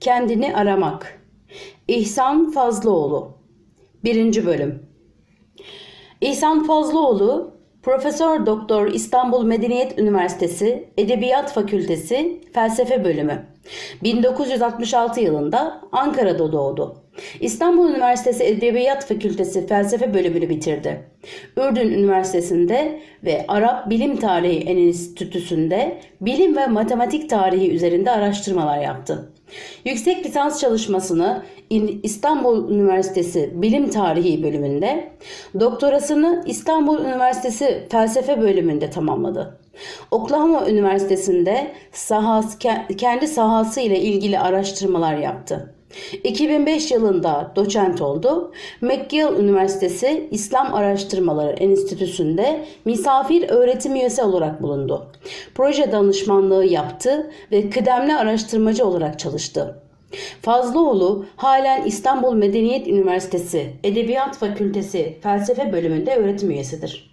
Kendini aramak. İhsan Fazlıoğlu. 1. bölüm. İhsan Fazlıoğlu Profesör Doktor İstanbul Medeniyet Üniversitesi Edebiyat Fakültesi Felsefe Bölümü. 1966 yılında Ankara'da doğdu. İstanbul Üniversitesi Edebiyat Fakültesi Felsefe Bölümünü bitirdi. Ürdün Üniversitesi'nde ve Arap Bilim Tarihi Enstitüsü'nde bilim ve matematik tarihi üzerinde araştırmalar yaptı. Yüksek lisans çalışmasını İstanbul Üniversitesi Bilim Tarihi bölümünde, doktorasını İstanbul Üniversitesi Felsefe bölümünde tamamladı. Oklahoma Üniversitesi'nde sahası, kendi sahası ile ilgili araştırmalar yaptı. 2005 yılında doçent oldu. McGill Üniversitesi İslam Araştırmaları Enstitüsü'nde misafir öğretim üyesi olarak bulundu. Proje danışmanlığı yaptı ve kıdemli araştırmacı olarak çalıştı. Fazlıoğlu halen İstanbul Medeniyet Üniversitesi Edebiyat Fakültesi Felsefe bölümünde öğretim üyesidir.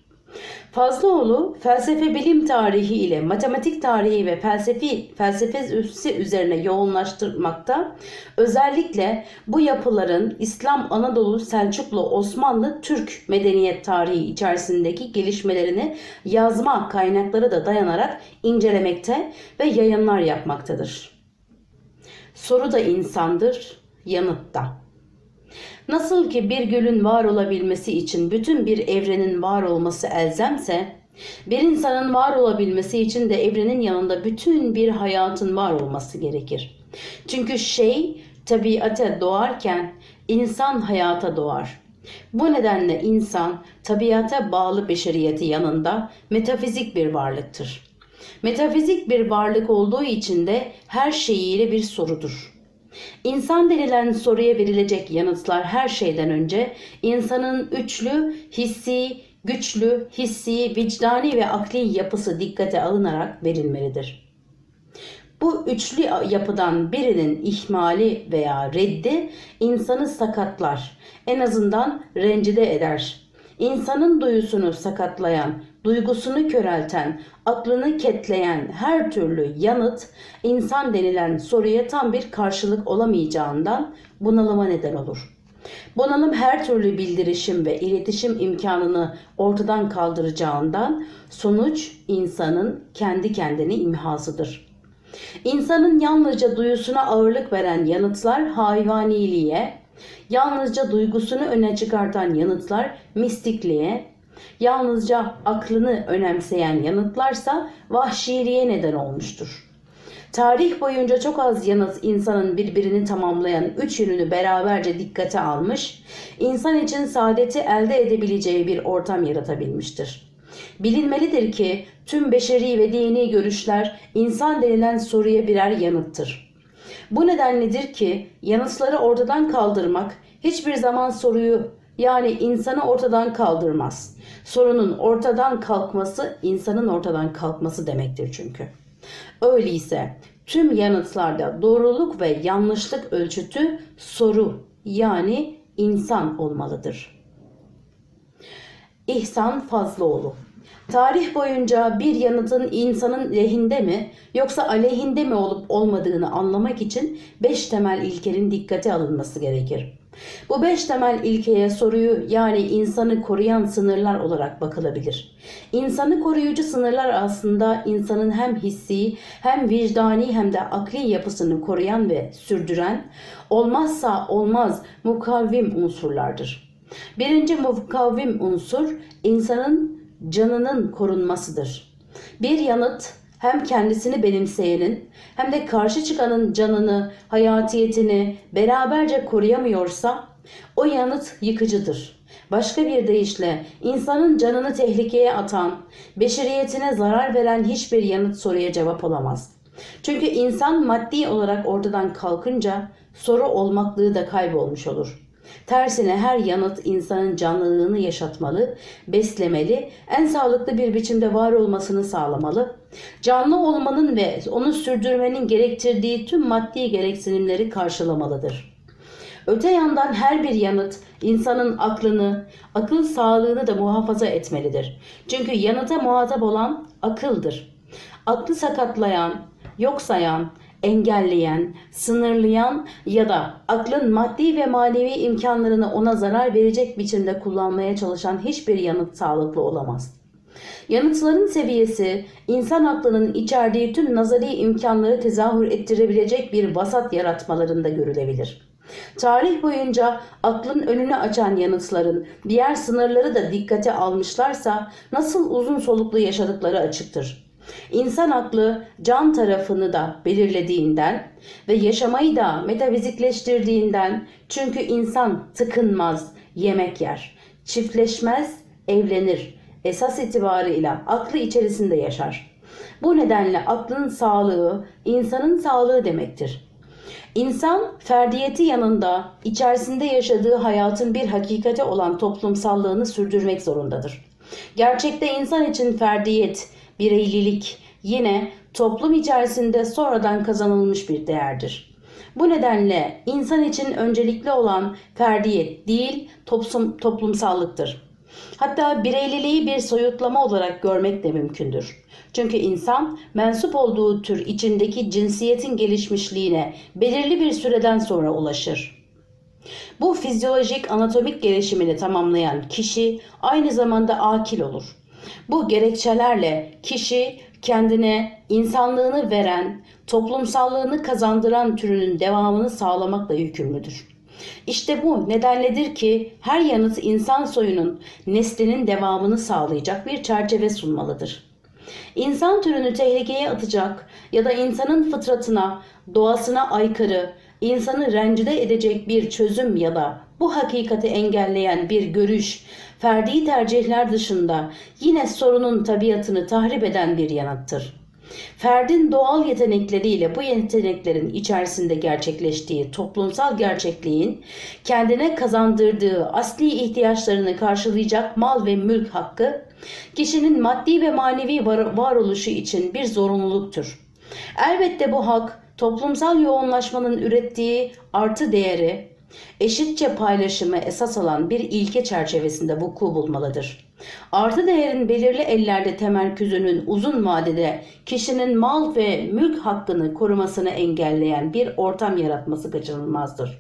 Fazlıoğlu felsefe bilim tarihi ile matematik tarihi ve felsefi felsefesi üzerine yoğunlaştırmakta. Özellikle bu yapıların İslam, Anadolu, Selçuklu, Osmanlı, Türk medeniyet tarihi içerisindeki gelişmelerini yazma kaynakları da dayanarak incelemekte ve yayınlar yapmaktadır. Soru da insandır, yanıt da. Nasıl ki bir gülün var olabilmesi için bütün bir evrenin var olması elzemse, bir insanın var olabilmesi için de evrenin yanında bütün bir hayatın var olması gerekir. Çünkü şey tabiate doğarken insan hayata doğar. Bu nedenle insan tabiata bağlı beşeriyeti yanında metafizik bir varlıktır. Metafizik bir varlık olduğu için de her şeyiyle bir sorudur. İnsan denilen soruya verilecek yanıtlar her şeyden önce insanın üçlü, hissi, güçlü, hissi, vicdani ve akli yapısı dikkate alınarak verilmelidir. Bu üçlü yapıdan birinin ihmali veya reddi insanı sakatlar, en azından rencide eder. İnsanın duyusunu sakatlayan, duygusunu körelten, aklını ketleyen her türlü yanıt insan denilen soruya tam bir karşılık olamayacağından bunalıma neden olur. Bunalım her türlü bildirişim ve iletişim imkanını ortadan kaldıracağından sonuç insanın kendi kendini imhasıdır. İnsanın yalnızca duyusuna ağırlık veren yanıtlar hayvaniliğe, yalnızca duygusunu öne çıkartan yanıtlar mistikliğe, Yalnızca aklını önemseyen yanıtlarsa vahşiliğe neden olmuştur. Tarih boyunca çok az yanıt insanın birbirini tamamlayan üç yönünü beraberce dikkate almış, insan için saadeti elde edebileceği bir ortam yaratabilmiştir. Bilinmelidir ki tüm beşeri ve dini görüşler insan denilen soruya birer yanıttır. Bu nedenledir ki yanıtları ortadan kaldırmak hiçbir zaman soruyu yani insanı ortadan kaldırmaz. Sorunun ortadan kalkması insanın ortadan kalkması demektir çünkü. Öyleyse tüm yanıtlarda doğruluk ve yanlışlık ölçütü soru yani insan olmalıdır. İhsan Fazlıoğlu Tarih boyunca bir yanıtın insanın lehinde mi yoksa aleyhinde mi olup olmadığını anlamak için beş temel ilkenin dikkate alınması gerekir. Bu beş temel ilkeye soruyu yani insanı koruyan sınırlar olarak bakılabilir. İnsanı koruyucu sınırlar aslında insanın hem hissi hem vicdani hem de akli yapısını koruyan ve sürdüren olmazsa olmaz mukavvim unsurlardır. Birinci mukavvim unsur insanın canının korunmasıdır. Bir yanıt hem kendisini benimseyenin hem de karşı çıkanın canını, hayatiyetini beraberce koruyamıyorsa o yanıt yıkıcıdır. Başka bir deyişle insanın canını tehlikeye atan, beşeriyetine zarar veren hiçbir yanıt soruya cevap olamaz. Çünkü insan maddi olarak ortadan kalkınca soru olmaklığı da kaybolmuş olur.'' Tersine her yanıt insanın canlılığını yaşatmalı, beslemeli, en sağlıklı bir biçimde var olmasını sağlamalı. Canlı olmanın ve onu sürdürmenin gerektirdiği tüm maddi gereksinimleri karşılamalıdır. Öte yandan her bir yanıt insanın aklını, akıl sağlığını da muhafaza etmelidir. Çünkü yanıta muhatap olan akıldır. Aklı sakatlayan, yok sayan, engelleyen, sınırlayan ya da aklın maddi ve manevi imkanlarını ona zarar verecek biçimde kullanmaya çalışan hiçbir yanıt sağlıklı olamaz. Yanıtların seviyesi, insan aklının içerdiği tüm nazari imkanları tezahür ettirebilecek bir vasat yaratmalarında görülebilir. Tarih boyunca aklın önünü açan yanıtların diğer sınırları da dikkate almışlarsa nasıl uzun soluklu yaşadıkları açıktır. İnsan aklı can tarafını da belirlediğinden ve yaşamayı da metafizikleştirdiğinden çünkü insan tıkınmaz, yemek yer, çiftleşmez, evlenir, esas itibarıyla aklı içerisinde yaşar. Bu nedenle aklın sağlığı insanın sağlığı demektir. İnsan ferdiyeti yanında içerisinde yaşadığı hayatın bir hakikati olan toplumsallığını sürdürmek zorundadır. Gerçekte insan için ferdiyet, bireylilik yine toplum içerisinde sonradan kazanılmış bir değerdir. Bu nedenle insan için öncelikli olan ferdiyet değil toplum, toplumsallıktır. Hatta bireyliliği bir soyutlama olarak görmek de mümkündür. Çünkü insan mensup olduğu tür içindeki cinsiyetin gelişmişliğine belirli bir süreden sonra ulaşır. Bu fizyolojik anatomik gelişimini tamamlayan kişi aynı zamanda akil olur. Bu gerekçelerle kişi kendine insanlığını veren, toplumsallığını kazandıran türünün devamını sağlamakla yükümlüdür. İşte bu nedenledir ki her yanıt insan soyunun neslinin devamını sağlayacak bir çerçeve sunmalıdır. İnsan türünü tehlikeye atacak ya da insanın fıtratına, doğasına aykırı, insanı rencide edecek bir çözüm ya da bu hakikati engelleyen bir görüş, ferdi tercihler dışında yine sorunun tabiatını tahrip eden bir yanıttır. Ferdin doğal yetenekleriyle bu yeteneklerin içerisinde gerçekleştiği toplumsal gerçekliğin kendine kazandırdığı asli ihtiyaçlarını karşılayacak mal ve mülk hakkı kişinin maddi ve manevi var varoluşu için bir zorunluluktur. Elbette bu hak toplumsal yoğunlaşmanın ürettiği artı değeri eşitçe paylaşımı esas alan bir ilke çerçevesinde vuku bulmalıdır. Artı değerin belirli ellerde temerküzünün uzun vadede kişinin mal ve mülk hakkını korumasını engelleyen bir ortam yaratması kaçınılmazdır.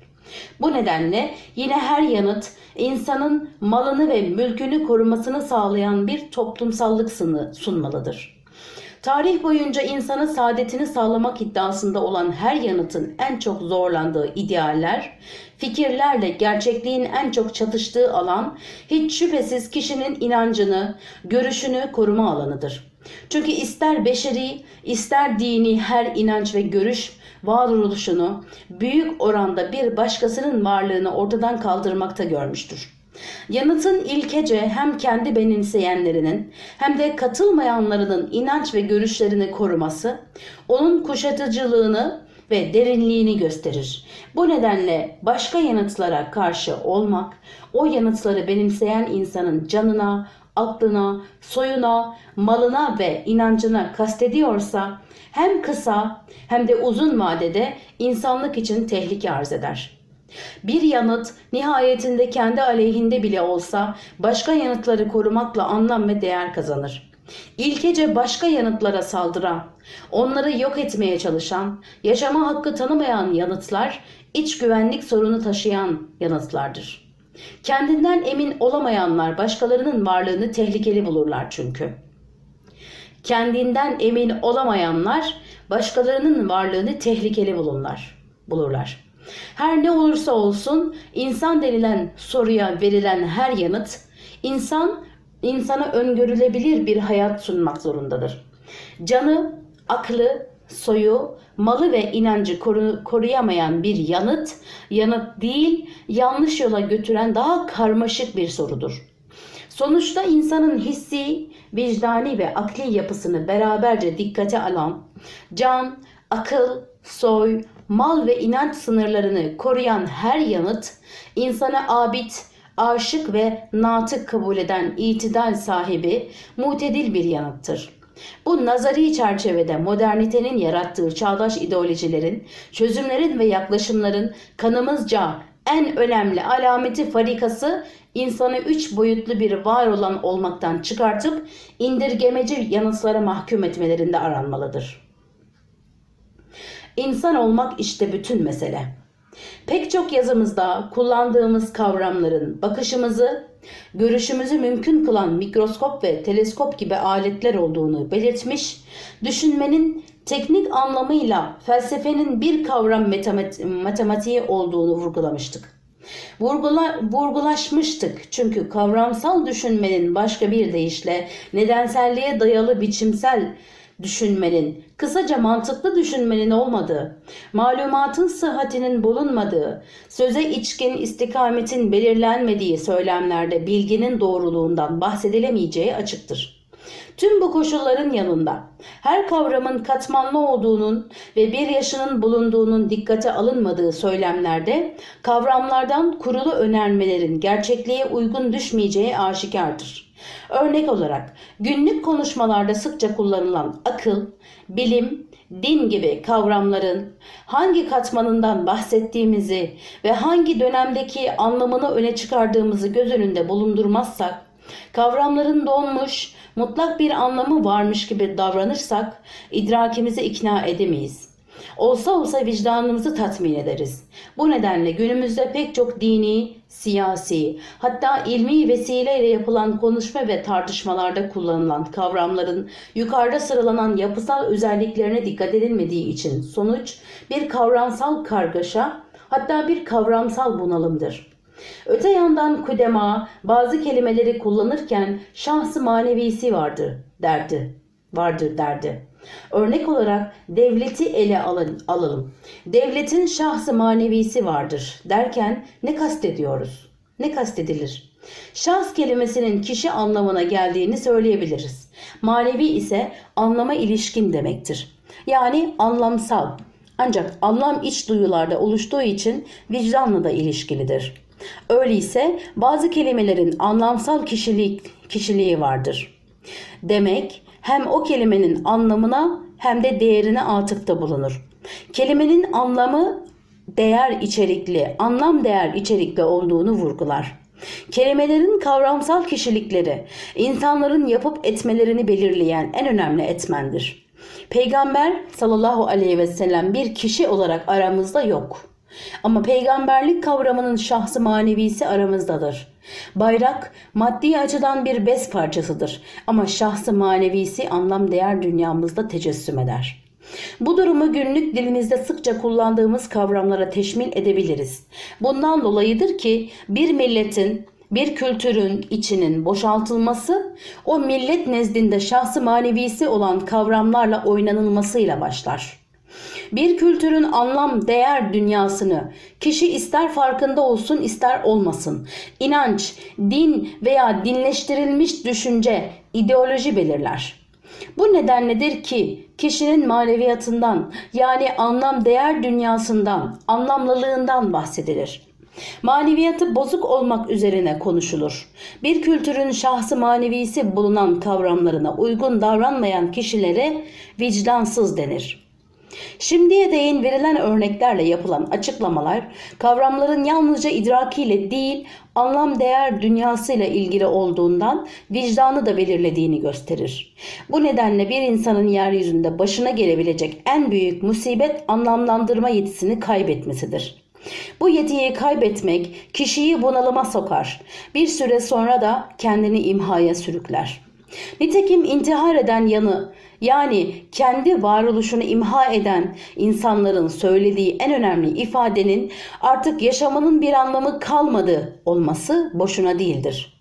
Bu nedenle yine her yanıt insanın malını ve mülkünü korumasını sağlayan bir toplumsallık sunmalıdır. Tarih boyunca insana saadetini sağlamak iddiasında olan her yanıtın en çok zorlandığı idealler, fikirlerle gerçekliğin en çok çatıştığı alan hiç şüphesiz kişinin inancını, görüşünü koruma alanıdır. Çünkü ister beşeri, ister dini her inanç ve görüş varoluşunu büyük oranda bir başkasının varlığını ortadan kaldırmakta görmüştür. Yanıtın ilkece hem kendi benimseyenlerinin hem de katılmayanlarının inanç ve görüşlerini koruması, onun kuşatıcılığını ve derinliğini gösterir. Bu nedenle başka yanıtlara karşı olmak, o yanıtları benimseyen insanın canına, aklına, soyuna, malına ve inancına kastediyorsa hem kısa hem de uzun vadede insanlık için tehlike arz eder.'' Bir yanıt nihayetinde kendi aleyhinde bile olsa başka yanıtları korumakla anlam ve değer kazanır. İlkece başka yanıtlara saldıran, onları yok etmeye çalışan, yaşama hakkı tanımayan yanıtlar iç güvenlik sorunu taşıyan yanıtlardır. Kendinden emin olamayanlar başkalarının varlığını tehlikeli bulurlar çünkü. Kendinden emin olamayanlar başkalarının varlığını tehlikeli bulurlar. bulurlar. Her ne olursa olsun insan denilen soruya verilen her yanıt insan insana öngörülebilir bir hayat sunmak zorundadır. Canı, aklı, soyu, malı ve inancı koru, koruyamayan bir yanıt, yanıt değil, yanlış yola götüren daha karmaşık bir sorudur. Sonuçta insanın hissi, vicdani ve akli yapısını beraberce dikkate alan, can, akıl, soy, mal ve inanç sınırlarını koruyan her yanıt insana abid, aşık ve natık kabul eden itidal sahibi mutedil bir yanıttır. Bu nazari çerçevede modernitenin yarattığı çağdaş ideolojilerin, çözümlerin ve yaklaşımların kanımızca en önemli alameti farikası insanı üç boyutlu bir var olan olmaktan çıkartıp indirgemeci yanıtlara mahkum etmelerinde aranmalıdır. İnsan olmak işte bütün mesele. Pek çok yazımızda kullandığımız kavramların bakışımızı, görüşümüzü mümkün kılan mikroskop ve teleskop gibi aletler olduğunu belirtmiş, düşünmenin teknik anlamıyla felsefenin bir kavram matematiği olduğunu vurgulamıştık. Vurgula, vurgulaşmıştık çünkü kavramsal düşünmenin başka bir deyişle nedenselliğe dayalı biçimsel düşünmenin, kısaca mantıklı düşünmenin olmadığı, malumatın sıhhatinin bulunmadığı, söze içkin istikametin belirlenmediği söylemlerde bilginin doğruluğundan bahsedilemeyeceği açıktır. Tüm bu koşulların yanında her kavramın katmanlı olduğunun ve bir yaşının bulunduğunun dikkate alınmadığı söylemlerde kavramlardan kurulu önermelerin gerçekliğe uygun düşmeyeceği aşikardır. Örnek olarak günlük konuşmalarda sıkça kullanılan akıl, bilim, din gibi kavramların hangi katmanından bahsettiğimizi ve hangi dönemdeki anlamını öne çıkardığımızı göz önünde bulundurmazsak, kavramların donmuş, mutlak bir anlamı varmış gibi davranırsak idrakimizi ikna edemeyiz. Olsa olsa vicdanımızı tatmin ederiz. Bu nedenle günümüzde pek çok dini, siyasi, hatta ilmi vesileyle yapılan konuşma ve tartışmalarda kullanılan kavramların yukarıda sıralanan yapısal özelliklerine dikkat edilmediği için sonuç bir kavramsal kargaşa, hatta bir kavramsal bunalımdır. Öte yandan Kudema bazı kelimeleri kullanırken şahsı manevisi vardır derdi. Vardır derdi. Örnek olarak devleti ele alın, alalım. Devletin şahsı manevisi vardır derken ne kastediyoruz? Ne kastedilir? Şahs kelimesinin kişi anlamına geldiğini söyleyebiliriz. Manevi ise anlama ilişkin demektir. Yani anlamsal. Ancak anlam iç duyularda oluştuğu için vicdanla da ilişkilidir. Öyleyse bazı kelimelerin anlamsal kişilik, kişiliği vardır. Demek hem o kelimenin anlamına hem de değerine atıfta bulunur. Kelimenin anlamı değer içerikli, anlam değer içerikli olduğunu vurgular. Kelimelerin kavramsal kişilikleri insanların yapıp etmelerini belirleyen en önemli etmendir. Peygamber sallallahu aleyhi ve sellem bir kişi olarak aramızda yok. Ama peygamberlik kavramının şahsı manevisi aramızdadır. Bayrak maddi açıdan bir bez parçasıdır ama şahsı manevisi anlam değer dünyamızda tecessüm eder. Bu durumu günlük dilimizde sıkça kullandığımız kavramlara teşmil edebiliriz. Bundan dolayıdır ki bir milletin bir kültürün içinin boşaltılması o millet nezdinde şahsı manevisi olan kavramlarla oynanılmasıyla başlar. Bir kültürün anlam, değer dünyasını kişi ister farkında olsun ister olmasın. inanç, din veya dinleştirilmiş düşünce, ideoloji belirler. Bu nedenledir ki kişinin maneviyatından yani anlam değer dünyasından, anlamlılığından bahsedilir. Maneviyatı bozuk olmak üzerine konuşulur. Bir kültürün şahsı manevisi bulunan kavramlarına uygun davranmayan kişilere vicdansız denir. Şimdiye değin verilen örneklerle yapılan açıklamalar kavramların yalnızca idrakiyle değil anlam değer dünyasıyla ilgili olduğundan vicdanı da belirlediğini gösterir. Bu nedenle bir insanın yeryüzünde başına gelebilecek en büyük musibet anlamlandırma yetisini kaybetmesidir. Bu yetiyi kaybetmek kişiyi bunalıma sokar. Bir süre sonra da kendini imhaya sürükler. Nitekim intihar eden yanı yani kendi varoluşunu imha eden insanların söylediği en önemli ifadenin artık yaşamının bir anlamı kalmadı olması boşuna değildir.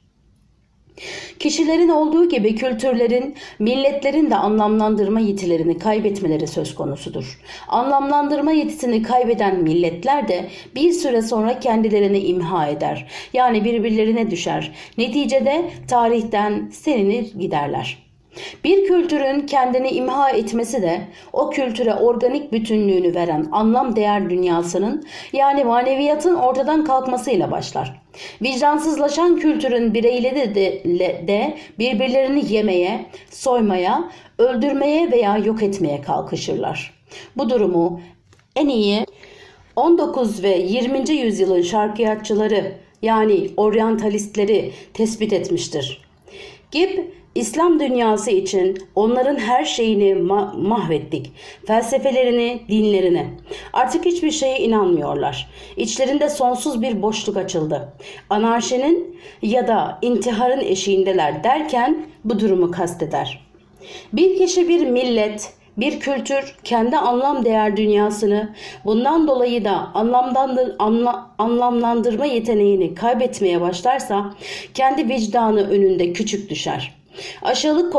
Kişilerin olduğu gibi kültürlerin, milletlerin de anlamlandırma yetilerini kaybetmeleri söz konusudur. Anlamlandırma yetisini kaybeden milletler de bir süre sonra kendilerini imha eder. Yani birbirlerine düşer. Neticede tarihten silinir giderler. Bir kültürün kendini imha etmesi de o kültüre organik bütünlüğünü veren anlam değer dünyasının yani maneviyatın ortadan kalkmasıyla başlar. Vicdansızlaşan kültürün bireyleri de, de birbirlerini yemeye, soymaya, öldürmeye veya yok etmeye kalkışırlar. Bu durumu en iyi 19 ve 20. yüzyılın şarkiyatçıları yani oryantalistleri tespit etmiştir. Gib İslam dünyası için onların her şeyini ma- mahvettik. Felsefelerini, dinlerini. Artık hiçbir şeye inanmıyorlar. İçlerinde sonsuz bir boşluk açıldı. Anarşinin ya da intiharın eşiğindeler derken bu durumu kasteder. Bir kişi bir millet, bir kültür kendi anlam değer dünyasını bundan dolayı da anlamdandır, anla, anlamlandırma yeteneğini kaybetmeye başlarsa kendi vicdanı önünde küçük düşer. Aşağılık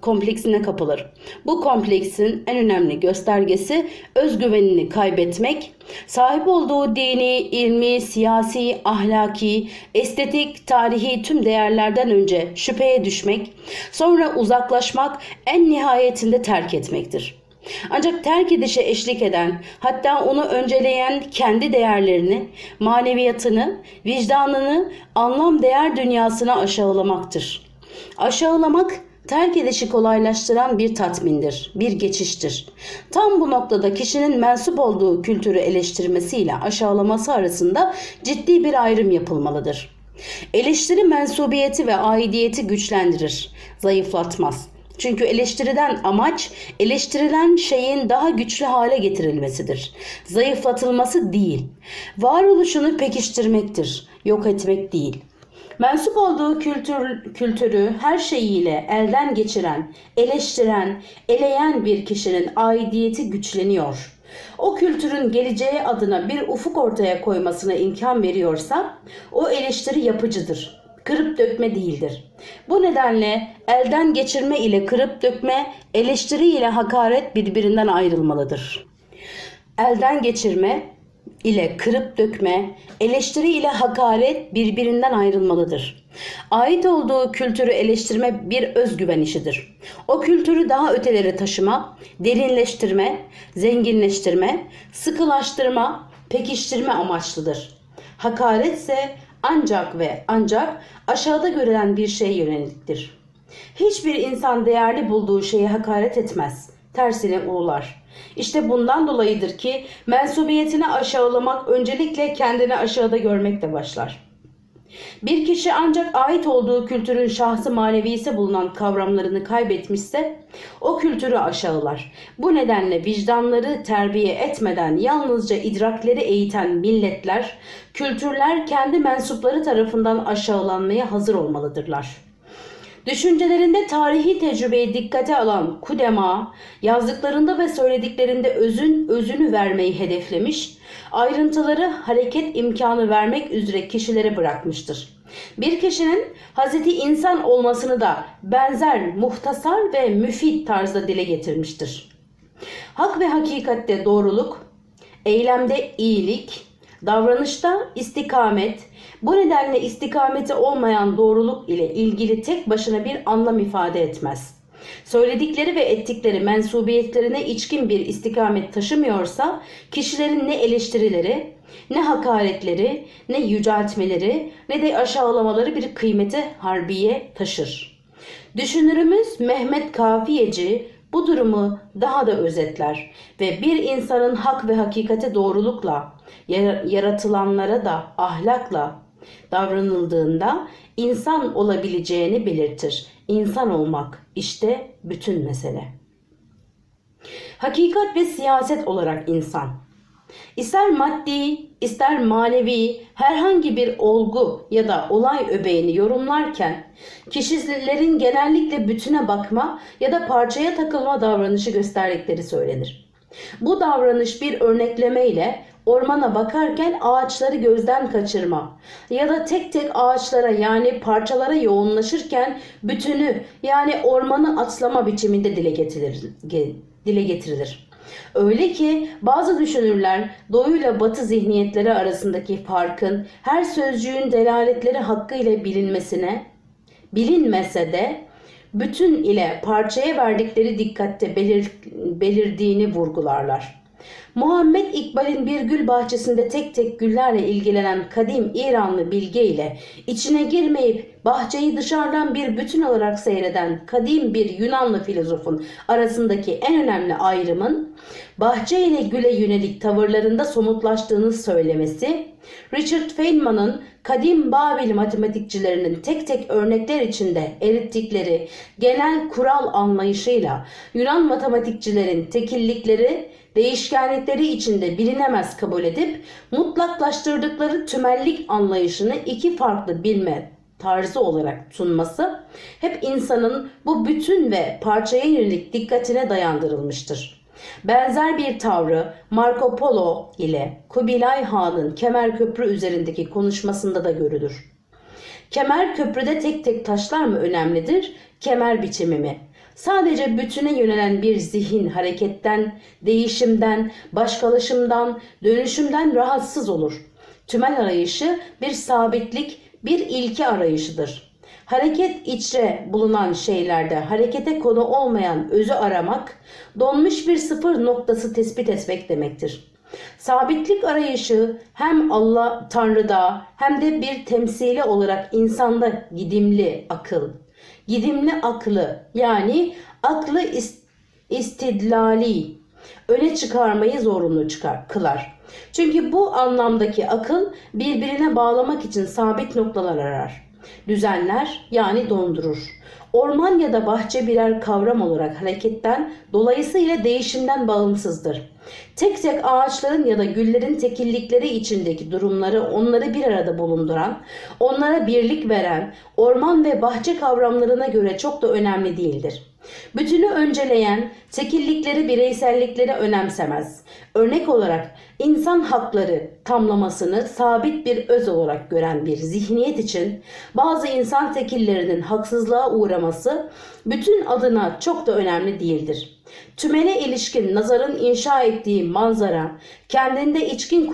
kompleksine kapılır. Bu kompleksin en önemli göstergesi özgüvenini kaybetmek, sahip olduğu dini, ilmi, siyasi, ahlaki, estetik, tarihi tüm değerlerden önce şüpheye düşmek, sonra uzaklaşmak, en nihayetinde terk etmektir. Ancak terk edişe eşlik eden, hatta onu önceleyen kendi değerlerini, maneviyatını, vicdanını, anlam değer dünyasına aşağılamaktır. Aşağılamak terk edişi kolaylaştıran bir tatmindir, bir geçiştir. Tam bu noktada kişinin mensup olduğu kültürü eleştirmesiyle aşağılaması arasında ciddi bir ayrım yapılmalıdır. Eleştiri mensubiyeti ve aidiyeti güçlendirir, zayıflatmaz. Çünkü eleştiriden amaç eleştirilen şeyin daha güçlü hale getirilmesidir. Zayıflatılması değil. Varoluşunu pekiştirmektir, yok etmek değil. Mensup olduğu kültür, kültürü her şeyiyle elden geçiren, eleştiren, eleyen bir kişinin aidiyeti güçleniyor. O kültürün geleceği adına bir ufuk ortaya koymasına imkan veriyorsa o eleştiri yapıcıdır. Kırıp dökme değildir. Bu nedenle elden geçirme ile kırıp dökme, eleştiri ile hakaret birbirinden ayrılmalıdır. Elden geçirme ile kırıp dökme, eleştiri ile hakaret birbirinden ayrılmalıdır. Ait olduğu kültürü eleştirme bir özgüven işidir. O kültürü daha ötelere taşıma, derinleştirme, zenginleştirme, sıkılaştırma, pekiştirme amaçlıdır. Hakaret ise ancak ve ancak aşağıda görülen bir şeye yöneliktir. Hiçbir insan değerli bulduğu şeye hakaret etmez. Tersine uğular. İşte bundan dolayıdır ki mensubiyetini aşağılamak öncelikle kendini aşağıda görmekle başlar. Bir kişi ancak ait olduğu kültürün şahsı manevisi bulunan kavramlarını kaybetmişse o kültürü aşağılar. Bu nedenle vicdanları terbiye etmeden yalnızca idrakleri eğiten milletler, kültürler kendi mensupları tarafından aşağılanmaya hazır olmalıdırlar.'' Düşüncelerinde tarihi tecrübeyi dikkate alan Kudema, yazdıklarında ve söylediklerinde özün özünü vermeyi hedeflemiş, ayrıntıları hareket imkanı vermek üzere kişilere bırakmıştır. Bir kişinin Hazreti insan olmasını da benzer, muhtasar ve müfit tarzda dile getirmiştir. Hak ve hakikatte doğruluk, eylemde iyilik, davranışta istikamet, bu nedenle istikameti olmayan doğruluk ile ilgili tek başına bir anlam ifade etmez. Söyledikleri ve ettikleri mensubiyetlerine içkin bir istikamet taşımıyorsa kişilerin ne eleştirileri, ne hakaretleri, ne yüceltmeleri ne de aşağılamaları bir kıymeti harbiye taşır. Düşünürümüz Mehmet Kafiyeci bu durumu daha da özetler ve bir insanın hak ve hakikate doğrulukla, yaratılanlara da ahlakla davranıldığında insan olabileceğini belirtir. İnsan olmak işte bütün mesele. Hakikat ve siyaset olarak insan. İster maddi, ister manevi herhangi bir olgu ya da olay öbeğini yorumlarken kişilerin genellikle bütüne bakma ya da parçaya takılma davranışı gösterdikleri söylenir. Bu davranış bir örnekleme ile ormana bakarken ağaçları gözden kaçırma ya da tek tek ağaçlara yani parçalara yoğunlaşırken bütünü yani ormanı atlama biçiminde dile getirilir. Dile getirilir. Öyle ki bazı düşünürler doğuyla batı zihniyetleri arasındaki farkın her sözcüğün delaletleri hakkıyla bilinmesine, bilinmese de bütün ile parçaya verdikleri dikkatte belir, belirdiğini vurgularlar. Muhammed İkbal'in bir gül bahçesinde tek tek güllerle ilgilenen kadim İranlı bilge ile içine girmeyip bahçeyi dışarıdan bir bütün olarak seyreden kadim bir Yunanlı filozofun arasındaki en önemli ayrımın bahçe ile güle yönelik tavırlarında somutlaştığını söylemesi, Richard Feynman'ın kadim Babil matematikçilerinin tek tek örnekler içinde erittikleri genel kural anlayışıyla Yunan matematikçilerin tekillikleri değişkenlikleri içinde bilinemez kabul edip mutlaklaştırdıkları tümellik anlayışını iki farklı bilme tarzı olarak sunması hep insanın bu bütün ve parçaya yönelik dikkatine dayandırılmıştır. Benzer bir tavrı Marco Polo ile Kubilay Han'ın Kemer Köprü üzerindeki konuşmasında da görülür. Kemer köprüde tek tek taşlar mı önemlidir, kemer biçimi mi? Sadece bütüne yönelen bir zihin hareketten, değişimden, başkalaşımdan, dönüşümden rahatsız olur. Tümel arayışı bir sabitlik, bir ilki arayışıdır. Hareket içre bulunan şeylerde harekete konu olmayan özü aramak, donmuş bir sıfır noktası tespit etmek demektir. Sabitlik arayışı hem Allah Tanrı'da hem de bir temsili olarak insanda gidimli akıl, gidimli aklı yani aklı istidlali öne çıkarmayı zorunlu çıkar, kılar. Çünkü bu anlamdaki akıl birbirine bağlamak için sabit noktalar arar. Düzenler yani dondurur. Orman ya da bahçe birer kavram olarak hareketten dolayısıyla değişimden bağımsızdır. Tek tek ağaçların ya da güllerin tekillikleri içindeki durumları onları bir arada bulunduran, onlara birlik veren orman ve bahçe kavramlarına göre çok da önemli değildir. Bütünü önceleyen, tekillikleri, bireysellikleri önemsemez. Örnek olarak insan hakları tamlamasını sabit bir öz olarak gören bir zihniyet için bazı insan tekillerinin haksızlığa uğraması bütün adına çok da önemli değildir. Tümene ilişkin nazarın inşa ettiği manzara kendinde içkin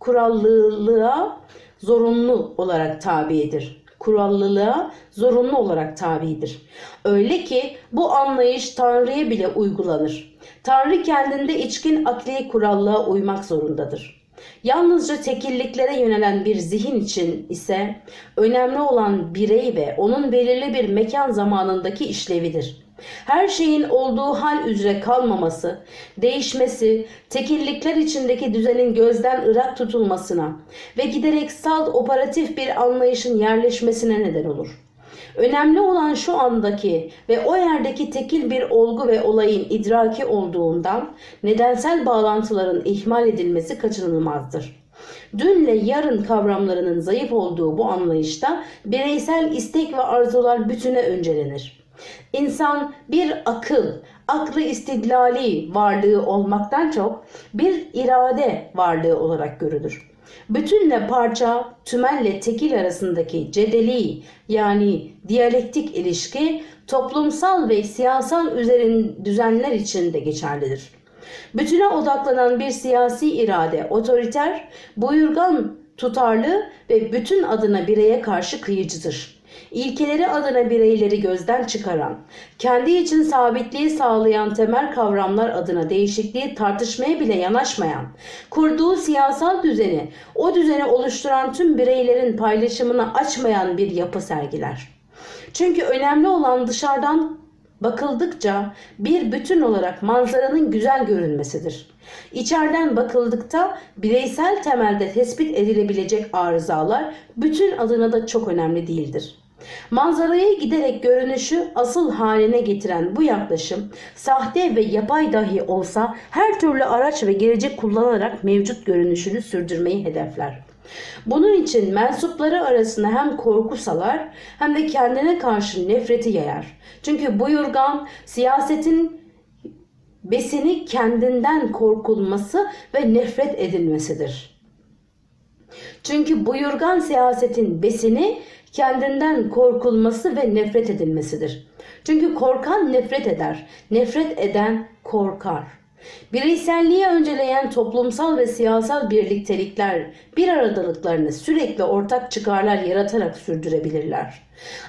kurallılığa zorunlu olarak tabidir kurallılığa zorunlu olarak tabidir. Öyle ki bu anlayış Tanrı'ya bile uygulanır. Tanrı kendinde içkin akli kurallığa uymak zorundadır. Yalnızca tekilliklere yönelen bir zihin için ise önemli olan birey ve onun belirli bir mekan zamanındaki işlevidir. Her şeyin olduğu hal üzere kalmaması, değişmesi, tekillikler içindeki düzenin gözden ırak tutulmasına ve giderek salt operatif bir anlayışın yerleşmesine neden olur. Önemli olan şu andaki ve o yerdeki tekil bir olgu ve olayın idraki olduğundan nedensel bağlantıların ihmal edilmesi kaçınılmazdır. Dünle yarın kavramlarının zayıf olduğu bu anlayışta bireysel istek ve arzular bütüne öncelenir. İnsan bir akıl, aklı istidlali varlığı olmaktan çok bir irade varlığı olarak görülür. Bütünle parça, tümelle tekil arasındaki cedeli yani diyalektik ilişki toplumsal ve siyasal üzerin düzenler için de geçerlidir. Bütüne odaklanan bir siyasi irade otoriter, buyurgan, tutarlı ve bütün adına bireye karşı kıyıcıdır ilkeleri adına bireyleri gözden çıkaran, kendi için sabitliği sağlayan temel kavramlar adına değişikliği tartışmaya bile yanaşmayan, kurduğu siyasal düzeni, o düzeni oluşturan tüm bireylerin paylaşımını açmayan bir yapı sergiler. Çünkü önemli olan dışarıdan bakıldıkça bir bütün olarak manzaranın güzel görünmesidir. İçeriden bakıldıkta bireysel temelde tespit edilebilecek arızalar bütün adına da çok önemli değildir. Manzaraya giderek görünüşü asıl haline getiren bu yaklaşım sahte ve yapay dahi olsa her türlü araç ve gelecek kullanarak mevcut görünüşünü sürdürmeyi hedefler. Bunun için mensupları arasında hem korku salar hem de kendine karşı nefreti yayar. Çünkü bu yurgan siyasetin besini kendinden korkulması ve nefret edilmesidir. Çünkü buyurgan siyasetin besini kendinden korkulması ve nefret edilmesidir. Çünkü korkan nefret eder, nefret eden korkar. Bireyselliği önceleyen toplumsal ve siyasal birliktelikler bir aradalıklarını sürekli ortak çıkarlar yaratarak sürdürebilirler.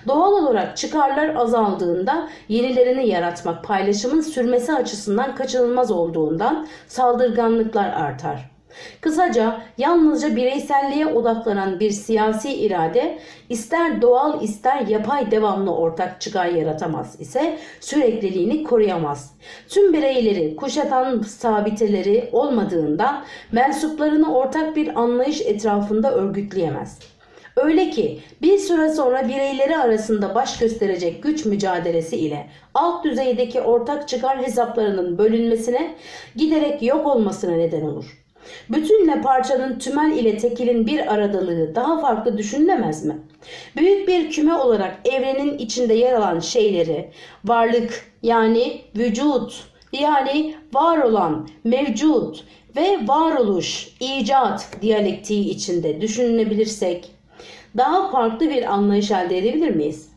Doğal olarak çıkarlar azaldığında yenilerini yaratmak paylaşımın sürmesi açısından kaçınılmaz olduğundan saldırganlıklar artar. Kısaca yalnızca bireyselliğe odaklanan bir siyasi irade ister doğal ister yapay devamlı ortak çıkar yaratamaz ise sürekliliğini koruyamaz. Tüm bireyleri kuşatan sabiteleri olmadığından mensuplarını ortak bir anlayış etrafında örgütleyemez. Öyle ki bir süre sonra bireyleri arasında baş gösterecek güç mücadelesi ile alt düzeydeki ortak çıkar hesaplarının bölünmesine giderek yok olmasına neden olur. Bütünle parçanın tümel ile tekilin bir aradalığı daha farklı düşünülemez mi? Büyük bir küme olarak evrenin içinde yer alan şeyleri, varlık yani vücut yani var olan, mevcut ve varoluş, icat diyalektiği içinde düşünülebilirsek daha farklı bir anlayış elde edebilir miyiz?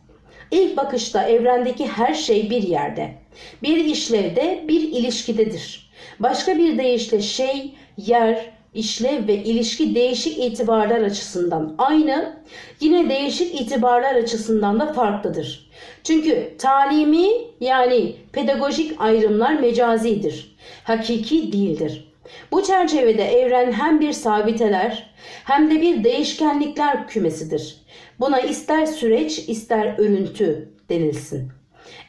İlk bakışta evrendeki her şey bir yerde, bir işlevde, bir ilişkidedir. Başka bir deyişle şey, yer, işlev ve ilişki değişik itibarlar açısından aynı, yine değişik itibarlar açısından da farklıdır. Çünkü talimi yani pedagojik ayrımlar mecazidir, hakiki değildir. Bu çerçevede evren hem bir sabiteler hem de bir değişkenlikler kümesidir. Buna ister süreç ister örüntü denilsin.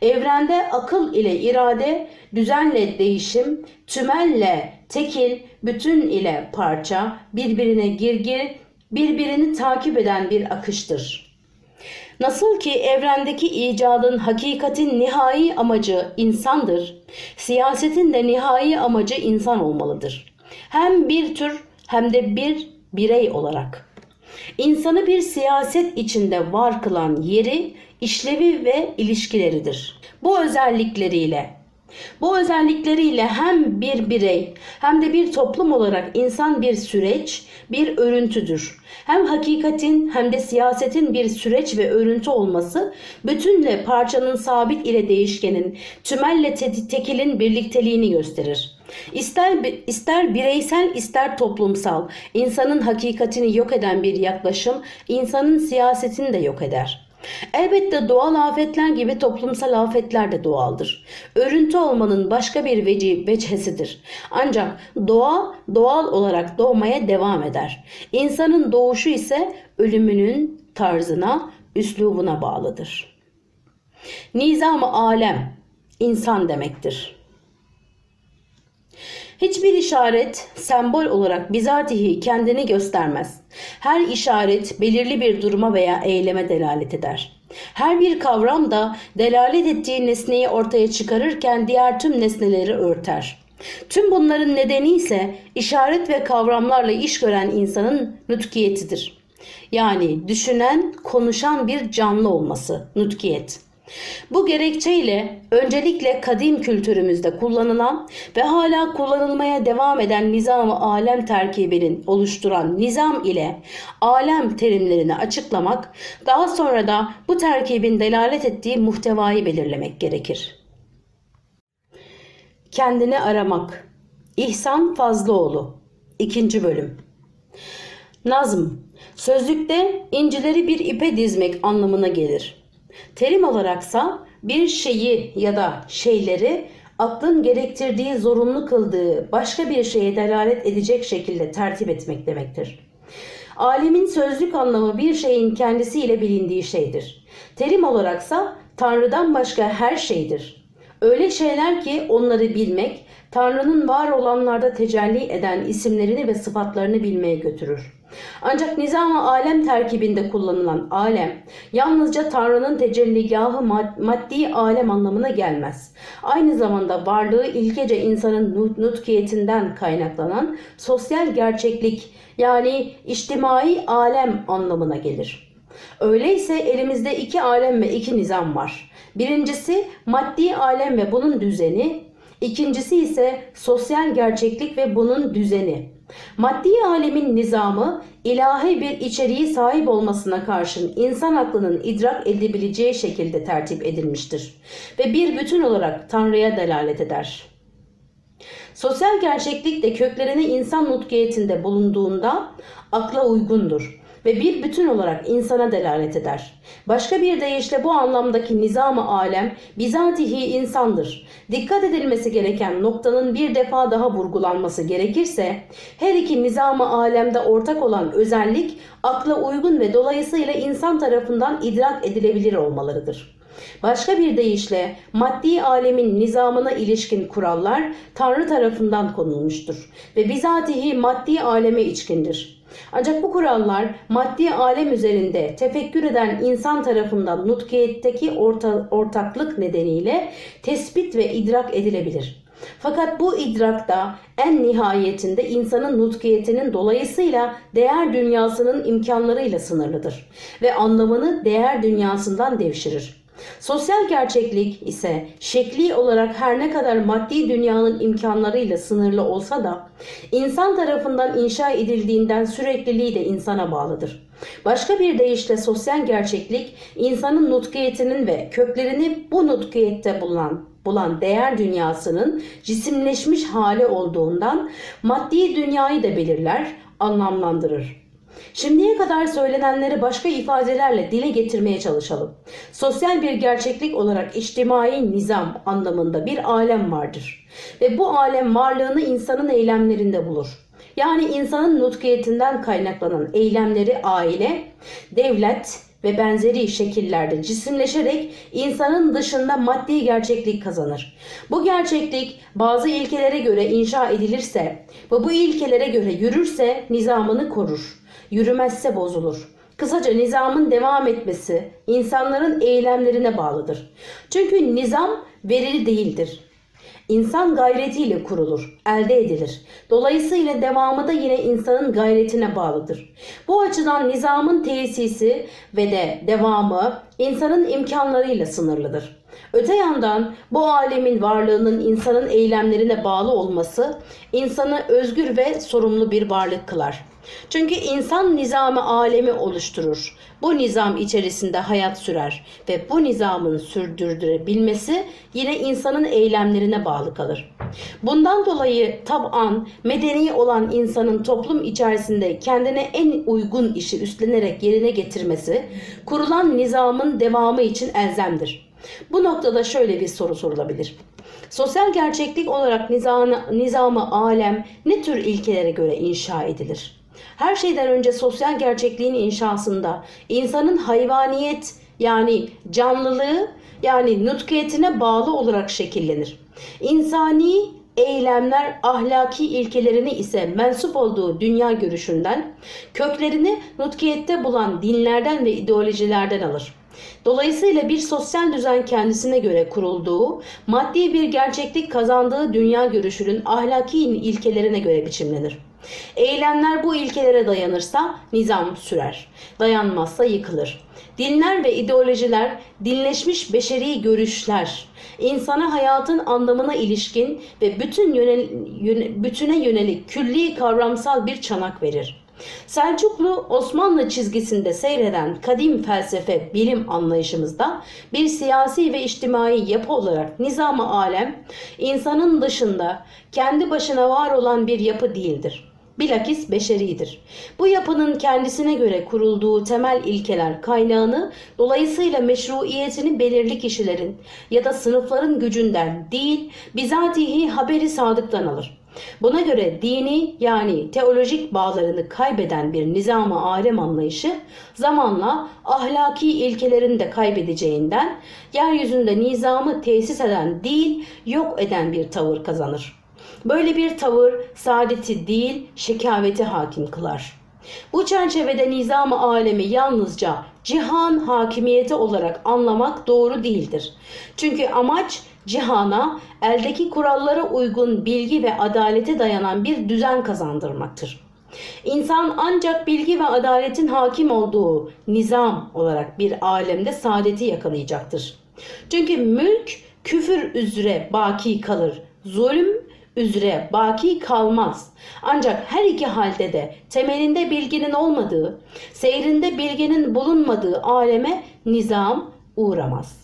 Evrende akıl ile irade, düzenle değişim, tümelle tekil, bütün ile parça, birbirine girgir, birbirini takip eden bir akıştır. Nasıl ki evrendeki icadın hakikatin nihai amacı insandır, siyasetin de nihai amacı insan olmalıdır. Hem bir tür hem de bir birey olarak. İnsanı bir siyaset içinde var kılan yeri, işlevi ve ilişkileridir. Bu özellikleriyle bu özellikleriyle hem bir birey hem de bir toplum olarak insan bir süreç, bir örüntüdür. Hem hakikatin hem de siyasetin bir süreç ve örüntü olması bütünle parçanın sabit ile değişkenin, tümelle te tekilin birlikteliğini gösterir. İster, ister bireysel ister toplumsal insanın hakikatini yok eden bir yaklaşım insanın siyasetini de yok eder. Elbette doğal afetler gibi toplumsal afetler de doğaldır. Örüntü olmanın başka bir veci, veçhesidir. Ancak doğa doğal olarak doğmaya devam eder. İnsanın doğuşu ise ölümünün tarzına, üslubuna bağlıdır. Nizam-ı alem insan demektir. Hiçbir işaret sembol olarak bizatihi kendini göstermez. Her işaret belirli bir duruma veya eyleme delalet eder. Her bir kavram da delalet ettiği nesneyi ortaya çıkarırken diğer tüm nesneleri örter. Tüm bunların nedeni ise işaret ve kavramlarla iş gören insanın nutkiyetidir. Yani düşünen, konuşan bir canlı olması, nutkiyet. Bu gerekçeyle öncelikle kadim kültürümüzde kullanılan ve hala kullanılmaya devam eden nizam-ı alem terkibinin oluşturan nizam ile alem terimlerini açıklamak, daha sonra da bu terkibin delalet ettiği muhtevayı belirlemek gerekir. Kendini aramak İhsan Fazlıoğlu 2. bölüm Nazm Sözlükte incileri bir ipe dizmek anlamına gelir. Terim olaraksa bir şeyi ya da şeyleri aklın gerektirdiği zorunlu kıldığı başka bir şeye delalet edecek şekilde tertip etmek demektir. Alemin sözlük anlamı bir şeyin kendisiyle bilindiği şeydir. Terim olaraksa Tanrı'dan başka her şeydir. Öyle şeyler ki onları bilmek, Tanrı'nın var olanlarda tecelli eden isimlerini ve sıfatlarını bilmeye götürür. Ancak nizam-ı alem terkibinde kullanılan alem yalnızca Tanrı'nın tecelligahı maddi alem anlamına gelmez. Aynı zamanda varlığı ilkece insanın nutkiyetinden kaynaklanan sosyal gerçeklik yani içtimai alem anlamına gelir. Öyleyse elimizde iki alem ve iki nizam var. Birincisi maddi alem ve bunun düzeni, ikincisi ise sosyal gerçeklik ve bunun düzeni. Maddi alemin nizamı ilahi bir içeriği sahip olmasına karşın insan aklının idrak edebileceği şekilde tertip edilmiştir ve bir bütün olarak Tanrı'ya delalet eder. Sosyal gerçeklik de köklerini insan nutkiyetinde bulunduğunda akla uygundur ve bir bütün olarak insana delalet eder. Başka bir deyişle bu anlamdaki nizam-ı alem bizatihi insandır. Dikkat edilmesi gereken noktanın bir defa daha vurgulanması gerekirse her iki nizam-ı alemde ortak olan özellik akla uygun ve dolayısıyla insan tarafından idrak edilebilir olmalarıdır. Başka bir deyişle maddi alemin nizamına ilişkin kurallar Tanrı tarafından konulmuştur ve bizatihi maddi aleme içkindir. Ancak bu kurallar maddi alem üzerinde tefekkür eden insan tarafından nutkiyetteki orta, ortaklık nedeniyle tespit ve idrak edilebilir. Fakat bu idrakta en nihayetinde insanın nutkiyetinin dolayısıyla değer dünyasının imkanlarıyla sınırlıdır ve anlamını değer dünyasından devşirir. Sosyal gerçeklik ise şekli olarak her ne kadar maddi dünyanın imkanlarıyla sınırlı olsa da insan tarafından inşa edildiğinden sürekliliği de insana bağlıdır. Başka bir deyişle sosyal gerçeklik insanın nutkiyetinin ve köklerini bu nutkiyette bulunan bulan değer dünyasının cisimleşmiş hali olduğundan maddi dünyayı da belirler, anlamlandırır. Şimdiye kadar söylenenleri başka ifadelerle dile getirmeye çalışalım. Sosyal bir gerçeklik olarak içtimai nizam anlamında bir alem vardır. Ve bu alem varlığını insanın eylemlerinde bulur. Yani insanın nutkiyetinden kaynaklanan eylemleri aile, devlet ve benzeri şekillerde cisimleşerek insanın dışında maddi gerçeklik kazanır. Bu gerçeklik bazı ilkelere göre inşa edilirse ve bu ilkelere göre yürürse nizamını korur yürümezse bozulur. Kısaca nizamın devam etmesi insanların eylemlerine bağlıdır. Çünkü nizam verili değildir. İnsan gayretiyle kurulur, elde edilir. Dolayısıyla devamı da yine insanın gayretine bağlıdır. Bu açıdan nizamın tesisi ve de devamı insanın imkanlarıyla sınırlıdır. Öte yandan bu alemin varlığının insanın eylemlerine bağlı olması insanı özgür ve sorumlu bir varlık kılar. Çünkü insan nizamı alemi oluşturur. Bu nizam içerisinde hayat sürer ve bu nizamın sürdürdürebilmesi yine insanın eylemlerine bağlı kalır. Bundan dolayı tab'an medeni olan insanın toplum içerisinde kendine en uygun işi üstlenerek yerine getirmesi kurulan nizamın devamı için elzemdir. Bu noktada şöyle bir soru sorulabilir. Sosyal gerçeklik olarak nizamı, nizamı alem ne tür ilkelere göre inşa edilir? Her şeyden önce sosyal gerçekliğin inşasında insanın hayvaniyet yani canlılığı yani nutkiyetine bağlı olarak şekillenir. İnsani eylemler ahlaki ilkelerini ise mensup olduğu dünya görüşünden, köklerini nutkiyette bulan dinlerden ve ideolojilerden alır. Dolayısıyla bir sosyal düzen kendisine göre kurulduğu, maddi bir gerçeklik kazandığı dünya görüşünün ahlaki ilkelerine göre biçimlenir. Eylemler bu ilkelere dayanırsa nizam sürer. Dayanmazsa yıkılır. Dinler ve ideolojiler, dinleşmiş beşeri görüşler, insana hayatın anlamına ilişkin ve bütün yönel, yöne, bütüne yönelik külli kavramsal bir çanak verir. Selçuklu Osmanlı çizgisinde seyreden kadim felsefe bilim anlayışımızda bir siyasi ve içtimai yapı olarak nizam-ı alem insanın dışında kendi başına var olan bir yapı değildir bilakis beşeridir. Bu yapının kendisine göre kurulduğu temel ilkeler kaynağını dolayısıyla meşruiyetini belirli kişilerin ya da sınıfların gücünden değil bizatihi haberi sadıktan alır. Buna göre dini yani teolojik bağlarını kaybeden bir nizam-ı alem anlayışı zamanla ahlaki ilkelerini de kaybedeceğinden yeryüzünde nizamı tesis eden değil yok eden bir tavır kazanır. Böyle bir tavır saadeti değil şekaveti hakim kılar. Bu çerçevede nizam-ı alemi yalnızca cihan hakimiyeti olarak anlamak doğru değildir. Çünkü amaç cihana eldeki kurallara uygun bilgi ve adalete dayanan bir düzen kazandırmaktır. İnsan ancak bilgi ve adaletin hakim olduğu nizam olarak bir alemde saadeti yakalayacaktır. Çünkü mülk küfür üzere baki kalır, zulüm üzere baki kalmaz. Ancak her iki halde de temelinde bilginin olmadığı, seyrinde bilginin bulunmadığı aleme nizam uğramaz.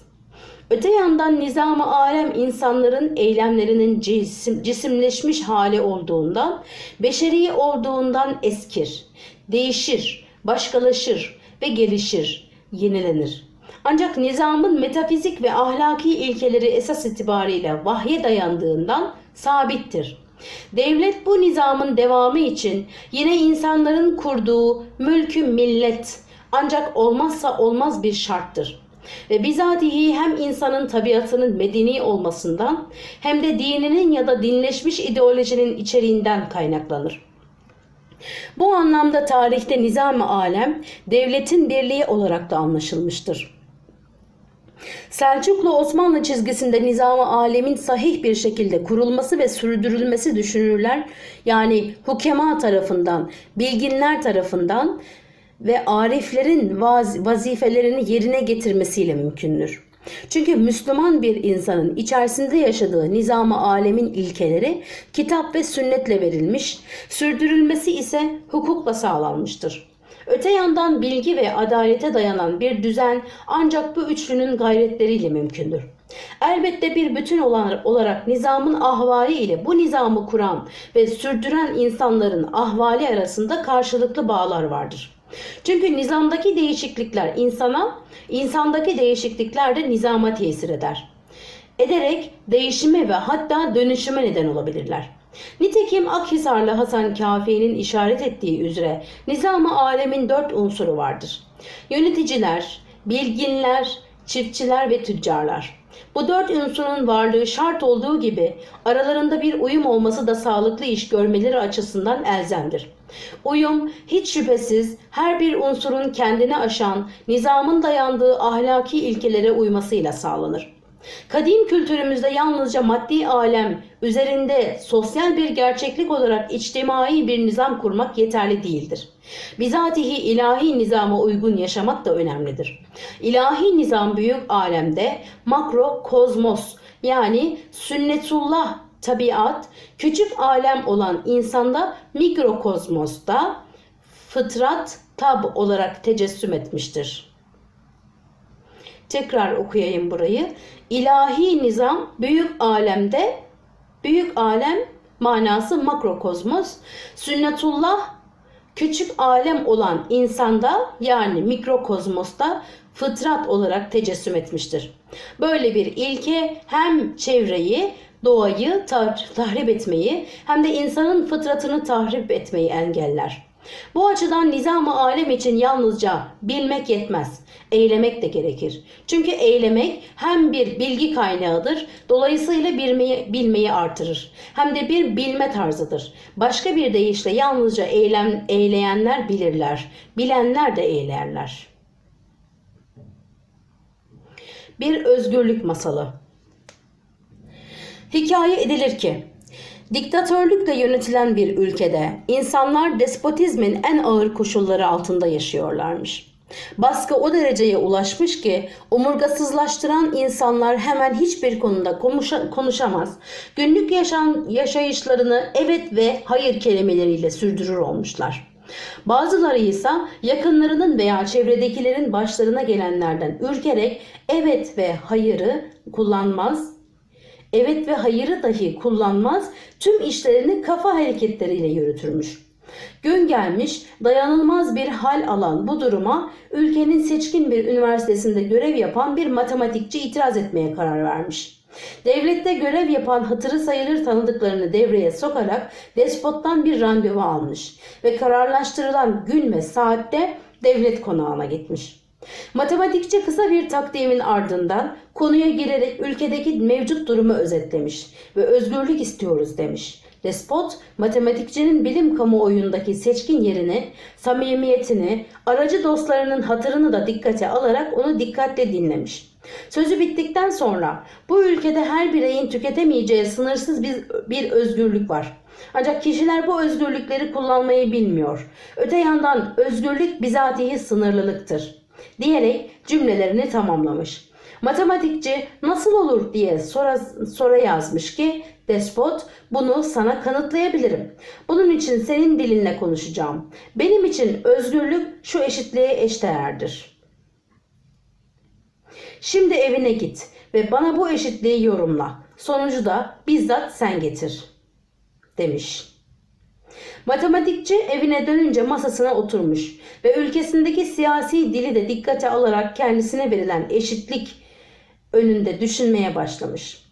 Öte yandan nizam-ı alem insanların eylemlerinin cisim, cisimleşmiş hali olduğundan, beşeri olduğundan eskir, değişir, başkalaşır ve gelişir, yenilenir. Ancak nizamın metafizik ve ahlaki ilkeleri esas itibariyle vahye dayandığından sabittir. Devlet bu nizamın devamı için yine insanların kurduğu mülkü millet ancak olmazsa olmaz bir şarttır. Ve bizatihi hem insanın tabiatının medeni olmasından hem de dininin ya da dinleşmiş ideolojinin içeriğinden kaynaklanır. Bu anlamda tarihte nizam-ı alem devletin birliği olarak da anlaşılmıştır. Selçuklu Osmanlı çizgisinde nizam-ı alemin sahih bir şekilde kurulması ve sürdürülmesi düşünürler. Yani hukema tarafından, bilginler tarafından ve ariflerin vaz vazifelerini yerine getirmesiyle mümkündür. Çünkü Müslüman bir insanın içerisinde yaşadığı nizam-ı alemin ilkeleri kitap ve sünnetle verilmiş, sürdürülmesi ise hukukla sağlanmıştır. Öte yandan bilgi ve adalete dayanan bir düzen ancak bu üçlünün gayretleriyle mümkündür. Elbette bir bütün olarak nizamın ahvali ile bu nizamı kuran ve sürdüren insanların ahvali arasında karşılıklı bağlar vardır. Çünkü nizamdaki değişiklikler insana, insandaki değişiklikler de nizama tesir eder. Ederek değişime ve hatta dönüşüme neden olabilirler. Nitekim Akhisarlı Hasan Kafi'nin işaret ettiği üzere nizam-ı alemin dört unsuru vardır. Yöneticiler, bilginler, çiftçiler ve tüccarlar. Bu dört unsurun varlığı şart olduğu gibi aralarında bir uyum olması da sağlıklı iş görmeleri açısından elzemdir. Uyum hiç şüphesiz her bir unsurun kendini aşan, nizamın dayandığı ahlaki ilkelere uymasıyla sağlanır. Kadim kültürümüzde yalnızca maddi alem üzerinde sosyal bir gerçeklik olarak içtimai bir nizam kurmak yeterli değildir. Bizatihi ilahi nizama uygun yaşamak da önemlidir. İlahi nizam büyük alemde makro kozmos yani sünnetullah tabiat, küçük alem olan insanda mikrokozmosta fıtrat tab olarak tecessüm etmiştir. Tekrar okuyayım burayı. İlahi nizam büyük alemde, büyük alem manası makrokozmos, sünnetullah küçük alem olan insanda yani mikrokozmosta fıtrat olarak tecessüm etmiştir. Böyle bir ilke hem çevreyi doğayı tahrip etmeyi hem de insanın fıtratını tahrip etmeyi engeller. Bu açıdan nizam-ı alem için yalnızca bilmek yetmez, eylemek de gerekir. Çünkü eylemek hem bir bilgi kaynağıdır, dolayısıyla bilmeyi, bilmeyi artırır. Hem de bir bilme tarzıdır. Başka bir deyişle yalnızca eylem, eyleyenler bilirler, bilenler de eylerler. Bir özgürlük masalı Hikaye edilir ki Diktatörlükle yönetilen bir ülkede insanlar despotizmin en ağır koşulları altında yaşıyorlarmış. Baskı o dereceye ulaşmış ki omurgasızlaştıran insanlar hemen hiçbir konuda konuşa, konuşamaz. Günlük yaşam, yaşayışlarını evet ve hayır kelimeleriyle sürdürür olmuşlar. Bazıları ise yakınlarının veya çevredekilerin başlarına gelenlerden ürkerek evet ve hayırı kullanmaz evet ve hayırı dahi kullanmaz, tüm işlerini kafa hareketleriyle yürütürmüş. Gün gelmiş, dayanılmaz bir hal alan bu duruma ülkenin seçkin bir üniversitesinde görev yapan bir matematikçi itiraz etmeye karar vermiş. Devlette görev yapan hatırı sayılır tanıdıklarını devreye sokarak despottan bir randevu almış ve kararlaştırılan gün ve saatte devlet konağına gitmiş. Matematikçi kısa bir takdimin ardından konuya girerek ülkedeki mevcut durumu özetlemiş ve özgürlük istiyoruz demiş. Despot, matematikçinin bilim kamuoyundaki seçkin yerini, samimiyetini, aracı dostlarının hatırını da dikkate alarak onu dikkatle dinlemiş. Sözü bittikten sonra bu ülkede her bireyin tüketemeyeceği sınırsız bir, bir özgürlük var. Ancak kişiler bu özgürlükleri kullanmayı bilmiyor. Öte yandan özgürlük bizatihi sınırlılıktır diyerek cümlelerini tamamlamış. Matematikçi nasıl olur diye sonra, sonra yazmış ki despot bunu sana kanıtlayabilirim. Bunun için senin dilinle konuşacağım. Benim için özgürlük şu eşitliğe eşdeğerdir. Şimdi evine git ve bana bu eşitliği yorumla. Sonucu da bizzat sen getir demiş. Matematikçi evine dönünce masasına oturmuş ve ülkesindeki siyasi dili de dikkate alarak kendisine verilen eşitlik önünde düşünmeye başlamış.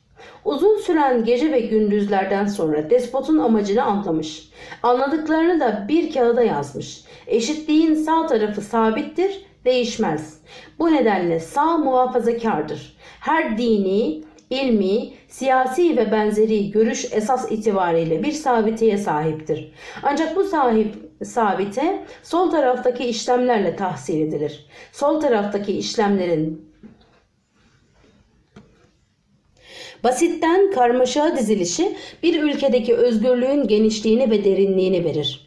Uzun süren gece ve gündüzlerden sonra despotun amacını anlamış. Anladıklarını da bir kağıda yazmış. Eşitliğin sağ tarafı sabittir, değişmez. Bu nedenle sağ muhafazakardır. Her dini, ilmi, siyasi ve benzeri görüş esas itibariyle bir sabiteye sahiptir. Ancak bu sahip sabite sol taraftaki işlemlerle tahsil edilir. Sol taraftaki işlemlerin basitten karmaşa dizilişi bir ülkedeki özgürlüğün genişliğini ve derinliğini verir.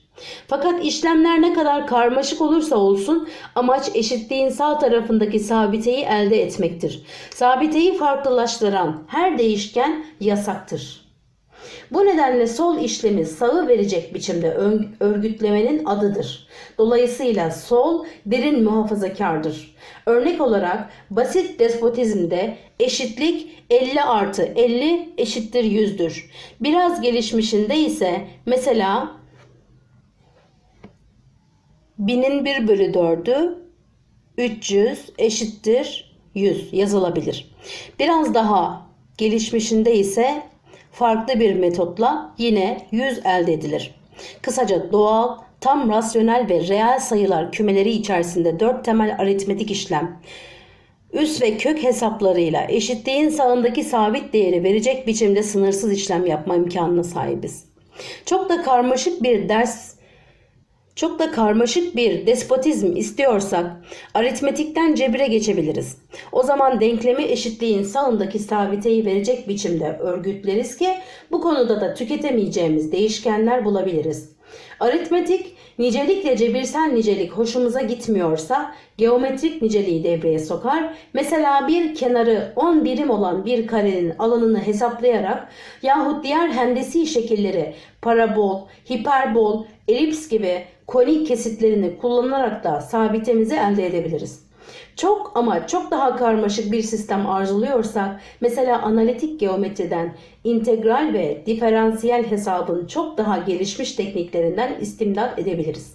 Fakat işlemler ne kadar karmaşık olursa olsun amaç eşitliğin sağ tarafındaki sabiteyi elde etmektir. Sabiteyi farklılaştıran her değişken yasaktır. Bu nedenle sol işlemi sağı verecek biçimde örgütlemenin adıdır. Dolayısıyla sol derin muhafazakardır. Örnek olarak basit despotizmde eşitlik 50 artı 50 eşittir 100'dür. Biraz gelişmişinde ise mesela binin 1 bölü 4'ü 300 eşittir 100 yazılabilir. Biraz daha gelişmişinde ise farklı bir metotla yine 100 elde edilir. Kısaca doğal, tam rasyonel ve reel sayılar kümeleri içerisinde 4 temel aritmetik işlem, üs ve kök hesaplarıyla eşitliğin sağındaki sabit değeri verecek biçimde sınırsız işlem yapma imkanına sahibiz. Çok da karmaşık bir ders çok da karmaşık bir despotizm istiyorsak aritmetikten cebire geçebiliriz. O zaman denklemi eşitliğin sağındaki sabiteyi verecek biçimde örgütleriz ki bu konuda da tüketemeyeceğimiz değişkenler bulabiliriz. Aritmetik nicelikle cebirsel nicelik hoşumuza gitmiyorsa geometrik niceliği devreye sokar. Mesela bir kenarı 10 birim olan bir karenin alanını hesaplayarak yahut diğer hendesi şekilleri parabol, hiperbol, elips gibi konik kesitlerini kullanarak da sabitemizi elde edebiliriz. Çok ama çok daha karmaşık bir sistem arzuluyorsak mesela analitik geometriden integral ve diferansiyel hesabın çok daha gelişmiş tekniklerinden istimdat edebiliriz.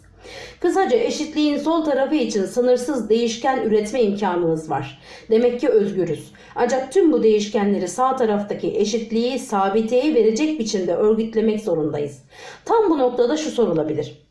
Kısaca eşitliğin sol tarafı için sınırsız değişken üretme imkanımız var. Demek ki özgürüz. Ancak tüm bu değişkenleri sağ taraftaki eşitliği sabiteye verecek biçimde örgütlemek zorundayız. Tam bu noktada şu sorulabilir.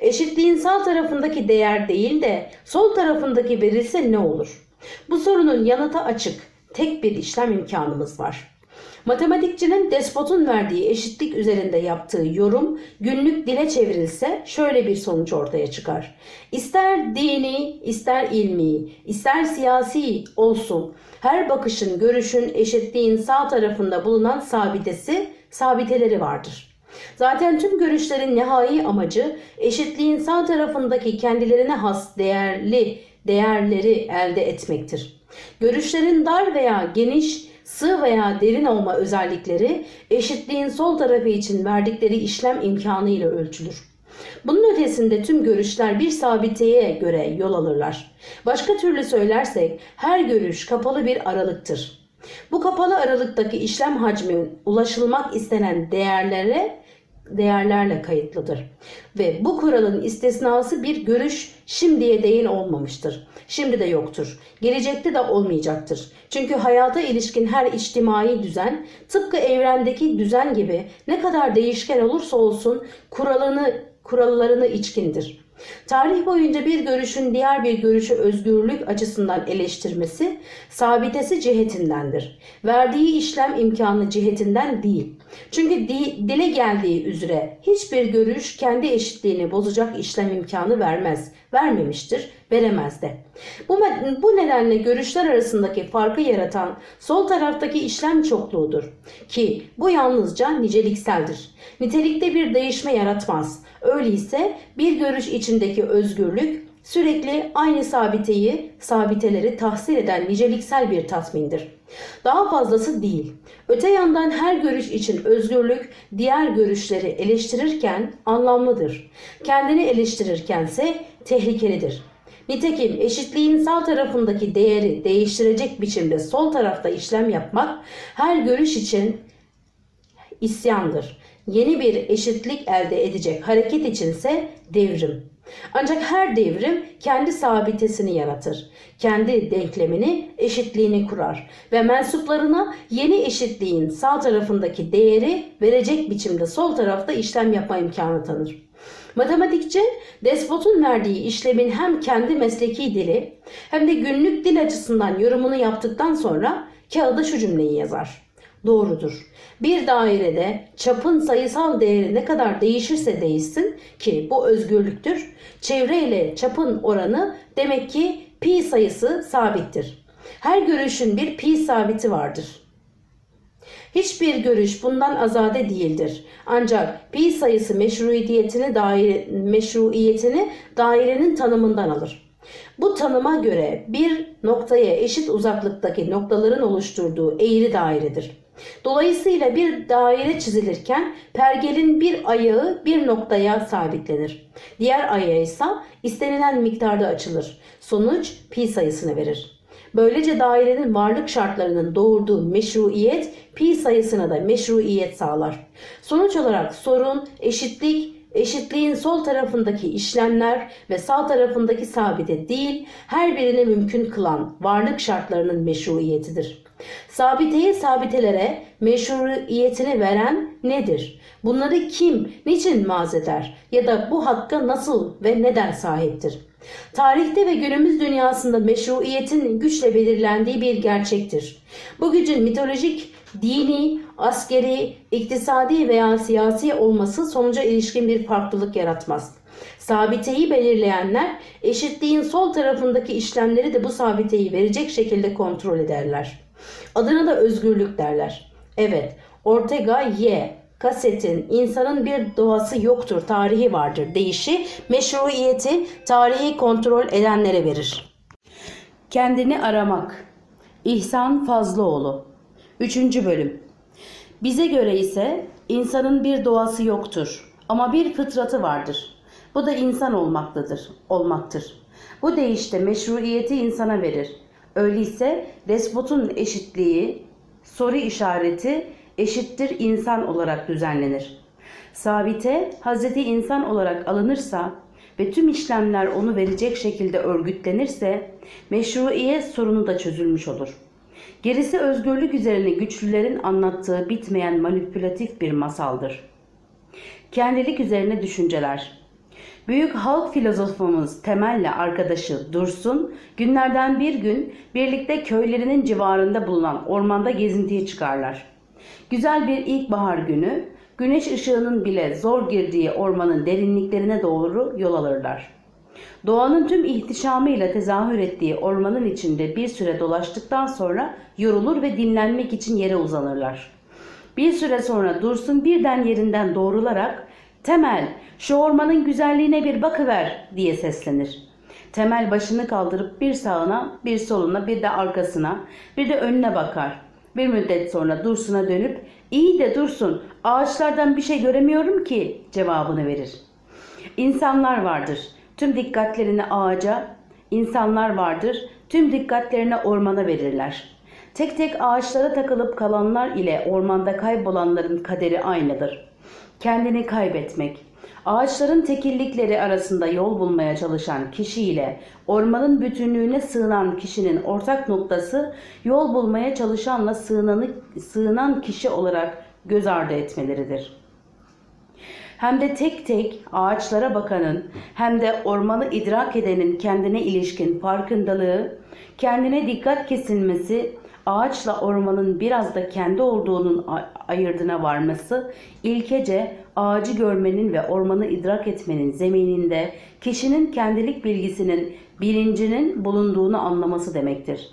Eşitliğin sağ tarafındaki değer değil de sol tarafındaki verilse ne olur? Bu sorunun yanıtı açık. Tek bir işlem imkanımız var. Matematikçinin despotun verdiği eşitlik üzerinde yaptığı yorum günlük dile çevrilse şöyle bir sonuç ortaya çıkar. İster dini, ister ilmi, ister siyasi olsun her bakışın, görüşün eşitliğin sağ tarafında bulunan sabitesi, sabiteleri vardır. Zaten tüm görüşlerin nihai amacı eşitliğin sağ tarafındaki kendilerine has değerli değerleri elde etmektir. Görüşlerin dar veya geniş, sığ veya derin olma özellikleri eşitliğin sol tarafı için verdikleri işlem imkanı ile ölçülür. Bunun ötesinde tüm görüşler bir sabiteye göre yol alırlar. Başka türlü söylersek her görüş kapalı bir aralıktır. Bu kapalı aralıktaki işlem hacmi ulaşılmak istenen değerlere değerlerle kayıtlıdır. Ve bu kuralın istisnası bir görüş şimdiye değin olmamıştır. Şimdi de yoktur. Gelecekte de olmayacaktır. Çünkü hayata ilişkin her içtimai düzen tıpkı evrendeki düzen gibi ne kadar değişken olursa olsun kuralını kurallarını içkindir. Tarih boyunca bir görüşün diğer bir görüşü özgürlük açısından eleştirmesi sabitesi cihetindendir. Verdiği işlem imkanı cihetinden değil. Çünkü dile geldiği üzere hiçbir görüş kendi eşitliğini bozacak işlem imkanı vermez, vermemiştir, veremez de. Bu, bu nedenle görüşler arasındaki farkı yaratan sol taraftaki işlem çokluğudur. Ki bu yalnızca nicelikseldir. Nitelikte bir değişme yaratmaz. Öyleyse bir görüş içindeki özgürlük sürekli aynı sabiteyi, sabiteleri tahsil eden niceliksel bir tatmindir. Daha fazlası değil. Öte yandan her görüş için özgürlük diğer görüşleri eleştirirken anlamlıdır. Kendini eleştirirkense tehlikelidir. Nitekim eşitliğin sağ tarafındaki değeri değiştirecek biçimde sol tarafta işlem yapmak her görüş için isyandır. Yeni bir eşitlik elde edecek hareket içinse devrim. Ancak her devrim kendi sabitesini yaratır. Kendi denklemini, eşitliğini kurar ve mensuplarına yeni eşitliğin sağ tarafındaki değeri verecek biçimde sol tarafta işlem yapma imkanı tanır. Matematikçi despotun verdiği işlemin hem kendi mesleki dili hem de günlük dil açısından yorumunu yaptıktan sonra kağıda şu cümleyi yazar. Doğrudur. Bir dairede çapın sayısal değeri ne kadar değişirse değişsin ki bu özgürlüktür. Çevreyle çapın oranı demek ki pi sayısı sabittir. Her görüşün bir pi sabiti vardır. Hiçbir görüş bundan azade değildir. Ancak pi sayısı meşruiyetini, daire, meşruiyetini dairenin tanımından alır. Bu tanıma göre bir noktaya eşit uzaklıktaki noktaların oluşturduğu eğri dairedir. Dolayısıyla bir daire çizilirken pergelin bir ayağı bir noktaya sabitlenir. Diğer ayağı ise istenilen miktarda açılır. Sonuç pi sayısını verir. Böylece dairenin varlık şartlarının doğurduğu meşruiyet pi sayısına da meşruiyet sağlar. Sonuç olarak sorun, eşitlik, eşitliğin sol tarafındaki işlemler ve sağ tarafındaki sabite değil, her birini mümkün kılan varlık şartlarının meşruiyetidir. Sabiteye sabitelere meşruiyetini veren nedir? Bunları kim, niçin maz eder? Ya da bu hakka nasıl ve neden sahiptir? Tarihte ve günümüz dünyasında meşruiyetin güçle belirlendiği bir gerçektir. Bu gücün mitolojik, dini, askeri, iktisadi veya siyasi olması sonuca ilişkin bir farklılık yaratmaz. Sabiteyi belirleyenler eşitliğin sol tarafındaki işlemleri de bu sabiteyi verecek şekilde kontrol ederler. Adına da özgürlük derler. Evet, Ortega Y. Kasetin insanın bir doğası yoktur, tarihi vardır deyişi meşruiyeti tarihi kontrol edenlere verir. Kendini aramak. İhsan Fazlıoğlu 3. bölüm. Bize göre ise insanın bir doğası yoktur ama bir fıtratı vardır. Bu da insan olmaktadır, olmaktır. Bu deyişte meşruiyeti insana verir. Öyleyse despotun eşitliği, soru işareti eşittir insan olarak düzenlenir. Sabite Hazreti insan olarak alınırsa ve tüm işlemler onu verecek şekilde örgütlenirse meşruiyet sorunu da çözülmüş olur. Gerisi özgürlük üzerine güçlülerin anlattığı bitmeyen manipülatif bir masaldır. Kendilik üzerine düşünceler Büyük halk filozofumuz Temel'le arkadaşı Dursun günlerden bir gün birlikte köylerinin civarında bulunan ormanda gezintiye çıkarlar. Güzel bir ilkbahar günü güneş ışığının bile zor girdiği ormanın derinliklerine doğru yol alırlar. Doğanın tüm ihtişamıyla tezahür ettiği ormanın içinde bir süre dolaştıktan sonra yorulur ve dinlenmek için yere uzanırlar. Bir süre sonra Dursun birden yerinden doğrularak Temel şu ormanın güzelliğine bir bakıver diye seslenir. Temel başını kaldırıp bir sağına bir soluna bir de arkasına bir de önüne bakar. Bir müddet sonra Dursun'a dönüp iyi de Dursun ağaçlardan bir şey göremiyorum ki cevabını verir. İnsanlar vardır. Tüm dikkatlerini ağaca, insanlar vardır. Tüm dikkatlerini ormana verirler. Tek tek ağaçlara takılıp kalanlar ile ormanda kaybolanların kaderi aynıdır. Kendini kaybetmek, Ağaçların tekillikleri arasında yol bulmaya çalışan kişi ile ormanın bütünlüğüne sığınan kişinin ortak noktası yol bulmaya çalışanla sığınanı, sığınan kişi olarak göz ardı etmeleridir. Hem de tek tek ağaçlara bakanın hem de ormanı idrak edenin kendine ilişkin farkındalığı, kendine dikkat kesilmesi ağaçla ormanın biraz da kendi olduğunun ayırdına varması ilkece ağacı görmenin ve ormanı idrak etmenin zemininde kişinin kendilik bilgisinin bilincinin bulunduğunu anlaması demektir.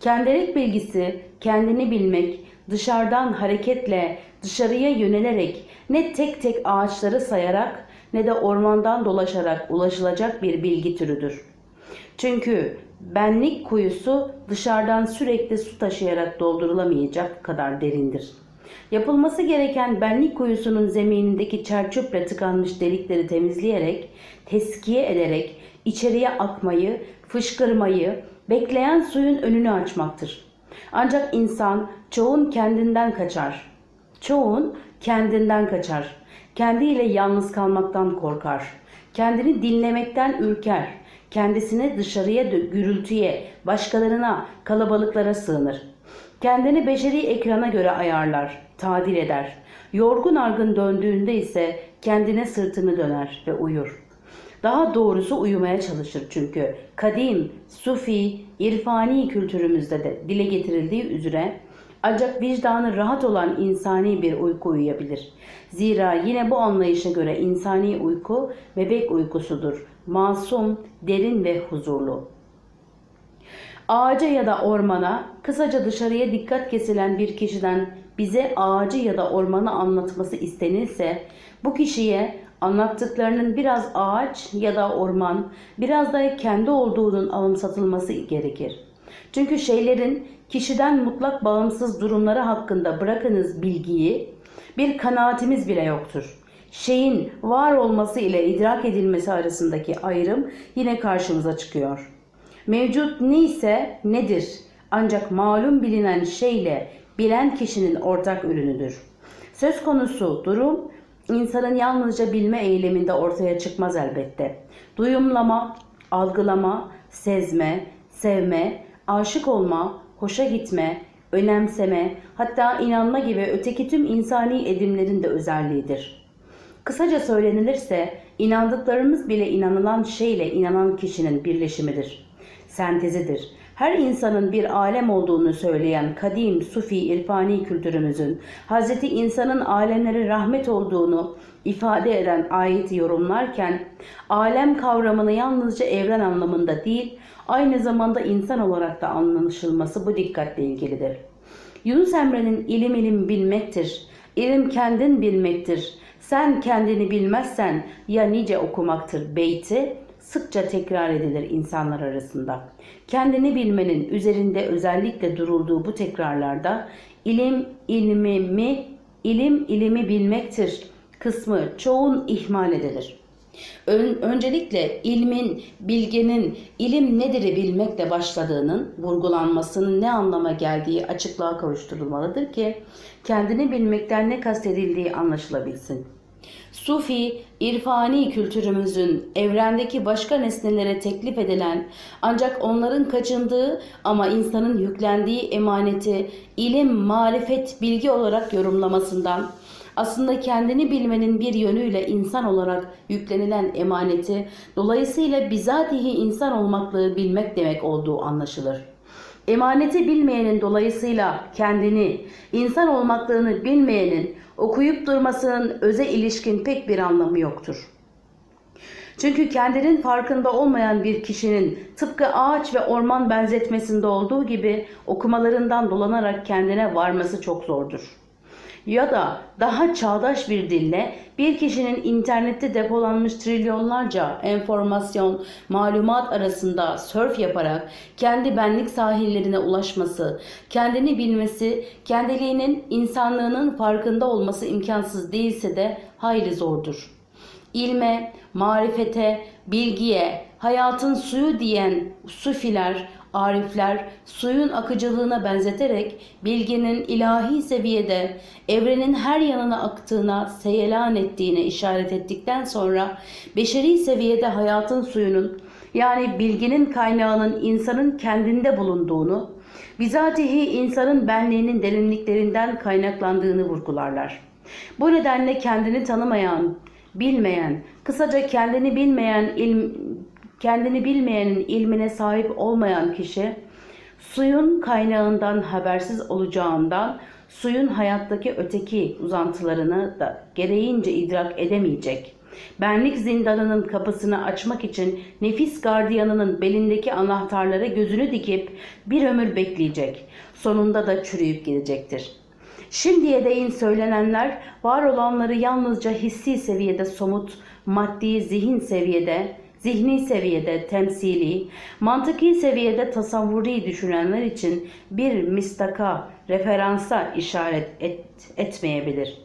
Kendilik bilgisi, kendini bilmek, dışarıdan hareketle, dışarıya yönelerek ne tek tek ağaçları sayarak ne de ormandan dolaşarak ulaşılacak bir bilgi türüdür. Çünkü benlik kuyusu dışarıdan sürekli su taşıyarak doldurulamayacak kadar derindir. Yapılması gereken benlik kuyusunun zeminindeki çerçöple tıkanmış delikleri temizleyerek, teskiye ederek içeriye akmayı, fışkırmayı, bekleyen suyun önünü açmaktır. Ancak insan çoğun kendinden kaçar. Çoğun kendinden kaçar. Kendiyle yalnız kalmaktan korkar. Kendini dinlemekten ürker. Kendisini dışarıya, gürültüye, başkalarına, kalabalıklara sığınır. Kendini beşeri ekrana göre ayarlar, tadil eder. Yorgun argın döndüğünde ise kendine sırtını döner ve uyur. Daha doğrusu uyumaya çalışır çünkü kadim, sufi, irfani kültürümüzde de dile getirildiği üzere ancak vicdanı rahat olan insani bir uyku uyuyabilir. Zira yine bu anlayışa göre insani uyku bebek uykusudur. Masum, derin ve huzurlu. Ağaca ya da ormana, kısaca dışarıya dikkat kesilen bir kişiden bize ağacı ya da ormanı anlatması istenirse, bu kişiye anlattıklarının biraz ağaç ya da orman, biraz da kendi olduğunun anımsatılması gerekir. Çünkü şeylerin kişiden mutlak bağımsız durumları hakkında bırakınız bilgiyi, bir kanaatimiz bile yoktur. Şeyin var olması ile idrak edilmesi arasındaki ayrım yine karşımıza çıkıyor. Mevcut neyse nedir ancak malum bilinen şeyle bilen kişinin ortak ürünüdür. Söz konusu durum insanın yalnızca bilme eyleminde ortaya çıkmaz elbette. Duyumlama, algılama, sezme, sevme, aşık olma, hoşa gitme, önemseme, hatta inanma gibi öteki tüm insani edimlerin de özelliğidir. Kısaca söylenilirse inandıklarımız bile inanılan şeyle inanan kişinin birleşimidir. Sentezidir. Her insanın bir alem olduğunu söyleyen kadim, sufi, irfani kültürümüzün Hz. insanın alemleri rahmet olduğunu ifade eden ayeti yorumlarken alem kavramını yalnızca evren anlamında değil, aynı zamanda insan olarak da anlaşılması bu dikkatle ilgilidir. Yunus Emre'nin ilim ilim bilmektir, ilim kendin bilmektir, sen kendini bilmezsen ya nice okumaktır beyti sıkça tekrar edilir insanlar arasında. Kendini bilmenin üzerinde özellikle durulduğu bu tekrarlarda ilim ilmimi, ilim ilimi bilmektir kısmı çoğun ihmal edilir. Ön, öncelikle ilmin, bilgenin ilim nedir'i bilmekle başladığının vurgulanmasının ne anlama geldiği açıklığa kavuşturulmalıdır ki kendini bilmekten ne kastedildiği anlaşılabilsin. Sufi, irfani kültürümüzün evrendeki başka nesnelere teklif edilen ancak onların kaçındığı ama insanın yüklendiği emaneti ilim, marifet, bilgi olarak yorumlamasından aslında kendini bilmenin bir yönüyle insan olarak yüklenilen emaneti dolayısıyla bizatihi insan olmaklığı bilmek demek olduğu anlaşılır. Emaneti bilmeyenin dolayısıyla kendini, insan olmaklığını bilmeyenin okuyup durmasının öze ilişkin pek bir anlamı yoktur. Çünkü kendinin farkında olmayan bir kişinin tıpkı ağaç ve orman benzetmesinde olduğu gibi okumalarından dolanarak kendine varması çok zordur ya da daha çağdaş bir dille bir kişinin internette depolanmış trilyonlarca enformasyon, malumat arasında sörf yaparak kendi benlik sahillerine ulaşması, kendini bilmesi, kendiliğinin insanlığının farkında olması imkansız değilse de hayli zordur. İlme, marifete, bilgiye, hayatın suyu diyen sufiler Arifler suyun akıcılığına benzeterek bilginin ilahi seviyede evrenin her yanına aktığına, seyelan ettiğine işaret ettikten sonra beşeri seviyede hayatın suyunun yani bilginin kaynağının insanın kendinde bulunduğunu, bizatihi insanın benliğinin derinliklerinden kaynaklandığını vurgularlar. Bu nedenle kendini tanımayan, bilmeyen, kısaca kendini bilmeyen ilm, kendini bilmeyenin ilmine sahip olmayan kişi suyun kaynağından habersiz olacağından suyun hayattaki öteki uzantılarını da gereğince idrak edemeyecek. Benlik zindanının kapısını açmak için nefis gardiyanının belindeki anahtarlara gözünü dikip bir ömür bekleyecek. Sonunda da çürüyüp gidecektir. Şimdiye değin söylenenler var olanları yalnızca hissi seviyede somut, maddi zihin seviyede zihni seviyede temsili, mantıki seviyede tasavvuri düşünenler için bir mistaka, referansa işaret et, etmeyebilir.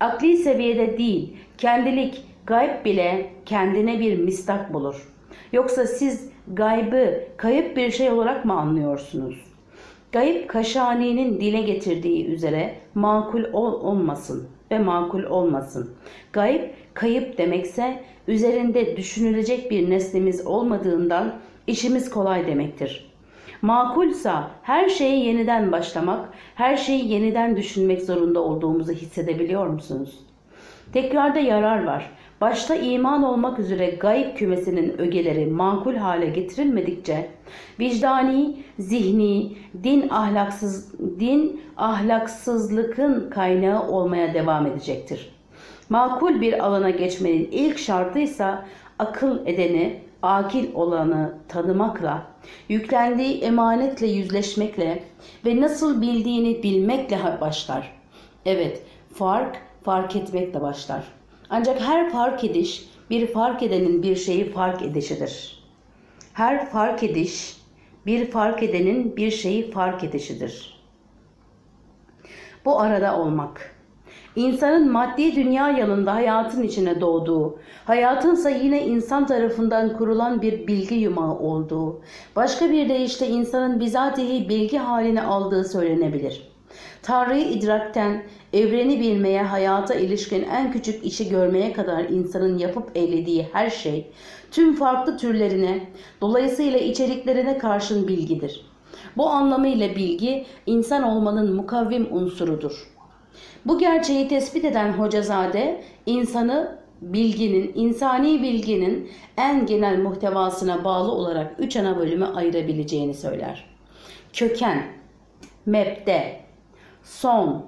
Akli seviyede değil, kendilik, gayb bile kendine bir mistak bulur. Yoksa siz gaybı kayıp bir şey olarak mı anlıyorsunuz? Gayip Kaşani'nin dile getirdiği üzere makul ol olmasın ve makul olmasın. Gayip kayıp demekse üzerinde düşünülecek bir neslimiz olmadığından işimiz kolay demektir. Makulsa her şeyi yeniden başlamak, her şeyi yeniden düşünmek zorunda olduğumuzu hissedebiliyor musunuz? Tekrarda yarar var. Başta iman olmak üzere gayb kümesinin ögeleri makul hale getirilmedikçe vicdani, zihni, din ahlaksız din ahlaksızlıkın kaynağı olmaya devam edecektir. Makul bir alana geçmenin ilk şartıysa akıl edeni, akil olanı tanımakla, yüklendiği emanetle yüzleşmekle ve nasıl bildiğini bilmekle başlar. Evet, fark fark etmekle başlar. Ancak her fark ediş bir fark edenin bir şeyi fark edişidir. Her fark ediş bir fark edenin bir şeyi fark edişidir. Bu arada olmak. İnsanın maddi dünya yanında hayatın içine doğduğu, hayatınsa yine insan tarafından kurulan bir bilgi yumağı olduğu, başka bir deyişle insanın bizatihi bilgi halini aldığı söylenebilir. Tanrı'yı idrakten, evreni bilmeye, hayata ilişkin en küçük işi görmeye kadar insanın yapıp eylediği her şey, tüm farklı türlerine, dolayısıyla içeriklerine karşın bilgidir. Bu anlamıyla bilgi, insan olmanın mukavvim unsurudur. Bu gerçeği tespit eden Hocazade, insanı bilginin, insani bilginin en genel muhtevasına bağlı olarak üç ana bölüme ayırabileceğini söyler. Köken, mebde, son,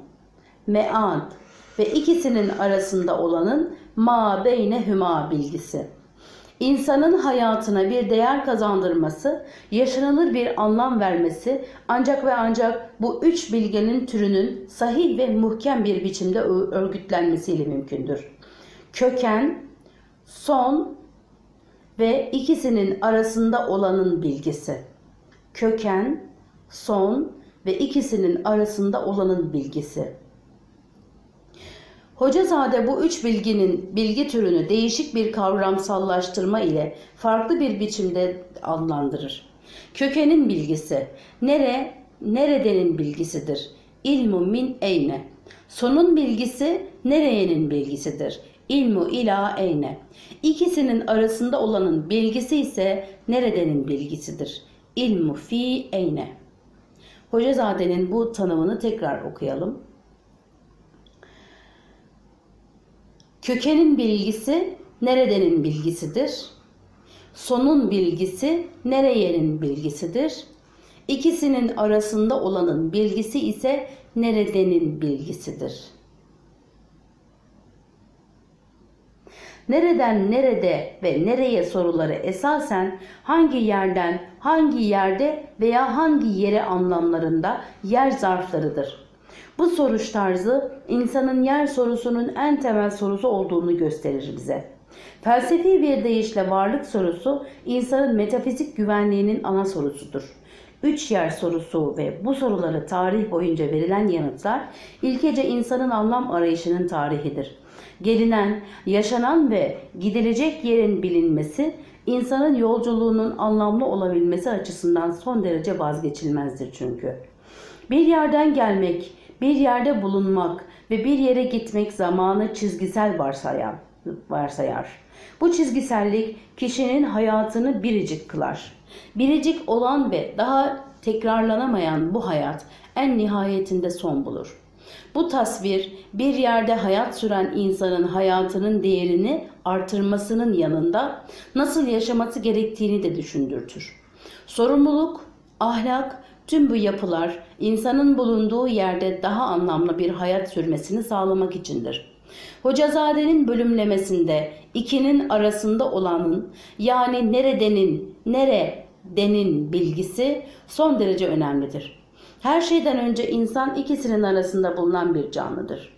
mead ve ikisinin arasında olanın ma beyne hüma bilgisi. İnsanın hayatına bir değer kazandırması, yaşanılır bir anlam vermesi ancak ve ancak bu üç bilgenin türünün sahih ve muhkem bir biçimde örgütlenmesiyle mümkündür. Köken, son ve ikisinin arasında olanın bilgisi. Köken, son ve ikisinin arasında olanın bilgisi. Hocazade bu üç bilginin bilgi türünü değişik bir kavramsallaştırma ile farklı bir biçimde adlandırır. Kökenin bilgisi, nere, neredenin bilgisidir. İlmu min eyne. Sonun bilgisi, nereyenin bilgisidir. İlmu ila eyne. İkisinin arasında olanın bilgisi ise neredenin bilgisidir. İlmu fi eyne. Hocazade'nin bu tanımını tekrar okuyalım. Kökenin bilgisi neredenin bilgisidir. Sonun bilgisi nereyenin bilgisidir. İkisinin arasında olanın bilgisi ise neredenin bilgisidir. Nereden nerede ve nereye soruları esasen hangi yerden hangi yerde veya hangi yere anlamlarında yer zarflarıdır. Bu soruş tarzı insanın yer sorusunun en temel sorusu olduğunu gösterir bize. Felsefi bir deyişle varlık sorusu insanın metafizik güvenliğinin ana sorusudur. Üç yer sorusu ve bu soruları tarih boyunca verilen yanıtlar ilkece insanın anlam arayışının tarihidir. Gelinen, yaşanan ve gidilecek yerin bilinmesi insanın yolculuğunun anlamlı olabilmesi açısından son derece vazgeçilmezdir çünkü. Bir yerden gelmek, bir yerde bulunmak ve bir yere gitmek zamanı çizgisel varsayar. varsayar. Bu çizgisellik kişinin hayatını biricik kılar. Biricik olan ve daha tekrarlanamayan bu hayat en nihayetinde son bulur. Bu tasvir bir yerde hayat süren insanın hayatının değerini artırmasının yanında nasıl yaşaması gerektiğini de düşündürtür. Sorumluluk, ahlak, tüm bu yapılar insanın bulunduğu yerde daha anlamlı bir hayat sürmesini sağlamak içindir. Hocazade'nin bölümlemesinde ikinin arasında olanın yani neredenin, neredenin bilgisi son derece önemlidir. Her şeyden önce insan ikisinin arasında bulunan bir canlıdır.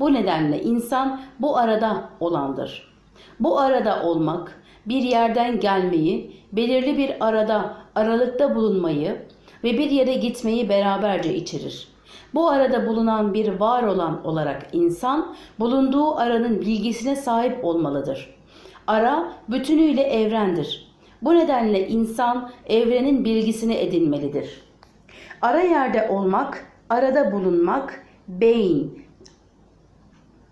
Bu nedenle insan bu arada olandır. Bu arada olmak bir yerden gelmeyi, belirli bir arada, aralıkta bulunmayı ve bir yere gitmeyi beraberce içerir. Bu arada bulunan bir var olan olarak insan bulunduğu aranın bilgisine sahip olmalıdır. Ara bütünüyle evrendir. Bu nedenle insan evrenin bilgisini edinmelidir. Ara yerde olmak, arada bulunmak, beyin,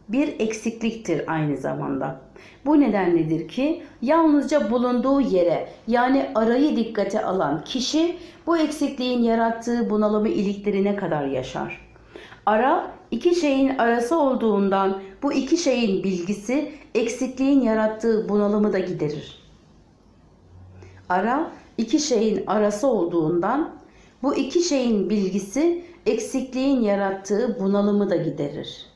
bir eksikliktir aynı zamanda. Bu nedenledir ki yalnızca bulunduğu yere yani arayı dikkate alan kişi bu eksikliğin yarattığı bunalımı iliklerine kadar yaşar. Ara iki şeyin arası olduğundan bu iki şeyin bilgisi eksikliğin yarattığı bunalımı da giderir. Ara iki şeyin arası olduğundan bu iki şeyin bilgisi eksikliğin yarattığı bunalımı da giderir.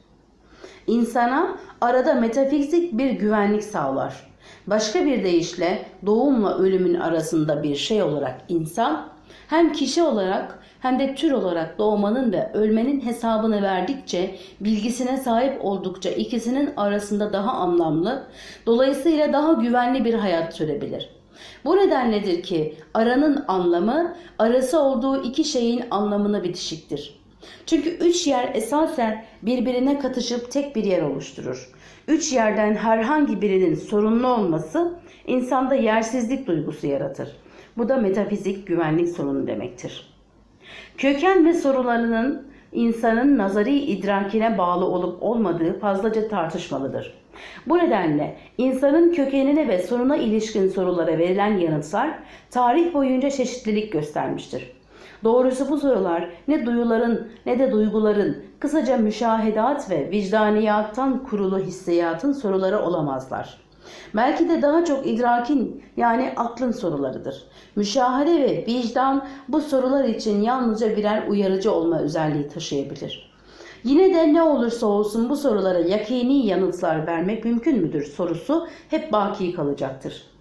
İnsana arada metafizik bir güvenlik sağlar. Başka bir deyişle doğumla ölümün arasında bir şey olarak insan hem kişi olarak hem de tür olarak doğmanın ve ölmenin hesabını verdikçe, bilgisine sahip oldukça ikisinin arasında daha anlamlı, dolayısıyla daha güvenli bir hayat sürebilir. Bu nedenledir ki aranın anlamı arası olduğu iki şeyin anlamına bitişiktir. Çünkü üç yer esasen birbirine katışıp tek bir yer oluşturur. Üç yerden herhangi birinin sorunlu olması insanda yersizlik duygusu yaratır. Bu da metafizik güvenlik sorunu demektir. Köken ve sorularının insanın nazari idrakine bağlı olup olmadığı fazlaca tartışmalıdır. Bu nedenle insanın kökenine ve soruna ilişkin sorulara verilen yanıtlar tarih boyunca çeşitlilik göstermiştir. Doğrusu bu sorular ne duyuların ne de duyguların, kısaca müşahedat ve vicdaniyattan kurulu hissiyatın soruları olamazlar. Belki de daha çok idrakin yani aklın sorularıdır. Müşahede ve vicdan bu sorular için yalnızca birer uyarıcı olma özelliği taşıyabilir. Yine de ne olursa olsun bu sorulara yakini yanıtlar vermek mümkün müdür sorusu hep baki kalacaktır.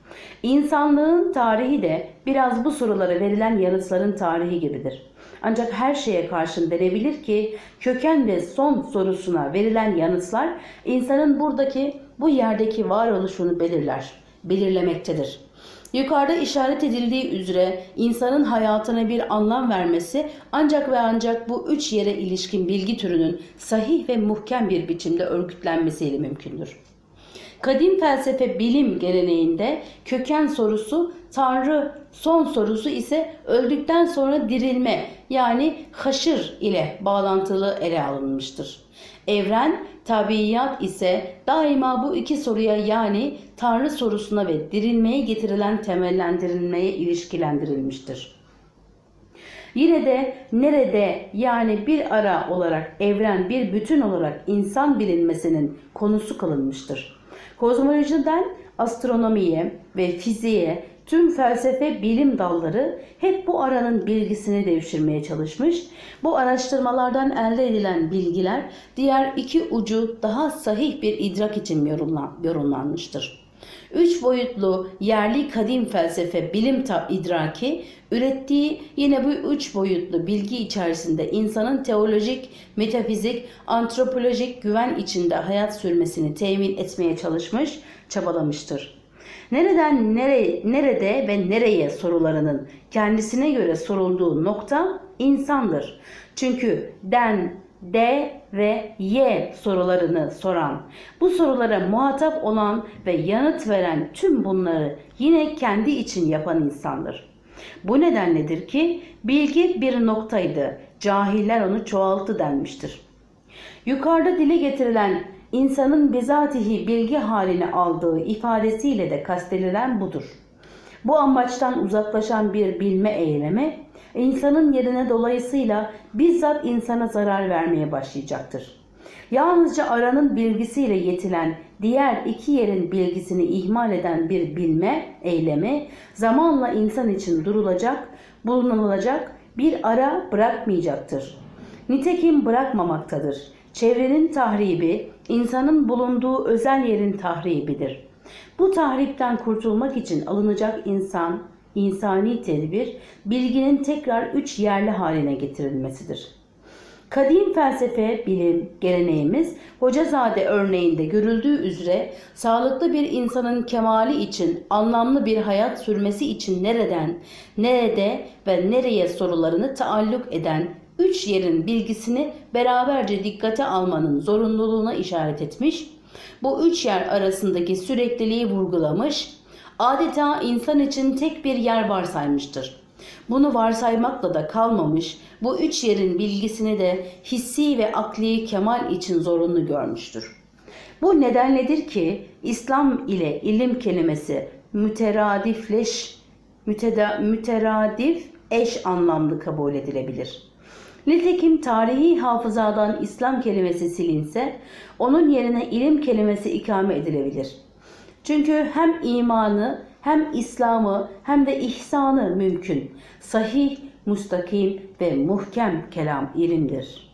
İnsanlığın tarihi de biraz bu sorulara verilen yanıtların tarihi gibidir. Ancak her şeye karşın denebilir ki köken ve son sorusuna verilen yanıtlar insanın buradaki bu yerdeki varoluşunu belirler, belirlemektedir. Yukarıda işaret edildiği üzere insanın hayatına bir anlam vermesi ancak ve ancak bu üç yere ilişkin bilgi türünün sahih ve muhkem bir biçimde örgütlenmesiyle mümkündür. Kadim felsefe bilim geleneğinde köken sorusu Tanrı, son sorusu ise öldükten sonra dirilme yani haşır ile bağlantılı ele alınmıştır. Evren, tabiiyat ise daima bu iki soruya yani Tanrı sorusuna ve dirilmeye getirilen temellendirilmeye ilişkilendirilmiştir. Yine de nerede yani bir ara olarak evren bir bütün olarak insan bilinmesinin konusu kılınmıştır. Kozmolojiden astronomiye ve fiziğe tüm felsefe bilim dalları hep bu aranın bilgisini devşirmeye çalışmış. Bu araştırmalardan elde edilen bilgiler diğer iki ucu daha sahih bir idrak için yorumlanmıştır. Üç boyutlu yerli kadim felsefe bilim idraki ürettiği yine bu üç boyutlu bilgi içerisinde insanın teolojik, metafizik, antropolojik güven içinde hayat sürmesini temin etmeye çalışmış, çabalamıştır. Nereden nereye, nerede ve nereye sorularının kendisine göre sorulduğu nokta insandır. Çünkü den, de ve y sorularını soran, bu sorulara muhatap olan ve yanıt veren tüm bunları yine kendi için yapan insandır. Bu nedenledir ki bilgi bir noktaydı, cahiller onu çoğaltı denmiştir. Yukarıda dile getirilen insanın bizatihi bilgi haline aldığı ifadesiyle de kastedilen budur. Bu amaçtan uzaklaşan bir bilme eylemi insanın yerine dolayısıyla bizzat insana zarar vermeye başlayacaktır. Yalnızca aranın bilgisiyle yetilen diğer iki yerin bilgisini ihmal eden bir bilme eylemi zamanla insan için durulacak, bulunulacak bir ara bırakmayacaktır. Nitekim bırakmamaktadır. Çevrenin tahribi, insanın bulunduğu özel yerin tahribidir. Bu tahripten kurtulmak için alınacak insan, insani tedbir, bilginin tekrar üç yerli haline getirilmesidir. Kadim felsefe, bilim, geleneğimiz Hocazade örneğinde görüldüğü üzere sağlıklı bir insanın kemali için, anlamlı bir hayat sürmesi için nereden, nerede ve nereye sorularını taalluk eden üç yerin bilgisini beraberce dikkate almanın zorunluluğuna işaret etmiş, bu üç yer arasındaki sürekliliği vurgulamış, adeta insan için tek bir yer varsaymıştır. Bunu varsaymakla da kalmamış, bu üç yerin bilgisini de hissi ve akli kemal için zorunlu görmüştür. Bu nedenledir ki İslam ile ilim kelimesi müteradifleş, müteda, müteradif eş anlamlı kabul edilebilir. Nitekim tarihi hafızadan İslam kelimesi silinse onun yerine ilim kelimesi ikame edilebilir. Çünkü hem imanı hem İslam'ı hem de ihsanı mümkün. Sahih, mustakim ve muhkem kelam ilimdir.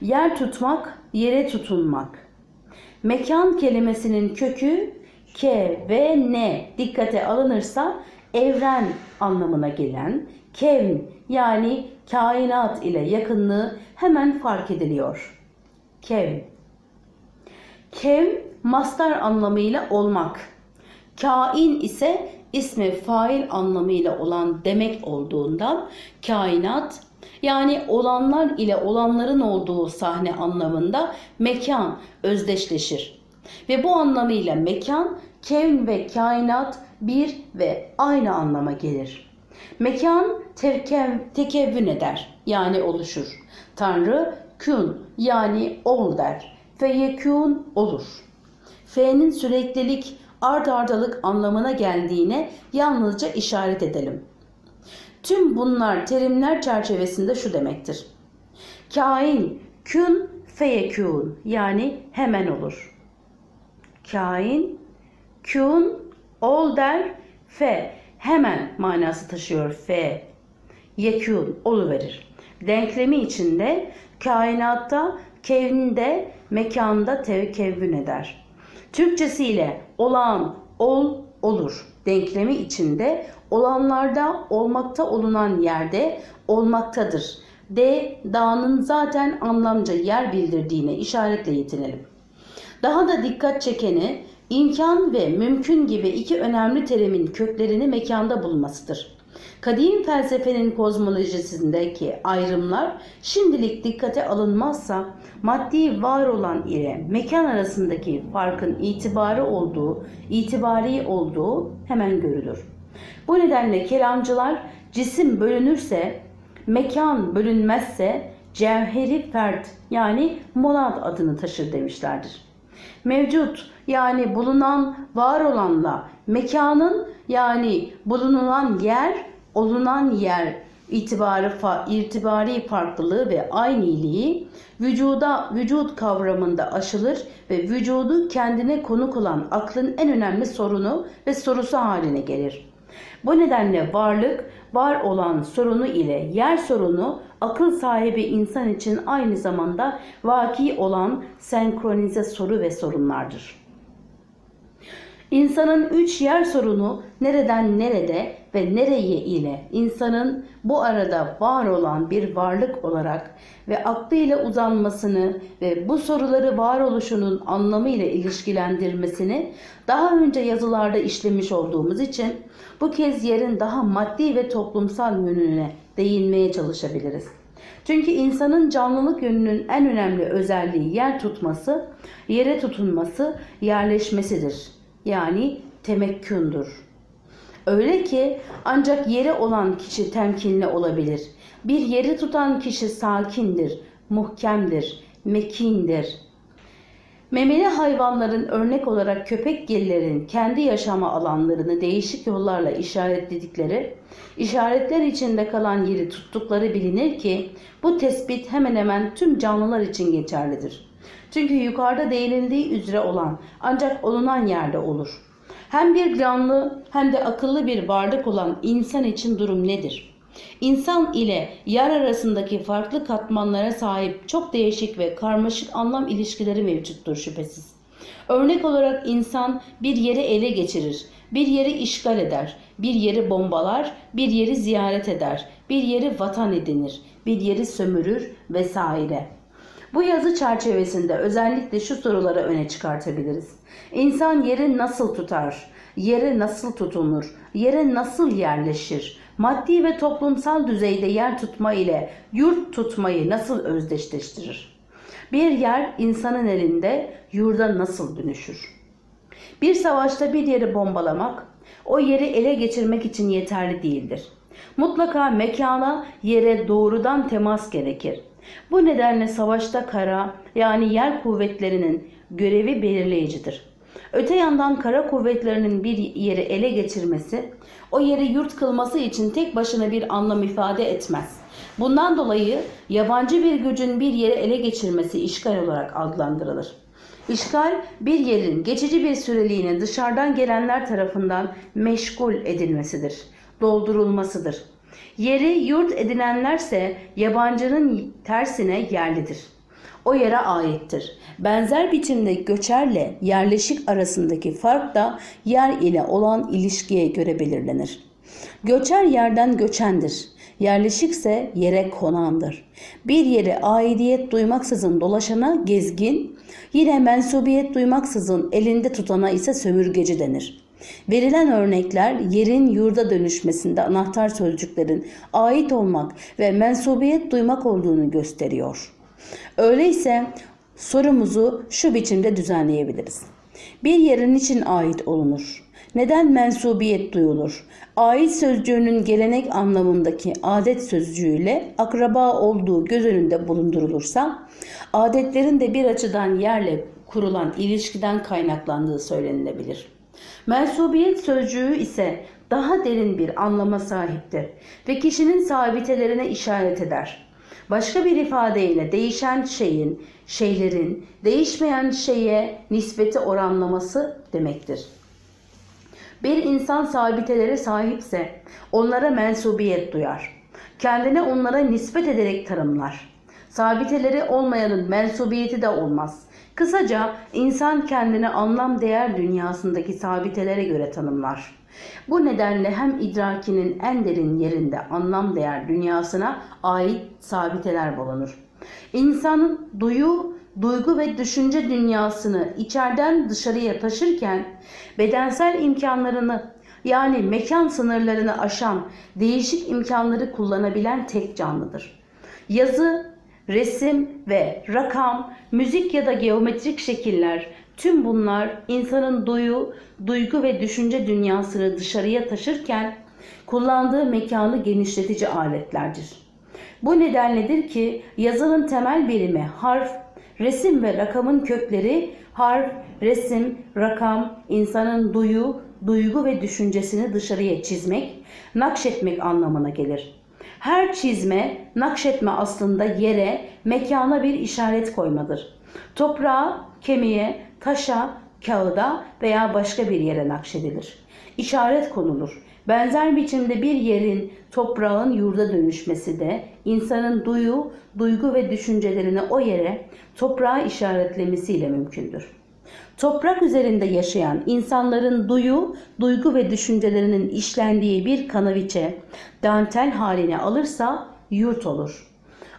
Yer tutmak, yere tutunmak. Mekan kelimesinin kökü ke ve ne dikkate alınırsa evren anlamına gelen kevn yani kainat ile yakınlığı hemen fark ediliyor. Kevn. Kevn mastar anlamıyla olmak. Kain ise ismi fail anlamıyla olan demek olduğundan kainat yani olanlar ile olanların olduğu sahne anlamında mekan özdeşleşir. Ve bu anlamıyla mekan, kevn ve kainat bir ve aynı anlama gelir. Mekan tekev, tekevvün eder yani oluşur. Tanrı kün yani ol der. Feyekûn olur. F'nin süreklilik, ard ardalık anlamına geldiğine yalnızca işaret edelim. Tüm bunlar terimler çerçevesinde şu demektir. Kain, kün, feyekûn yani hemen olur. Kain, kün, ol der, fe hemen manası taşıyor fe. Yekûn verir. Denklemi içinde kainatta, kevninde, mekanda tevkevvün eder. Türkçesiyle olan, ol, olur. Denklemi içinde olanlarda olmakta olunan yerde olmaktadır. D, dağının zaten anlamca yer bildirdiğine işaretle yetinelim. Daha da dikkat çekeni imkan ve mümkün gibi iki önemli terimin köklerini mekanda bulmasıdır. Kadim felsefenin kozmolojisindeki ayrımlar şimdilik dikkate alınmazsa maddi var olan ile mekan arasındaki farkın itibarı olduğu, itibari olduğu hemen görülür. Bu nedenle kelamcılar cisim bölünürse, mekan bölünmezse cevheri fert yani monad adını taşır demişlerdir. Mevcut yani bulunan var olanla mekanın yani bulunulan yer olunan yer itibarı irtibari farklılığı ve ayniliği vücuda vücut kavramında aşılır ve vücudu kendine konuk olan aklın en önemli sorunu ve sorusu haline gelir. Bu nedenle varlık, var olan sorunu ile yer sorunu akıl sahibi insan için aynı zamanda vaki olan senkronize soru ve sorunlardır. İnsanın üç yer sorunu nereden nerede ve nereye ile insanın bu arada var olan bir varlık olarak ve aklıyla uzanmasını ve bu soruları varoluşunun anlamı ile ilişkilendirmesini daha önce yazılarda işlemiş olduğumuz için bu kez yerin daha maddi ve toplumsal yönüne değinmeye çalışabiliriz. Çünkü insanın canlılık yönünün en önemli özelliği yer tutması, yere tutunması, yerleşmesidir. Yani temekkündür. Öyle ki ancak yeri olan kişi temkinli olabilir. Bir yeri tutan kişi sakindir, muhkemdir, mekindir. Memeli hayvanların örnek olarak köpekgillerin kendi yaşama alanlarını değişik yollarla işaretledikleri, işaretler içinde kalan yeri tuttukları bilinir ki bu tespit hemen hemen tüm canlılar için geçerlidir. Çünkü yukarıda değinildiği üzere olan ancak olunan yerde olur. Hem bir canlı hem de akıllı bir varlık olan insan için durum nedir? İnsan ile yer arasındaki farklı katmanlara sahip çok değişik ve karmaşık anlam ilişkileri mevcuttur şüphesiz. Örnek olarak insan bir yeri ele geçirir Bir yeri işgal eder, bir yeri bombalar, bir yeri ziyaret eder, bir yeri vatan edinir, bir yeri sömürür vesaire. Bu yazı çerçevesinde özellikle şu soruları öne çıkartabiliriz. İnsan yeri nasıl tutar? Yere nasıl tutunur? Yere nasıl yerleşir? Maddi ve toplumsal düzeyde yer tutma ile yurt tutmayı nasıl özdeşleştirir? Bir yer insanın elinde yurda nasıl dönüşür? Bir savaşta bir yeri bombalamak o yeri ele geçirmek için yeterli değildir. Mutlaka mekana, yere doğrudan temas gerekir. Bu nedenle savaşta kara yani yer kuvvetlerinin görevi belirleyicidir. Öte yandan kara kuvvetlerinin bir yeri ele geçirmesi, o yeri yurt kılması için tek başına bir anlam ifade etmez. Bundan dolayı yabancı bir gücün bir yeri ele geçirmesi işgal olarak adlandırılır. İşgal bir yerin geçici bir süreliğine dışarıdan gelenler tarafından meşgul edilmesidir, doldurulmasıdır. Yeri yurt edinenlerse yabancının tersine yerlidir. O yere aittir. Benzer biçimde göçerle yerleşik arasındaki fark da yer ile olan ilişkiye göre belirlenir. Göçer yerden göçendir. Yerleşikse yere konandır. Bir yere aidiyet duymaksızın dolaşana gezgin, yine mensubiyet duymaksızın elinde tutana ise sömürgeci denir. Verilen örnekler yerin yurda dönüşmesinde anahtar sözcüklerin ait olmak ve mensubiyet duymak olduğunu gösteriyor. Öyleyse sorumuzu şu biçimde düzenleyebiliriz. Bir yerin için ait olunur? Neden mensubiyet duyulur? Ait sözcüğünün gelenek anlamındaki adet sözcüğüyle akraba olduğu göz önünde bulundurulursa, adetlerin de bir açıdan yerle kurulan ilişkiden kaynaklandığı söylenilebilir. Mensubiyet sözcüğü ise daha derin bir anlama sahiptir ve kişinin sabitelerine işaret eder. Başka bir ifadeyle değişen şeyin, şeylerin değişmeyen şeye nispeti oranlaması demektir. Bir insan sabitelere sahipse onlara mensubiyet duyar. Kendine onlara nispet ederek tanımlar. Sabiteleri olmayanın mensubiyeti de olmaz. Kısaca insan kendini anlam değer dünyasındaki sabitelere göre tanımlar. Bu nedenle hem idrakinin en derin yerinde anlam değer dünyasına ait sabiteler bulunur. İnsanın duyu, duygu ve düşünce dünyasını içeriden dışarıya taşırken bedensel imkanlarını yani mekan sınırlarını aşan değişik imkanları kullanabilen tek canlıdır. Yazı, resim ve rakam, müzik ya da geometrik şekiller tüm bunlar insanın duyu, duygu ve düşünce dünyasını dışarıya taşırken kullandığı mekanı genişletici aletlerdir. Bu nedenledir ki yazının temel birimi harf, resim ve rakamın kökleri harf, resim, rakam, insanın duyu, duygu ve düşüncesini dışarıya çizmek, nakşetmek anlamına gelir. Her çizme, nakşetme aslında yere, mekana bir işaret koymadır. Toprağa, kemiğe, taşa, kağıda veya başka bir yere nakşedilir. İşaret konulur. Benzer biçimde bir yerin, toprağın yurda dönüşmesi de insanın duyu, duygu ve düşüncelerini o yere, toprağa işaretlemesiyle mümkündür. Toprak üzerinde yaşayan insanların duyu, duygu ve düşüncelerinin işlendiği bir kanaviçe dantel haline alırsa yurt olur.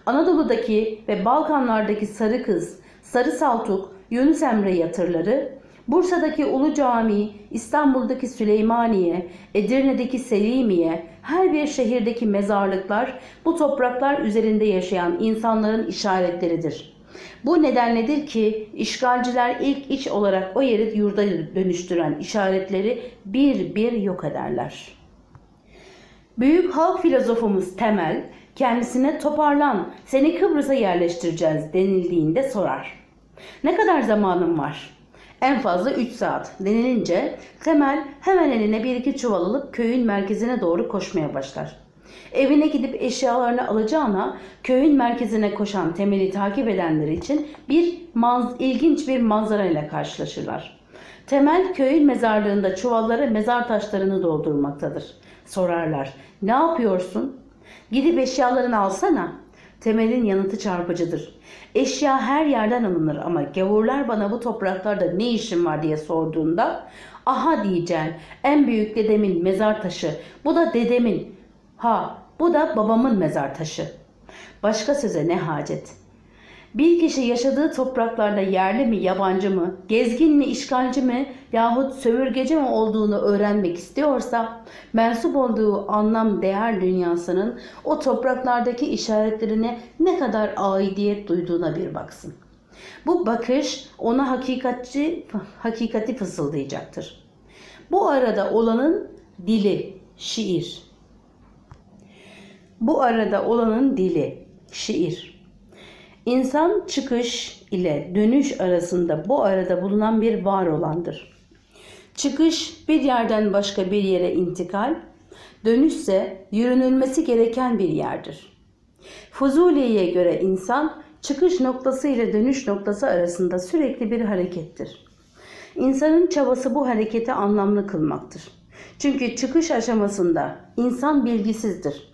Anadolu'daki ve Balkanlardaki Sarı Kız, Sarı Saltuk, Yunus Emre yatırları, Bursa'daki Ulu Cami, İstanbul'daki Süleymaniye, Edirne'deki Selimiye, her bir şehirdeki mezarlıklar bu topraklar üzerinde yaşayan insanların işaretleridir. Bu nedenledir ki işgalciler ilk iç olarak o yeri yurda dönüştüren işaretleri bir bir yok ederler. Büyük halk filozofumuz Temel kendisine toparlan seni Kıbrıs'a yerleştireceğiz denildiğinde sorar. Ne kadar zamanım var? En fazla 3 saat denilince Temel hemen eline bir iki çuval alıp köyün merkezine doğru koşmaya başlar. Evine gidip eşyalarını alacağına köyün merkezine koşan Temel'i takip edenler için bir manz ilginç bir manzara ile karşılaşırlar. Temel köyün mezarlığında çuvallara mezar taşlarını doldurmaktadır. Sorarlar. Ne yapıyorsun? Gidip eşyalarını alsana. Temel'in yanıtı çarpıcıdır. Eşya her yerden alınır ama gavurlar bana bu topraklarda ne işim var diye sorduğunda Aha diyeceğin en büyük dedemin mezar taşı. Bu da dedemin. Ha bu da babamın mezar taşı. Başka söze ne hacet? Bir kişi yaşadığı topraklarda yerli mi, yabancı mı, gezgin mi, işgalci mi yahut sömürgeci mi olduğunu öğrenmek istiyorsa, mensup olduğu anlam değer dünyasının o topraklardaki işaretlerine ne kadar aidiyet duyduğuna bir baksın. Bu bakış ona hakikatçi, hakikati fısıldayacaktır. Bu arada olanın dili, şiir. Bu arada olanın dili, şiir. İnsan çıkış ile dönüş arasında bu arada bulunan bir var olandır. Çıkış bir yerden başka bir yere intikal, dönüşse yürünülmesi gereken bir yerdir. Fuzuli'ye göre insan çıkış noktası ile dönüş noktası arasında sürekli bir harekettir. İnsanın çabası bu hareketi anlamlı kılmaktır. Çünkü çıkış aşamasında insan bilgisizdir.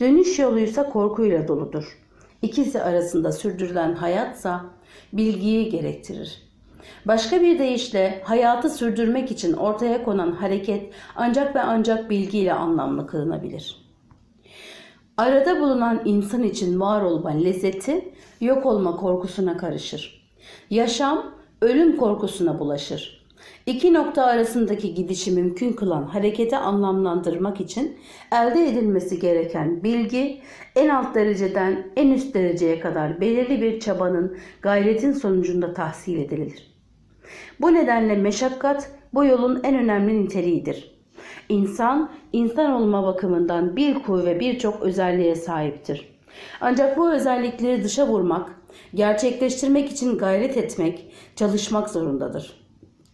Dönüş yoluysa korkuyla doludur. İkisi arasında sürdürülen hayatsa bilgiyi gerektirir. Başka bir deyişle hayatı sürdürmek için ortaya konan hareket ancak ve ancak bilgiyle anlamlı kılınabilir. Arada bulunan insan için var olma lezzeti yok olma korkusuna karışır. Yaşam ölüm korkusuna bulaşır. İki nokta arasındaki gidişi mümkün kılan hareketi anlamlandırmak için elde edilmesi gereken bilgi en alt dereceden en üst dereceye kadar belirli bir çabanın, gayretin sonucunda tahsil edilir. Bu nedenle meşakkat bu yolun en önemli niteliğidir. İnsan, insan olma bakımından bir kuvve birçok özelliğe sahiptir. Ancak bu özellikleri dışa vurmak, gerçekleştirmek için gayret etmek, çalışmak zorundadır.''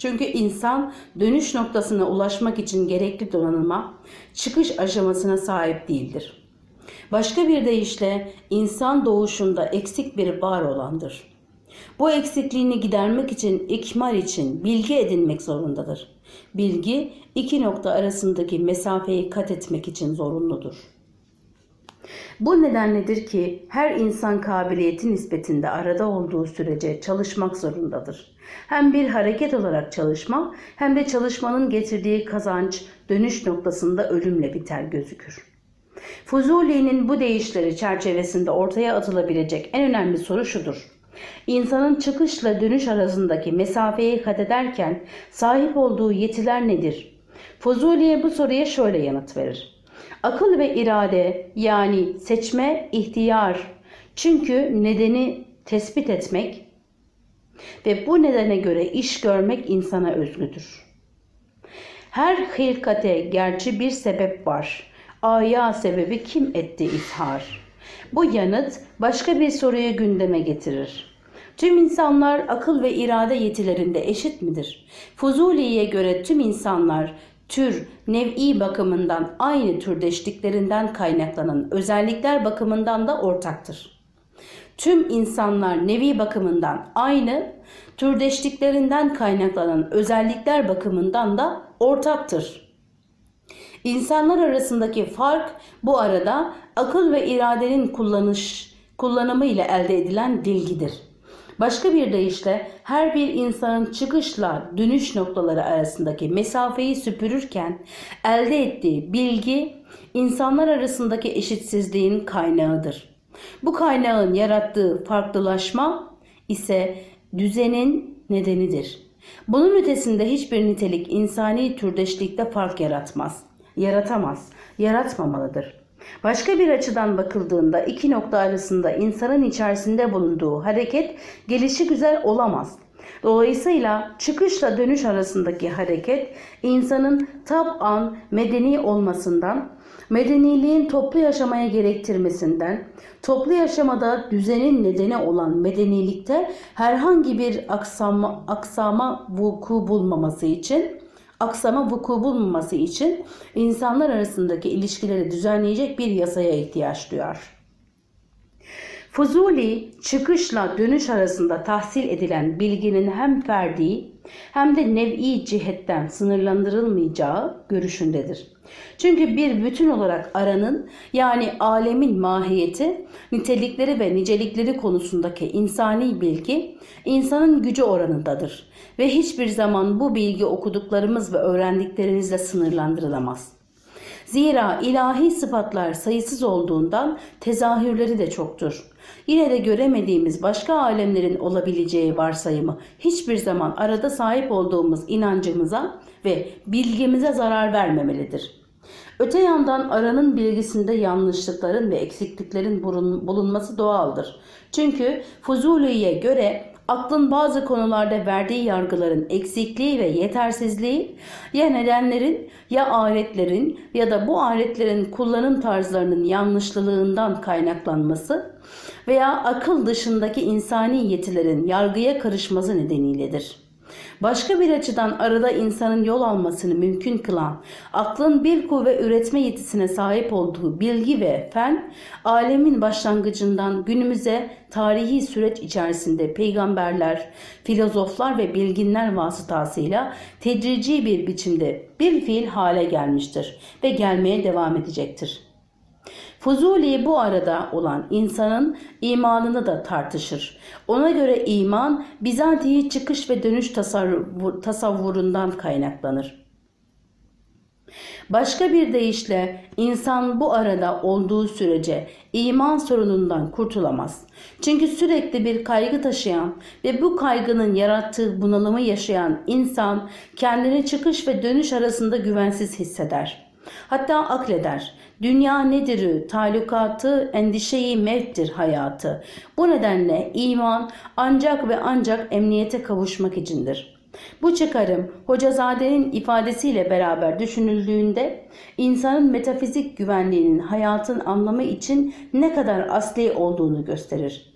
Çünkü insan dönüş noktasına ulaşmak için gerekli donanıma, çıkış aşamasına sahip değildir. Başka bir deyişle insan doğuşunda eksik bir var olandır. Bu eksikliğini gidermek için, ikmal için bilgi edinmek zorundadır. Bilgi iki nokta arasındaki mesafeyi kat etmek için zorunludur. Bu nedenledir ki her insan kabiliyeti nispetinde arada olduğu sürece çalışmak zorundadır. Hem bir hareket olarak çalışma hem de çalışmanın getirdiği kazanç dönüş noktasında ölümle biter gözükür. Fuzuli'nin bu değişleri çerçevesinde ortaya atılabilecek en önemli soru şudur. İnsanın çıkışla dönüş arasındaki mesafeyi kat ederken sahip olduğu yetiler nedir? Fuzuli'ye bu soruya şöyle yanıt verir. Akıl ve irade yani seçme, ihtiyar. Çünkü nedeni tespit etmek ve bu nedene göre iş görmek insana özgüdür. Her hilkate gerçi bir sebep var. Aya sebebi kim etti ishar? Bu yanıt başka bir soruyu gündeme getirir. Tüm insanlar akıl ve irade yetilerinde eşit midir? Fuzuli'ye göre tüm insanlar tür, nev'i bakımından aynı türdeşliklerinden kaynaklanan özellikler bakımından da ortaktır. Tüm insanlar nevi bakımından aynı, türdeşliklerinden kaynaklanan özellikler bakımından da ortaktır. İnsanlar arasındaki fark bu arada akıl ve iradenin kullanış kullanımı ile elde edilen bilgidir. Başka bir deyişle her bir insanın çıkışla dönüş noktaları arasındaki mesafeyi süpürürken elde ettiği bilgi insanlar arasındaki eşitsizliğin kaynağıdır. Bu kaynağın yarattığı farklılaşma ise düzenin nedenidir. Bunun ötesinde hiçbir nitelik insani türdeşlikte fark yaratmaz, yaratamaz, yaratmamalıdır. Başka bir açıdan bakıldığında iki nokta arasında insanın içerisinde bulunduğu hareket gelişi güzel olamaz. Dolayısıyla çıkışla dönüş arasındaki hareket insanın tab'an medeni olmasından, medeniliğin toplu yaşamaya gerektirmesinden, toplu yaşamada düzenin nedeni olan medenilikte herhangi bir aksama, aksama vuku bulmaması için aksama vuku bulmaması için insanlar arasındaki ilişkileri düzenleyecek bir yasaya ihtiyaç duyar. Fuzuli çıkışla dönüş arasında tahsil edilen bilginin hem ferdi hem de nev'i cihetten sınırlandırılmayacağı görüşündedir. Çünkü bir bütün olarak aranın yani alemin mahiyeti, nitelikleri ve nicelikleri konusundaki insani bilgi insanın gücü oranındadır ve hiçbir zaman bu bilgi okuduklarımız ve öğrendiklerimizle sınırlandırılamaz. Zira ilahi sıfatlar sayısız olduğundan tezahürleri de çoktur. Yine de göremediğimiz başka alemlerin olabileceği varsayımı hiçbir zaman arada sahip olduğumuz inancımıza ve bilgimize zarar vermemelidir. Öte yandan aranın bilgisinde yanlışlıkların ve eksikliklerin bulunması doğaldır. Çünkü Fuzuli'ye göre aklın bazı konularda verdiği yargıların eksikliği ve yetersizliği ya nedenlerin ya aletlerin ya da bu aletlerin kullanım tarzlarının yanlışlılığından kaynaklanması veya akıl dışındaki insani yetilerin yargıya karışması nedeniyledir. Başka bir açıdan arada insanın yol almasını mümkün kılan, aklın bir kuvve üretme yetisine sahip olduğu bilgi ve fen, alemin başlangıcından günümüze tarihi süreç içerisinde peygamberler, filozoflar ve bilginler vasıtasıyla tedrici bir biçimde bir fiil hale gelmiştir ve gelmeye devam edecektir. Fuzuli bu arada olan insanın imanını da tartışır. Ona göre iman bizatihi çıkış ve dönüş tasavvurundan kaynaklanır. Başka bir deyişle insan bu arada olduğu sürece iman sorunundan kurtulamaz. Çünkü sürekli bir kaygı taşıyan ve bu kaygının yarattığı bunalımı yaşayan insan kendini çıkış ve dönüş arasında güvensiz hisseder. Hatta akleder. Dünya nedir? Talukatı, endişeyi mevttir hayatı. Bu nedenle iman ancak ve ancak emniyete kavuşmak içindir. Bu çıkarım Hocazade'nin ifadesiyle beraber düşünüldüğünde insanın metafizik güvenliğinin hayatın anlamı için ne kadar asli olduğunu gösterir.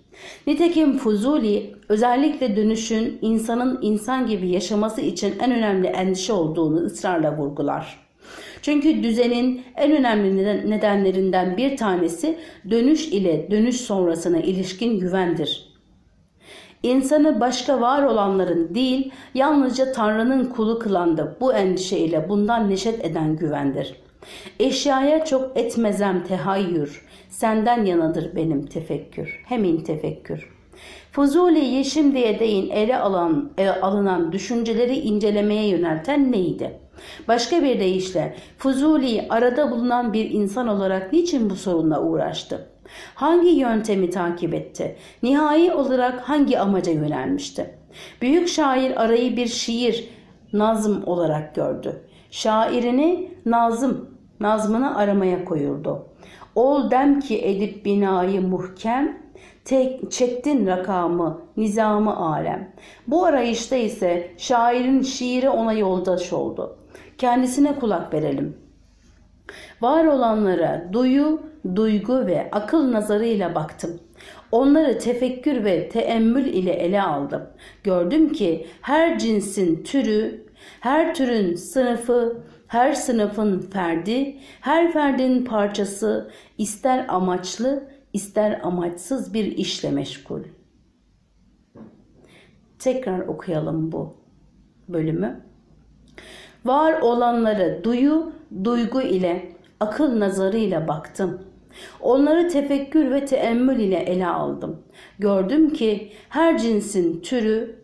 Nitekim Fuzuli özellikle dönüşün insanın insan gibi yaşaması için en önemli endişe olduğunu ısrarla vurgular. Çünkü düzenin en önemli nedenlerinden bir tanesi dönüş ile dönüş sonrasına ilişkin güvendir. İnsanı başka var olanların değil, yalnızca Tanrı'nın kulu kılandı bu endişeyle bundan neşet eden güvendir. Eşyaya çok etmezem tehayyür, senden yanadır benim tefekkür, hemin tefekkür. Fuzuli'yi şimdiye değin ele alan, ele alınan düşünceleri incelemeye yönelten neydi? Başka bir deyişle Fuzuli arada bulunan bir insan olarak niçin bu sorunla uğraştı? Hangi yöntemi takip etti? Nihai olarak hangi amaca yönelmişti? Büyük şair arayı bir şiir, nazım olarak gördü. Şairini nazım, nazmını aramaya koyuldu. Ol dem ki edip binayı muhkem, tek, çektin rakamı, nizamı alem. Bu arayışta ise şairin şiiri ona yoldaş oldu. Kendisine kulak verelim. Var olanlara duyu, duygu ve akıl nazarıyla baktım. Onları tefekkür ve teemmül ile ele aldım. Gördüm ki her cinsin türü, her türün sınıfı, her sınıfın ferdi, her ferdin parçası ister amaçlı, ister amaçsız bir işle meşgul. Tekrar okuyalım bu bölümü. Var olanları duyu, duygu ile, akıl nazarıyla baktım. Onları tefekkür ve teemmül ile ele aldım. Gördüm ki her cinsin türü,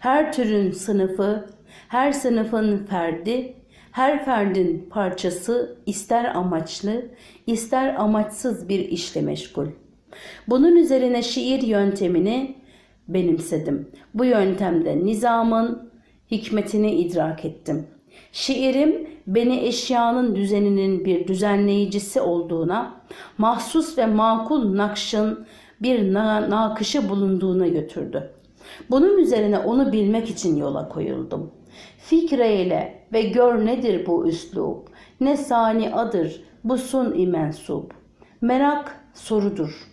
her türün sınıfı, her sınıfın ferdi, her ferdin parçası ister amaçlı, ister amaçsız bir işle meşgul. Bunun üzerine şiir yöntemini benimsedim. Bu yöntemde nizamın hikmetini idrak ettim. Şiirim beni eşyanın düzeninin bir düzenleyicisi olduğuna, mahsus ve makul nakşın bir na nakışı bulunduğuna götürdü. Bunun üzerine onu bilmek için yola koyuldum. Fikreyle ve gör nedir bu üslub, ne sani adır bu sun-i mensup. Merak sorudur.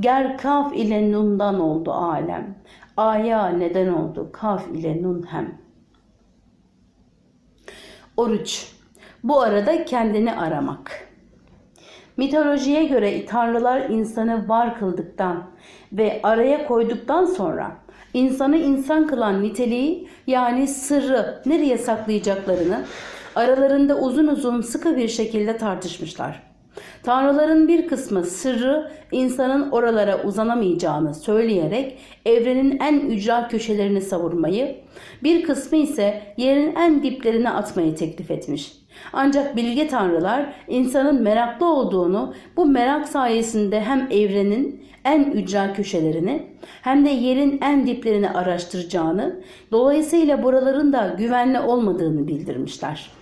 Ger kaf ile nundan oldu alem, aya neden oldu kaf ile nun hem.'' Oruç. Bu arada kendini aramak. Mitolojiye göre tanrılar insanı var kıldıktan ve araya koyduktan sonra insanı insan kılan niteliği yani sırrı nereye saklayacaklarını aralarında uzun uzun sıkı bir şekilde tartışmışlar. Tanrıların bir kısmı sırrı insanın oralara uzanamayacağını söyleyerek evrenin en ücra köşelerini savurmayı, bir kısmı ise yerin en diplerine atmayı teklif etmiş. Ancak bilge tanrılar insanın meraklı olduğunu bu merak sayesinde hem evrenin en ücra köşelerini hem de yerin en diplerini araştıracağını, dolayısıyla buraların da güvenli olmadığını bildirmişler.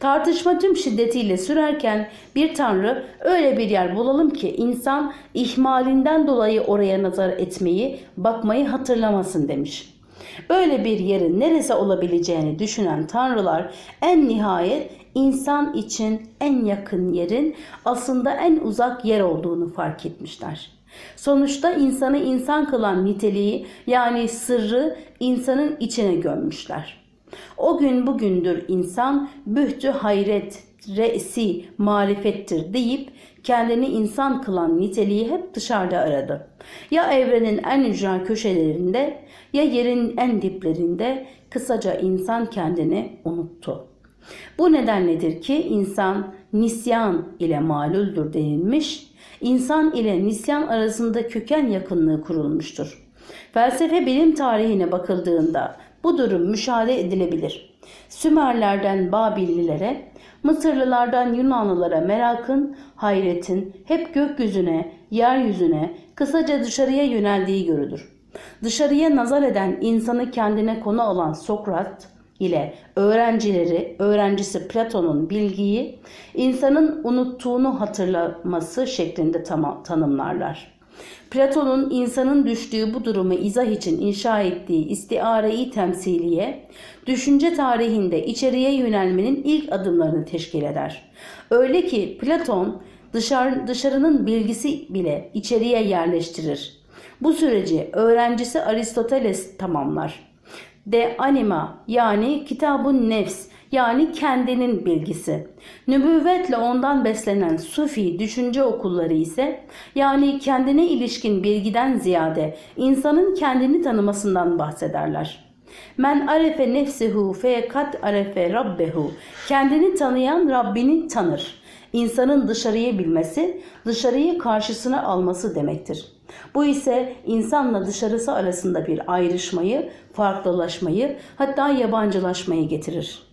Tartışma tüm şiddetiyle sürerken bir tanrı öyle bir yer bulalım ki insan ihmalinden dolayı oraya nazar etmeyi, bakmayı hatırlamasın demiş. Böyle bir yerin neresi olabileceğini düşünen tanrılar en nihayet insan için en yakın yerin aslında en uzak yer olduğunu fark etmişler. Sonuçta insanı insan kılan niteliği yani sırrı insanın içine gömmüşler. O gün bugündür insan bühtü hayret, re'si, marifettir deyip kendini insan kılan niteliği hep dışarıda aradı. Ya evrenin en ücra köşelerinde ya yerin en diplerinde kısaca insan kendini unuttu. Bu nedenledir ki insan nisyan ile maluldür denilmiş, insan ile nisyan arasında köken yakınlığı kurulmuştur. Felsefe bilim tarihine bakıldığında bu durum müşahede edilebilir. Sümerlerden Babillilere, Mısırlılardan Yunanlılara merakın, hayretin hep gökyüzüne, yeryüzüne, kısaca dışarıya yöneldiği görülür. Dışarıya nazar eden insanı kendine konu alan Sokrat ile öğrencileri, öğrencisi Platon'un bilgiyi insanın unuttuğunu hatırlaması şeklinde tanımlarlar. Platon'un insanın düştüğü bu durumu izah için inşa ettiği istiareyi temsiliye, düşünce tarihinde içeriye yönelmenin ilk adımlarını teşkil eder. Öyle ki Platon dışarı, dışarının bilgisi bile içeriye yerleştirir. Bu süreci öğrencisi Aristoteles tamamlar. De anima yani kitabın nefs yani kendinin bilgisi. Nübüvvetle ondan beslenen Sufi düşünce okulları ise yani kendine ilişkin bilgiden ziyade insanın kendini tanımasından bahsederler. Men arefe nefsehu fekat arefe rabbehu. Kendini tanıyan Rabbini tanır. İnsanın dışarıyı bilmesi, dışarıyı karşısına alması demektir. Bu ise insanla dışarısı arasında bir ayrışmayı, farklılaşmayı, hatta yabancılaşmayı getirir.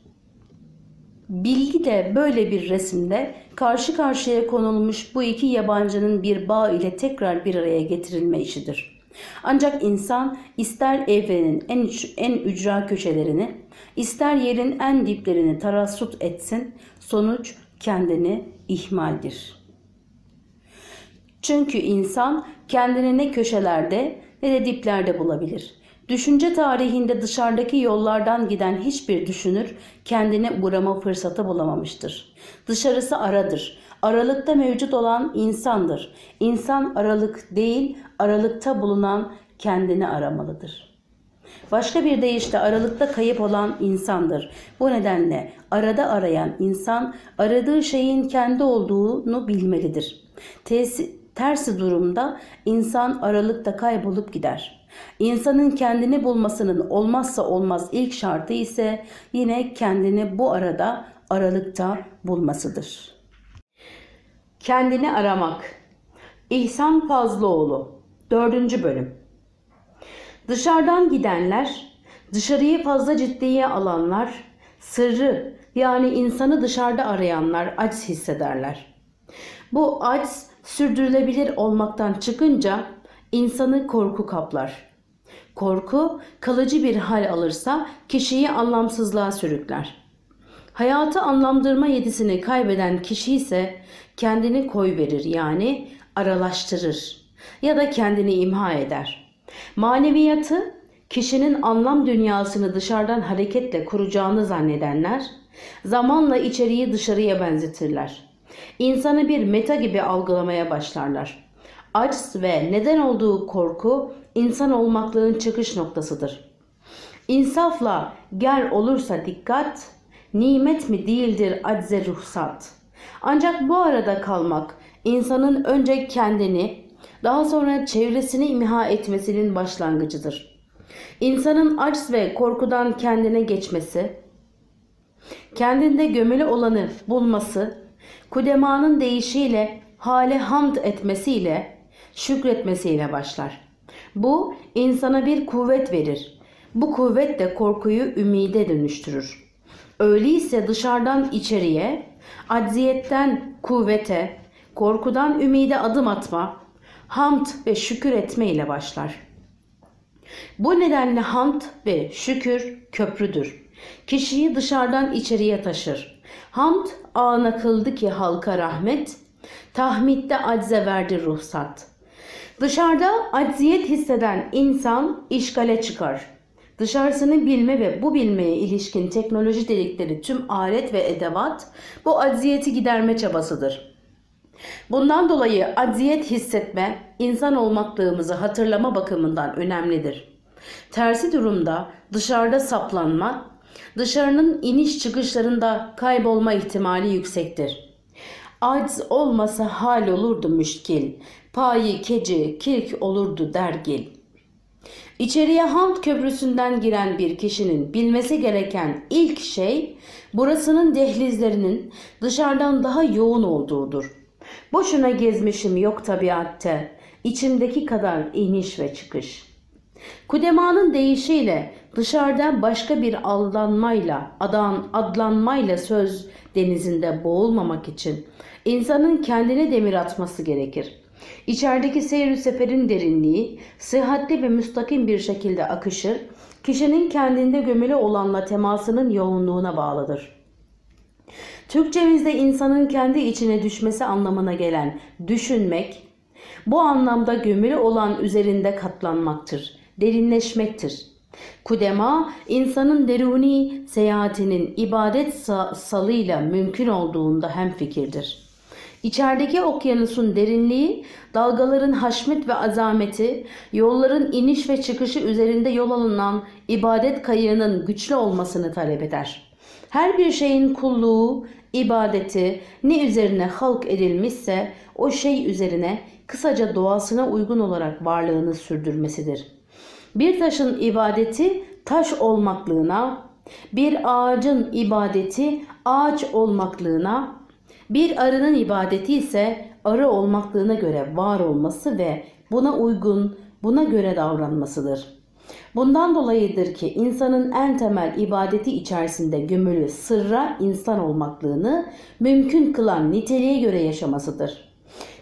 Bilgi de böyle bir resimde karşı karşıya konulmuş bu iki yabancının bir bağ ile tekrar bir araya getirilme işidir. Ancak insan ister evrenin en, en ücra köşelerini, ister yerin en diplerini tarassut etsin, sonuç kendini ihmaldir. Çünkü insan kendini ne köşelerde ne de diplerde bulabilir. Düşünce tarihinde dışarıdaki yollardan giden hiçbir düşünür kendine uğrama fırsatı bulamamıştır. Dışarısı aradır. Aralıkta mevcut olan insandır. İnsan aralık değil, aralıkta bulunan kendini aramalıdır. Başka bir deyişle aralıkta kayıp olan insandır. Bu nedenle arada arayan insan aradığı şeyin kendi olduğunu bilmelidir. Tesi, tersi durumda insan aralıkta kaybolup gider. İnsanın kendini bulmasının olmazsa olmaz ilk şartı ise yine kendini bu arada aralıkta bulmasıdır. Kendini aramak İhsan Fazlıoğlu 4. bölüm Dışarıdan gidenler, dışarıyı fazla ciddiye alanlar, sırrı yani insanı dışarıda arayanlar aciz hissederler. Bu aciz sürdürülebilir olmaktan çıkınca insanı korku kaplar. Korku kalıcı bir hal alırsa kişiyi anlamsızlığa sürükler. Hayatı anlamdırma yetisini kaybeden kişi ise kendini koy verir yani aralaştırır ya da kendini imha eder. Maneviyatı kişinin anlam dünyasını dışarıdan hareketle kuracağını zannedenler zamanla içeriği dışarıya benzetirler. İnsanı bir meta gibi algılamaya başlarlar. Aciz ve neden olduğu korku insan olmaklığın çıkış noktasıdır. İnsafla ger olursa dikkat, nimet mi değildir acze ruhsat. Ancak bu arada kalmak insanın önce kendini, daha sonra çevresini imha etmesinin başlangıcıdır. İnsanın aç ve korkudan kendine geçmesi, kendinde gömülü olanı bulması, kudemanın deyişiyle hale hamd etmesiyle, şükretmesiyle başlar. Bu insana bir kuvvet verir. Bu kuvvet de korkuyu ümide dönüştürür. Öyleyse dışarıdan içeriye, acziyetten kuvvete, korkudan ümide adım atma, hamd ve şükür etme ile başlar. Bu nedenle hamd ve şükür köprüdür. Kişiyi dışarıdan içeriye taşır. Hamd ağına kıldı ki halka rahmet, tahmidde acze verdi ruhsat. Dışarıda acziyet hisseden insan işgale çıkar. Dışarısını bilme ve bu bilmeye ilişkin teknoloji dedikleri tüm alet ve edevat bu acziyeti giderme çabasıdır. Bundan dolayı acziyet hissetme, insan olmaklığımızı hatırlama bakımından önemlidir. Tersi durumda dışarıda saplanma, dışarının iniş çıkışlarında kaybolma ihtimali yüksektir. Acz olmasa hal olurdu müşkil, payi keci kirk olurdu dergil. İçeriye Hamd Köprüsü'nden giren bir kişinin bilmesi gereken ilk şey burasının dehlizlerinin dışarıdan daha yoğun olduğudur. Boşuna gezmişim yok tabiatte, içimdeki kadar iniş ve çıkış. Kudemanın deyişiyle dışarıda başka bir aldanmayla, adan, adlanmayla söz denizinde boğulmamak için insanın kendine demir atması gerekir. İçerideki seyir seferin derinliği sıhhatli ve müstakim bir şekilde akışır, kişinin kendinde gömülü olanla temasının yoğunluğuna bağlıdır. Türkçemizde insanın kendi içine düşmesi anlamına gelen düşünmek, bu anlamda gömülü olan üzerinde katlanmaktır, derinleşmektir. Kudema, insanın deruni seyahatinin ibadet salıyla mümkün olduğunda hemfikirdir. İçerideki okyanusun derinliği, dalgaların haşmet ve azameti, yolların iniş ve çıkışı üzerinde yol alınan ibadet kayığının güçlü olmasını talep eder. Her bir şeyin kulluğu, ibadeti ne üzerine halk edilmişse o şey üzerine kısaca doğasına uygun olarak varlığını sürdürmesidir. Bir taşın ibadeti taş olmaklığına, bir ağacın ibadeti ağaç olmaklığına, bir arının ibadeti ise arı olmaklığına göre var olması ve buna uygun, buna göre davranmasıdır. Bundan dolayıdır ki insanın en temel ibadeti içerisinde gömülü sırra insan olmaklığını mümkün kılan niteliğe göre yaşamasıdır.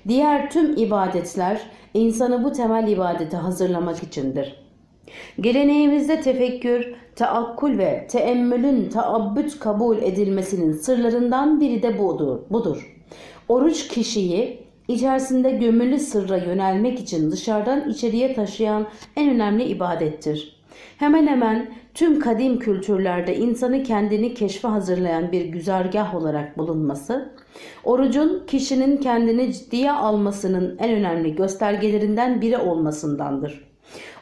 Diğer tüm ibadetler insanı bu temel ibadete hazırlamak içindir. Geleneğimizde tefekkür, taakkul ve teemmülün taabbüt kabul edilmesinin sırlarından biri de budur. Oruç kişiyi içerisinde gömülü sırra yönelmek için dışarıdan içeriye taşıyan en önemli ibadettir. Hemen hemen tüm kadim kültürlerde insanı kendini keşfe hazırlayan bir güzergah olarak bulunması, orucun kişinin kendini ciddiye almasının en önemli göstergelerinden biri olmasındandır.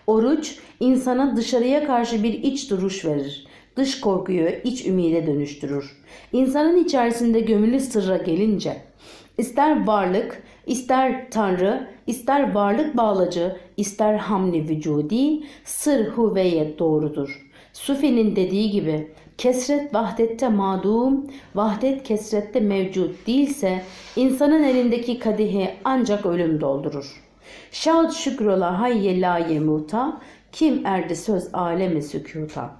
Oruç insana dışarıya karşı bir iç duruş verir. Dış korkuyu iç ümide dönüştürür. İnsanın içerisinde gömülü sırra gelince ister varlık, ister tanrı, ister varlık bağlacı, ister hamli vücudi sır huveye doğrudur. Sufi'nin dediği gibi kesret vahdette madum, vahdet kesrette mevcut değilse insanın elindeki kadihi ancak ölüm doldurur. Şad şükrola hayye la yemuta, kim erdi söz alemi sükuta.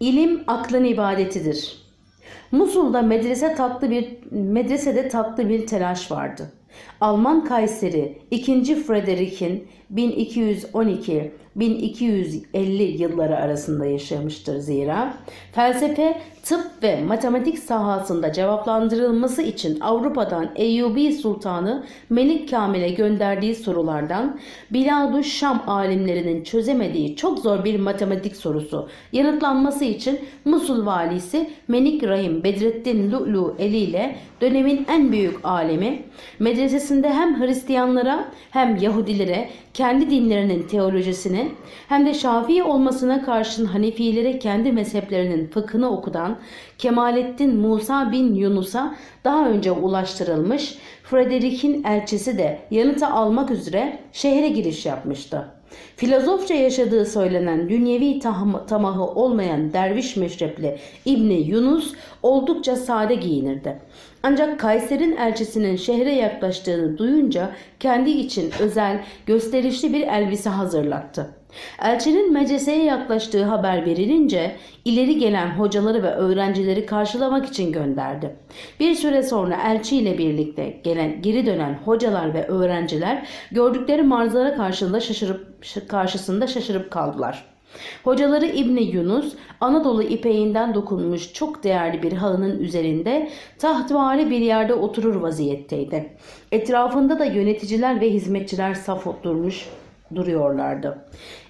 İlim aklın ibadetidir. Musul'da medrese tatlı bir medresede tatlı bir telaş vardı. Alman Kayseri 2. Frederick'in 1212 1250 yılları arasında yaşamıştır zira. Felsefe, tıp ve matematik sahasında cevaplandırılması için Avrupa'dan Eyyubi Sultanı Melik Kamil'e gönderdiği sorulardan Biladu Şam alimlerinin çözemediği çok zor bir matematik sorusu yanıtlanması için Musul valisi Melik Rahim Bedrettin Lu'lu eliyle dönemin en büyük alemi medrese medresesinde hem Hristiyanlara hem Yahudilere kendi dinlerinin teolojisini hem de Şafii olmasına karşın Hanefilere kendi mezheplerinin fıkhını okudan Kemalettin Musa bin Yunus'a daha önce ulaştırılmış Frederick'in elçisi de yanıtı almak üzere şehre giriş yapmıştı. Filozofça yaşadığı söylenen dünyevi tamahı olmayan derviş meşrepli İbni Yunus oldukça sade giyinirdi. Ancak Kayser'in elçisinin şehre yaklaştığını duyunca kendi için özel, gösterişli bir elbise hazırlattı. Elçinin medreseye yaklaştığı haber verilince ileri gelen hocaları ve öğrencileri karşılamak için gönderdi. Bir süre sonra elçi ile birlikte gelen geri dönen hocalar ve öğrenciler gördükleri manzara karşısında şaşırıp karşısında şaşırıp kaldılar. Hocaları İbni Yunus Anadolu ipeğinden dokunmuş çok değerli bir halının üzerinde tahtvari bir yerde oturur vaziyetteydi. Etrafında da yöneticiler ve hizmetçiler saf oturmuş duruyorlardı.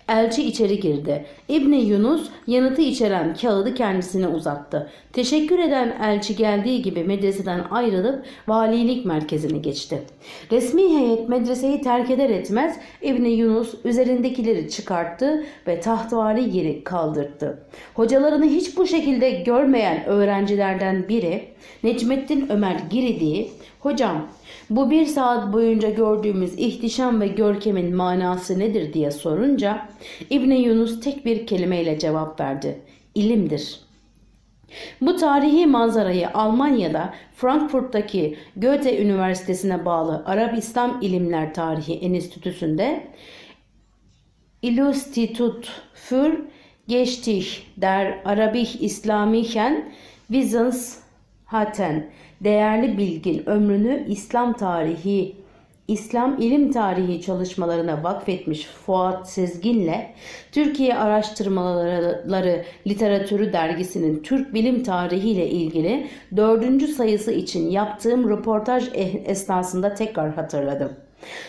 Elçi içeri girdi. İbni Yunus yanıtı içeren kağıdı kendisine uzattı. Teşekkür eden elçi geldiği gibi medreseden ayrılıp valilik merkezine geçti. Resmi heyet medreseyi terk eder etmez İbni Yunus üzerindekileri çıkarttı ve tahtvari yeri kaldırdı. Hocalarını hiç bu şekilde görmeyen öğrencilerden biri Necmettin Ömer Giridi, hocam bu bir saat boyunca gördüğümüz ihtişam ve görkemin manası nedir diye sorunca İbni Yunus tek bir kelimeyle cevap verdi. İlimdir. Bu tarihi manzarayı Almanya'da Frankfurt'taki Goethe Üniversitesi'ne bağlı Arap İslam İlimler Tarihi Enstitüsü'nde Institut für Geschichte der Arabisch Islamischen Wissenschatten değerli bilgin ömrünü İslam tarihi, İslam ilim tarihi çalışmalarına vakfetmiş Fuat Sezgin'le Türkiye Araştırmaları Literatürü dergisinin Türk bilim tarihi ile ilgili dördüncü sayısı için yaptığım röportaj esnasında tekrar hatırladım.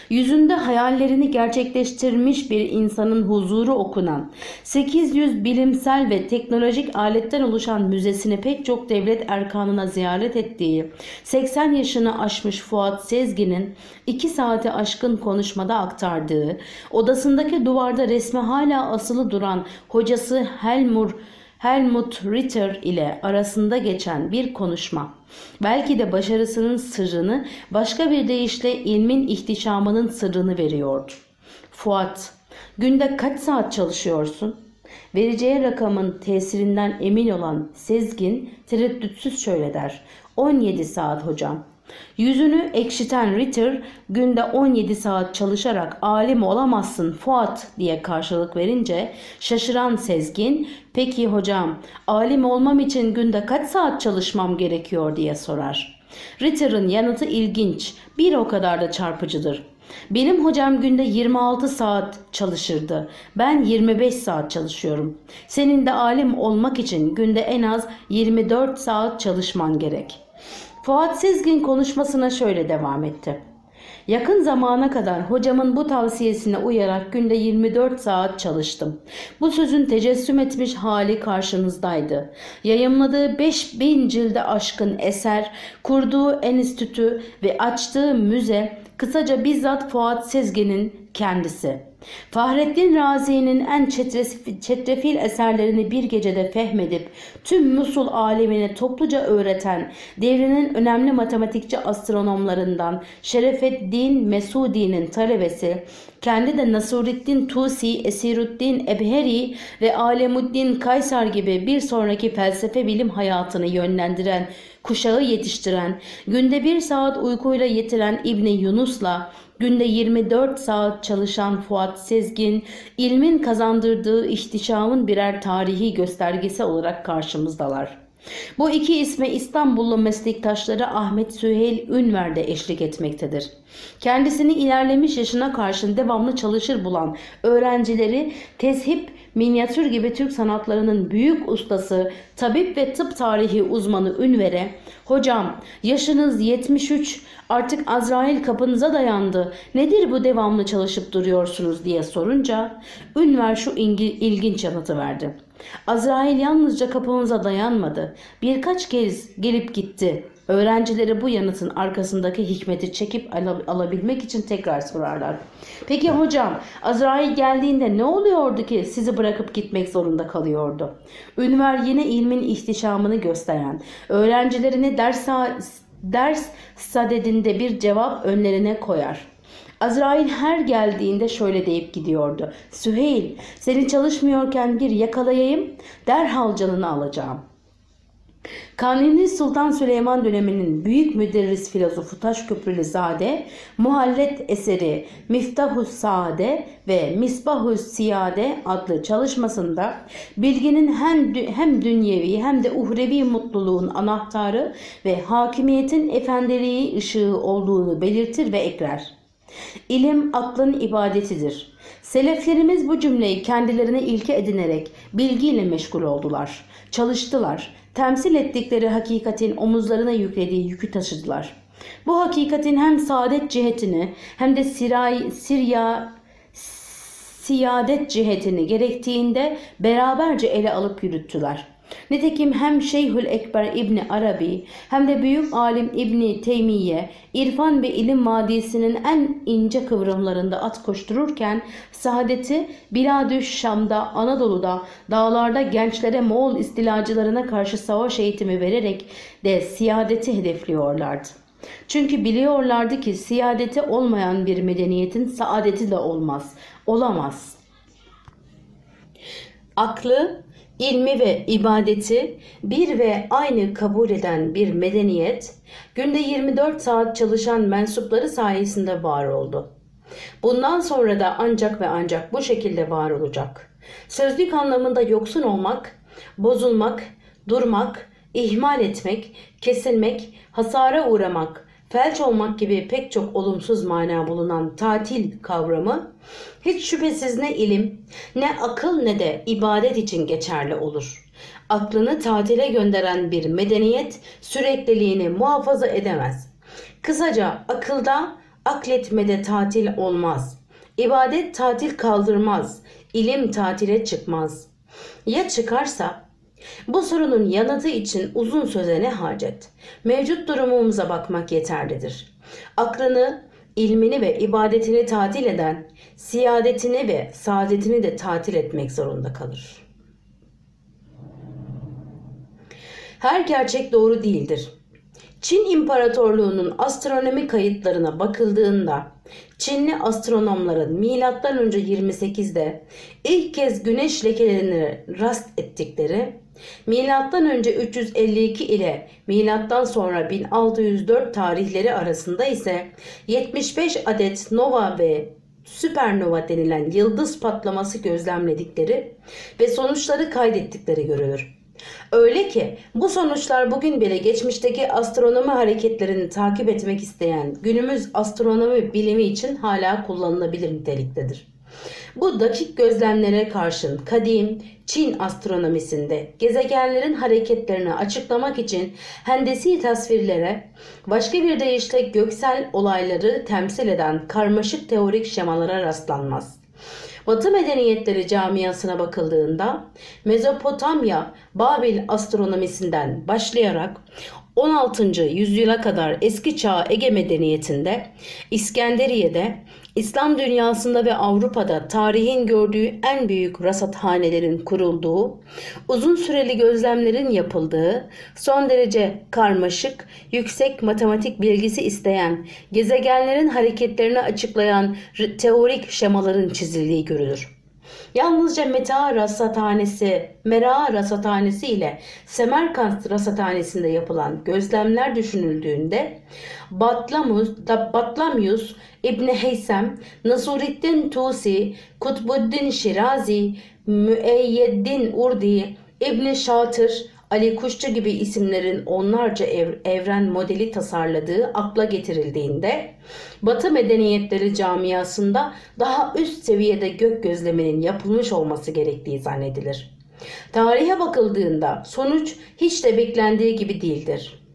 Yüzünde hayallerini gerçekleştirmiş bir insanın huzuru okunan, 800 bilimsel ve teknolojik aletten oluşan müzesini pek çok devlet erkanına ziyaret ettiği, 80 yaşını aşmış Fuat Sezgin'in 2 saate aşkın konuşmada aktardığı, odasındaki duvarda resmi hala asılı duran hocası Helmur Helmut Ritter ile arasında geçen bir konuşma. Belki de başarısının sırrını başka bir deyişle ilmin ihtişamının sırrını veriyordu. Fuat, günde kaç saat çalışıyorsun? Vereceği rakamın tesirinden emin olan Sezgin tereddütsüz şöyle der. 17 saat hocam. Yüzünü ekşiten Ritter günde 17 saat çalışarak alim olamazsın Fuat diye karşılık verince şaşıran Sezgin peki hocam alim olmam için günde kaç saat çalışmam gerekiyor diye sorar. Ritter'ın yanıtı ilginç bir o kadar da çarpıcıdır. Benim hocam günde 26 saat çalışırdı. Ben 25 saat çalışıyorum. Senin de alim olmak için günde en az 24 saat çalışman gerek.'' Fuat Sezgin konuşmasına şöyle devam etti. Yakın zamana kadar hocamın bu tavsiyesine uyarak günde 24 saat çalıştım. Bu sözün tecessüm etmiş hali karşınızdaydı. Yayımladığı 5000 cilde aşkın eser, kurduğu enstitü ve açtığı müze kısaca bizzat Fuat Sezgin'in kendisi. Fahrettin Razi'nin en çetrefil eserlerini bir gecede fehmedip tüm Musul alemine topluca öğreten devrinin önemli matematikçi astronomlarından Şerefeddin Mesudi'nin talebesi, kendi de Nasuruddin Tusi, Esiruddin Ebheri ve Alemuddin Kaysar gibi bir sonraki felsefe bilim hayatını yönlendiren, kuşağı yetiştiren, günde bir saat uykuyla yetiren İbni Yunus'la Günde 24 saat çalışan Fuat Sezgin, ilmin kazandırdığı ihtişamın birer tarihi göstergesi olarak karşımızdalar. Bu iki isme İstanbullu meslektaşları Ahmet Süheyl Ünver de eşlik etmektedir. Kendisini ilerlemiş yaşına karşın devamlı çalışır bulan öğrencileri tezhip minyatür gibi Türk sanatlarının büyük ustası, tabip ve tıp tarihi uzmanı Ünver'e ''Hocam yaşınız 73 artık Azrail kapınıza dayandı nedir bu devamlı çalışıp duruyorsunuz?'' diye sorunca Ünver şu ilginç yanıtı verdi. Azrail yalnızca kapımıza dayanmadı. Birkaç kez gelip gitti. Öğrencileri bu yanıtın arkasındaki hikmeti çekip alabilmek için tekrar sorarlar. Peki hocam Azrail geldiğinde ne oluyordu ki sizi bırakıp gitmek zorunda kalıyordu? Ünver yine ilmin ihtişamını gösteren, öğrencilerini ders, ders sadedinde bir cevap önlerine koyar. Azrail her geldiğinde şöyle deyip gidiyordu. Süheyl seni çalışmıyorken bir yakalayayım derhal canını alacağım. Kanuni Sultan Süleyman döneminin büyük müderris filozofu Taşköprülü Zade, Muhallet eseri Miftahus Saade ve Misbahus Siyade adlı çalışmasında bilginin hem, hem dünyevi hem de uhrevi mutluluğun anahtarı ve hakimiyetin efendiliği ışığı olduğunu belirtir ve ekler. İlim aklın ibadetidir. Seleflerimiz bu cümleyi kendilerine ilke edinerek bilgiyle meşgul oldular. Çalıştılar. Temsil ettikleri hakikatin omuzlarına yüklediği yükü taşıdılar. Bu hakikatin hem saadet cihetini hem de siray, sirya, siyadet cihetini gerektiğinde beraberce ele alıp yürüttüler.'' Nitekim hem Şeyhül Ekber İbni Arabi hem de büyük alim İbni Teymiye irfan ve ilim madisinin en ince kıvrımlarında at koştururken saadeti Biladüş Şam'da, Anadolu'da, dağlarda gençlere Moğol istilacılarına karşı savaş eğitimi vererek de siyadeti hedefliyorlardı. Çünkü biliyorlardı ki siyadeti olmayan bir medeniyetin saadeti de olmaz, olamaz. Aklı ilmi ve ibadeti bir ve aynı kabul eden bir medeniyet, günde 24 saat çalışan mensupları sayesinde var oldu. Bundan sonra da ancak ve ancak bu şekilde var olacak. Sözlük anlamında yoksun olmak, bozulmak, durmak, ihmal etmek, kesilmek, hasara uğramak, felç olmak gibi pek çok olumsuz mana bulunan tatil kavramı hiç şüphesiz ne ilim, ne akıl ne de ibadet için geçerli olur. Aklını tatile gönderen bir medeniyet sürekliliğini muhafaza edemez. Kısaca akılda, akletmede tatil olmaz. İbadet tatil kaldırmaz. İlim tatile çıkmaz. Ya çıkarsa bu sorunun yanıtı için uzun söze ne hacet? Mevcut durumumuza bakmak yeterlidir. Aklını, ilmini ve ibadetini tatil eden, siyadetini ve saadetini de tatil etmek zorunda kalır. Her gerçek doğru değildir. Çin İmparatorluğu'nun astronomi kayıtlarına bakıldığında Çinli astronomların milattan önce 28'de ilk kez güneş lekelerine rast ettikleri Milattan önce 352 ile milattan sonra 1604 tarihleri arasında ise 75 adet nova ve süpernova denilen yıldız patlaması gözlemledikleri ve sonuçları kaydettikleri görülür. Öyle ki bu sonuçlar bugün bile geçmişteki astronomi hareketlerini takip etmek isteyen günümüz astronomi bilimi için hala kullanılabilir niteliktedir. Bu dakik gözlemlere karşın kadim Çin astronomisinde gezegenlerin hareketlerini açıklamak için hendesi tasvirlere, başka bir deyişle göksel olayları temsil eden karmaşık teorik şemalara rastlanmaz. Batı medeniyetleri camiasına bakıldığında Mezopotamya, Babil astronomisinden başlayarak 16. yüzyıla kadar eski çağ Ege medeniyetinde, İskenderiye'de, İslam dünyasında ve Avrupa'da tarihin gördüğü en büyük rasathanelerin kurulduğu, uzun süreli gözlemlerin yapıldığı, son derece karmaşık, yüksek matematik bilgisi isteyen, gezegenlerin hareketlerini açıklayan teorik şemaların çizildiği görülür. Yalnızca Meta Rasathanesi, Mera Rasathanesi ile Semerkant Rasathanesi'nde yapılan gözlemler düşünüldüğünde Batlamus, Batlamyus, İbni Heysem, Nasureddin Tusi, Kutbuddin Şirazi, Müeyyeddin Urdi, İbni Şatır, Ali Kuşçu gibi isimlerin onlarca ev, evren modeli tasarladığı akla getirildiğinde Batı medeniyetleri camiasında daha üst seviyede gök gözleminin yapılmış olması gerektiği zannedilir. Tarihe bakıldığında sonuç hiç de beklendiği gibi değildir.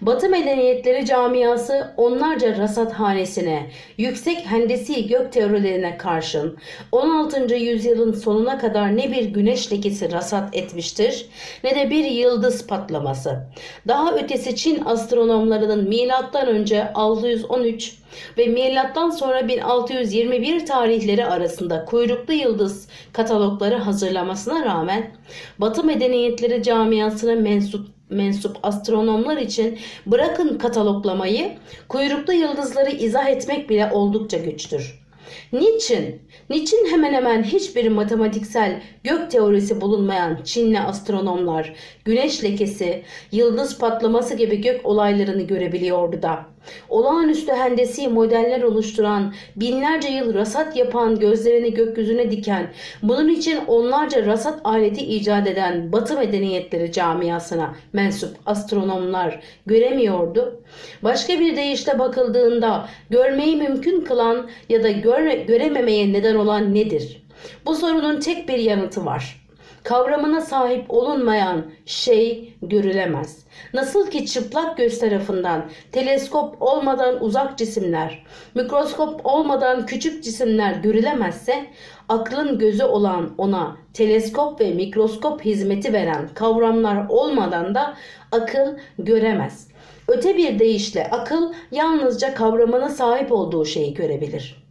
Batı medeniyetleri camiası onlarca rasathanesine, yüksek hendesi gök teorilerine karşın 16. yüzyılın sonuna kadar ne bir güneş lekesi rasat etmiştir ne de bir yıldız patlaması. Daha ötesi Çin astronomlarının milattan önce 613 ve milattan sonra 1621 tarihleri arasında kuyruklu yıldız katalogları hazırlamasına rağmen Batı medeniyetleri camiasına mensup mensup astronomlar için bırakın kataloglamayı, kuyruklu yıldızları izah etmek bile oldukça güçtür. Niçin? Niçin hemen hemen hiçbir matematiksel gök teorisi bulunmayan Çinli astronomlar güneş lekesi, yıldız patlaması gibi gök olaylarını görebiliyordu da? Olağanüstü hendesi modeller oluşturan, binlerce yıl rasat yapan, gözlerini gökyüzüne diken, bunun için onlarca rasat aleti icat eden Batı medeniyetleri camiasına mensup astronomlar göremiyordu. Başka bir deyişle bakıldığında görmeyi mümkün kılan ya da göre, görememeye neden olan nedir? Bu sorunun tek bir yanıtı var kavramına sahip olunmayan şey görülemez. Nasıl ki çıplak göz tarafından teleskop olmadan uzak cisimler, mikroskop olmadan küçük cisimler görülemezse, aklın gözü olan ona teleskop ve mikroskop hizmeti veren kavramlar olmadan da akıl göremez. Öte bir deyişle akıl yalnızca kavramına sahip olduğu şeyi görebilir.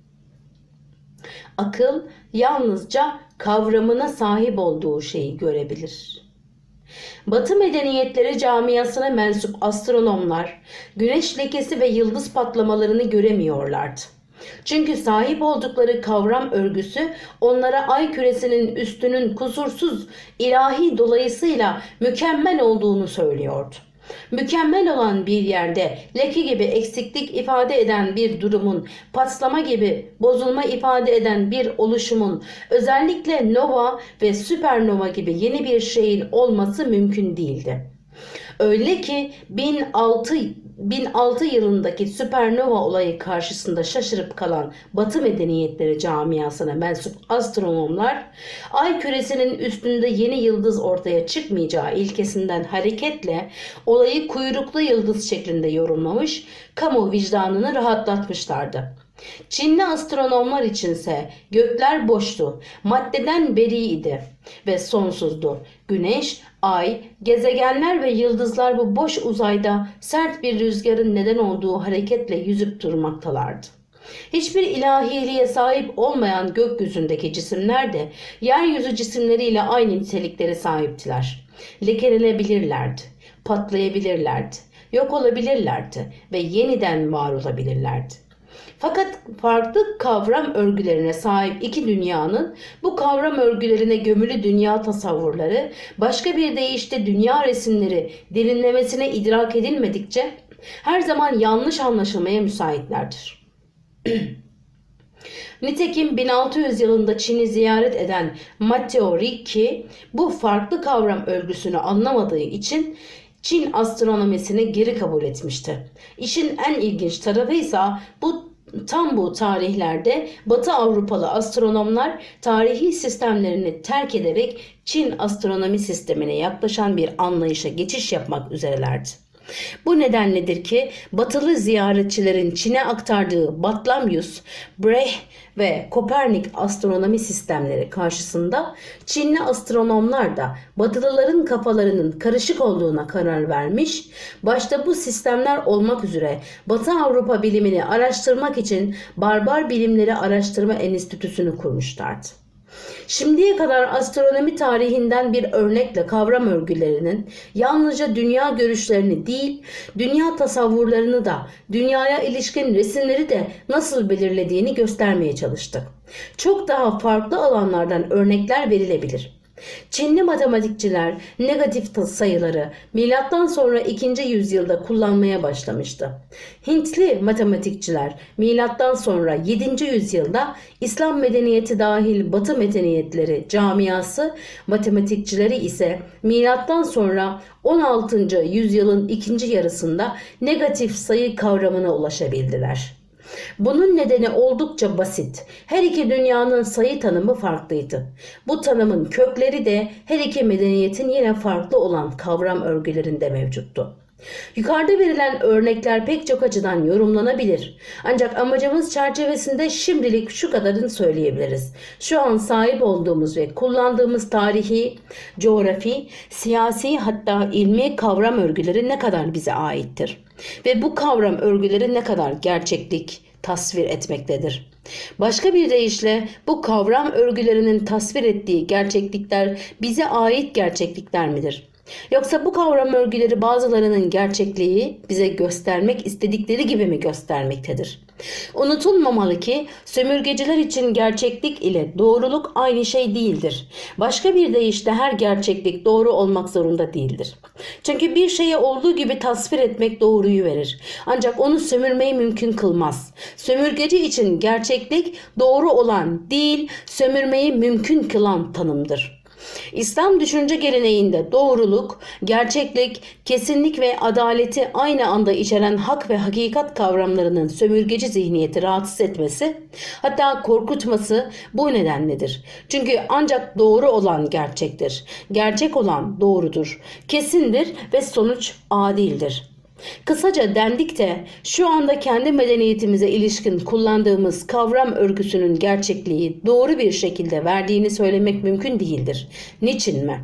Akıl yalnızca kavramına sahip olduğu şeyi görebilir. Batı medeniyetleri camiasına mensup astronomlar güneş lekesi ve yıldız patlamalarını göremiyorlardı. Çünkü sahip oldukları kavram örgüsü onlara ay küresinin üstünün kusursuz ilahi dolayısıyla mükemmel olduğunu söylüyordu. Mükemmel olan bir yerde leke gibi eksiklik ifade eden bir durumun, patlama gibi bozulma ifade eden bir oluşumun, özellikle nova ve süpernova gibi yeni bir şeyin olması mümkün değildi. Öyle ki 1006, 1006 yılındaki süpernova olayı karşısında şaşırıp kalan Batı medeniyetleri camiasına mensup astronomlar ay küresinin üstünde yeni yıldız ortaya çıkmayacağı ilkesinden hareketle olayı kuyruklu yıldız şeklinde yorumlamış, kamu vicdanını rahatlatmışlardı. Çinli astronomlar içinse gökler boştu, maddeden beriydi ve sonsuzdu. Güneş, ay, gezegenler ve yıldızlar bu boş uzayda sert bir rüzgarın neden olduğu hareketle yüzüp durmaktalardı. Hiçbir ilahiliğe sahip olmayan gökyüzündeki cisimler de yeryüzü cisimleriyle aynı niteliklere sahiptiler. Lekelenebilirlerdi, patlayabilirlerdi, yok olabilirlerdi ve yeniden var olabilirlerdi. Fakat farklı kavram örgülerine sahip iki dünyanın bu kavram örgülerine gömülü dünya tasavvurları başka bir deyişle dünya resimleri derinlemesine idrak edilmedikçe her zaman yanlış anlaşılmaya müsaitlerdir. Nitekim 1600 yılında Çin'i ziyaret eden Matteo Ricci bu farklı kavram örgüsünü anlamadığı için Çin astronomisini geri kabul etmişti. İşin en ilginç tarafı ise bu tam bu tarihlerde Batı Avrupalı astronomlar tarihi sistemlerini terk ederek Çin astronomi sistemine yaklaşan bir anlayışa geçiş yapmak üzerelerdi. Bu nedenledir ki batılı ziyaretçilerin Çin'e aktardığı Batlamyus, Breh ve Kopernik astronomi sistemleri karşısında Çinli astronomlar da batılıların kafalarının karışık olduğuna karar vermiş, başta bu sistemler olmak üzere Batı Avrupa bilimini araştırmak için Barbar Bilimleri Araştırma Enstitüsü'nü kurmuşlardı. Şimdiye kadar astronomi tarihinden bir örnekle kavram örgülerinin yalnızca dünya görüşlerini değil, dünya tasavvurlarını da, dünyaya ilişkin resimleri de nasıl belirlediğini göstermeye çalıştık. Çok daha farklı alanlardan örnekler verilebilir. Çinli matematikçiler negatif sayıları milattan sonra 2. yüzyılda kullanmaya başlamıştı. Hintli matematikçiler milattan sonra 7. yüzyılda İslam medeniyeti dahil Batı medeniyetleri camiası matematikçileri ise milattan sonra 16. yüzyılın ikinci yarısında negatif sayı kavramına ulaşabildiler. Bunun nedeni oldukça basit. Her iki dünyanın sayı tanımı farklıydı. Bu tanımın kökleri de her iki medeniyetin yine farklı olan kavram örgülerinde mevcuttu. Yukarıda verilen örnekler pek çok açıdan yorumlanabilir. Ancak amacımız çerçevesinde şimdilik şu kadarını söyleyebiliriz. Şu an sahip olduğumuz ve kullandığımız tarihi, coğrafi, siyasi hatta ilmi kavram örgüleri ne kadar bize aittir? Ve bu kavram örgüleri ne kadar gerçeklik tasvir etmektedir? Başka bir deyişle bu kavram örgülerinin tasvir ettiği gerçeklikler bize ait gerçeklikler midir? Yoksa bu kavram örgüleri bazılarının gerçekliği bize göstermek istedikleri gibi mi göstermektedir? Unutulmamalı ki sömürgeciler için gerçeklik ile doğruluk aynı şey değildir. Başka bir deyişle her gerçeklik doğru olmak zorunda değildir. Çünkü bir şeyi olduğu gibi tasvir etmek doğruyu verir. Ancak onu sömürmeyi mümkün kılmaz. Sömürgeci için gerçeklik doğru olan değil, sömürmeyi mümkün kılan tanımdır. İslam düşünce geleneğinde doğruluk, gerçeklik, kesinlik ve adaleti aynı anda içeren hak ve hakikat kavramlarının sömürgeci zihniyeti rahatsız etmesi, hatta korkutması bu nedenledir. Çünkü ancak doğru olan gerçektir. Gerçek olan doğrudur, kesindir ve sonuç adildir. Kısaca dendik de şu anda kendi medeniyetimize ilişkin kullandığımız kavram örgüsünün gerçekliği doğru bir şekilde verdiğini söylemek mümkün değildir. Niçin mi?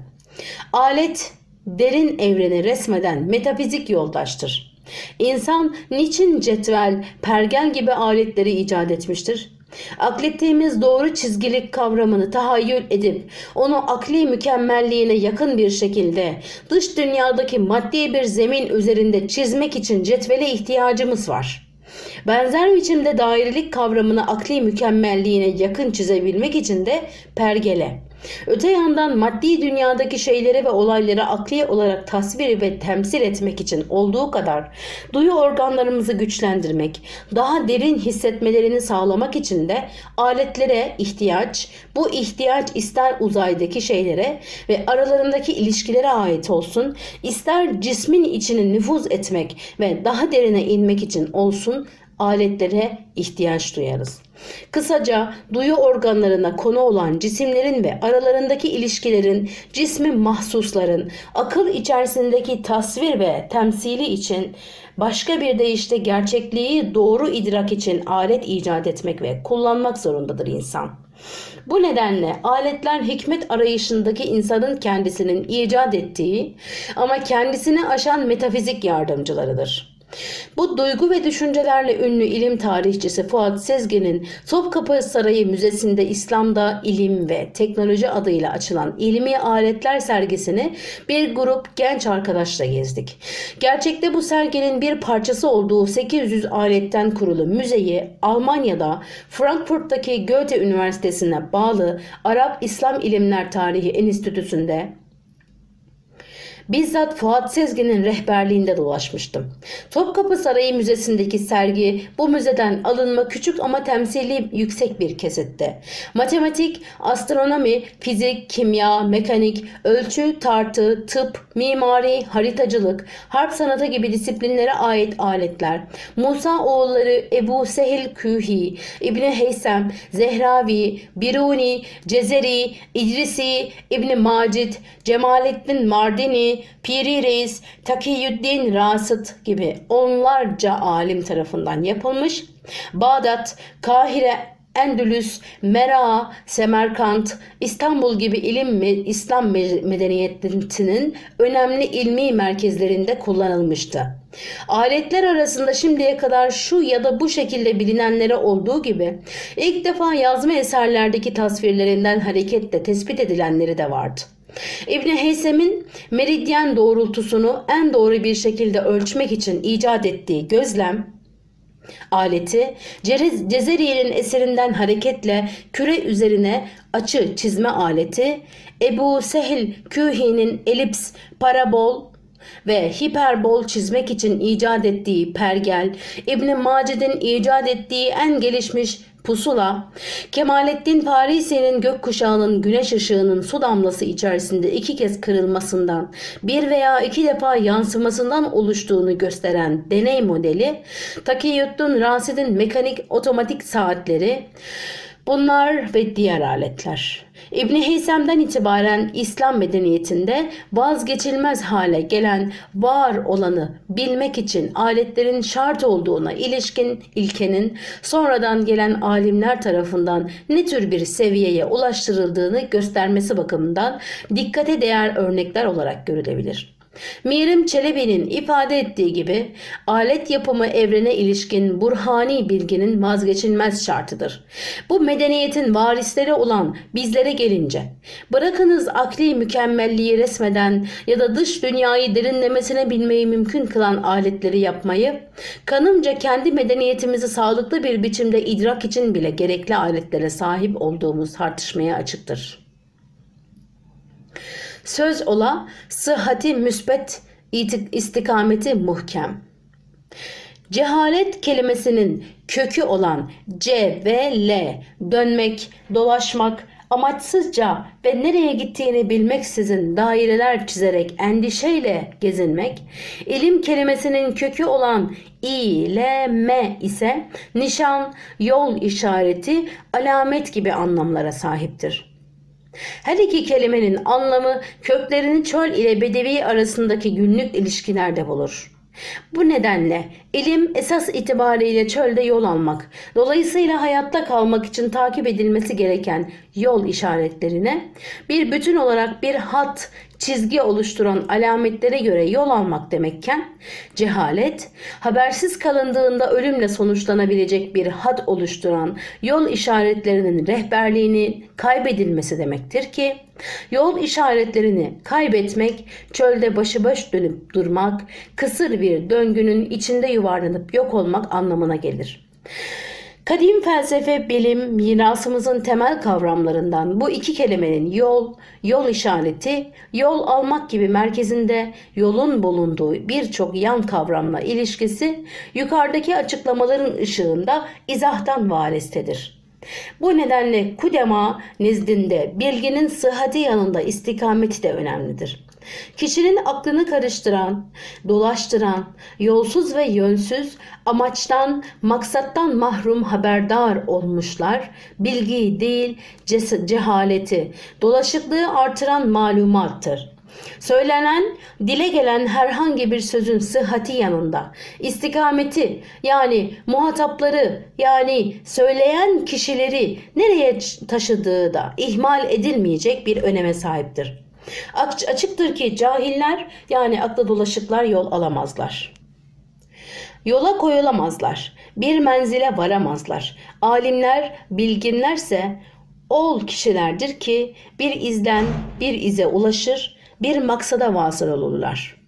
Alet derin evreni resmeden metafizik yoldaştır. İnsan niçin cetvel, pergel gibi aletleri icat etmiştir? Aklettiğimiz doğru çizgilik kavramını tahayyül edip onu akli mükemmelliğine yakın bir şekilde dış dünyadaki maddi bir zemin üzerinde çizmek için cetvele ihtiyacımız var. Benzer biçimde dairelik kavramını akli mükemmelliğine yakın çizebilmek için de pergele, Öte yandan maddi dünyadaki şeyleri ve olayları akli olarak tasvir ve temsil etmek için olduğu kadar duyu organlarımızı güçlendirmek, daha derin hissetmelerini sağlamak için de aletlere ihtiyaç, bu ihtiyaç ister uzaydaki şeylere ve aralarındaki ilişkilere ait olsun, ister cismin içine nüfuz etmek ve daha derine inmek için olsun aletlere ihtiyaç duyarız. Kısaca duyu organlarına konu olan cisimlerin ve aralarındaki ilişkilerin, cismi mahsusların, akıl içerisindeki tasvir ve temsili için başka bir deyişle gerçekliği doğru idrak için alet icat etmek ve kullanmak zorundadır insan. Bu nedenle aletler hikmet arayışındaki insanın kendisinin icat ettiği ama kendisini aşan metafizik yardımcılarıdır. Bu duygu ve düşüncelerle ünlü ilim tarihçisi Fuat Sezgin'in Topkapı Sarayı Müzesi'nde İslam'da ilim ve teknoloji adıyla açılan ilmi aletler sergisini bir grup genç arkadaşla gezdik. Gerçekte bu serginin bir parçası olduğu 800 aletten kurulu müzeyi Almanya'da Frankfurt'taki Goethe Üniversitesi'ne bağlı Arap İslam İlimler Tarihi Enstitüsü'nde Bizzat Fuat Sezgin'in rehberliğinde dolaşmıştım. Topkapı Sarayı Müzesi'ndeki sergi bu müzeden alınma küçük ama temsili yüksek bir kesitte. Matematik, astronomi, fizik, kimya, mekanik, ölçü, tartı, tıp, mimari, haritacılık, harp sanatı gibi disiplinlere ait aletler, Musa oğulları Ebu Sehil Kühi, İbni Heysem, Zehravi, Biruni, Cezeri, İdrisi, İbni Macit, Cemalettin Mardini, Piri Reis, Takiyüddin Rasıt gibi onlarca alim tarafından yapılmış. Bağdat, Kahire, Endülüs, Mera, Semerkant, İstanbul gibi ilim İslam medeniyetinin önemli ilmi merkezlerinde kullanılmıştı. Aletler arasında şimdiye kadar şu ya da bu şekilde bilinenlere olduğu gibi ilk defa yazma eserlerdeki tasvirlerinden hareketle tespit edilenleri de vardı. İbni Heysem'in meridyen doğrultusunu en doğru bir şekilde ölçmek için icat ettiği gözlem aleti Cezeri'nin eserinden hareketle küre üzerine açı çizme aleti Ebu Sehil Kühi'nin elips, parabol ve hiperbol çizmek için icat ettiği pergel, İbn Macid'in icat ettiği en gelişmiş Pusula, Kemalettin Farisi'nin gökkuşağının güneş ışığının su damlası içerisinde iki kez kırılmasından, bir veya iki defa yansımasından oluştuğunu gösteren deney modeli, Takiyüddin Rasid'in mekanik otomatik saatleri, Bunlar ve diğer aletler. İbni Heysem'den itibaren İslam medeniyetinde vazgeçilmez hale gelen var olanı bilmek için aletlerin şart olduğuna ilişkin ilkenin sonradan gelen alimler tarafından ne tür bir seviyeye ulaştırıldığını göstermesi bakımından dikkate değer örnekler olarak görülebilir. Mirim Çelebi'nin ifade ettiği gibi alet yapımı evrene ilişkin burhani bilginin vazgeçilmez şartıdır. Bu medeniyetin varisleri olan bizlere gelince bırakınız akli mükemmelliği resmeden ya da dış dünyayı derinlemesine bilmeyi mümkün kılan aletleri yapmayı, kanımca kendi medeniyetimizi sağlıklı bir biçimde idrak için bile gerekli aletlere sahip olduğumuz tartışmaya açıktır. Söz ola sıhhati müsbet istikameti muhkem. Cehalet kelimesinin kökü olan C ve L dönmek, dolaşmak, amaçsızca ve nereye gittiğini bilmeksizin daireler çizerek endişeyle gezinmek, ilim kelimesinin kökü olan i, l, m ise nişan, yol işareti, alamet gibi anlamlara sahiptir. Her iki kelimenin anlamı köklerini çöl ile bedevi arasındaki günlük ilişkilerde bulur. Bu nedenle ilim esas itibariyle çölde yol almak, dolayısıyla hayatta kalmak için takip edilmesi gereken yol işaretlerine bir bütün olarak bir hat çizgi oluşturan alametlere göre yol almak demekken cehalet habersiz kalındığında ölümle sonuçlanabilecek bir had oluşturan yol işaretlerinin rehberliğini kaybedilmesi demektir ki yol işaretlerini kaybetmek çölde başıbaş dönüp durmak kısır bir döngünün içinde yuvarlanıp yok olmak anlamına gelir. Kadim felsefe, bilim, mirasımızın temel kavramlarından bu iki kelimenin yol, yol işareti, yol almak gibi merkezinde yolun bulunduğu birçok yan kavramla ilişkisi yukarıdaki açıklamaların ışığında izahtan varestedir. Bu nedenle kudema nezdinde bilginin sıhhati yanında istikameti de önemlidir. Kişinin aklını karıştıran, dolaştıran, yolsuz ve yönsüz, amaçtan, maksattan mahrum haberdar olmuşlar, bilgi değil cehaleti, dolaşıklığı artıran malumattır. Söylenen, dile gelen herhangi bir sözün sıhhati yanında, istikameti yani muhatapları yani söyleyen kişileri nereye taşıdığı da ihmal edilmeyecek bir öneme sahiptir. Açıktır ki cahiller yani akla dolaşıklar yol alamazlar. Yola koyulamazlar. Bir menzile varamazlar. Alimler, bilginlerse ol kişilerdir ki bir izden bir ize ulaşır, bir maksada vasıl olurlar.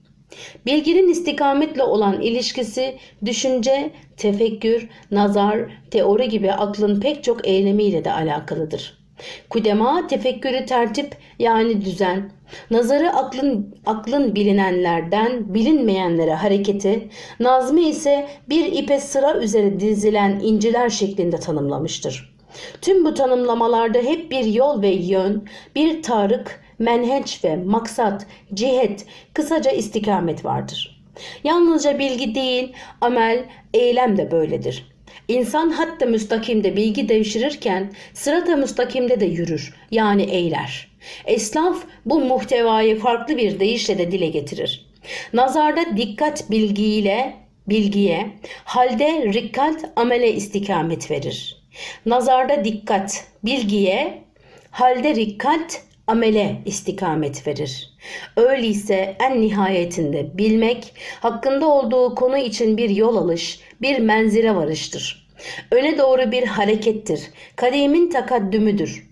Bilginin istikametle olan ilişkisi düşünce, tefekkür, nazar, teori gibi aklın pek çok eylemiyle de alakalıdır. Kudema tefekkürü tertip yani düzen, nazarı aklın, aklın bilinenlerden bilinmeyenlere hareketi, nazmı ise bir ipe sıra üzeri dizilen inciler şeklinde tanımlamıştır. Tüm bu tanımlamalarda hep bir yol ve yön, bir tarık, menheç ve maksat, cihet, kısaca istikamet vardır. Yalnızca bilgi değil, amel, eylem de böyledir. İnsan hatta müstakimde bilgi devşirirken sırada müstakimde de yürür yani eyler. Esnaf bu muhtevayı farklı bir deyişle de dile getirir. Nazarda dikkat bilgiyle bilgiye, halde rikkat amele istikamet verir. Nazarda dikkat bilgiye, halde rikkat amele istikamet verir. Öyleyse en nihayetinde bilmek, hakkında olduğu konu için bir yol alış, bir menzile varıştır. Öne doğru bir harekettir. Kademin takaddümüdür.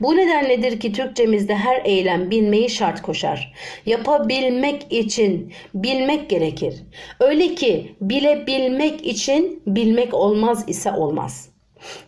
Bu nedenledir ki Türkçemizde her eylem bilmeyi şart koşar. Yapabilmek için bilmek gerekir. Öyle ki bilebilmek için bilmek olmaz ise olmaz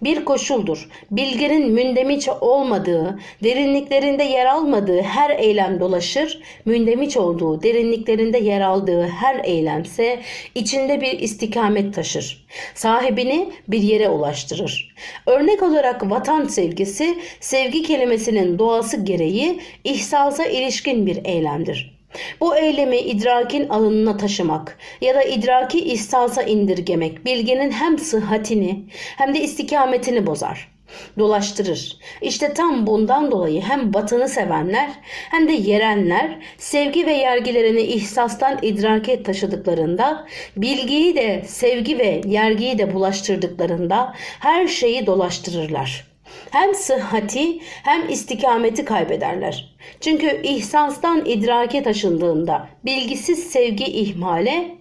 bir koşuldur. Bilginin mündemiç olmadığı, derinliklerinde yer almadığı her eylem dolaşır, mündemiç olduğu, derinliklerinde yer aldığı her eylemse içinde bir istikamet taşır. Sahibini bir yere ulaştırır. Örnek olarak vatan sevgisi, sevgi kelimesinin doğası gereği ihsasa ilişkin bir eylemdir. Bu eylemi idrakin alanına taşımak ya da idraki ihsasa indirgemek bilginin hem sıhhatini hem de istikametini bozar. dolaştırır. İşte tam bundan dolayı hem vatanı sevenler hem de yerenler sevgi ve yergilerini ihsastan idrake taşıdıklarında, bilgiyi de sevgi ve yergiyi de bulaştırdıklarında her şeyi dolaştırırlar. Hem sıhhati hem istikameti kaybederler. Çünkü ihsastan idrake taşındığında bilgisiz sevgi ihmale,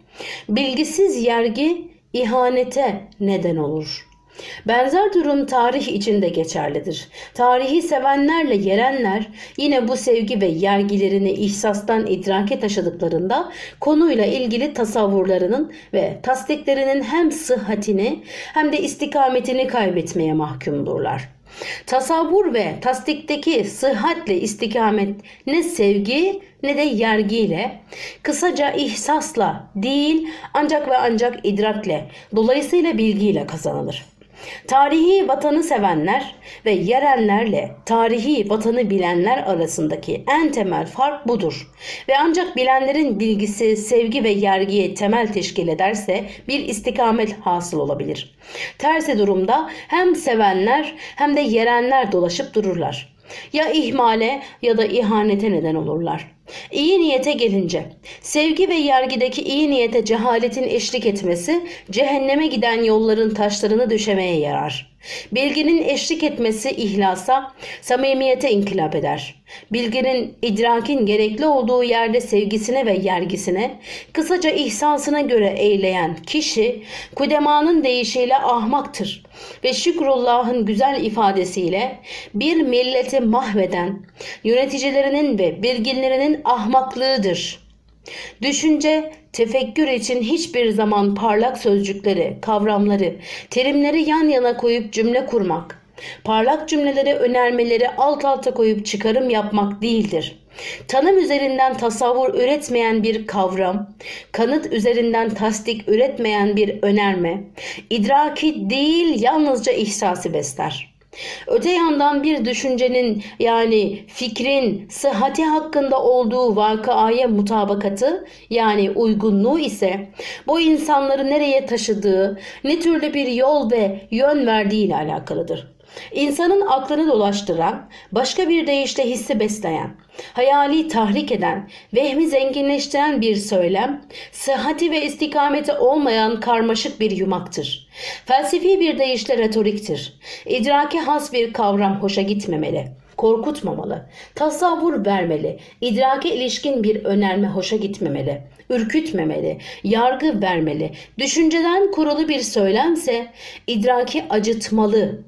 bilgisiz yergi ihanete neden olur.'' Benzer durum tarih içinde geçerlidir. Tarihi sevenlerle yerenler yine bu sevgi ve yergilerini ihsastan idrake taşıdıklarında konuyla ilgili tasavvurlarının ve tasdiklerinin hem sıhhatini hem de istikametini kaybetmeye mahkumdurlar. Tasavvur ve tasdikteki sıhhatle istikamet ne sevgi ne de yergiyle, kısaca ihsasla değil ancak ve ancak idrakle, dolayısıyla bilgiyle kazanılır. Tarihi vatanı sevenler ve yerenlerle tarihi vatanı bilenler arasındaki en temel fark budur. Ve ancak bilenlerin bilgisi, sevgi ve yergiye temel teşkil ederse bir istikamet hasıl olabilir. Tersi durumda hem sevenler hem de yerenler dolaşıp dururlar. Ya ihmale ya da ihanete neden olurlar. İyi niyete gelince, sevgi ve yergideki iyi niyete cehaletin eşlik etmesi cehenneme giden yolların taşlarını düşemeye yarar. Bilginin eşlik etmesi ihlasa, samimiyete inkılap eder. Bilginin, idrakin gerekli olduğu yerde sevgisine ve yergisine, kısaca ihsasına göre eyleyen kişi, kudemanın deyişiyle ahmaktır ve şükrullah'ın güzel ifadesiyle bir milleti mahveden, yöneticilerinin ve bilginlerinin ahmaklığıdır. Düşünce, tefekkür için hiçbir zaman parlak sözcükleri, kavramları, terimleri yan yana koyup cümle kurmak, parlak cümleleri önermeleri alt alta koyup çıkarım yapmak değildir. Tanım üzerinden tasavvur üretmeyen bir kavram, kanıt üzerinden tasdik üretmeyen bir önerme, idraki değil yalnızca ihsası besler.'' Öte yandan bir düşüncenin yani fikrin sıhhati hakkında olduğu vakaya mutabakatı yani uygunluğu ise bu insanları nereye taşıdığı, ne türlü bir yol ve yön verdiği ile alakalıdır. İnsanın aklını dolaştıran, başka bir deyişle hissi besleyen, hayali tahrik eden, vehmi zenginleştiren bir söylem, sıhhati ve istikameti olmayan karmaşık bir yumaktır. Felsefi bir deyişle retoriktir. İdraki has bir kavram hoşa gitmemeli korkutmamalı, tasavvur vermeli, idrake ilişkin bir önerme hoşa gitmemeli, ürkütmemeli, yargı vermeli, düşünceden kurulu bir söylemse idraki acıtmalı,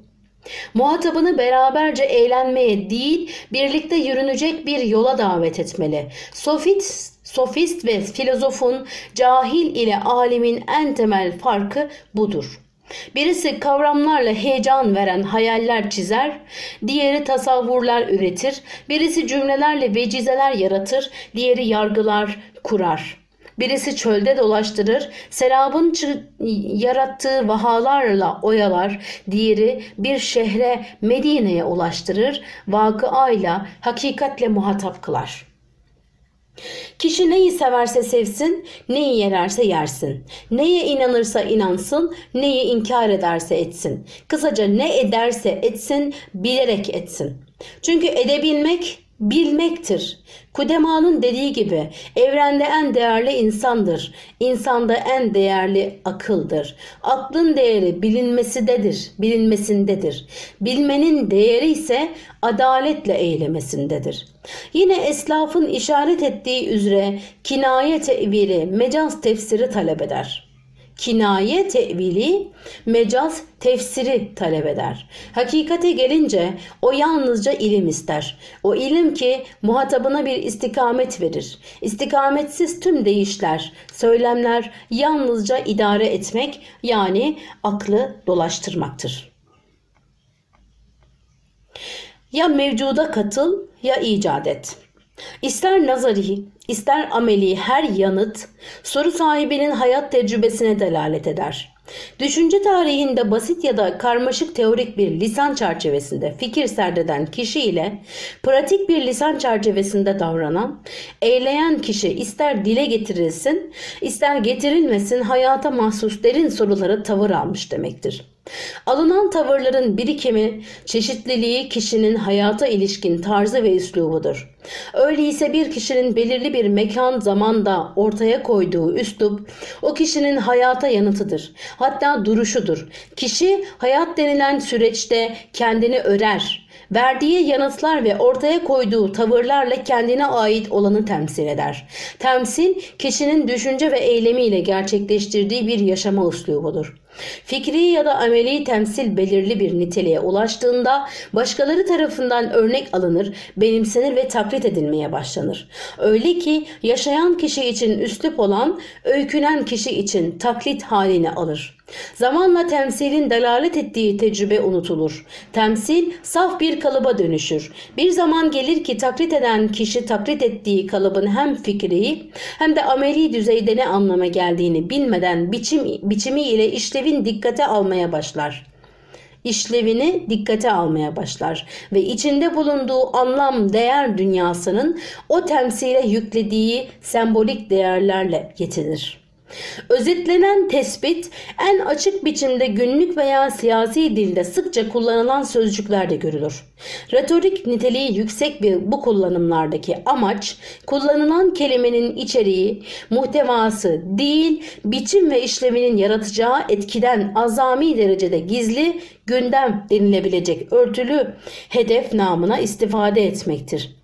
Muhatabını beraberce eğlenmeye değil, birlikte yürünecek bir yola davet etmeli. Sofist, sofist ve filozofun cahil ile alimin en temel farkı budur. Birisi kavramlarla heyecan veren hayaller çizer, diğeri tasavvurlar üretir, birisi cümlelerle vecizeler yaratır, diğeri yargılar kurar.'' Birisi çölde dolaştırır, serabın yarattığı vahalarla oyalar, diğeri bir şehre Medine'ye ulaştırır, vakıayla, hakikatle muhatap kılar.'' Kişi neyi severse sevsin, neyi yererse yersin. Neye inanırsa inansın, neyi inkar ederse etsin. Kısaca ne ederse etsin, bilerek etsin. Çünkü edebilmek bilmektir. Kudema'nın dediği gibi evrende en değerli insandır. İnsanda en değerli akıldır. Aklın değeri bilinmesidedir, bilinmesindedir. Bilmenin değeri ise adaletle eylemesindedir. Yine eslafın işaret ettiği üzere kinaye tevili, mecaz tefsiri talep eder kinaye tevili, mecaz tefsiri talep eder. Hakikate gelince o yalnızca ilim ister. O ilim ki muhatabına bir istikamet verir. İstikametsiz tüm deyişler, söylemler yalnızca idare etmek yani aklı dolaştırmaktır. Ya mevcuda katıl ya icat et. İster nazari, ister ameli her yanıt soru sahibinin hayat tecrübesine delalet eder. Düşünce tarihinde basit ya da karmaşık teorik bir lisan çerçevesinde fikir serdeden kişi ile pratik bir lisan çerçevesinde davranan, eyleyen kişi ister dile getirilsin, ister getirilmesin hayata mahsus derin sorulara tavır almış demektir. Alınan tavırların birikimi, çeşitliliği kişinin hayata ilişkin tarzı ve üslubudur. Öyleyse bir kişinin belirli bir mekan zamanda ortaya koyduğu üslup, o kişinin hayata yanıtıdır. Hatta duruşudur. Kişi hayat denilen süreçte kendini örer, verdiği yanıtlar ve ortaya koyduğu tavırlarla kendine ait olanı temsil eder. Temsil, kişinin düşünce ve eylemiyle gerçekleştirdiği bir yaşama üslubudur. Fikri ya da ameli temsil belirli bir niteliğe ulaştığında başkaları tarafından örnek alınır, benimsenir ve taklit edilmeye başlanır. Öyle ki yaşayan kişi için üslup olan, öykünen kişi için taklit halini alır. Zamanla temsilin dalalet ettiği tecrübe unutulur. Temsil saf bir kalıba dönüşür. Bir zaman gelir ki taklit eden kişi taklit ettiği kalıbın hem fikri hem de ameli düzeyde ne anlama geldiğini bilmeden biçim, biçimi ile işlevin dikkate almaya başlar işlevini dikkate almaya başlar ve içinde bulunduğu anlam değer dünyasının o temsile yüklediği sembolik değerlerle yetinir. Özetlenen tespit en açık biçimde günlük veya siyasi dilde sıkça kullanılan sözcüklerde görülür. Retorik niteliği yüksek bir bu kullanımlardaki amaç kullanılan kelimenin içeriği, muhtevası değil, biçim ve işleminin yaratacağı etkiden azami derecede gizli, gündem denilebilecek örtülü hedef namına istifade etmektir.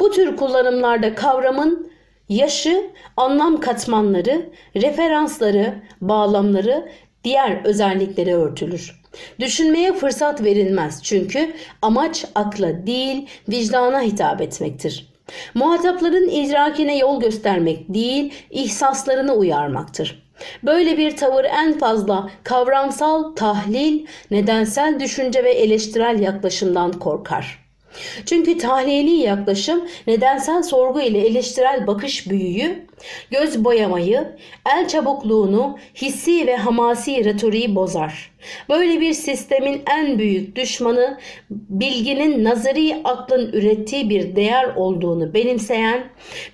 Bu tür kullanımlarda kavramın yaşı, anlam katmanları, referansları, bağlamları, diğer özellikleri örtülür. Düşünmeye fırsat verilmez çünkü amaç akla değil vicdana hitap etmektir. Muhatapların idrakine yol göstermek değil ihsaslarını uyarmaktır. Böyle bir tavır en fazla kavramsal, tahlil, nedensel düşünce ve eleştirel yaklaşımdan korkar. Çünkü tahliyeli yaklaşım nedensel sorgu ile eleştirel bakış büyüyü, göz boyamayı, el çabukluğunu, hissi ve hamasi retoriği bozar. Böyle bir sistemin en büyük düşmanı bilginin nazari aklın ürettiği bir değer olduğunu benimseyen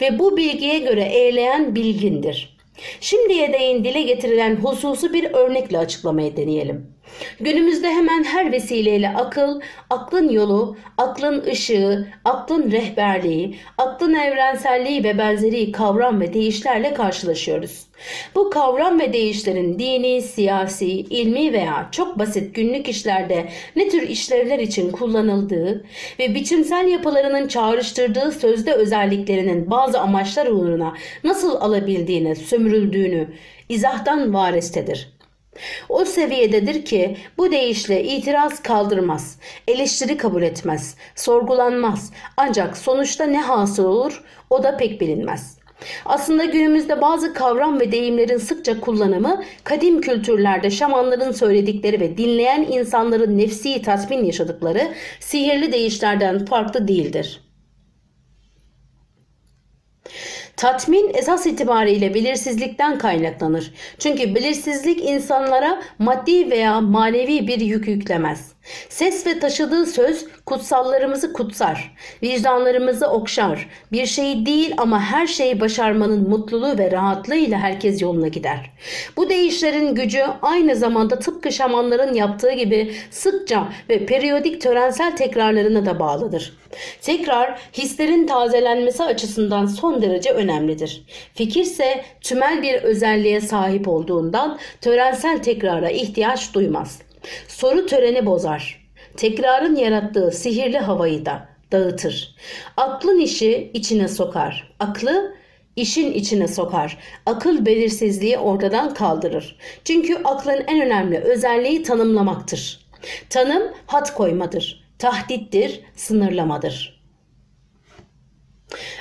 ve bu bilgiye göre eğleyen bilgindir. Şimdiye değin dile getirilen hususu bir örnekle açıklamaya deneyelim. Günümüzde hemen her vesileyle akıl, aklın yolu, aklın ışığı, aklın rehberliği, aklın evrenselliği ve benzeri kavram ve deyişlerle karşılaşıyoruz. Bu kavram ve deyişlerin dini, siyasi, ilmi veya çok basit günlük işlerde ne tür işlevler için kullanıldığı ve biçimsel yapılarının çağrıştırdığı sözde özelliklerinin bazı amaçlar uğruna nasıl alabildiğine sömürüldüğünü izahtan varestedir. O seviyededir ki bu deyişle itiraz kaldırmaz, eleştiri kabul etmez, sorgulanmaz. Ancak sonuçta ne hasıl olur o da pek bilinmez. Aslında günümüzde bazı kavram ve deyimlerin sıkça kullanımı kadim kültürlerde şamanların söyledikleri ve dinleyen insanların nefsi tatmin yaşadıkları sihirli deyişlerden farklı değildir. Tatmin esas itibariyle belirsizlikten kaynaklanır. Çünkü belirsizlik insanlara maddi veya manevi bir yük yüklemez. Ses ve taşıdığı söz kutsallarımızı kutsar, vicdanlarımızı okşar. Bir şey değil ama her şeyi başarmanın mutluluğu ve rahatlığıyla herkes yoluna gider. Bu değişlerin gücü aynı zamanda tıpkı şamanların yaptığı gibi sıkça ve periyodik törensel tekrarlarına da bağlıdır. Tekrar hislerin tazelenmesi açısından son derece önemlidir. Fikirse tümel bir özelliğe sahip olduğundan törensel tekrara ihtiyaç duymaz. Soru töreni bozar. Tekrarın yarattığı sihirli havayı da dağıtır. Aklın işi içine sokar. Aklı işin içine sokar. Akıl belirsizliği ortadan kaldırır. Çünkü aklın en önemli özelliği tanımlamaktır. Tanım hat koymadır. Tahdittir, sınırlamadır.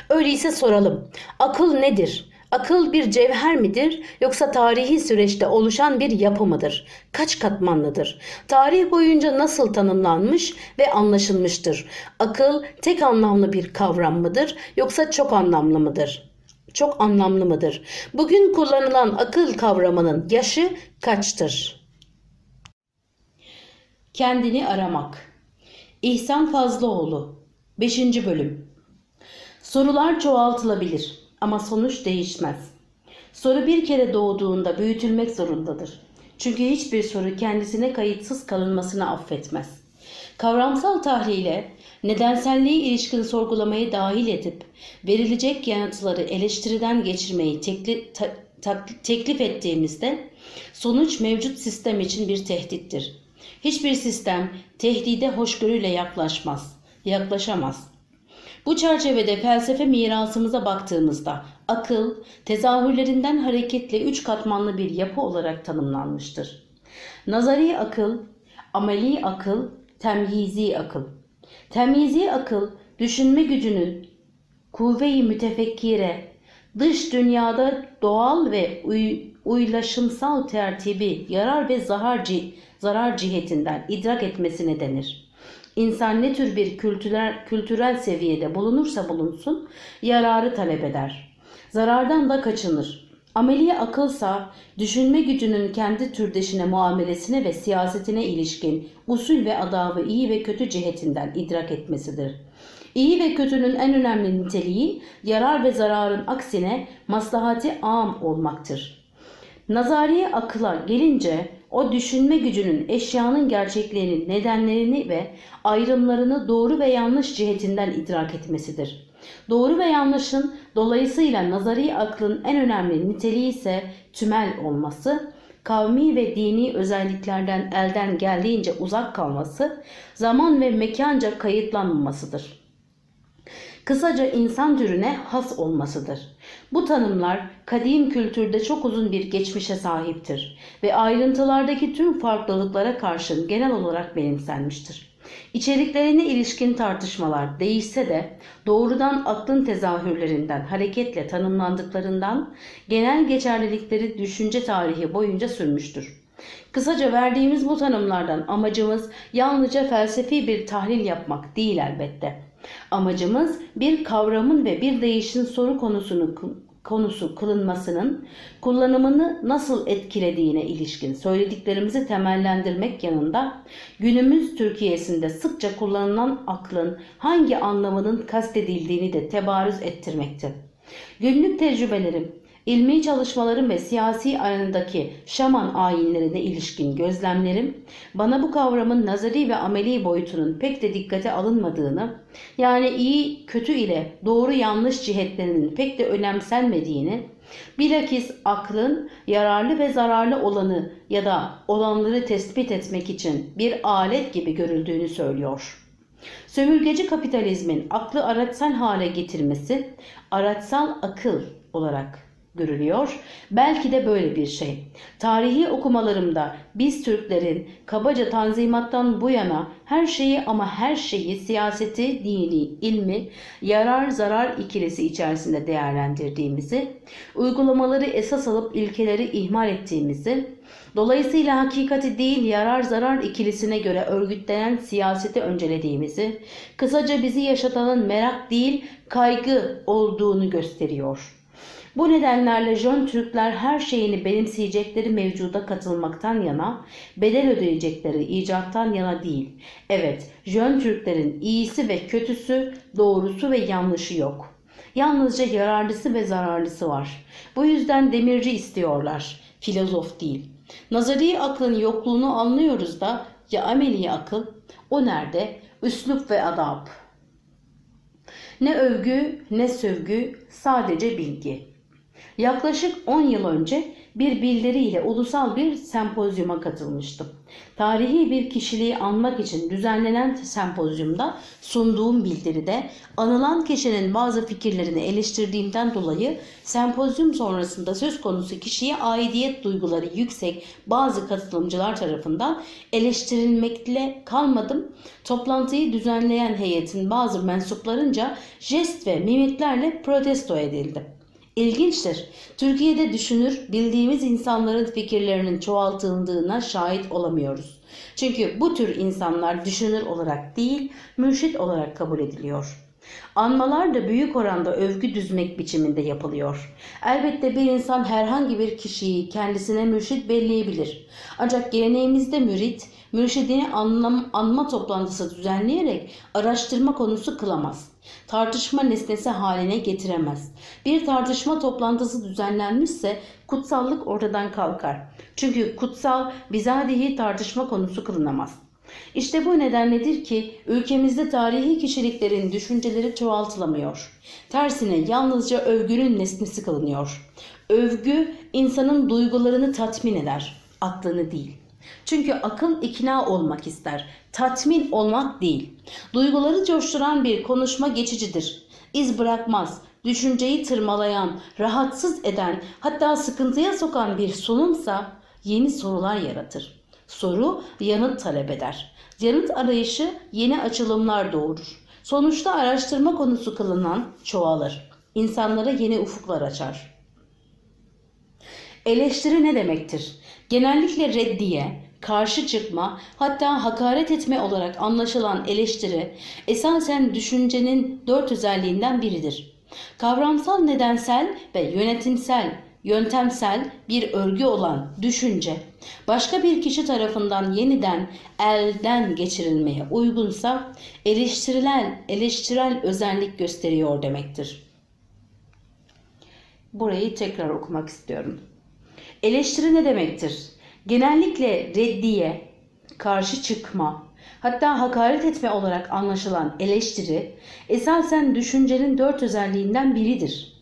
Öyleyse soralım. Akıl nedir? Akıl bir cevher midir yoksa tarihi süreçte oluşan bir yapı mıdır? Kaç katmanlıdır? Tarih boyunca nasıl tanımlanmış ve anlaşılmıştır? Akıl tek anlamlı bir kavram mıdır yoksa çok anlamlı mıdır? Çok anlamlı mıdır? Bugün kullanılan akıl kavramının yaşı kaçtır? Kendini aramak. İhsan Fazlıoğlu 5. bölüm. Sorular çoğaltılabilir ama sonuç değişmez. Soru bir kere doğduğunda büyütülmek zorundadır. Çünkü hiçbir soru kendisine kayıtsız kalınmasını affetmez. Kavramsal tahlile, nedenselliği ilişkin sorgulamayı dahil edip verilecek yanıtları eleştiriden geçirmeyi teklif, ta, ta, teklif ettiğimizde sonuç mevcut sistem için bir tehdittir. Hiçbir sistem tehdide hoşgörüyle yaklaşmaz, yaklaşamaz. Bu çerçevede felsefe mirasımıza baktığımızda akıl, tezahürlerinden hareketle üç katmanlı bir yapı olarak tanımlanmıştır. Nazari akıl, ameli akıl, temyizi akıl. Temyizi akıl, düşünme gücünün kuvve-i mütefekkire, dış dünyada doğal ve uy uylaşımsal tertibi yarar ve zarar, zarar cihetinden idrak etmesine denir. İnsan ne tür bir kültürel, kültürel seviyede bulunursa bulunsun yararı talep eder. Zarardan da kaçınır. Ameliye akılsa düşünme gücünün kendi türdeşine muamelesine ve siyasetine ilişkin usul ve adabı iyi ve kötü cihetinden idrak etmesidir. İyi ve kötünün en önemli niteliği yarar ve zararın aksine maslahati am olmaktır. Nazariye akıla gelince o düşünme gücünün eşyanın gerçekliğinin nedenlerini ve ayrımlarını doğru ve yanlış cihetinden idrak etmesidir. Doğru ve yanlışın dolayısıyla nazari aklın en önemli niteliği ise tümel olması, kavmi ve dini özelliklerden elden geldiğince uzak kalması, zaman ve mekanca kayıtlanmamasıdır. Kısaca insan türüne has olmasıdır. Bu tanımlar kadim kültürde çok uzun bir geçmişe sahiptir ve ayrıntılardaki tüm farklılıklara karşın genel olarak benimsenmiştir. İçeriklerine ilişkin tartışmalar değişse de doğrudan aklın tezahürlerinden hareketle tanımlandıklarından genel geçerlilikleri düşünce tarihi boyunca sürmüştür. Kısaca verdiğimiz bu tanımlardan amacımız yalnızca felsefi bir tahlil yapmak değil elbette. Amacımız bir kavramın ve bir değişin soru konusunu konusu kılınmasının kullanımını nasıl etkilediğine ilişkin söylediklerimizi temellendirmek yanında günümüz Türkiye'sinde sıkça kullanılan aklın hangi anlamının kastedildiğini de tebarüz ettirmektir. Günlük tecrübelerim, İlmi çalışmalarım ve siyasi alanındaki şaman ayinlerine ilişkin gözlemlerim bana bu kavramın nazari ve ameli boyutunun pek de dikkate alınmadığını, yani iyi kötü ile doğru yanlış cihetlerinin pek de önemsenmediğini, bilakis aklın yararlı ve zararlı olanı ya da olanları tespit etmek için bir alet gibi görüldüğünü söylüyor. Sömürgeci kapitalizmin aklı araçsal hale getirmesi, araçsal akıl olarak görülüyor. Belki de böyle bir şey. Tarihi okumalarımda biz Türklerin kabaca tanzimattan bu yana her şeyi ama her şeyi siyaseti, dini, ilmi, yarar zarar ikilisi içerisinde değerlendirdiğimizi, uygulamaları esas alıp ilkeleri ihmal ettiğimizi, dolayısıyla hakikati değil yarar zarar ikilisine göre örgütlenen siyaseti öncelediğimizi, kısaca bizi yaşatanın merak değil kaygı olduğunu gösteriyor.'' Bu nedenlerle Jön Türkler her şeyini benimseyecekleri mevcuda katılmaktan yana, bedel ödeyecekleri icattan yana değil. Evet, Jön Türklerin iyisi ve kötüsü, doğrusu ve yanlışı yok. Yalnızca yararlısı ve zararlısı var. Bu yüzden demirci istiyorlar, filozof değil. Nazari aklın yokluğunu anlıyoruz da ya ameli akıl, o nerede? Üslup ve adab. Ne övgü ne sövgü, sadece bilgi. Yaklaşık 10 yıl önce bir bildiriyle ulusal bir sempozyuma katılmıştım. Tarihi bir kişiliği anmak için düzenlenen sempozyumda sunduğum bildiride anılan kişinin bazı fikirlerini eleştirdiğimden dolayı sempozyum sonrasında söz konusu kişiye aidiyet duyguları yüksek bazı katılımcılar tarafından eleştirilmekle kalmadım. Toplantıyı düzenleyen heyetin bazı mensuplarınca jest ve mimiklerle protesto edildi. İlginçtir. Türkiye'de düşünür, bildiğimiz insanların fikirlerinin çoğaltıldığına şahit olamıyoruz. Çünkü bu tür insanlar düşünür olarak değil, mürşit olarak kabul ediliyor. Anmalar da büyük oranda övgü düzmek biçiminde yapılıyor. Elbette bir insan herhangi bir kişiyi kendisine mürşit belleyebilir. Ancak geleneğimizde mürit, mürşidini anlam, anma toplantısı düzenleyerek araştırma konusu kılamaz. Tartışma nesnesi haline getiremez. Bir tartışma toplantısı düzenlenmişse kutsallık ortadan kalkar. Çünkü kutsal bizatihi tartışma konusu kılınamaz. İşte bu nedenledir ki ülkemizde tarihi kişiliklerin düşünceleri çoğaltılamıyor. Tersine yalnızca övgünün nesnesi kılınıyor. Övgü insanın duygularını tatmin eder, aklını değil. Çünkü akıl ikna olmak ister, tatmin olmak değil. Duyguları coşturan bir konuşma geçicidir. İz bırakmaz, düşünceyi tırmalayan, rahatsız eden, hatta sıkıntıya sokan bir sunumsa yeni sorular yaratır. Soru yanıt talep eder. Yanıt arayışı yeni açılımlar doğurur. Sonuçta araştırma konusu kılınan çoğalır. İnsanlara yeni ufuklar açar. Eleştiri ne demektir? Genellikle reddiye, karşı çıkma, hatta hakaret etme olarak anlaşılan eleştiri esasen düşüncenin dört özelliğinden biridir. Kavramsal nedensel ve yönetimsel yöntemsel bir örgü olan düşünce başka bir kişi tarafından yeniden elden geçirilmeye uygunsa eleştirilen eleştirel özellik gösteriyor demektir. Burayı tekrar okumak istiyorum. Eleştiri ne demektir? Genellikle reddiye, karşı çıkma, hatta hakaret etme olarak anlaşılan eleştiri esasen düşüncenin dört özelliğinden biridir.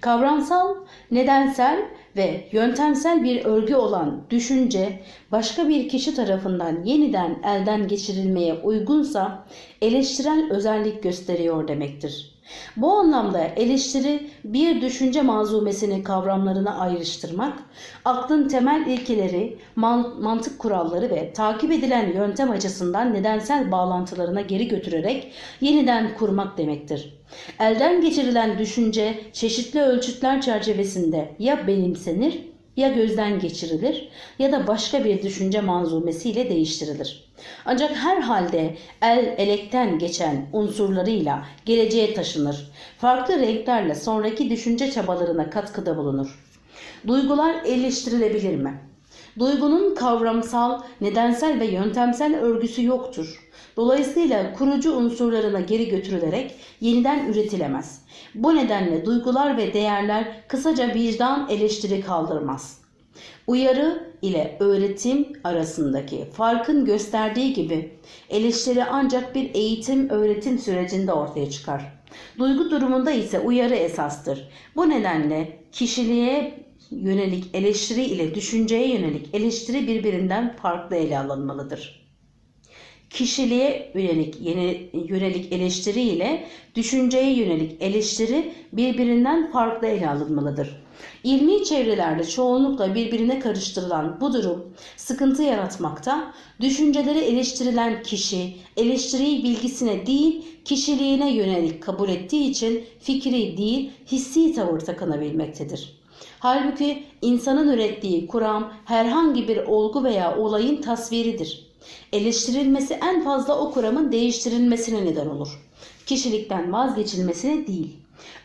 Kavramsal, nedensel ve yöntemsel bir örgü olan düşünce başka bir kişi tarafından yeniden elden geçirilmeye uygunsa eleştirel özellik gösteriyor demektir. Bu anlamda eleştiri bir düşünce malzumesini kavramlarına ayrıştırmak, aklın temel ilkeleri, mantık kuralları ve takip edilen yöntem açısından nedensel bağlantılarına geri götürerek yeniden kurmak demektir. Elden geçirilen düşünce çeşitli ölçütler çerçevesinde ya benimsenir ya gözden geçirilir ya da başka bir düşünce manzumesiyle değiştirilir. Ancak her halde el elekten geçen unsurlarıyla geleceğe taşınır. Farklı renklerle sonraki düşünce çabalarına katkıda bulunur. Duygular eleştirilebilir mi? Duygunun kavramsal, nedensel ve yöntemsel örgüsü yoktur. Dolayısıyla kurucu unsurlarına geri götürülerek yeniden üretilemez. Bu nedenle duygular ve değerler kısaca vicdan eleştiri kaldırmaz. Uyarı ile öğretim arasındaki farkın gösterdiği gibi eleştiri ancak bir eğitim öğretim sürecinde ortaya çıkar. Duygu durumunda ise uyarı esastır. Bu nedenle kişiliğe yönelik eleştiri ile düşünceye yönelik eleştiri birbirinden farklı ele alınmalıdır. Kişiliğe yönelik yeni, yönelik eleştiri ile düşünceye yönelik eleştiri birbirinden farklı ele alınmalıdır. İlmi çevrelerde çoğunlukla birbirine karıştırılan bu durum sıkıntı yaratmakta, düşünceleri eleştirilen kişi eleştiriyi bilgisine değil kişiliğine yönelik kabul ettiği için fikri değil hissi tavır takınabilmektedir. Halbuki insanın ürettiği kuram herhangi bir olgu veya olayın tasviridir. Eleştirilmesi en fazla o kuramın değiştirilmesine neden olur. Kişilikten vazgeçilmesine değil.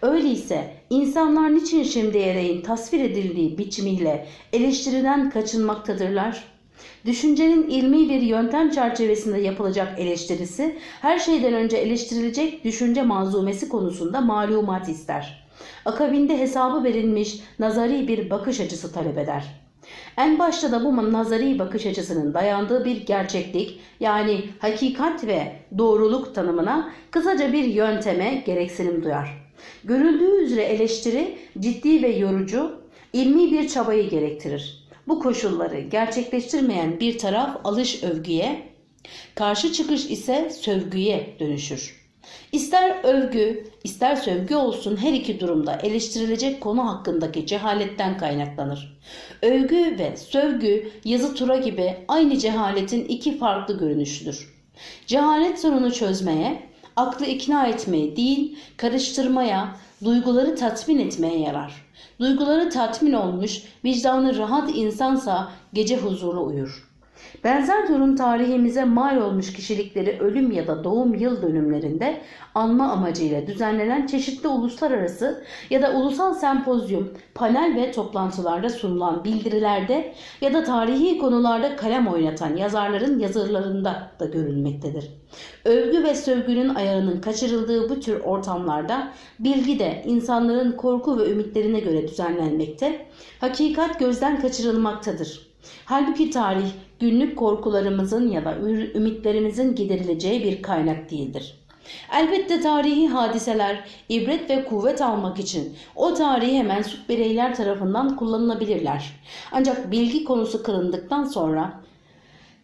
Öyleyse insanlar niçin şimdiye değin tasvir edildiği biçimiyle eleştiriden kaçınmaktadırlar? Düşüncenin ilmi bir yöntem çerçevesinde yapılacak eleştirisi her şeyden önce eleştirilecek düşünce malzumesi konusunda malumat ister. Akabinde hesabı verilmiş nazari bir bakış açısı talep eder. En başta da bu nazari bakış açısının dayandığı bir gerçeklik yani hakikat ve doğruluk tanımına kısaca bir yönteme gereksinim duyar. Görüldüğü üzere eleştiri ciddi ve yorucu, ilmi bir çabayı gerektirir. Bu koşulları gerçekleştirmeyen bir taraf alış övgüye, karşı çıkış ise sövgüye dönüşür. İster övgü, ister sövgü olsun her iki durumda eleştirilecek konu hakkındaki cehaletten kaynaklanır. Övgü ve sövgü yazı tura gibi aynı cehaletin iki farklı görünüşüdür. Cehalet sorunu çözmeye, aklı ikna etmeye değil, karıştırmaya, duyguları tatmin etmeye yarar. Duyguları tatmin olmuş, vicdanı rahat insansa gece huzurlu uyur. Benzer durum tarihimize mal olmuş kişilikleri ölüm ya da doğum yıl dönümlerinde anma amacıyla düzenlenen çeşitli uluslararası ya da ulusal sempozyum, panel ve toplantılarda sunulan bildirilerde ya da tarihi konularda kalem oynatan yazarların yazılarında da görülmektedir. Övgü ve sövgünün ayarının kaçırıldığı bu tür ortamlarda bilgi de insanların korku ve ümitlerine göre düzenlenmekte, hakikat gözden kaçırılmaktadır. Halbuki tarih günlük korkularımızın ya da ümitlerimizin giderileceği bir kaynak değildir. Elbette tarihi hadiseler ibret ve kuvvet almak için o tarihe mensup bireyler tarafından kullanılabilirler. Ancak bilgi konusu kılındıktan sonra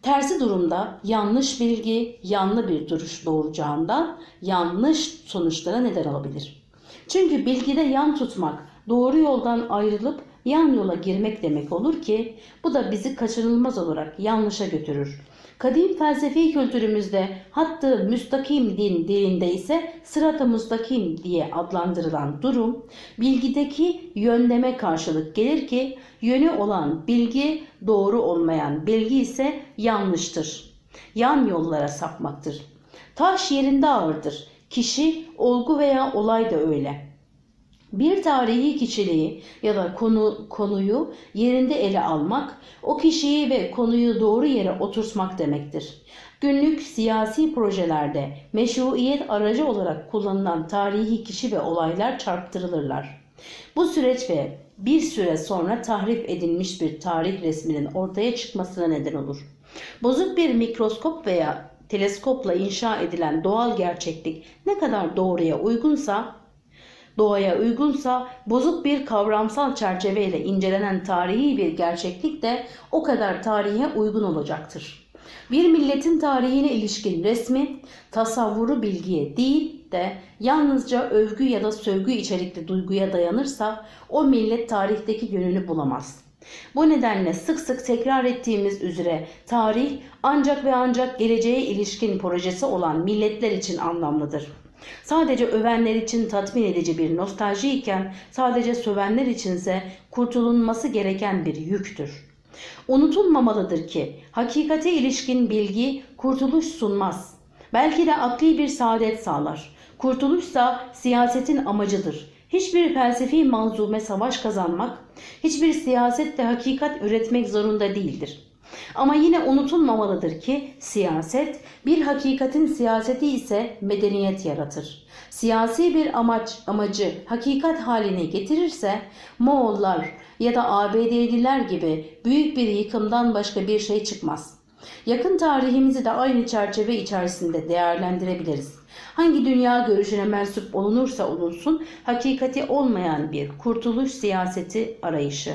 tersi durumda yanlış bilgi yanlı bir duruş doğuracağından yanlış sonuçlara neden olabilir. Çünkü bilgide yan tutmak, doğru yoldan ayrılıp yan yola girmek demek olur ki bu da bizi kaçınılmaz olarak yanlışa götürür. Kadim felsefi kültürümüzde hattı müstakim din dilinde ise sırat-ı müstakim diye adlandırılan durum bilgideki yönleme karşılık gelir ki yönü olan bilgi doğru olmayan bilgi ise yanlıştır. Yan yollara sapmaktır. Taş yerinde ağırdır. Kişi, olgu veya olay da öyle. Bir tarihi kişiliği ya da konu, konuyu yerinde ele almak, o kişiyi ve konuyu doğru yere oturtmak demektir. Günlük siyasi projelerde meşruiyet aracı olarak kullanılan tarihi kişi ve olaylar çarptırılırlar. Bu süreç ve bir süre sonra tahrip edilmiş bir tarih resminin ortaya çıkmasına neden olur. Bozuk bir mikroskop veya teleskopla inşa edilen doğal gerçeklik ne kadar doğruya uygunsa doğaya uygunsa bozuk bir kavramsal çerçeveyle incelenen tarihi bir gerçeklik de o kadar tarihe uygun olacaktır. Bir milletin tarihine ilişkin resmi, tasavvuru bilgiye değil de yalnızca övgü ya da sövgü içerikli duyguya dayanırsa o millet tarihteki yönünü bulamaz. Bu nedenle sık sık tekrar ettiğimiz üzere tarih ancak ve ancak geleceğe ilişkin projesi olan milletler için anlamlıdır. Sadece övenler için tatmin edici bir nostalji iken sadece sövenler içinse kurtulunması gereken bir yüktür. Unutulmamalıdır ki hakikate ilişkin bilgi kurtuluş sunmaz. Belki de akli bir saadet sağlar. Kurtuluşsa siyasetin amacıdır. Hiçbir felsefi manzume savaş kazanmak, hiçbir siyasetle hakikat üretmek zorunda değildir. Ama yine unutulmamalıdır ki siyaset bir hakikatin siyaseti ise medeniyet yaratır. Siyasi bir amaç amacı hakikat haline getirirse Moğollar ya da ABD'liler gibi büyük bir yıkımdan başka bir şey çıkmaz. Yakın tarihimizi de aynı çerçeve içerisinde değerlendirebiliriz. Hangi dünya görüşüne mensup olunursa olunsun hakikati olmayan bir kurtuluş siyaseti arayışı.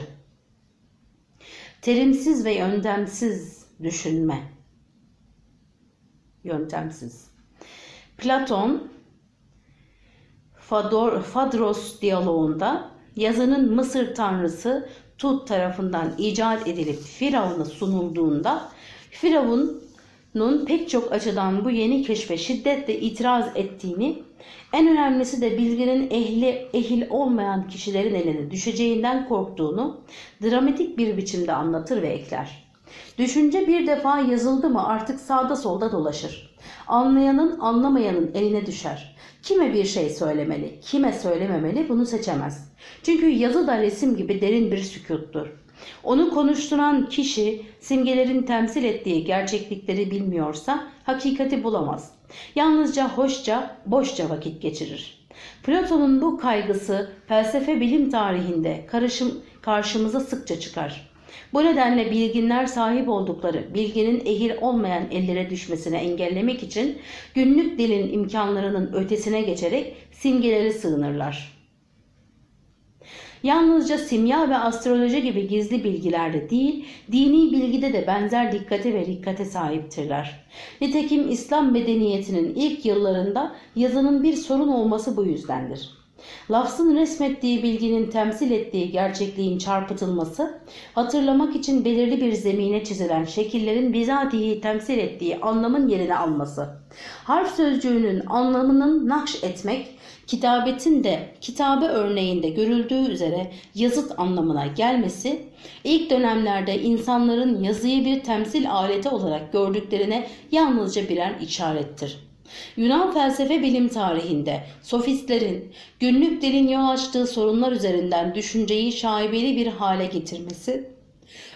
Terimsiz ve yöntemsiz düşünme. Yöntemsiz. Platon Fador, Fadros diyaloğunda yazının Mısır tanrısı Tut tarafından icat edilip Firavun'a sunulduğunda Firavun'un pek çok açıdan bu yeni keşfe şiddetle itiraz ettiğini en önemlisi de bilginin ehli, ehil olmayan kişilerin eline düşeceğinden korktuğunu dramatik bir biçimde anlatır ve ekler. Düşünce bir defa yazıldı mı artık sağda solda dolaşır. Anlayanın anlamayanın eline düşer. Kime bir şey söylemeli, kime söylememeli bunu seçemez. Çünkü yazı da resim gibi derin bir sükuttur. Onu konuşturan kişi simgelerin temsil ettiği gerçeklikleri bilmiyorsa hakikati bulamaz. Yalnızca hoşça, boşça vakit geçirir. Platon'un bu kaygısı felsefe bilim tarihinde karışım, karşımıza sıkça çıkar. Bu nedenle bilginler sahip oldukları bilginin ehil olmayan ellere düşmesine engellemek için günlük dilin imkanlarının ötesine geçerek simgelere sığınırlar. Yalnızca simya ve astroloji gibi gizli bilgilerde değil, dini bilgide de benzer dikkate ve dikkate sahiptirler. Nitekim İslam medeniyetinin ilk yıllarında yazının bir sorun olması bu yüzdendir. Lafzın resmettiği bilginin temsil ettiği gerçekliğin çarpıtılması, hatırlamak için belirli bir zemine çizilen şekillerin bizatihi temsil ettiği anlamın yerine alması. Harf sözcüğünün anlamının nakş etmek, kitabetin de kitabe örneğinde görüldüğü üzere yazıt anlamına gelmesi, ilk dönemlerde insanların yazıyı bir temsil aleti olarak gördüklerine yalnızca birer işarettir. Yunan felsefe bilim tarihinde sofistlerin günlük dilin yol açtığı sorunlar üzerinden düşünceyi şaibeli bir hale getirmesi,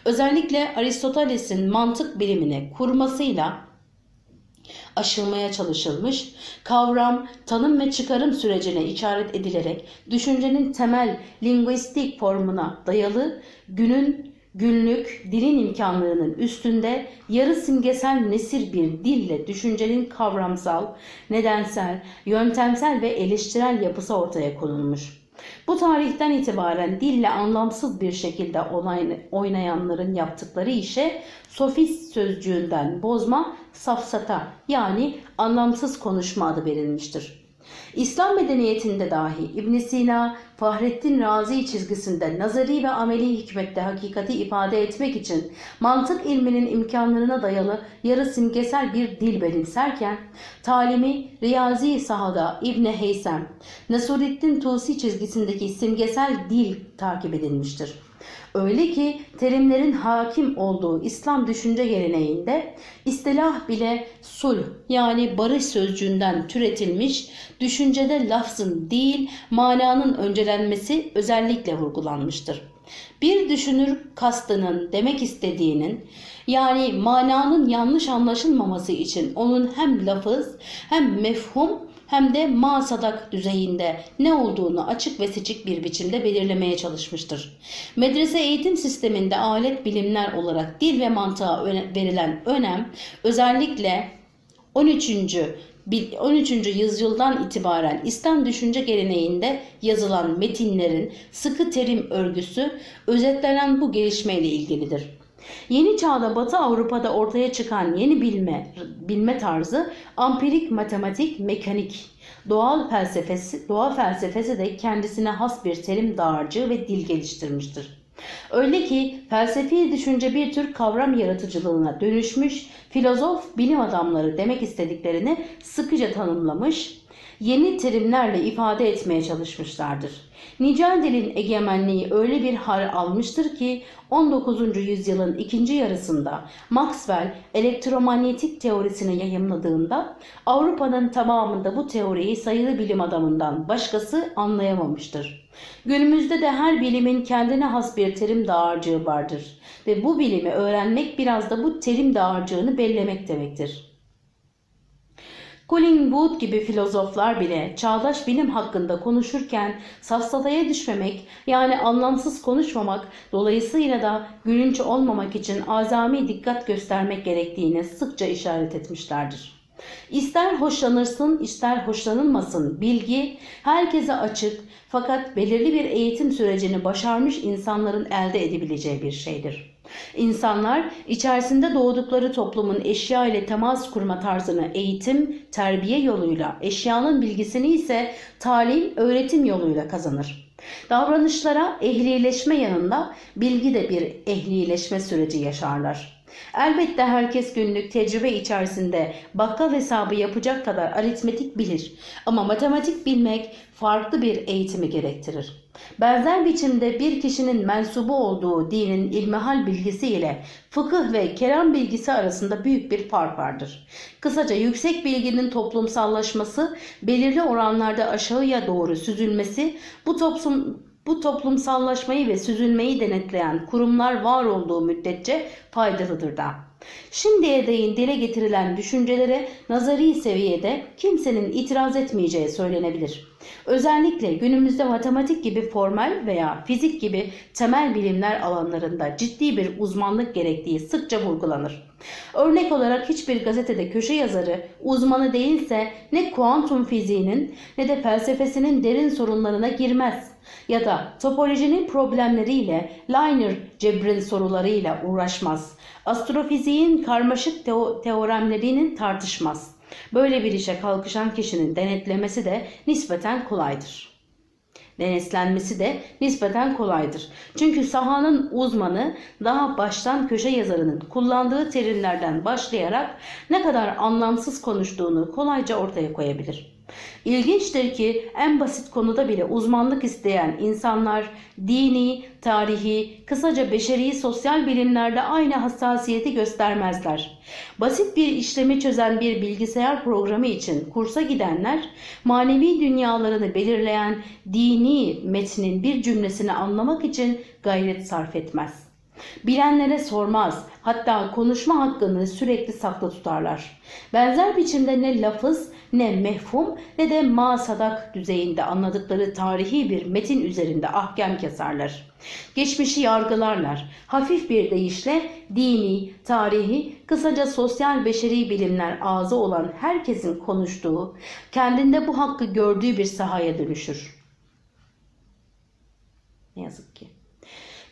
özellikle Aristoteles'in mantık bilimini kurmasıyla aşılmaya çalışılmış, kavram, tanım ve çıkarım sürecine işaret edilerek düşüncenin temel lingüistik formuna dayalı günün günlük dilin imkanlarının üstünde yarı simgesel nesir bir dille düşüncenin kavramsal, nedensel, yöntemsel ve eleştirel yapısı ortaya konulmuş. Bu tarihten itibaren dille anlamsız bir şekilde oynayanların yaptıkları işe sofist sözcüğünden bozma safsata yani anlamsız konuşma adı verilmiştir. İslam medeniyetinde dahi İbn Sina, Fahrettin Razi çizgisinde nazari ve ameli hikmette hakikati ifade etmek için mantık ilminin imkanlarına dayalı yarı simgesel bir dil benimserken, talimi Riyazi sahada İbn Heysem, Nasureddin Tusi çizgisindeki simgesel dil takip edilmiştir. Öyle ki terimlerin hakim olduğu İslam düşünce geleneğinde istilah bile sulh yani barış sözcüğünden türetilmiş düşüncede lafzın değil mananın öncelenmesi özellikle vurgulanmıştır. Bir düşünür kastının demek istediğinin yani mananın yanlış anlaşılmaması için onun hem lafız hem mefhum hem de masadak düzeyinde ne olduğunu açık ve seçik bir biçimde belirlemeye çalışmıştır. Medrese eğitim sisteminde alet bilimler olarak dil ve mantığa verilen önem özellikle 13. 13. yüzyıldan itibaren İslam düşünce geleneğinde yazılan metinlerin sıkı terim örgüsü özetlenen bu gelişmeyle ilgilidir. Yeni çağda Batı Avrupa'da ortaya çıkan yeni bilme, bilme tarzı ampirik matematik, mekanik, doğal felsefesi, doğa felsefesi de kendisine has bir terim dağarcığı ve dil geliştirmiştir. Öyle ki felsefi düşünce bir tür kavram yaratıcılığına dönüşmüş, filozof bilim adamları demek istediklerini sıkıca tanımlamış, yeni terimlerle ifade etmeye çalışmışlardır. Nicel egemenliği öyle bir hal almıştır ki 19. yüzyılın ikinci yarısında Maxwell elektromanyetik teorisini yayımladığında Avrupa'nın tamamında bu teoriyi sayılı bilim adamından başkası anlayamamıştır. Günümüzde de her bilimin kendine has bir terim dağarcığı vardır ve bu bilimi öğrenmek biraz da bu terim dağarcığını bellemek demektir. Colin Wood gibi filozoflar bile çağdaş bilim hakkında konuşurken safsataya düşmemek yani anlamsız konuşmamak dolayısıyla da gülünç olmamak için azami dikkat göstermek gerektiğine sıkça işaret etmişlerdir. İster hoşlanırsın ister hoşlanılmasın bilgi herkese açık fakat belirli bir eğitim sürecini başarmış insanların elde edebileceği bir şeydir. İnsanlar içerisinde doğdukları toplumun eşya ile temas kurma tarzını eğitim, terbiye yoluyla, eşyanın bilgisini ise talim, öğretim yoluyla kazanır. Davranışlara ehlileşme yanında bilgi de bir ehlileşme süreci yaşarlar. Elbette herkes günlük tecrübe içerisinde bakkal hesabı yapacak kadar aritmetik bilir ama matematik bilmek farklı bir eğitimi gerektirir. Benzer biçimde bir kişinin mensubu olduğu dinin ilmihal bilgisi ile fıkıh ve kelam bilgisi arasında büyük bir fark vardır. Kısaca yüksek bilginin toplumsallaşması, belirli oranlarda aşağıya doğru süzülmesi bu toplum bu toplumsallaşmayı ve süzülmeyi denetleyen kurumlar var olduğu müddetçe faydalıdır da. Şimdiye değin dile getirilen düşüncelere nazari seviyede kimsenin itiraz etmeyeceği söylenebilir. Özellikle günümüzde matematik gibi formal veya fizik gibi temel bilimler alanlarında ciddi bir uzmanlık gerektiği sıkça vurgulanır. Örnek olarak hiçbir gazetede köşe yazarı uzmanı değilse ne kuantum fiziğinin ne de felsefesinin derin sorunlarına girmez ya da topolojinin problemleriyle liner cebrin sorularıyla uğraşmaz. Astrofiziğin karmaşık teo teoremlerinin tartışmaz. Böyle bir işe kalkışan kişinin denetlemesi de nispeten kolaydır. denetlenmesi de nispeten kolaydır. Çünkü sahanın uzmanı daha baştan köşe yazarının kullandığı terimlerden başlayarak ne kadar anlamsız konuştuğunu kolayca ortaya koyabilir. İlginçtir ki en basit konuda bile uzmanlık isteyen insanlar dini, tarihi, kısaca beşeri sosyal bilimlerde aynı hassasiyeti göstermezler. Basit bir işlemi çözen bir bilgisayar programı için kursa gidenler manevi dünyalarını belirleyen dini metnin bir cümlesini anlamak için gayret sarf etmez. Bilenlere sormaz, hatta konuşma hakkını sürekli saklı tutarlar. Benzer biçimde ne lafız, ne mefhum ne de masadak düzeyinde anladıkları tarihi bir metin üzerinde ahkam keserler. Geçmişi yargılarlar. Hafif bir deyişle dini, tarihi, kısaca sosyal beşeri bilimler ağzı olan herkesin konuştuğu, kendinde bu hakkı gördüğü bir sahaya dönüşür. Ne yazık ki.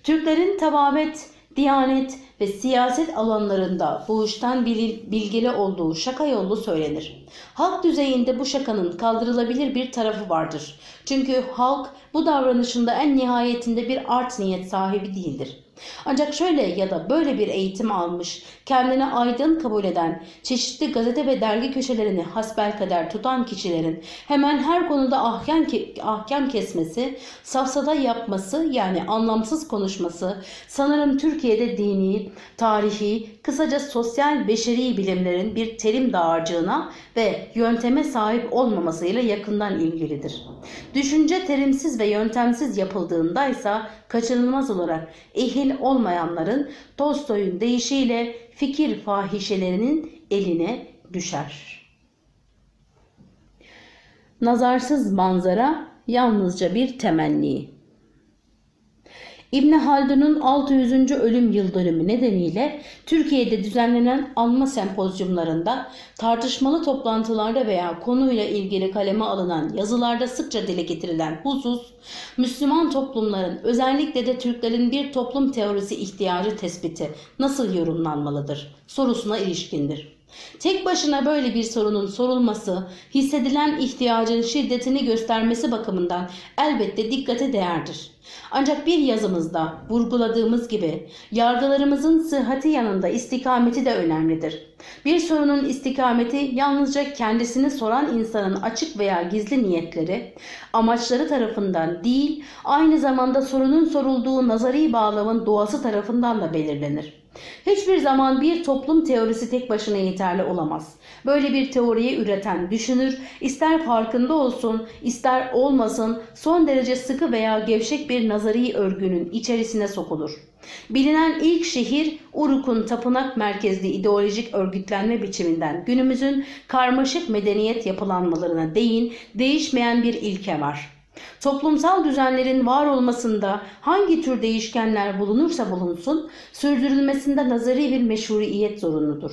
Türklerin tababet, diyanet ve siyaset alanlarında fuhuştan bilgili olduğu şaka yollu söylenir. Halk düzeyinde bu şakanın kaldırılabilir bir tarafı vardır. Çünkü halk bu davranışında en nihayetinde bir art niyet sahibi değildir. Ancak şöyle ya da böyle bir eğitim almış, kendini aydın kabul eden, çeşitli gazete ve dergi köşelerini hasbelkader tutan kişilerin hemen her konuda ahkam, ahkam kesmesi, safsada yapması yani anlamsız konuşması sanırım Türkiye'de dini, tarihi, kısaca sosyal beşeri bilimlerin bir terim dağarcığına ve yönteme sahip olmamasıyla yakından ilgilidir. Düşünce terimsiz ve yöntemsiz yapıldığında ise kaçınılmaz olarak ehil olmayanların Tolstoy'un deyişiyle fikir fahişelerinin eline düşer. Nazarsız manzara yalnızca bir temenni. İbn Haldun'un 600. ölüm yıl dönümü nedeniyle Türkiye'de düzenlenen anma sempozyumlarında, tartışmalı toplantılarda veya konuyla ilgili kaleme alınan yazılarda sıkça dile getirilen husus, Müslüman toplumların özellikle de Türklerin bir toplum teorisi ihtiyacı tespiti nasıl yorumlanmalıdır sorusuna ilişkindir. Tek başına böyle bir sorunun sorulması, hissedilen ihtiyacın şiddetini göstermesi bakımından elbette dikkate değerdir. Ancak bir yazımızda vurguladığımız gibi yargılarımızın sıhhati yanında istikameti de önemlidir. Bir sorunun istikameti yalnızca kendisini soran insanın açık veya gizli niyetleri, amaçları tarafından değil, aynı zamanda sorunun sorulduğu nazari bağlamın doğası tarafından da belirlenir. Hiçbir zaman bir toplum teorisi tek başına yeterli olamaz. Böyle bir teoriyi üreten düşünür, ister farkında olsun, ister olmasın son derece sıkı veya gevşek bir nazari örgünün içerisine sokulur. Bilinen ilk şehir Uruk'un tapınak merkezli ideolojik örgütlenme biçiminden günümüzün karmaşık medeniyet yapılanmalarına değin değişmeyen bir ilke var. Toplumsal düzenlerin var olmasında hangi tür değişkenler bulunursa bulunsun sürdürülmesinde nazari bir meşruiyet zorunludur.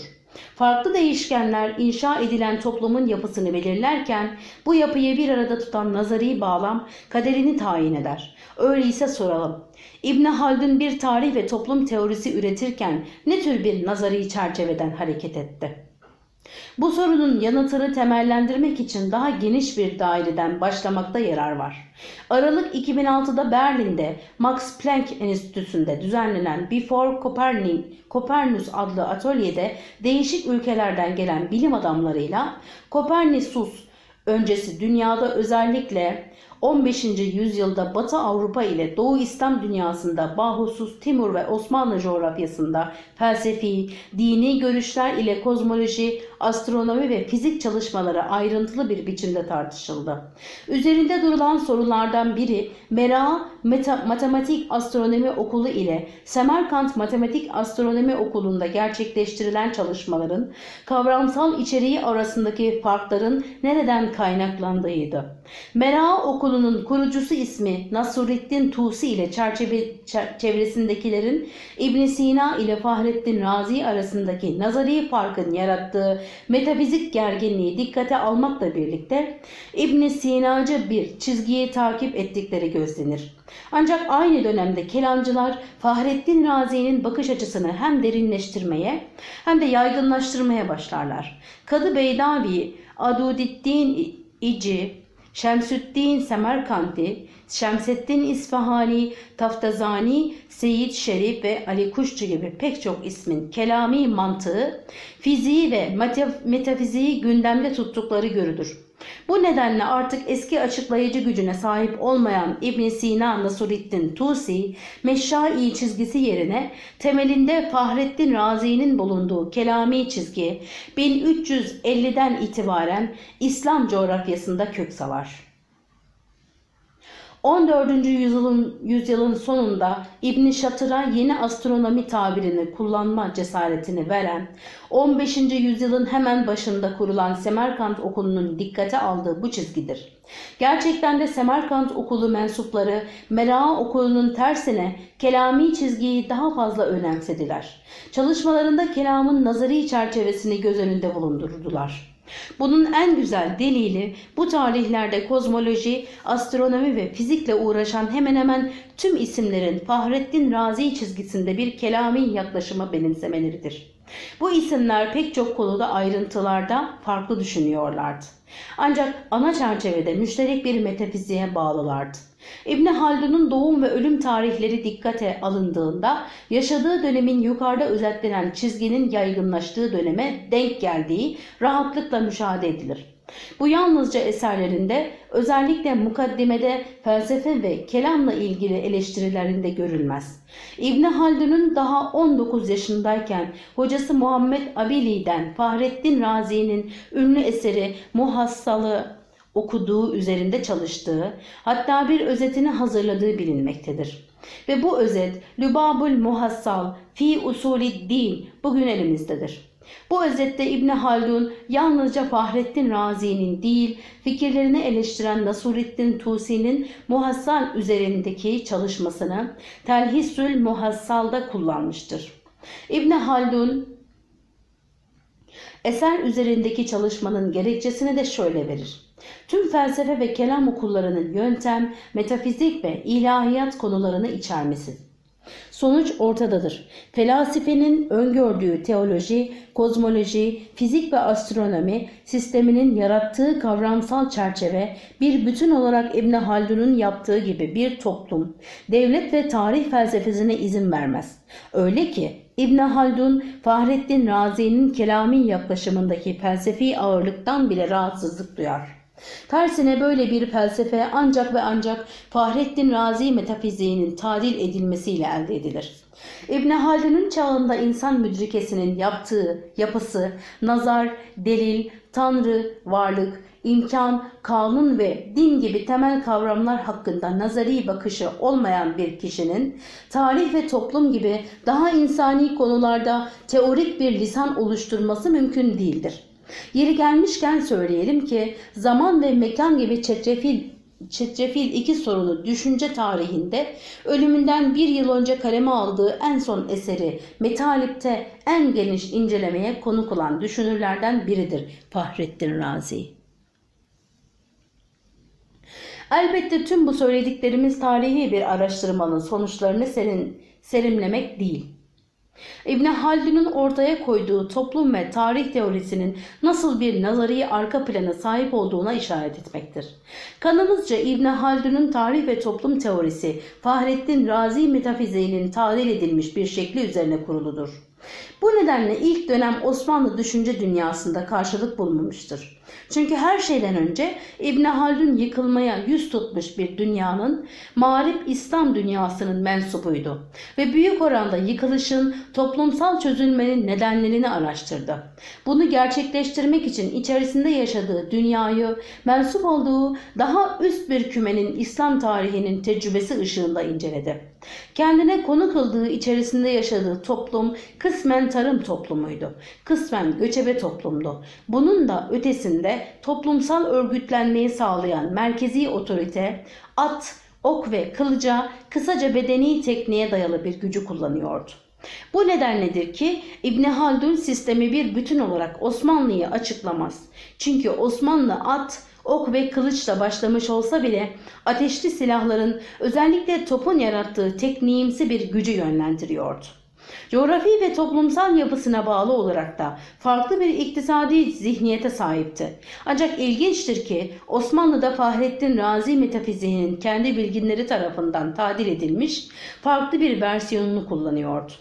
Farklı değişkenler inşa edilen toplumun yapısını belirlerken bu yapıyı bir arada tutan nazari bağlam kaderini tayin eder. Öyleyse soralım. İbn Haldun bir tarih ve toplum teorisi üretirken ne tür bir nazari çerçeveden hareket etti? Bu sorunun yanıtını temellendirmek için daha geniş bir daireden başlamakta yarar var. Aralık 2006'da Berlin'de Max Planck Enstitüsü'nde düzenlenen Before Copernicus adlı atölyede değişik ülkelerden gelen bilim adamlarıyla Copernicus öncesi dünyada özellikle 15. yüzyılda Batı Avrupa ile Doğu İslam dünyasında bahusuz Timur ve Osmanlı coğrafyasında felsefi, dini görüşler ile kozmoloji, astronomi ve fizik çalışmaları ayrıntılı bir biçimde tartışıldı. Üzerinde durulan sorulardan biri Mera Meta Matematik Astronomi Okulu ile Semerkant Matematik Astronomi Okulu'nda gerçekleştirilen çalışmaların kavramsal içeriği arasındaki farkların nereden kaynaklandığıydı. Mera Okulu'nun kurucusu ismi Nasruddin Tusi ile çerçeve, çevresindekilerin İbn Sina ile Fahrettin Razi arasındaki nazari farkın yarattığı metafizik gerginliği dikkate almakla birlikte İbn Sinacı bir çizgiyi takip ettikleri gözlenir. Ancak aynı dönemde kelamcılar Fahrettin Razi'nin bakış açısını hem derinleştirmeye hem de yaygınlaştırmaya başlarlar. Kadı Beydavi, Adudiddin İci, Şemsüddin Semerkandi, Şemseddin İsfahani, Taftazani, Seyyid Şerif ve Ali Kuşçu gibi pek çok ismin kelami mantığı, fiziği ve metafiziği gündemde tuttukları görülür. Bu nedenle artık eski açıklayıcı gücüne sahip olmayan İbn Sina Nasruddin Tusi, Meşşai çizgisi yerine temelinde Fahrettin Razi'nin bulunduğu kelami çizgi 1350'den itibaren İslam coğrafyasında kök salar. 14. yüzyılın, yüzyılın sonunda İbn Şatır'a yeni astronomi tabirini kullanma cesaretini veren, 15. yüzyılın hemen başında kurulan Semerkant Okulu'nun dikkate aldığı bu çizgidir. Gerçekten de Semerkant Okulu mensupları Mera Okulu'nun tersine kelami çizgiyi daha fazla önemsediler. Çalışmalarında kelamın nazari çerçevesini göz önünde bulundurdular. Bunun en güzel delili bu tarihlerde kozmoloji, astronomi ve fizikle uğraşan hemen hemen tüm isimlerin Fahrettin Razi çizgisinde bir kelami yaklaşıma benimsemeleridir. Bu isimler pek çok konuda ayrıntılarda farklı düşünüyorlardı. Ancak ana çerçevede müşterek bir metafiziğe bağlılardı. İbni Haldun'un doğum ve ölüm tarihleri dikkate alındığında yaşadığı dönemin yukarıda özetlenen çizginin yaygınlaştığı döneme denk geldiği rahatlıkla müşahede edilir. Bu yalnızca eserlerinde özellikle mukaddimede felsefe ve kelamla ilgili eleştirilerinde görülmez. İbn Haldun'un daha 19 yaşındayken hocası Muhammed Abili'den Fahrettin Razi'nin ünlü eseri Muhassalı okuduğu üzerinde çalıştığı hatta bir özetini hazırladığı bilinmektedir. Ve bu özet Lübabul Muhassal fi usulid din bugün elimizdedir. Bu özette İbni Haldun yalnızca Fahrettin Razi'nin değil fikirlerini eleştiren Nasruddin Tusi'nin muhassal üzerindeki çalışmasını Telhisül Muhassal'da kullanmıştır. İbni Haldun eser üzerindeki çalışmanın gerekçesini de şöyle verir. Tüm felsefe ve kelam okullarının yöntem, metafizik ve ilahiyat konularını içermesi. Sonuç ortadadır. Felasifenin öngördüğü teoloji, kozmoloji, fizik ve astronomi sisteminin yarattığı kavramsal çerçeve bir bütün olarak İbn Haldun'un yaptığı gibi bir toplum, devlet ve tarih felsefesine izin vermez. Öyle ki İbn Haldun, Fahrettin Razi'nin kelami yaklaşımındaki felsefi ağırlıktan bile rahatsızlık duyar. Tersine böyle bir felsefe ancak ve ancak Fahrettin Razi metafiziğinin tadil edilmesiyle elde edilir. İbn Haldun'un çağında insan müdrikesinin yaptığı yapısı, nazar, delil, tanrı, varlık, imkan, kanun ve din gibi temel kavramlar hakkında nazari bakışı olmayan bir kişinin tarih ve toplum gibi daha insani konularda teorik bir lisan oluşturması mümkün değildir. Yeri gelmişken söyleyelim ki zaman ve mekan gibi çetrefil Çetrefil iki sorunu düşünce tarihinde ölümünden bir yıl önce kaleme aldığı en son eseri Metalip'te en geniş incelemeye konuk olan düşünürlerden biridir Fahrettin Razi. Elbette tüm bu söylediklerimiz tarihi bir araştırmanın sonuçlarını serin, serimlemek değil. İbni Haldun'un ortaya koyduğu toplum ve tarih teorisinin nasıl bir nazari arka plana sahip olduğuna işaret etmektir. Kanımızca İbni Haldun'un tarih ve toplum teorisi Fahrettin Razi metafiziğinin tadil edilmiş bir şekli üzerine kuruludur. Bu nedenle ilk dönem Osmanlı düşünce dünyasında karşılık bulmamıştır. Çünkü her şeyden önce İbn Haldun yıkılmaya yüz tutmuş bir dünyanın mağrip İslam dünyasının mensubuydu ve büyük oranda yıkılışın toplumsal çözülmenin nedenlerini araştırdı. Bunu gerçekleştirmek için içerisinde yaşadığı dünyayı mensup olduğu daha üst bir kümenin İslam tarihinin tecrübesi ışığında inceledi. Kendine konu kıldığı içerisinde yaşadığı toplum kısmen tarım toplumuydu. Kısmen göçebe toplumdu. Bunun da ötesinde toplumsal örgütlenmeyi sağlayan merkezi otorite at, ok ve kılıca kısaca bedeni tekniğe dayalı bir gücü kullanıyordu. Bu nedenledir ki İbni Haldun sistemi bir bütün olarak Osmanlı'yı açıklamaz. Çünkü Osmanlı at, ok ve kılıçla başlamış olsa bile ateşli silahların özellikle topun yarattığı tekniğimsi bir gücü yönlendiriyordu. Coğrafi ve toplumsal yapısına bağlı olarak da farklı bir iktisadi zihniyete sahipti. Ancak ilginçtir ki Osmanlı'da Fahrettin Razi metafiziğinin kendi bilginleri tarafından tadil edilmiş farklı bir versiyonunu kullanıyordu.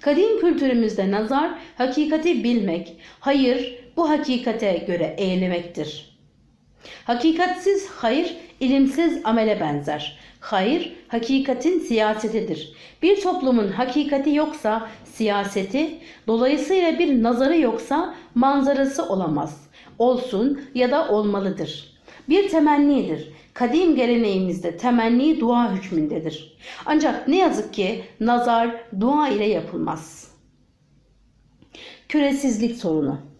Kadim kültürümüzde nazar hakikati bilmek, hayır bu hakikate göre eylemektir. Hakikatsiz hayır ilimsiz amele benzer. Hayır hakikatin siyasetidir. Bir toplumun hakikati yoksa siyaseti, dolayısıyla bir nazarı yoksa manzarası olamaz. Olsun ya da olmalıdır. Bir temennidir. Kadim geleneğimizde temenni dua hükmündedir. Ancak ne yazık ki nazar dua ile yapılmaz. Küresizlik sorunu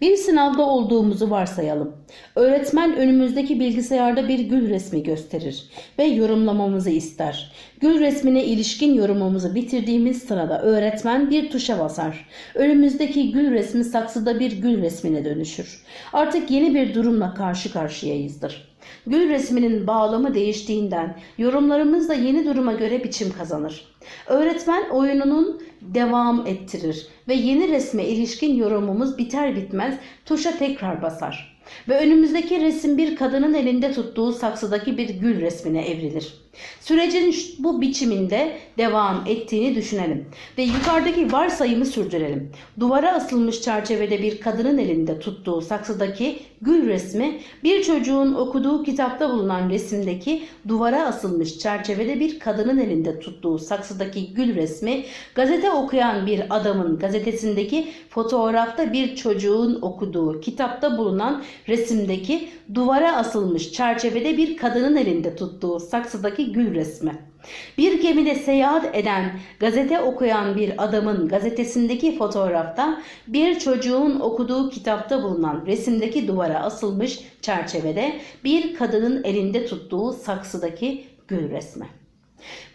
bir sınavda olduğumuzu varsayalım. Öğretmen önümüzdeki bilgisayarda bir gül resmi gösterir ve yorumlamamızı ister. Gül resmine ilişkin yorumumuzu bitirdiğimiz sırada öğretmen bir tuşa basar. Önümüzdeki gül resmi saksıda bir gül resmine dönüşür. Artık yeni bir durumla karşı karşıyayızdır. Gül resminin bağlamı değiştiğinden yorumlarımız da yeni duruma göre biçim kazanır. Öğretmen oyununun devam ettirir ve yeni resme ilişkin yorumumuz biter bitmez tuşa tekrar basar. Ve önümüzdeki resim bir kadının elinde tuttuğu saksıdaki bir gül resmine evrilir. Sürecin bu biçiminde devam ettiğini düşünelim ve yukarıdaki varsayımı sürdürelim. Duvara asılmış çerçevede bir kadının elinde tuttuğu saksıdaki gül resmi bir çocuğun okuduğu kitapta bulunan resimdeki duvara asılmış çerçevede bir kadının elinde tuttuğu saksıdaki gül resmi gazete okuyan bir adamın gazetesindeki fotoğrafta bir çocuğun okuduğu kitapta bulunan resimdeki duvara asılmış çerçevede bir kadının elinde tuttuğu saksıdaki gül resmi. Bir gemide seyahat eden, gazete okuyan bir adamın gazetesindeki fotoğrafta bir çocuğun okuduğu kitapta bulunan resimdeki duvara asılmış çerçevede bir kadının elinde tuttuğu saksıdaki gül resmi.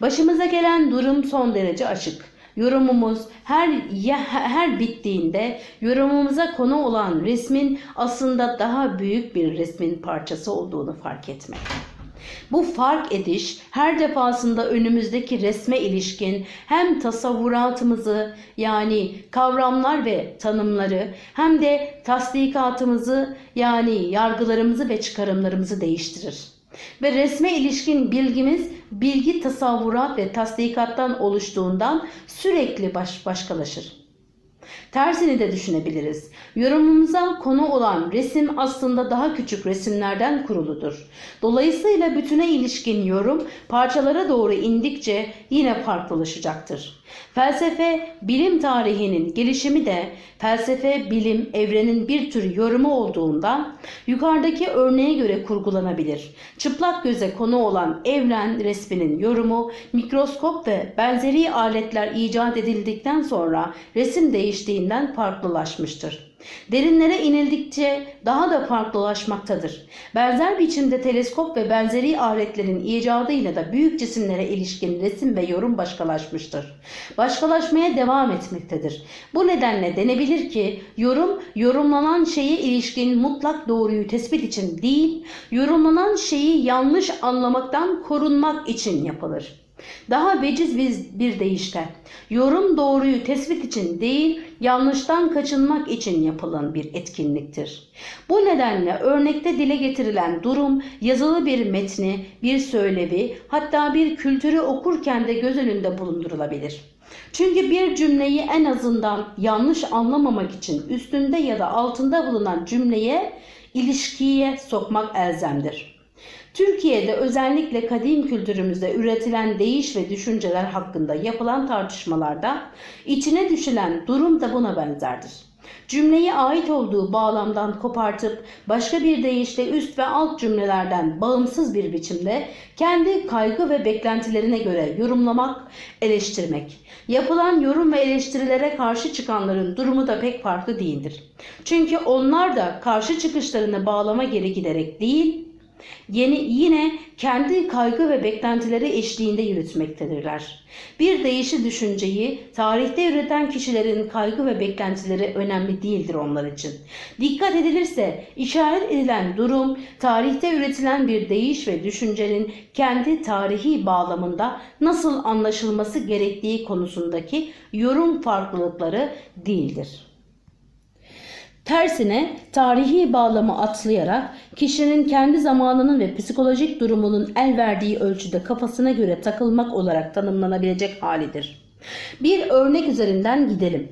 Başımıza gelen durum son derece açık. Yorumumuz her her bittiğinde yorumumuza konu olan resmin aslında daha büyük bir resmin parçası olduğunu fark etmek. Bu fark ediş her defasında önümüzdeki resme ilişkin hem tasavvuratımızı yani kavramlar ve tanımları hem de tasdikatımızı yani yargılarımızı ve çıkarımlarımızı değiştirir. Ve resme ilişkin bilgimiz bilgi tasavvurat ve tasdikattan oluştuğundan sürekli baş başkalaşır. Tersini de düşünebiliriz. Yorumumuza konu olan resim aslında daha küçük resimlerden kuruludur. Dolayısıyla bütüne ilişkin yorum parçalara doğru indikçe yine farklılaşacaktır. Felsefe, bilim tarihinin gelişimi de felsefe, bilim, evrenin bir tür yorumu olduğundan yukarıdaki örneğe göre kurgulanabilir. Çıplak göze konu olan evren resminin yorumu, mikroskop ve benzeri aletler icat edildikten sonra resim değiştiğinden farklılaşmıştır. Derinlere inildikçe daha da farklılaşmaktadır. Benzer biçimde teleskop ve benzeri aletlerin icadıyla da büyük cisimlere ilişkin resim ve yorum başkalaşmıştır. Başkalaşmaya devam etmektedir. Bu nedenle denebilir ki yorum yorumlanan şeye ilişkin mutlak doğruyu tespit için değil, yorumlanan şeyi yanlış anlamaktan korunmak için yapılır. Daha veciz bir, deyişle yorum doğruyu tespit için değil yanlıştan kaçınmak için yapılan bir etkinliktir. Bu nedenle örnekte dile getirilen durum yazılı bir metni, bir söylevi hatta bir kültürü okurken de göz önünde bulundurulabilir. Çünkü bir cümleyi en azından yanlış anlamamak için üstünde ya da altında bulunan cümleye ilişkiye sokmak elzemdir. Türkiye'de özellikle kadim kültürümüzde üretilen değiş ve düşünceler hakkında yapılan tartışmalarda içine düşülen durum da buna benzerdir. Cümleyi ait olduğu bağlamdan kopartıp başka bir deyişle üst ve alt cümlelerden bağımsız bir biçimde kendi kaygı ve beklentilerine göre yorumlamak, eleştirmek. Yapılan yorum ve eleştirilere karşı çıkanların durumu da pek farklı değildir. Çünkü onlar da karşı çıkışlarını bağlama geri giderek değil, Yeni, yine kendi kaygı ve beklentileri eşliğinde yürütmektedirler. Bir değişi düşünceyi tarihte üreten kişilerin kaygı ve beklentileri önemli değildir onlar için. Dikkat edilirse işaret edilen durum tarihte üretilen bir değiş ve düşüncenin kendi tarihi bağlamında nasıl anlaşılması gerektiği konusundaki yorum farklılıkları değildir. Tersine tarihi bağlamı atlayarak kişinin kendi zamanının ve psikolojik durumunun el verdiği ölçüde kafasına göre takılmak olarak tanımlanabilecek halidir. Bir örnek üzerinden gidelim.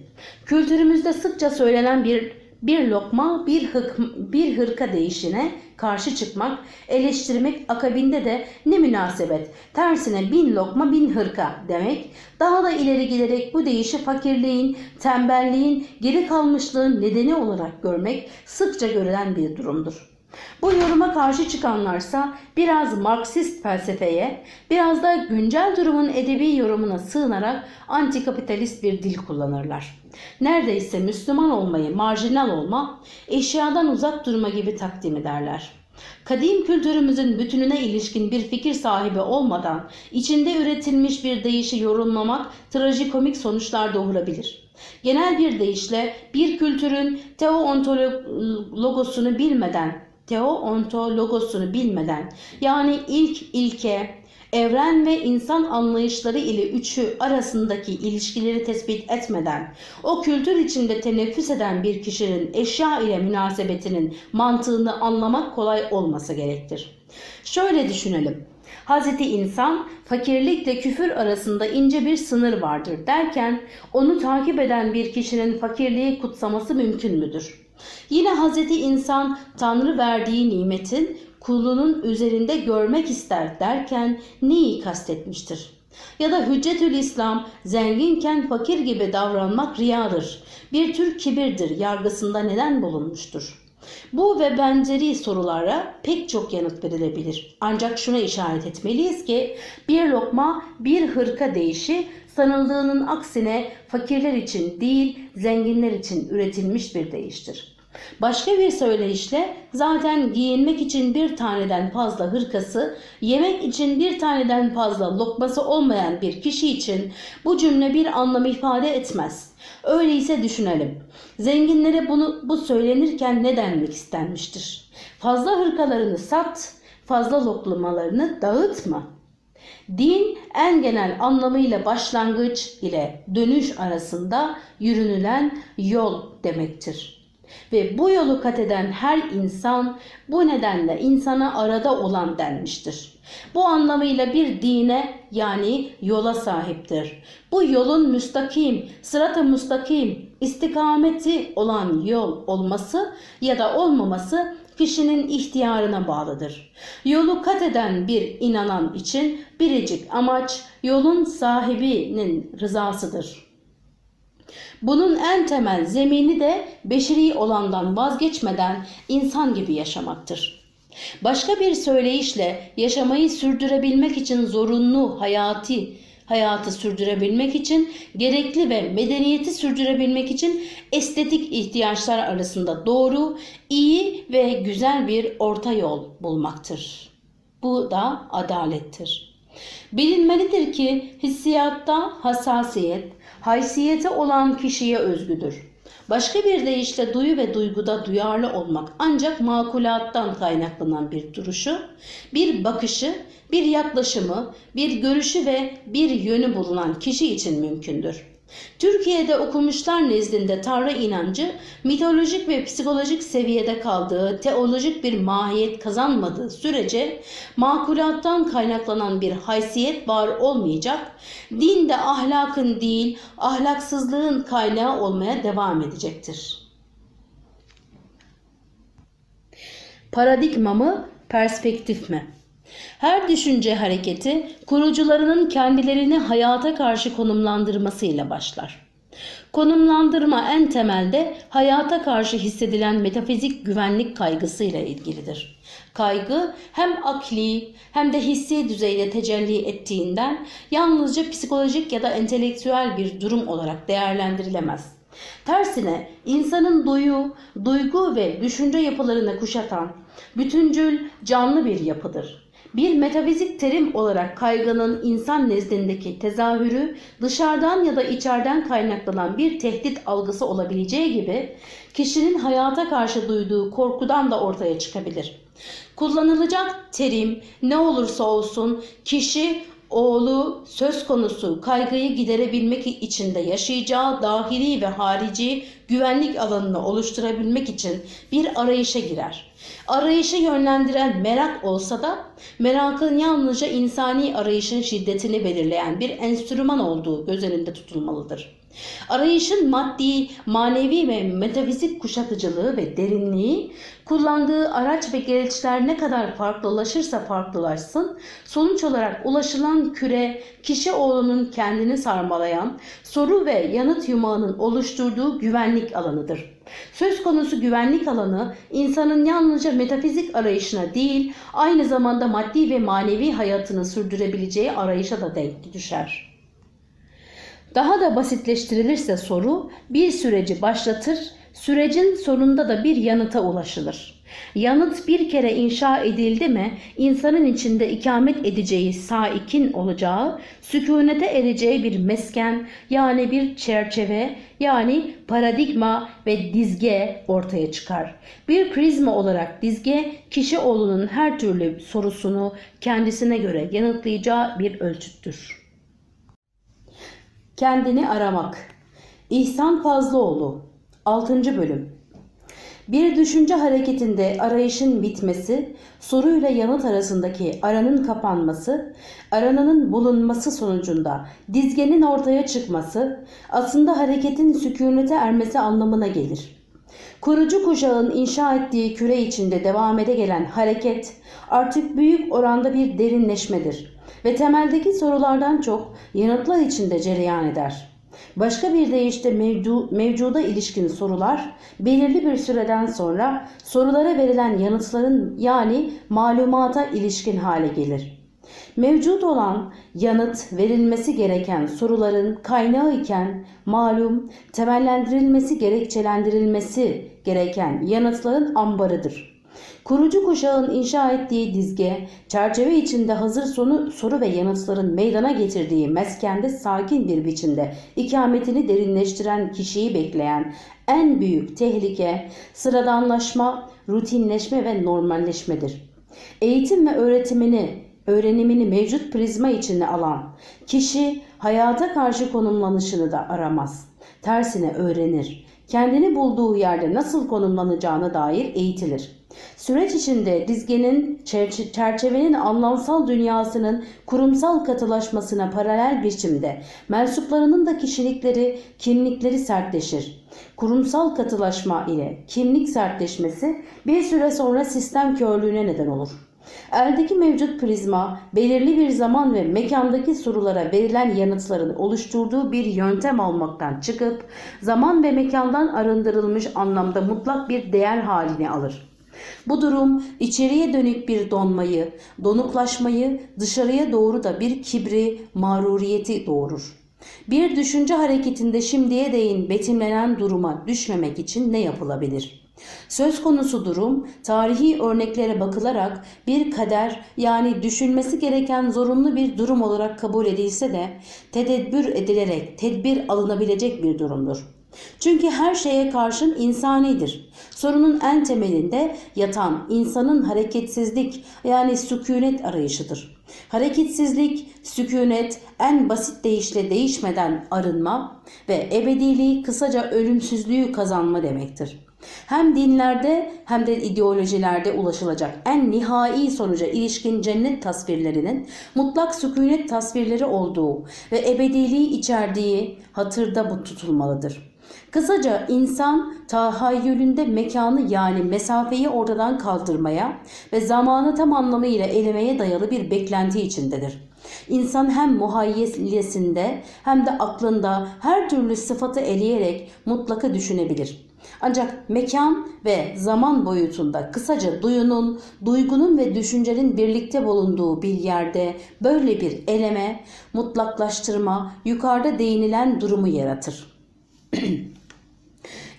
Kültürümüzde sıkça söylenen bir bir lokma bir, hık, bir hırka değişine karşı çıkmak, eleştirmek akabinde de ne münasebet tersine bin lokma bin hırka demek daha da ileri giderek bu değişi fakirliğin, tembelliğin, geri kalmışlığın nedeni olarak görmek sıkça görülen bir durumdur. Bu yoruma karşı çıkanlarsa biraz Marksist felsefeye, biraz da güncel durumun edebi yorumuna sığınarak antikapitalist bir dil kullanırlar. Neredeyse Müslüman olmayı marjinal olma, eşyadan uzak durma gibi takdim ederler. Kadim kültürümüzün bütününe ilişkin bir fikir sahibi olmadan içinde üretilmiş bir değişi yorumlamak trajikomik sonuçlar doğurabilir. Genel bir deyişle bir kültürün teoontologosunu bilmeden teoontologosunu bilmeden yani ilk ilke, evren ve insan anlayışları ile üçü arasındaki ilişkileri tespit etmeden o kültür içinde teneffüs eden bir kişinin eşya ile münasebetinin mantığını anlamak kolay olmasa gerektir. Şöyle düşünelim. Hazreti insan fakirlikle küfür arasında ince bir sınır vardır derken onu takip eden bir kişinin fakirliği kutsaması mümkün müdür? Yine Hazreti insan Tanrı verdiği nimetin kulunun üzerinde görmek ister derken neyi kastetmiştir? Ya da Hüccetül İslam zenginken fakir gibi davranmak riyadır, bir tür kibirdir yargısında neden bulunmuştur? Bu ve benzeri sorulara pek çok yanıt verilebilir. Ancak şuna işaret etmeliyiz ki bir lokma bir hırka değişi sanıldığının aksine fakirler için değil zenginler için üretilmiş bir değiştir. Başka bir söyleyişle zaten giyinmek için bir taneden fazla hırkası, yemek için bir taneden fazla lokması olmayan bir kişi için bu cümle bir anlam ifade etmez. Öyleyse düşünelim. Zenginlere bunu bu söylenirken ne denmek istenmiştir? Fazla hırkalarını sat, fazla loklamalarını dağıtma. Din en genel anlamıyla başlangıç ile dönüş arasında yürünülen yol demektir. Ve bu yolu kat eden her insan bu nedenle insana arada olan denmiştir. Bu anlamıyla bir dine yani yola sahiptir. Bu yolun müstakim, sırat-ı müstakim, istikameti olan yol olması ya da olmaması kişinin ihtiyarına bağlıdır. Yolu kat eden bir inanan için biricik amaç yolun sahibinin rızasıdır. Bunun en temel zemini de beşeri olandan vazgeçmeden insan gibi yaşamaktır. Başka bir söyleyişle yaşamayı sürdürebilmek için zorunlu hayati hayatı sürdürebilmek için gerekli ve medeniyeti sürdürebilmek için estetik ihtiyaçlar arasında doğru, iyi ve güzel bir orta yol bulmaktır. Bu da adalettir. Bilinmelidir ki hissiyatta hassasiyet, haysiyeti olan kişiye özgüdür. Başka bir deyişle duyu ve duyguda duyarlı olmak ancak makulattan kaynaklanan bir duruşu, bir bakışı, bir yaklaşımı, bir görüşü ve bir yönü bulunan kişi için mümkündür. Türkiye'de okumuşlar nezdinde Tanrı inancı mitolojik ve psikolojik seviyede kaldığı teolojik bir mahiyet kazanmadığı sürece makulattan kaynaklanan bir haysiyet var olmayacak, din de ahlakın değil ahlaksızlığın kaynağı olmaya devam edecektir. Paradigma mı, perspektif mi? Her düşünce hareketi kurucularının kendilerini hayata karşı konumlandırmasıyla başlar. Konumlandırma en temelde hayata karşı hissedilen metafizik güvenlik kaygısıyla ilgilidir. Kaygı hem akli hem de hissi düzeyde tecelli ettiğinden yalnızca psikolojik ya da entelektüel bir durum olarak değerlendirilemez. Tersine insanın duyu, duygu ve düşünce yapılarını kuşatan bütüncül canlı bir yapıdır. Bir metafizik terim olarak kaygının insan nezdindeki tezahürü dışarıdan ya da içeriden kaynaklanan bir tehdit algısı olabileceği gibi kişinin hayata karşı duyduğu korkudan da ortaya çıkabilir. Kullanılacak terim ne olursa olsun kişi oğlu söz konusu kaygıyı giderebilmek için de yaşayacağı dahili ve harici güvenlik alanını oluşturabilmek için bir arayışa girer. Arayışı yönlendiren merak olsa da merakın yalnızca insani arayışın şiddetini belirleyen bir enstrüman olduğu göz önünde tutulmalıdır. Arayışın maddi, manevi ve metafizik kuşatıcılığı ve derinliği, kullandığı araç ve gereçler ne kadar farklılaşırsa farklılaşsın, sonuç olarak ulaşılan küre, kişi oğlunun kendini sarmalayan, soru ve yanıt yumağının oluşturduğu güvenlik alanıdır. Söz konusu güvenlik alanı insanın yalnızca metafizik arayışına değil, aynı zamanda maddi ve manevi hayatını sürdürebileceği arayışa da denk düşer. Daha da basitleştirilirse soru bir süreci başlatır, sürecin sonunda da bir yanıta ulaşılır. Yanıt bir kere inşa edildi mi insanın içinde ikamet edeceği saikin olacağı, sükunete ereceği bir mesken yani bir çerçeve yani paradigma ve dizge ortaya çıkar. Bir prizma olarak dizge kişi oğlunun her türlü sorusunu kendisine göre yanıtlayacağı bir ölçüttür. Kendini aramak. İhsan Fazlıoğlu 6. bölüm. Bir düşünce hareketinde arayışın bitmesi, soruyla yanıt arasındaki aranın kapanması, arananın bulunması sonucunda dizgenin ortaya çıkması, aslında hareketin sükunete ermesi anlamına gelir. Kurucu kuşağın inşa ettiği küre içinde devam ede gelen hareket artık büyük oranda bir derinleşmedir ve temeldeki sorulardan çok yanıtlar içinde cereyan eder. Başka bir deyişle mevcu, mevcuda ilişkin sorular belirli bir süreden sonra sorulara verilen yanıtların yani malumata ilişkin hale gelir. Mevcut olan yanıt verilmesi gereken soruların kaynağı iken malum temellendirilmesi gerekçelendirilmesi gereken yanıtların ambarıdır. Kurucu kuşağın inşa ettiği dizge, çerçeve içinde hazır sonu, soru ve yanıtların meydana getirdiği meskende sakin bir biçimde ikametini derinleştiren kişiyi bekleyen en büyük tehlike sıradanlaşma, rutinleşme ve normalleşmedir. Eğitim ve öğretimini, öğrenimini mevcut prizma içine alan kişi hayata karşı konumlanışını da aramaz. Tersine öğrenir. Kendini bulduğu yerde nasıl konumlanacağına dair eğitilir. Süreç içinde dizgenin, çerçevenin anlamsal dünyasının kurumsal katılaşmasına paralel biçimde mensuplarının da kişilikleri, kimlikleri sertleşir. Kurumsal katılaşma ile kimlik sertleşmesi bir süre sonra sistem körlüğüne neden olur. Eldeki mevcut prizma belirli bir zaman ve mekandaki sorulara verilen yanıtların oluşturduğu bir yöntem almaktan çıkıp zaman ve mekandan arındırılmış anlamda mutlak bir değer halini alır. Bu durum içeriye dönük bir donmayı, donuklaşmayı, dışarıya doğru da bir kibri, mağruriyeti doğurur. Bir düşünce hareketinde şimdiye değin betimlenen duruma düşmemek için ne yapılabilir? Söz konusu durum tarihi örneklere bakılarak bir kader yani düşünmesi gereken zorunlu bir durum olarak kabul edilse de tedebbür edilerek tedbir alınabilecek bir durumdur. Çünkü her şeye karşın insanidir. Sorunun en temelinde yatan insanın hareketsizlik yani sükunet arayışıdır. Hareketsizlik, sükunet en basit deyişle değişmeden arınma ve ebediliği kısaca ölümsüzlüğü kazanma demektir. Hem dinlerde hem de ideolojilerde ulaşılacak en nihai sonuca ilişkin cennet tasvirlerinin mutlak sükunet tasvirleri olduğu ve ebediliği içerdiği hatırda bu tutulmalıdır. Kısaca insan tahayyülünde mekanı yani mesafeyi ortadan kaldırmaya ve zamanı tam anlamıyla elemeye dayalı bir beklenti içindedir. İnsan hem muhayyesinde hem de aklında her türlü sıfatı eleyerek mutlaka düşünebilir. Ancak mekan ve zaman boyutunda kısaca duyunun, duygunun ve düşüncenin birlikte bulunduğu bir yerde böyle bir eleme, mutlaklaştırma yukarıda değinilen durumu yaratır.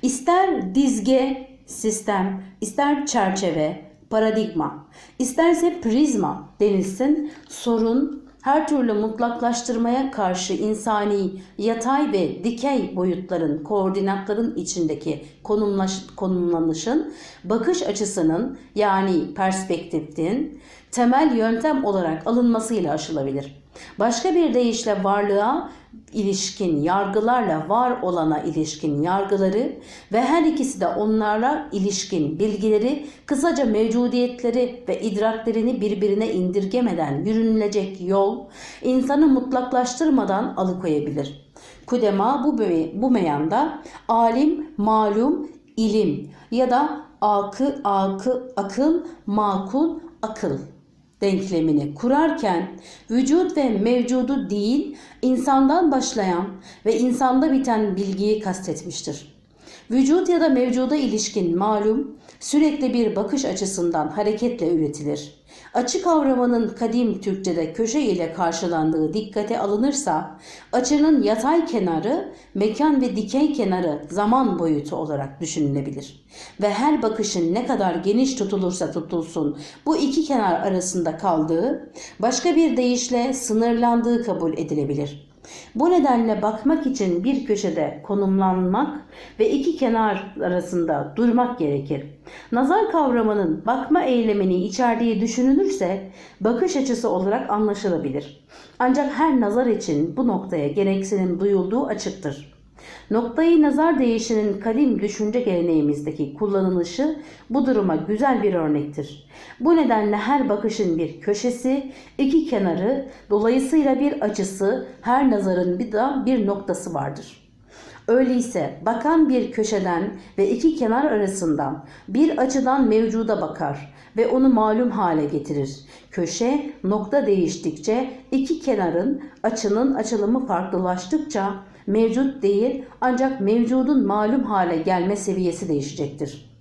İster dizge, sistem, ister çerçeve, paradigma, isterse prizma denilsin sorun her türlü mutlaklaştırmaya karşı insani yatay ve dikey boyutların koordinatların içindeki konumlaş, konumlanışın bakış açısının yani perspektifin temel yöntem olarak alınmasıyla aşılabilir. Başka bir deyişle varlığa ilişkin yargılarla var olana ilişkin yargıları ve her ikisi de onlarla ilişkin bilgileri kısaca mevcudiyetleri ve idraklerini birbirine indirgemeden yürünülecek yol insanı mutlaklaştırmadan alıkoyabilir. Kudema bu, bu meyanda alim, malum, ilim ya da akı, akı, akıl, makul, akıl denklemini kurarken vücut ve mevcudu değil insandan başlayan ve insanda biten bilgiyi kastetmiştir. Vücut ya da mevcuda ilişkin malum sürekli bir bakış açısından hareketle üretilir. Açı kavramının kadim Türkçe'de köşe ile karşılandığı dikkate alınırsa açının yatay kenarı mekan ve dikey kenarı zaman boyutu olarak düşünülebilir. Ve her bakışın ne kadar geniş tutulursa tutulsun bu iki kenar arasında kaldığı başka bir deyişle sınırlandığı kabul edilebilir. Bu nedenle bakmak için bir köşede konumlanmak ve iki kenar arasında durmak gerekir. Nazar kavramının bakma eylemini içerdiği düşünülürse bakış açısı olarak anlaşılabilir. Ancak her nazar için bu noktaya gereksinim duyulduğu açıktır. Noktayı nazar değişinin kadim düşünce geleneğimizdeki kullanılışı bu duruma güzel bir örnektir. Bu nedenle her bakışın bir köşesi, iki kenarı, dolayısıyla bir açısı, her nazarın bir de bir noktası vardır. Öyleyse bakan bir köşeden ve iki kenar arasından bir açıdan mevcuda bakar ve onu malum hale getirir. Köşe nokta değiştikçe iki kenarın açının açılımı farklılaştıkça mevcut değil ancak mevcudun malum hale gelme seviyesi değişecektir.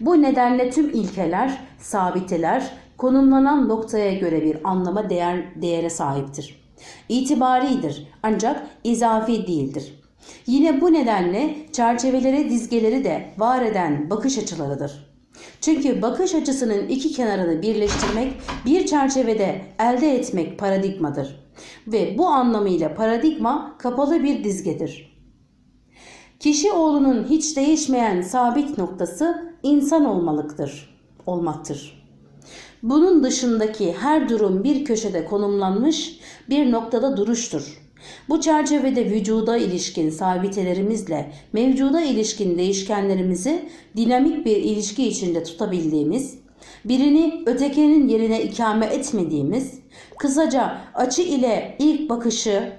Bu nedenle tüm ilkeler, sabiteler konumlanan noktaya göre bir anlama değer, değere sahiptir. İtibaridir ancak izafi değildir. Yine bu nedenle çerçeveleri dizgeleri de var eden bakış açılarıdır. Çünkü bakış açısının iki kenarını birleştirmek bir çerçevede elde etmek paradigmadır. Ve bu anlamıyla paradigma kapalı bir dizgedir. Kişi oğlunun hiç değişmeyen sabit noktası insan olmalıktır, olmaktır. Bunun dışındaki her durum bir köşede konumlanmış bir noktada duruştur. Bu çerçevede vücuda ilişkin sabitelerimizle mevcuda ilişkin değişkenlerimizi dinamik bir ilişki içinde tutabildiğimiz, birini ötekinin yerine ikame etmediğimiz, kısaca açı ile ilk bakışı,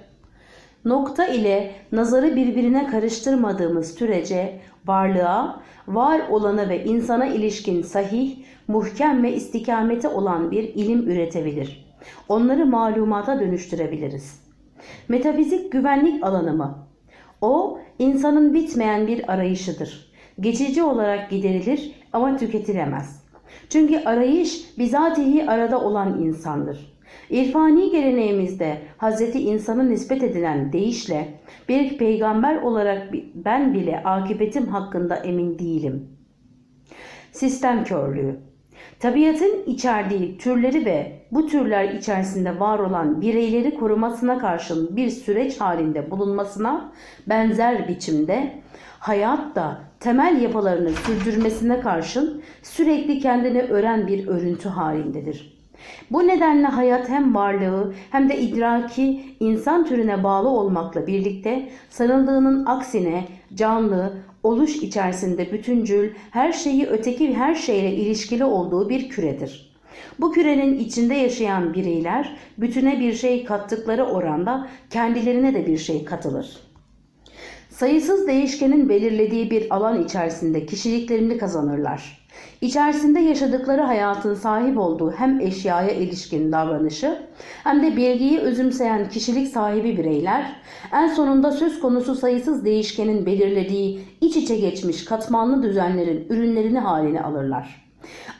nokta ile nazarı birbirine karıştırmadığımız sürece varlığa, var olana ve insana ilişkin sahih, muhkem ve istikamete olan bir ilim üretebilir. Onları malumata dönüştürebiliriz. Metafizik güvenlik alanı mı? O, insanın bitmeyen bir arayışıdır. Geçici olarak giderilir ama tüketilemez. Çünkü arayış bizatihi arada olan insandır. İrfani geleneğimizde Hz. insana nispet edilen deyişle bir peygamber olarak ben bile akıbetim hakkında emin değilim. Sistem körlüğü Tabiatın içerdiği türleri ve bu türler içerisinde var olan bireyleri korumasına karşın bir süreç halinde bulunmasına benzer biçimde hayat da temel yapılarını sürdürmesine karşın sürekli kendini ören bir örüntü halindedir. Bu nedenle hayat hem varlığı hem de idraki insan türüne bağlı olmakla birlikte sanıldığının aksine canlı, oluş içerisinde bütüncül, her şeyi öteki her şeyle ilişkili olduğu bir küredir. Bu kürenin içinde yaşayan bireyler bütüne bir şey kattıkları oranda kendilerine de bir şey katılır. Sayısız değişkenin belirlediği bir alan içerisinde kişiliklerini kazanırlar. İçerisinde yaşadıkları hayatın sahip olduğu hem eşyaya ilişkin davranışı hem de bilgiyi özümseyen kişilik sahibi bireyler en sonunda söz konusu sayısız değişkenin belirlediği iç içe geçmiş katmanlı düzenlerin ürünlerini haline alırlar.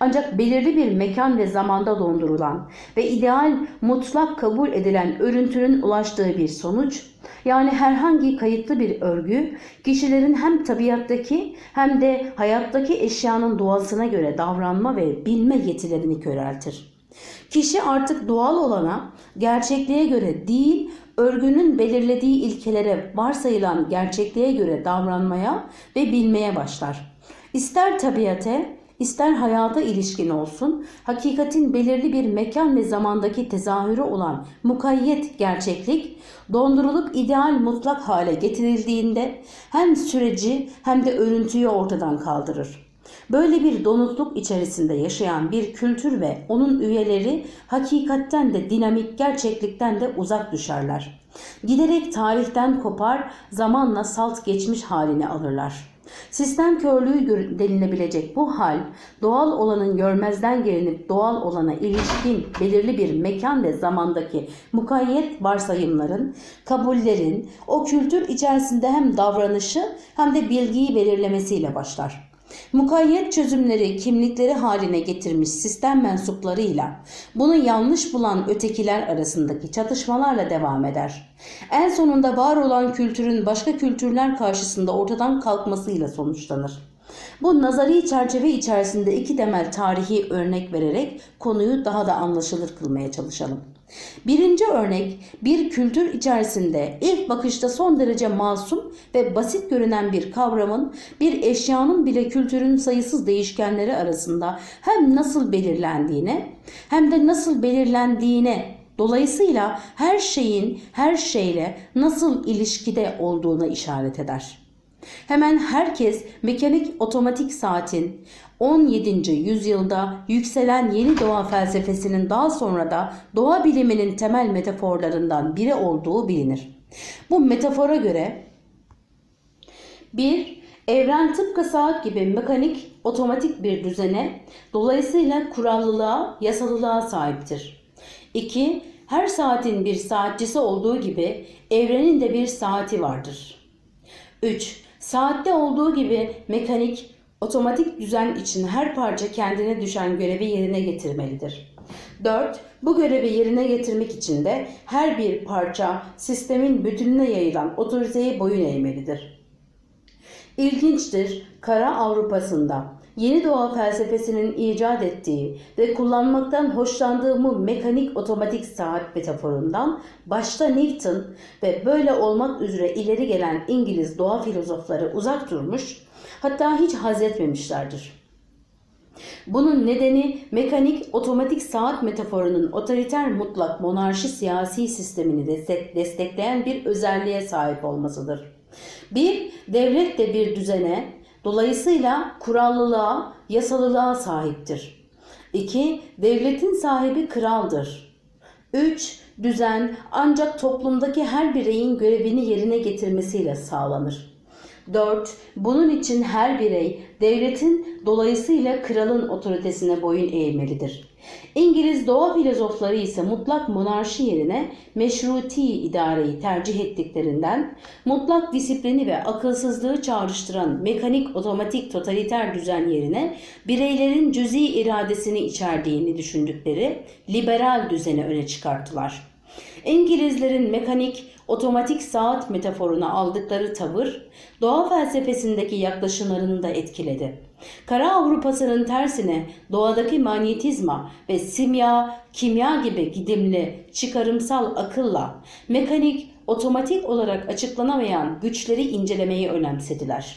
Ancak belirli bir mekan ve zamanda dondurulan ve ideal mutlak kabul edilen örüntünün ulaştığı bir sonuç, yani herhangi kayıtlı bir örgü, kişilerin hem tabiattaki hem de hayattaki eşyanın doğasına göre davranma ve bilme yetilerini köreltir. Kişi artık doğal olana, gerçekliğe göre değil, örgünün belirlediği ilkelere varsayılan gerçekliğe göre davranmaya ve bilmeye başlar. İster tabiate, ister hayata ilişkin olsun, hakikatin belirli bir mekan ve zamandaki tezahürü olan mukayyet gerçeklik, dondurulup ideal mutlak hale getirildiğinde hem süreci hem de örüntüyü ortadan kaldırır. Böyle bir donutluk içerisinde yaşayan bir kültür ve onun üyeleri hakikatten de dinamik gerçeklikten de uzak düşerler. Giderek tarihten kopar, zamanla salt geçmiş halini alırlar. Sistem körlüğü denilebilecek bu hal, doğal olanın görmezden gelinip doğal olana ilişkin belirli bir mekan ve zamandaki mukayyet varsayımların, kabullerin o kültür içerisinde hem davranışı hem de bilgiyi belirlemesiyle başlar. Mukayyet çözümleri kimlikleri haline getirmiş sistem mensuplarıyla bunu yanlış bulan ötekiler arasındaki çatışmalarla devam eder. En sonunda var olan kültürün başka kültürler karşısında ortadan kalkmasıyla sonuçlanır. Bu nazari çerçeve içerisinde iki temel tarihi örnek vererek konuyu daha da anlaşılır kılmaya çalışalım. Birinci örnek bir kültür içerisinde ilk bakışta son derece masum ve basit görünen bir kavramın bir eşyanın bile kültürün sayısız değişkenleri arasında hem nasıl belirlendiğine hem de nasıl belirlendiğine dolayısıyla her şeyin her şeyle nasıl ilişkide olduğuna işaret eder. Hemen herkes mekanik otomatik saatin 17. yüzyılda yükselen yeni doğa felsefesinin daha sonra da doğa biliminin temel metaforlarından biri olduğu bilinir. Bu metafora göre bir Evren tıpkı saat gibi mekanik, otomatik bir düzene, dolayısıyla kurallılığa, yasalılığa sahiptir. 2. Her saatin bir saatçisi olduğu gibi evrenin de bir saati vardır. 3. Saatte olduğu gibi mekanik, otomatik düzen için her parça kendine düşen görevi yerine getirmelidir. 4. Bu görevi yerine getirmek için de her bir parça sistemin bütününe yayılan otoriteye boyun eğmelidir. İlginçtir, Kara Avrupa'sında yeni doğa felsefesinin icat ettiği ve kullanmaktan hoşlandığı bu mekanik otomatik saat metaforundan başta Newton ve böyle olmak üzere ileri gelen İngiliz doğa filozofları uzak durmuş, hatta hiç haz etmemişlerdir. Bunun nedeni mekanik otomatik saat metaforunun otoriter mutlak monarşi siyasi sistemini destekleyen bir özelliğe sahip olmasıdır. Bir, devlet de bir düzene, Dolayısıyla kurallılığa, yasalılığa sahiptir. 2. Devletin sahibi kraldır. 3. Düzen ancak toplumdaki her bireyin görevini yerine getirmesiyle sağlanır. 4. Bunun için her birey devletin dolayısıyla kralın otoritesine boyun eğmelidir. İngiliz doğa filozofları ise mutlak monarşi yerine meşruti idareyi tercih ettiklerinden mutlak disiplini ve akılsızlığı çağrıştıran mekanik otomatik totaliter düzen yerine bireylerin cüzi iradesini içerdiğini düşündükleri liberal düzeni öne çıkarttılar. İngilizlerin mekanik, otomatik saat metaforuna aldıkları tavır, doğa felsefesindeki yaklaşımlarını da etkiledi. Kara Avrupa'sının tersine doğadaki manyetizma ve simya, kimya gibi gidimli, çıkarımsal akılla mekanik, otomatik olarak açıklanamayan güçleri incelemeyi önemsediler.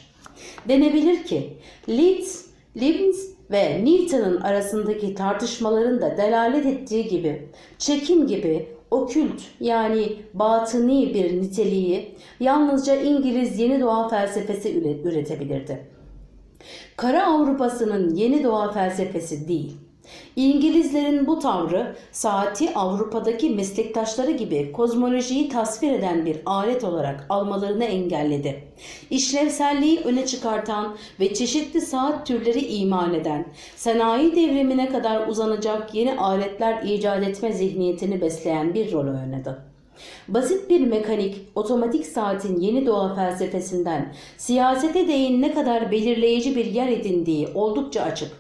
Denebilir ki Leeds, Leibniz ve Newton'un arasındaki tartışmaların da delalet ettiği gibi çekim gibi okült yani batıni bir niteliği yalnızca İngiliz yeni doğa felsefesi üretebilirdi. Kara Avrupa'sının yeni doğa felsefesi değil. İngilizlerin bu tavrı saati Avrupa'daki meslektaşları gibi kozmolojiyi tasvir eden bir alet olarak almalarını engelledi. İşlevselliği öne çıkartan ve çeşitli saat türleri iman eden, sanayi devrimine kadar uzanacak yeni aletler icat etme zihniyetini besleyen bir rol oynadı. Basit bir mekanik, otomatik saatin yeni doğa felsefesinden siyasete değin ne kadar belirleyici bir yer edindiği oldukça açık.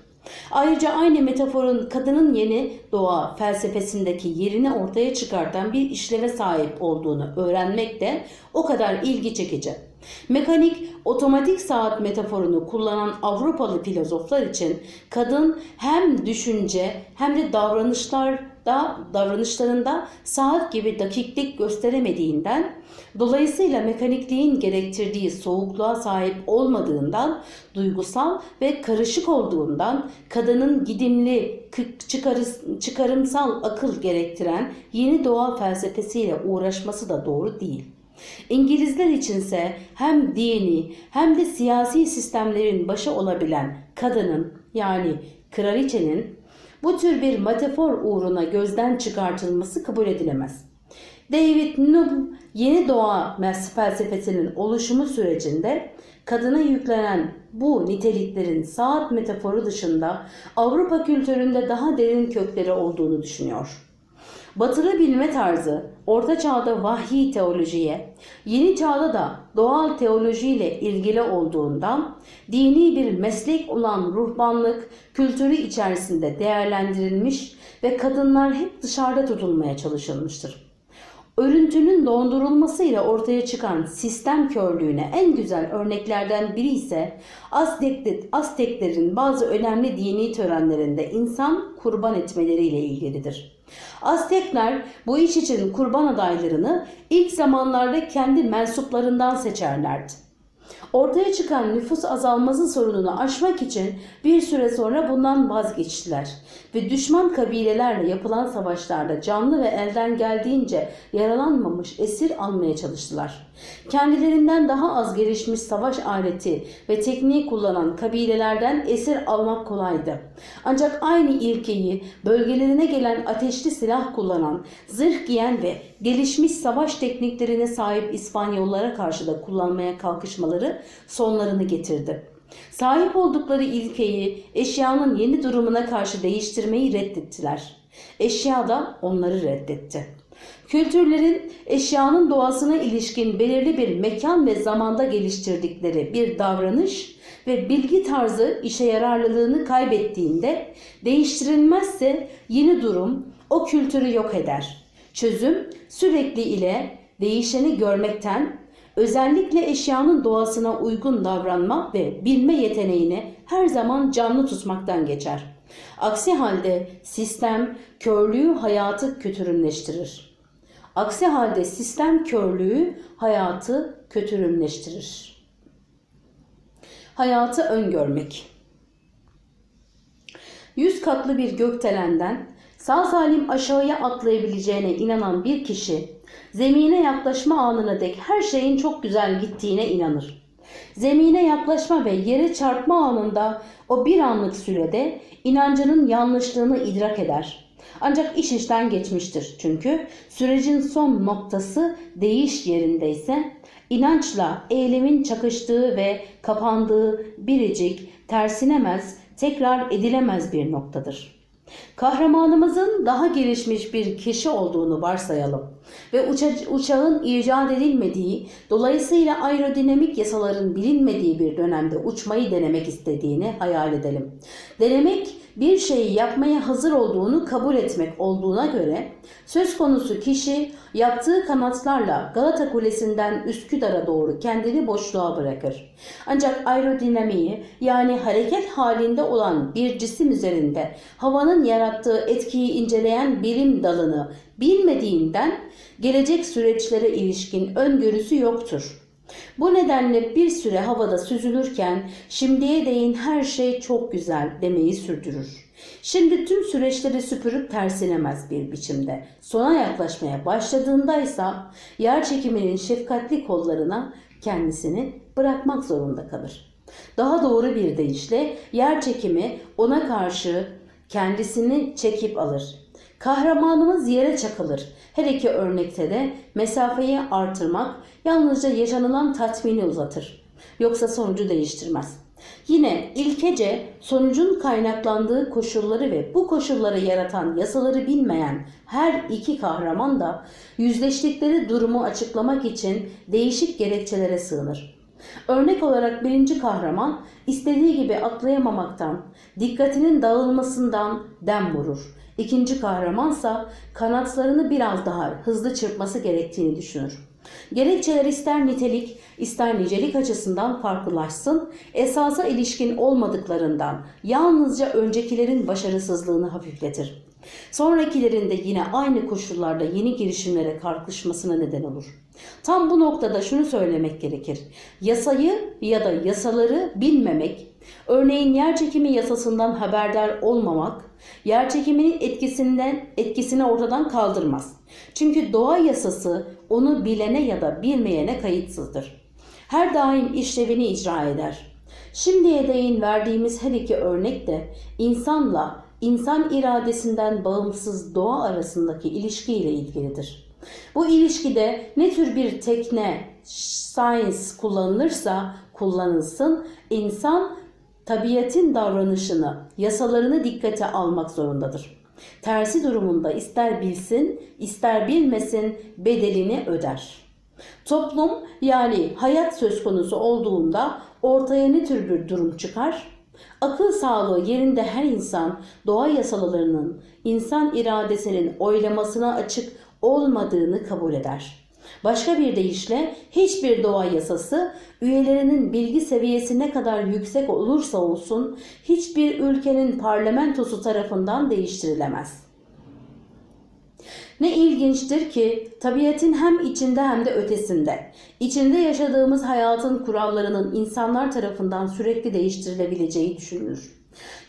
Ayrıca aynı metaforun kadının yeni doğa felsefesindeki yerini ortaya çıkartan bir işleve sahip olduğunu öğrenmek de o kadar ilgi çekici. Mekanik, otomatik saat metaforunu kullanan Avrupalı filozoflar için kadın hem düşünce hem de davranışlarda, davranışlarında saat gibi dakiklik gösteremediğinden, dolayısıyla mekanikliğin gerektirdiği soğukluğa sahip olmadığından, duygusal ve karışık olduğundan, kadının gidimli, çıkarı- çıkarımsal akıl gerektiren yeni doğa felsefesiyle uğraşması da doğru değil. İngilizler içinse hem dini hem de siyasi sistemlerin başı olabilen kadının yani kraliçenin bu tür bir metafor uğruna gözden çıkartılması kabul edilemez. David Nubb yeni doğa felsefesinin oluşumu sürecinde kadına yüklenen bu niteliklerin saat metaforu dışında Avrupa kültüründe daha derin kökleri olduğunu düşünüyor. Batılı bilme tarzı orta çağda vahiy teolojiye, yeni çağda da doğal teolojiyle ilgili olduğundan dini bir meslek olan ruhbanlık kültürü içerisinde değerlendirilmiş ve kadınlar hep dışarıda tutulmaya çalışılmıştır. Örüntünün dondurulmasıyla ortaya çıkan sistem körlüğüne en güzel örneklerden biri ise Azteklerin bazı önemli dini törenlerinde insan kurban etmeleriyle ilgilidir. Aztekler bu iş için kurban adaylarını ilk zamanlarda kendi mensuplarından seçerlerdi. Ortaya çıkan nüfus azalması sorununu aşmak için bir süre sonra bundan vazgeçtiler ve düşman kabilelerle yapılan savaşlarda canlı ve elden geldiğince yaralanmamış esir almaya çalıştılar. Kendilerinden daha az gelişmiş savaş aleti ve tekniği kullanan kabilelerden esir almak kolaydı. Ancak aynı ilkeyi bölgelerine gelen ateşli silah kullanan, zırh giyen ve gelişmiş savaş tekniklerine sahip İspanyollara karşı da kullanmaya kalkışmaları sonlarını getirdi. Sahip oldukları ilkeyi eşyanın yeni durumuna karşı değiştirmeyi reddettiler. Eşya da onları reddetti. Kültürlerin eşyanın doğasına ilişkin belirli bir mekan ve zamanda geliştirdikleri bir davranış ve bilgi tarzı işe yararlılığını kaybettiğinde değiştirilmezse yeni durum o kültürü yok eder. Çözüm sürekli ile değişeni görmekten özellikle eşyanın doğasına uygun davranma ve bilme yeteneğini her zaman canlı tutmaktan geçer. Aksi halde sistem körlüğü hayatı kötürümleştirir. Aksi halde sistem körlüğü hayatı kötürümleştirir. Hayatı öngörmek. Yüz katlı bir gökdelenden sağ salim aşağıya atlayabileceğine inanan bir kişi zemine yaklaşma anına dek her şeyin çok güzel gittiğine inanır. Zemine yaklaşma ve yere çarpma anında o bir anlık sürede inancının yanlışlığını idrak eder. Ancak iş işten geçmiştir. Çünkü sürecin son noktası değiş yerindeyse inançla eylemin çakıştığı ve kapandığı biricik, tersinemez, tekrar edilemez bir noktadır. Kahramanımızın daha gelişmiş bir kişi olduğunu varsayalım ve uça uçağın icat edilmediği, dolayısıyla aerodinamik yasaların bilinmediği bir dönemde uçmayı denemek istediğini hayal edelim. Denemek bir şeyi yapmaya hazır olduğunu kabul etmek olduğuna göre söz konusu kişi yaptığı kanatlarla Galata Kulesi'nden Üsküdar'a doğru kendini boşluğa bırakır. Ancak aerodinamiği yani hareket halinde olan bir cisim üzerinde havanın yarattığı etkiyi inceleyen bilim dalını bilmediğinden gelecek süreçlere ilişkin öngörüsü yoktur. Bu nedenle bir süre havada süzülürken şimdiye değin her şey çok güzel demeyi sürdürür. Şimdi tüm süreçleri süpürüp tersinemez bir biçimde. Sona yaklaşmaya başladığında ise yer çekiminin şefkatli kollarına kendisini bırakmak zorunda kalır. Daha doğru bir deyişle yer çekimi ona karşı kendisini çekip alır. Kahramanımız yere çakılır. Her iki örnekte de mesafeyi artırmak yalnızca yaşanılan tatmini uzatır. Yoksa sonucu değiştirmez. Yine ilkece sonucun kaynaklandığı koşulları ve bu koşulları yaratan yasaları bilmeyen her iki kahraman da yüzleştikleri durumu açıklamak için değişik gerekçelere sığınır. Örnek olarak birinci kahraman istediği gibi atlayamamaktan, dikkatinin dağılmasından dem vurur. İkinci kahramansa kanatlarını biraz daha hızlı çırpması gerektiğini düşünür. Gerekçeler ister nitelik ister nicelik açısından farklılaşsın, esasa ilişkin olmadıklarından yalnızca öncekilerin başarısızlığını hafifletir. Sonrakilerin de yine aynı koşullarda yeni girişimlere kalkışmasına neden olur. Tam bu noktada şunu söylemek gerekir. Yasayı ya da yasaları bilmemek, örneğin yer çekimi yasasından haberdar olmamak, yer çekiminin etkisinden etkisini ortadan kaldırmaz. Çünkü doğa yasası onu bilene ya da bilmeyene kayıtsızdır. Her daim işlevini icra eder. Şimdiye değin verdiğimiz her iki örnek de insanla insan iradesinden bağımsız doğa arasındaki ilişki ile ilgilidir. Bu ilişkide ne tür bir tekne, science kullanılırsa kullanılsın, insan tabiatın davranışını, yasalarını dikkate almak zorundadır. Tersi durumunda ister bilsin, ister bilmesin bedelini öder. Toplum yani hayat söz konusu olduğunda ortaya ne tür bir durum çıkar? Akıl sağlığı yerinde her insan doğa yasalarının insan iradesinin oylamasına açık olmadığını kabul eder. Başka bir deyişle hiçbir doğa yasası üyelerinin bilgi seviyesi ne kadar yüksek olursa olsun hiçbir ülkenin parlamentosu tarafından değiştirilemez. Ne ilginçtir ki tabiatın hem içinde hem de ötesinde, içinde yaşadığımız hayatın kurallarının insanlar tarafından sürekli değiştirilebileceği düşünülür.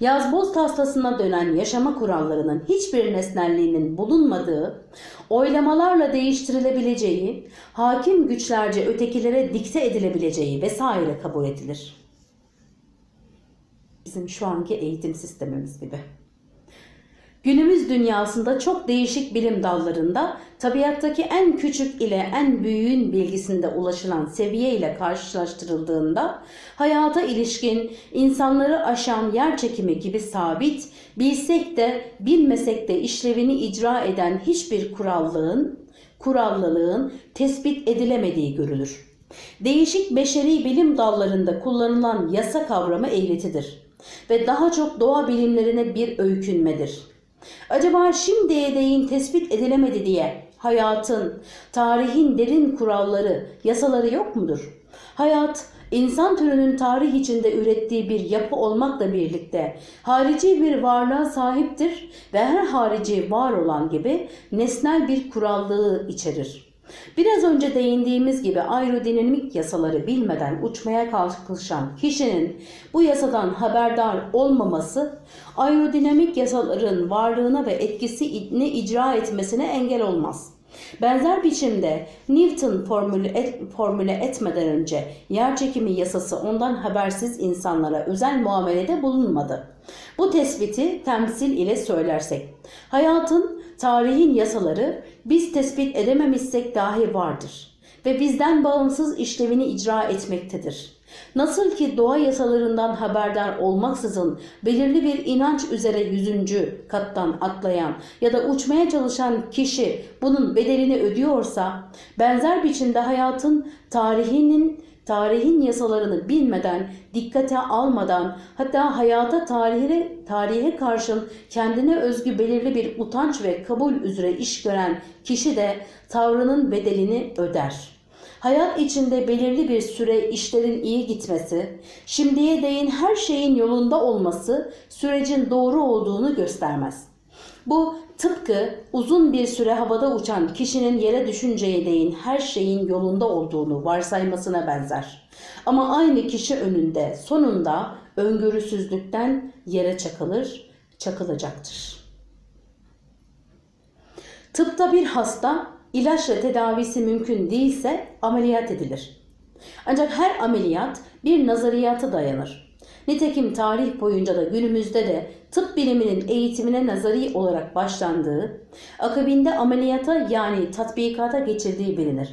Yazboz taslasına dönen yaşama kurallarının hiçbir nesnelliğinin bulunmadığı, oylamalarla değiştirilebileceği, hakim güçlerce ötekilere dikte edilebileceği vesaire kabul edilir. Bizim şu anki eğitim sistemimiz gibi. Günümüz dünyasında çok değişik bilim dallarında tabiattaki en küçük ile en büyüğün bilgisinde ulaşılan seviye ile karşılaştırıldığında hayata ilişkin insanları aşan yer çekimi gibi sabit, bilsek de bilmesek de işlevini icra eden hiçbir kurallığın, kurallılığın tespit edilemediği görülür. Değişik beşeri bilim dallarında kullanılan yasa kavramı eğretidir ve daha çok doğa bilimlerine bir öykünmedir. Acaba şimdiye değin tespit edilemedi diye hayatın, tarihin derin kuralları, yasaları yok mudur? Hayat, insan türünün tarih içinde ürettiği bir yapı olmakla birlikte harici bir varlığa sahiptir ve her harici var olan gibi nesnel bir kurallığı içerir. Biraz önce değindiğimiz gibi aerodinamik yasaları bilmeden uçmaya kalkışan kişinin bu yasadan haberdar olmaması aerodinamik yasaların varlığına ve etkisini icra etmesine engel olmaz. Benzer biçimde Newton formüle, et, formüle etmeden önce yer çekimi yasası ondan habersiz insanlara özel muamelede bulunmadı. Bu tespiti temsil ile söylersek, hayatın, tarihin yasaları biz tespit edememişsek dahi vardır ve bizden bağımsız işlevini icra etmektedir. Nasıl ki doğa yasalarından haberdar olmaksızın belirli bir inanç üzere yüzüncü kattan atlayan ya da uçmaya çalışan kişi bunun bedelini ödüyorsa, benzer biçimde hayatın tarihinin tarihin yasalarını bilmeden, dikkate almadan, hatta hayata tarihe, tarihe karşın kendine özgü belirli bir utanç ve kabul üzere iş gören kişi de tavrının bedelini öder.'' Hayat içinde belirli bir süre işlerin iyi gitmesi, şimdiye değin her şeyin yolunda olması sürecin doğru olduğunu göstermez. Bu tıpkı uzun bir süre havada uçan kişinin yere düşünceye değin her şeyin yolunda olduğunu varsaymasına benzer. Ama aynı kişi önünde sonunda öngörüsüzlükten yere çakılır, çakılacaktır. Tıpta bir hasta ilaçla tedavisi mümkün değilse ameliyat edilir. Ancak her ameliyat bir nazariyata dayanır. Nitekim tarih boyunca da günümüzde de tıp biliminin eğitimine nazari olarak başlandığı, akabinde ameliyata yani tatbikata geçildiği bilinir.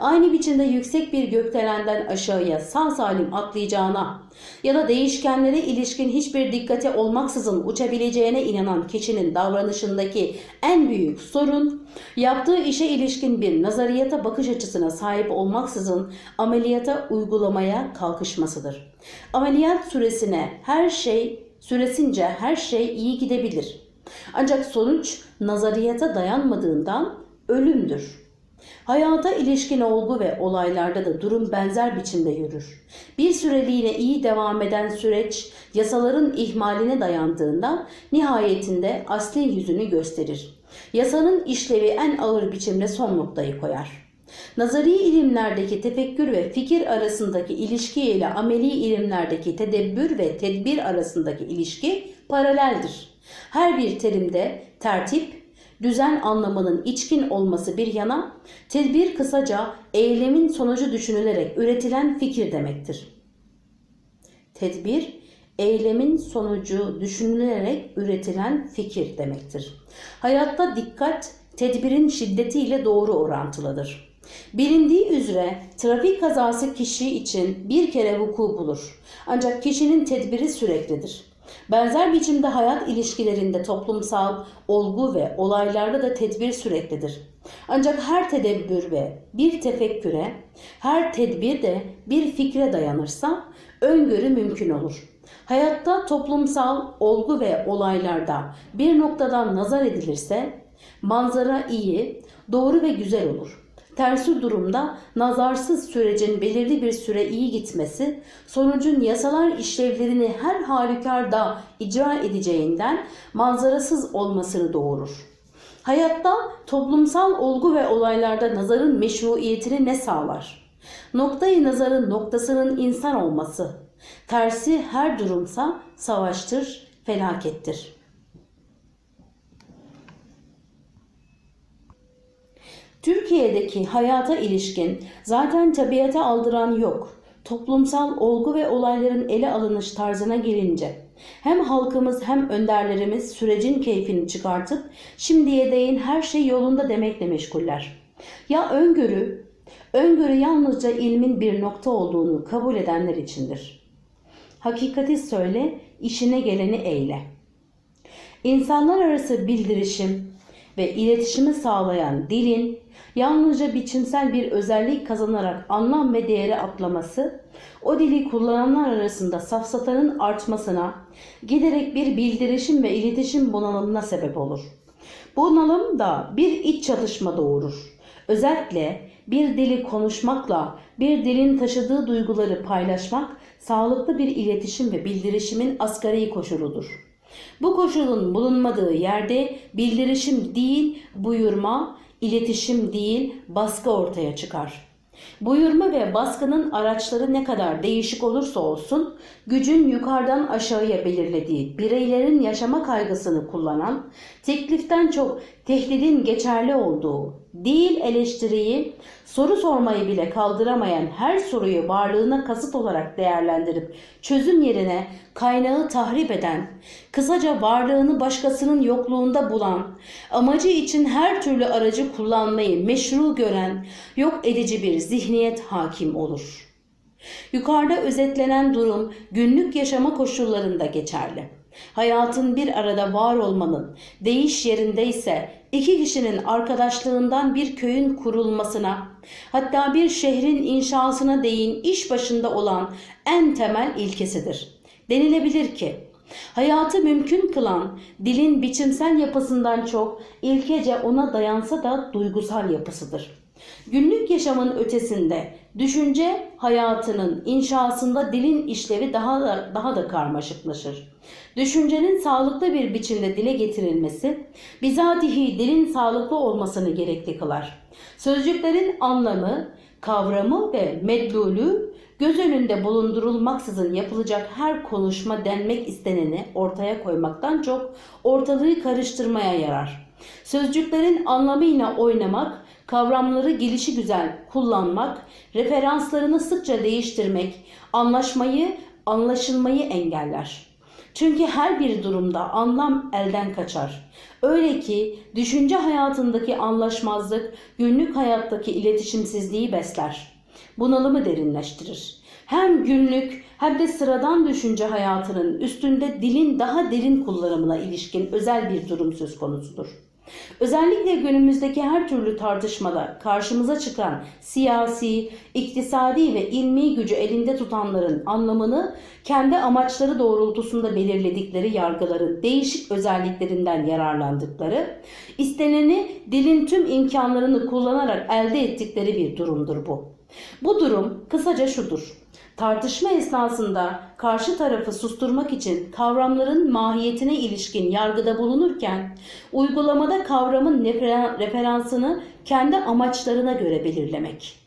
Aynı biçimde yüksek bir gökdelenden aşağıya sağ salim atlayacağına ya da değişkenlere ilişkin hiçbir dikkate olmaksızın uçabileceğine inanan kişinin davranışındaki en büyük sorun, yaptığı işe ilişkin bir nazariyata bakış açısına sahip olmaksızın ameliyata uygulamaya kalkışmasıdır. Ameliyat süresine her şey, süresince her şey iyi gidebilir. Ancak sonuç nazariyata dayanmadığından ölümdür. Hayata ilişkin olgu ve olaylarda da durum benzer biçimde yürür. Bir süreliğine iyi devam eden süreç yasaların ihmaline dayandığından nihayetinde asli yüzünü gösterir. Yasanın işlevi en ağır biçimde son noktayı koyar. Nazari ilimlerdeki tefekkür ve fikir arasındaki ilişki ile ameli ilimlerdeki tedebbür ve tedbir arasındaki ilişki paraleldir. Her bir terimde tertip, düzen anlamının içkin olması bir yana, tedbir kısaca eylemin sonucu düşünülerek üretilen fikir demektir. Tedbir, eylemin sonucu düşünülerek üretilen fikir demektir. Hayatta dikkat, tedbirin şiddetiyle doğru orantılıdır. Bilindiği üzere trafik kazası kişi için bir kere vuku bulur. Ancak kişinin tedbiri süreklidir. Benzer biçimde hayat ilişkilerinde toplumsal olgu ve olaylarda da tedbir süreklidir. Ancak her tedebbür ve bir tefekküre, her tedbir de bir fikre dayanırsa öngörü mümkün olur. Hayatta toplumsal olgu ve olaylarda bir noktadan nazar edilirse manzara iyi, doğru ve güzel olur. Tersi durumda nazarsız sürecin belirli bir süre iyi gitmesi, sonucun yasalar işlevlerini her halükarda icra edeceğinden manzarasız olmasını doğurur. Hayatta toplumsal olgu ve olaylarda nazarın meşruiyetini ne sağlar? Noktayı nazarın noktasının insan olması. Tersi her durumsa savaştır, felakettir.'' Türkiye'deki hayata ilişkin zaten tabiata aldıran yok. Toplumsal olgu ve olayların ele alınış tarzına girince hem halkımız hem önderlerimiz sürecin keyfini çıkartıp şimdiye değin her şey yolunda demekle meşguller. Ya öngörü, öngörü yalnızca ilmin bir nokta olduğunu kabul edenler içindir. Hakikati söyle, işine geleni eyle. İnsanlar arası bildirişim ve iletişimi sağlayan dilin yalnızca biçimsel bir özellik kazanarak anlam ve değeri atlaması, o dili kullananlar arasında safsatanın artmasına, giderek bir bildirişim ve iletişim bunalımına sebep olur. Bunalım da bir iç çatışma doğurur. Özellikle bir dili konuşmakla bir dilin taşıdığı duyguları paylaşmak sağlıklı bir iletişim ve bildirişimin asgari koşuludur. Bu koşulun bulunmadığı yerde bildirişim değil buyurma, iletişim değil baskı ortaya çıkar. Buyurma ve baskının araçları ne kadar değişik olursa olsun gücün yukarıdan aşağıya belirlediği bireylerin yaşama kaygısını kullanan, tekliften çok tehdidin geçerli olduğu, değil eleştiriyi, soru sormayı bile kaldıramayan her soruyu varlığına kasıt olarak değerlendirip çözüm yerine kaynağı tahrip eden, kısaca varlığını başkasının yokluğunda bulan, amacı için her türlü aracı kullanmayı meşru gören, yok edici bir zihniyet hakim olur. Yukarıda özetlenen durum günlük yaşama koşullarında geçerli. Hayatın bir arada var olmanın, değiş yerindeyse iki kişinin arkadaşlığından bir köyün kurulmasına, hatta bir şehrin inşasına değin iş başında olan en temel ilkesidir. Denilebilir ki, hayatı mümkün kılan dilin biçimsel yapısından çok ilkece ona dayansa da duygusal yapısıdır. Günlük yaşamın ötesinde düşünce hayatının inşasında dilin işlevi daha da, daha da karmaşıklaşır. Düşüncenin sağlıklı bir biçimde dile getirilmesi bizatihi dilin sağlıklı olmasını gerekli kılar. Sözcüklerin anlamı, kavramı ve medlulü göz önünde bulundurulmaksızın yapılacak her konuşma denmek isteneni ortaya koymaktan çok ortalığı karıştırmaya yarar. Sözcüklerin anlamıyla oynamak, kavramları gelişi güzel kullanmak, referanslarını sıkça değiştirmek, anlaşmayı, anlaşılmayı engeller. Çünkü her bir durumda anlam elden kaçar. Öyle ki düşünce hayatındaki anlaşmazlık günlük hayattaki iletişimsizliği besler. Bunalımı derinleştirir. Hem günlük hem de sıradan düşünce hayatının üstünde dilin daha derin kullanımına ilişkin özel bir durum söz konusudur. Özellikle günümüzdeki her türlü tartışmada karşımıza çıkan siyasi, iktisadi ve ilmi gücü elinde tutanların anlamını kendi amaçları doğrultusunda belirledikleri yargıların değişik özelliklerinden yararlandıkları, isteneni dilin tüm imkanlarını kullanarak elde ettikleri bir durumdur bu. Bu durum kısaca şudur. Tartışma esnasında karşı tarafı susturmak için kavramların mahiyetine ilişkin yargıda bulunurken uygulamada kavramın referansını kendi amaçlarına göre belirlemek.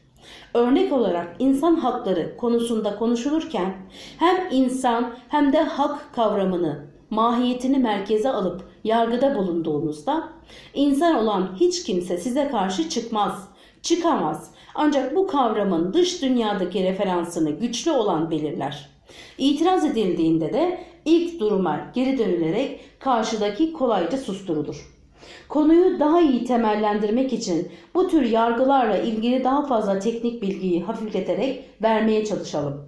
Örnek olarak insan hakları konusunda konuşulurken hem insan hem de hak kavramını mahiyetini merkeze alıp yargıda bulunduğunuzda insan olan hiç kimse size karşı çıkmaz, çıkamaz ancak bu kavramın dış dünyadaki referansını güçlü olan belirler. İtiraz edildiğinde de ilk duruma geri dönülerek karşıdaki kolayca susturulur. Konuyu daha iyi temellendirmek için bu tür yargılarla ilgili daha fazla teknik bilgiyi hafifleterek vermeye çalışalım.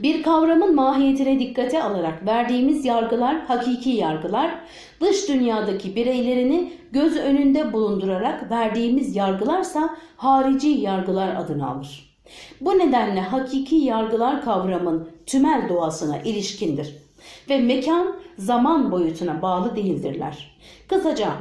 Bir kavramın mahiyetine dikkate alarak verdiğimiz yargılar hakiki yargılar, dış dünyadaki bireylerini göz önünde bulundurarak verdiğimiz yargılarsa harici yargılar adını alır. Bu nedenle hakiki yargılar kavramın tümel doğasına ilişkindir ve mekan zaman boyutuna bağlı değildirler. Kısaca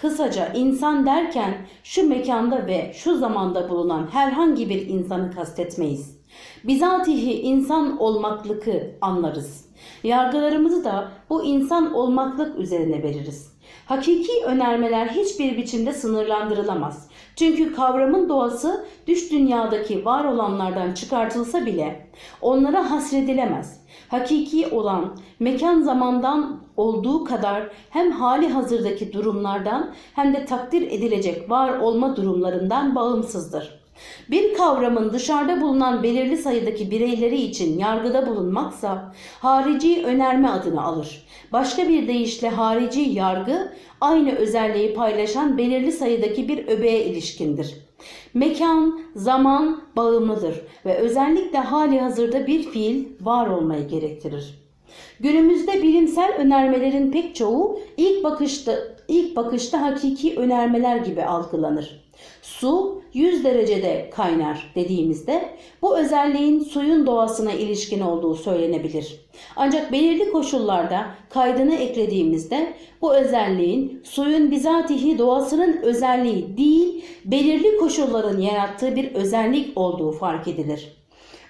Kısaca insan derken şu mekanda ve şu zamanda bulunan herhangi bir insanı kastetmeyiz. Bizatihi insan olmaklıkı anlarız. Yargılarımızı da bu insan olmaklık üzerine veririz. Hakiki önermeler hiçbir biçimde sınırlandırılamaz. Çünkü kavramın doğası düş dünyadaki var olanlardan çıkartılsa bile onlara hasredilemez. Hakiki olan mekan zamandan olduğu kadar hem hali hazırdaki durumlardan hem de takdir edilecek var olma durumlarından bağımsızdır. Bir kavramın dışarıda bulunan belirli sayıdaki bireyleri için yargıda bulunmaksa harici önerme adını alır. Başka bir deyişle harici yargı aynı özelliği paylaşan belirli sayıdaki bir öbeğe ilişkindir. Mekan, zaman bağımlıdır ve özellikle hali hazırda bir fiil var olmayı gerektirir. Günümüzde bilimsel önermelerin pek çoğu ilk bakışta ilk bakışta hakiki önermeler gibi algılanır. Su 100 derecede kaynar dediğimizde bu özelliğin suyun doğasına ilişkin olduğu söylenebilir. Ancak belirli koşullarda kaydını eklediğimizde bu özelliğin suyun bizatihi doğasının özelliği değil, belirli koşulların yarattığı bir özellik olduğu fark edilir.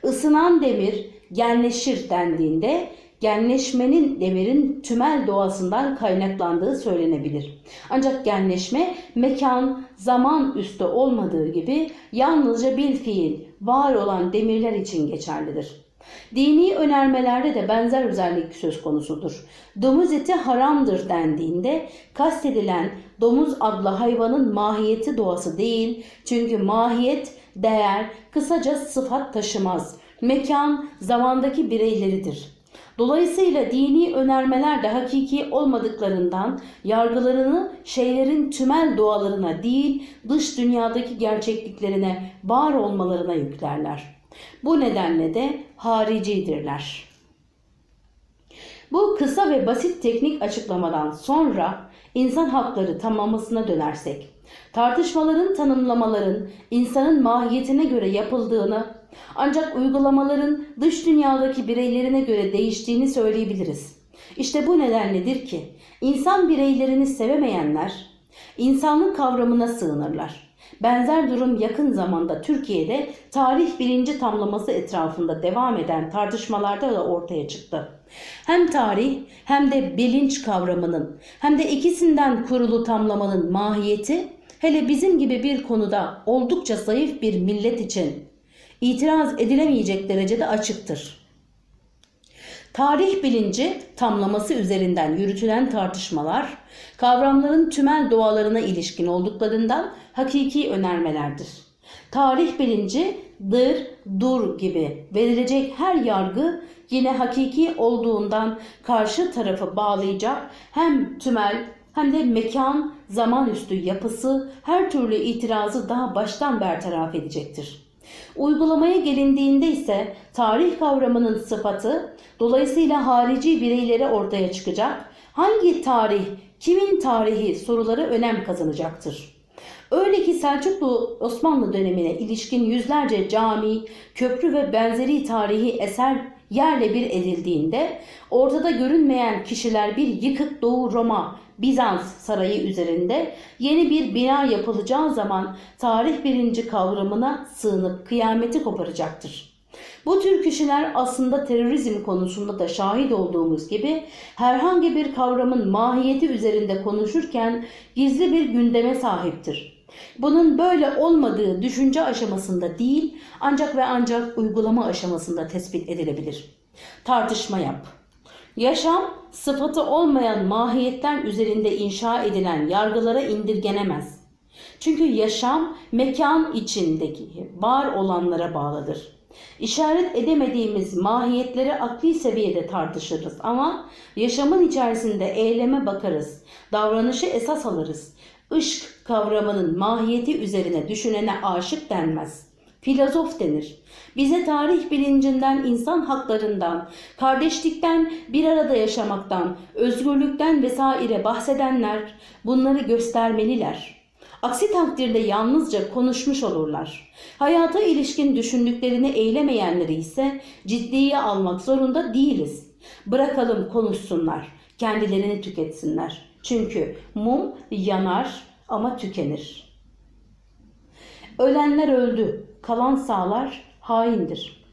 Isınan demir genleşir dendiğinde genleşmenin demirin tümel doğasından kaynaklandığı söylenebilir. Ancak genleşme mekan, zaman üstü olmadığı gibi yalnızca bir fiil, var olan demirler için geçerlidir. Dini önermelerde de benzer özellik söz konusudur. Domuz eti haramdır dendiğinde kastedilen domuz adlı hayvanın mahiyeti doğası değil çünkü mahiyet, değer, kısaca sıfat taşımaz. Mekan, zamandaki bireyleridir. Dolayısıyla dini önermeler de hakiki olmadıklarından yargılarını şeylerin tümel doğalarına değil dış dünyadaki gerçekliklerine var olmalarına yüklerler. Bu nedenle de haricidirler. Bu kısa ve basit teknik açıklamadan sonra insan hakları tamamlasına dönersek, tartışmaların tanımlamaların insanın mahiyetine göre yapıldığını ancak uygulamaların dış dünyadaki bireylerine göre değiştiğini söyleyebiliriz. İşte bu nedenledir ki insan bireylerini sevemeyenler insanlık kavramına sığınırlar. Benzer durum yakın zamanda Türkiye'de tarih bilinci tamlaması etrafında devam eden tartışmalarda da ortaya çıktı. Hem tarih hem de bilinç kavramının hem de ikisinden kurulu tamlamanın mahiyeti hele bizim gibi bir konuda oldukça zayıf bir millet için itiraz edilemeyecek derecede açıktır. Tarih bilinci tamlaması üzerinden yürütülen tartışmalar kavramların tümel doğalarına ilişkin olduklarından hakiki önermelerdir. Tarih bilinci dır, dur gibi verilecek her yargı yine hakiki olduğundan karşı tarafı bağlayacak hem tümel hem de mekan zaman üstü yapısı her türlü itirazı daha baştan bertaraf edecektir. Uygulamaya gelindiğinde ise tarih kavramının sıfatı dolayısıyla harici bireylere ortaya çıkacak. Hangi tarih, kimin tarihi soruları önem kazanacaktır. Öyle ki Selçuklu Osmanlı dönemine ilişkin yüzlerce cami, köprü ve benzeri tarihi eser yerle bir edildiğinde ortada görünmeyen kişiler bir yıkık Doğu Roma, Bizans sarayı üzerinde yeni bir bina yapılacağı zaman tarih birinci kavramına sığınıp kıyameti koparacaktır. Bu tür kişiler aslında terörizm konusunda da şahit olduğumuz gibi herhangi bir kavramın mahiyeti üzerinde konuşurken gizli bir gündeme sahiptir. Bunun böyle olmadığı düşünce aşamasında değil ancak ve ancak uygulama aşamasında tespit edilebilir. Tartışma yap. Yaşam sıfatı olmayan mahiyetler üzerinde inşa edilen yargılara indirgenemez. Çünkü yaşam mekan içindeki var olanlara bağlıdır. İşaret edemediğimiz mahiyetleri akli seviyede tartışırız ama yaşamın içerisinde eyleme bakarız, davranışı esas alırız. Işk kavramının mahiyeti üzerine düşünene aşık denmez. Filozof denir. Bize tarih bilincinden, insan haklarından, kardeşlikten, bir arada yaşamaktan, özgürlükten vesaire bahsedenler bunları göstermeliler. Aksi takdirde yalnızca konuşmuş olurlar. Hayata ilişkin düşündüklerini eylemeyenleri ise ciddiye almak zorunda değiliz. Bırakalım konuşsunlar, kendilerini tüketsinler. Çünkü mum yanar ama tükenir. Ölenler öldü, kalan sağlar haindir.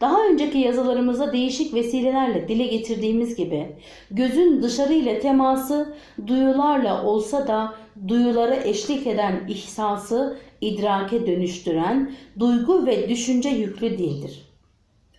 Daha önceki yazılarımızda değişik vesilelerle dile getirdiğimiz gibi gözün dışarı ile teması duyularla olsa da duyulara eşlik eden ihsası idrake dönüştüren duygu ve düşünce yüklü değildir.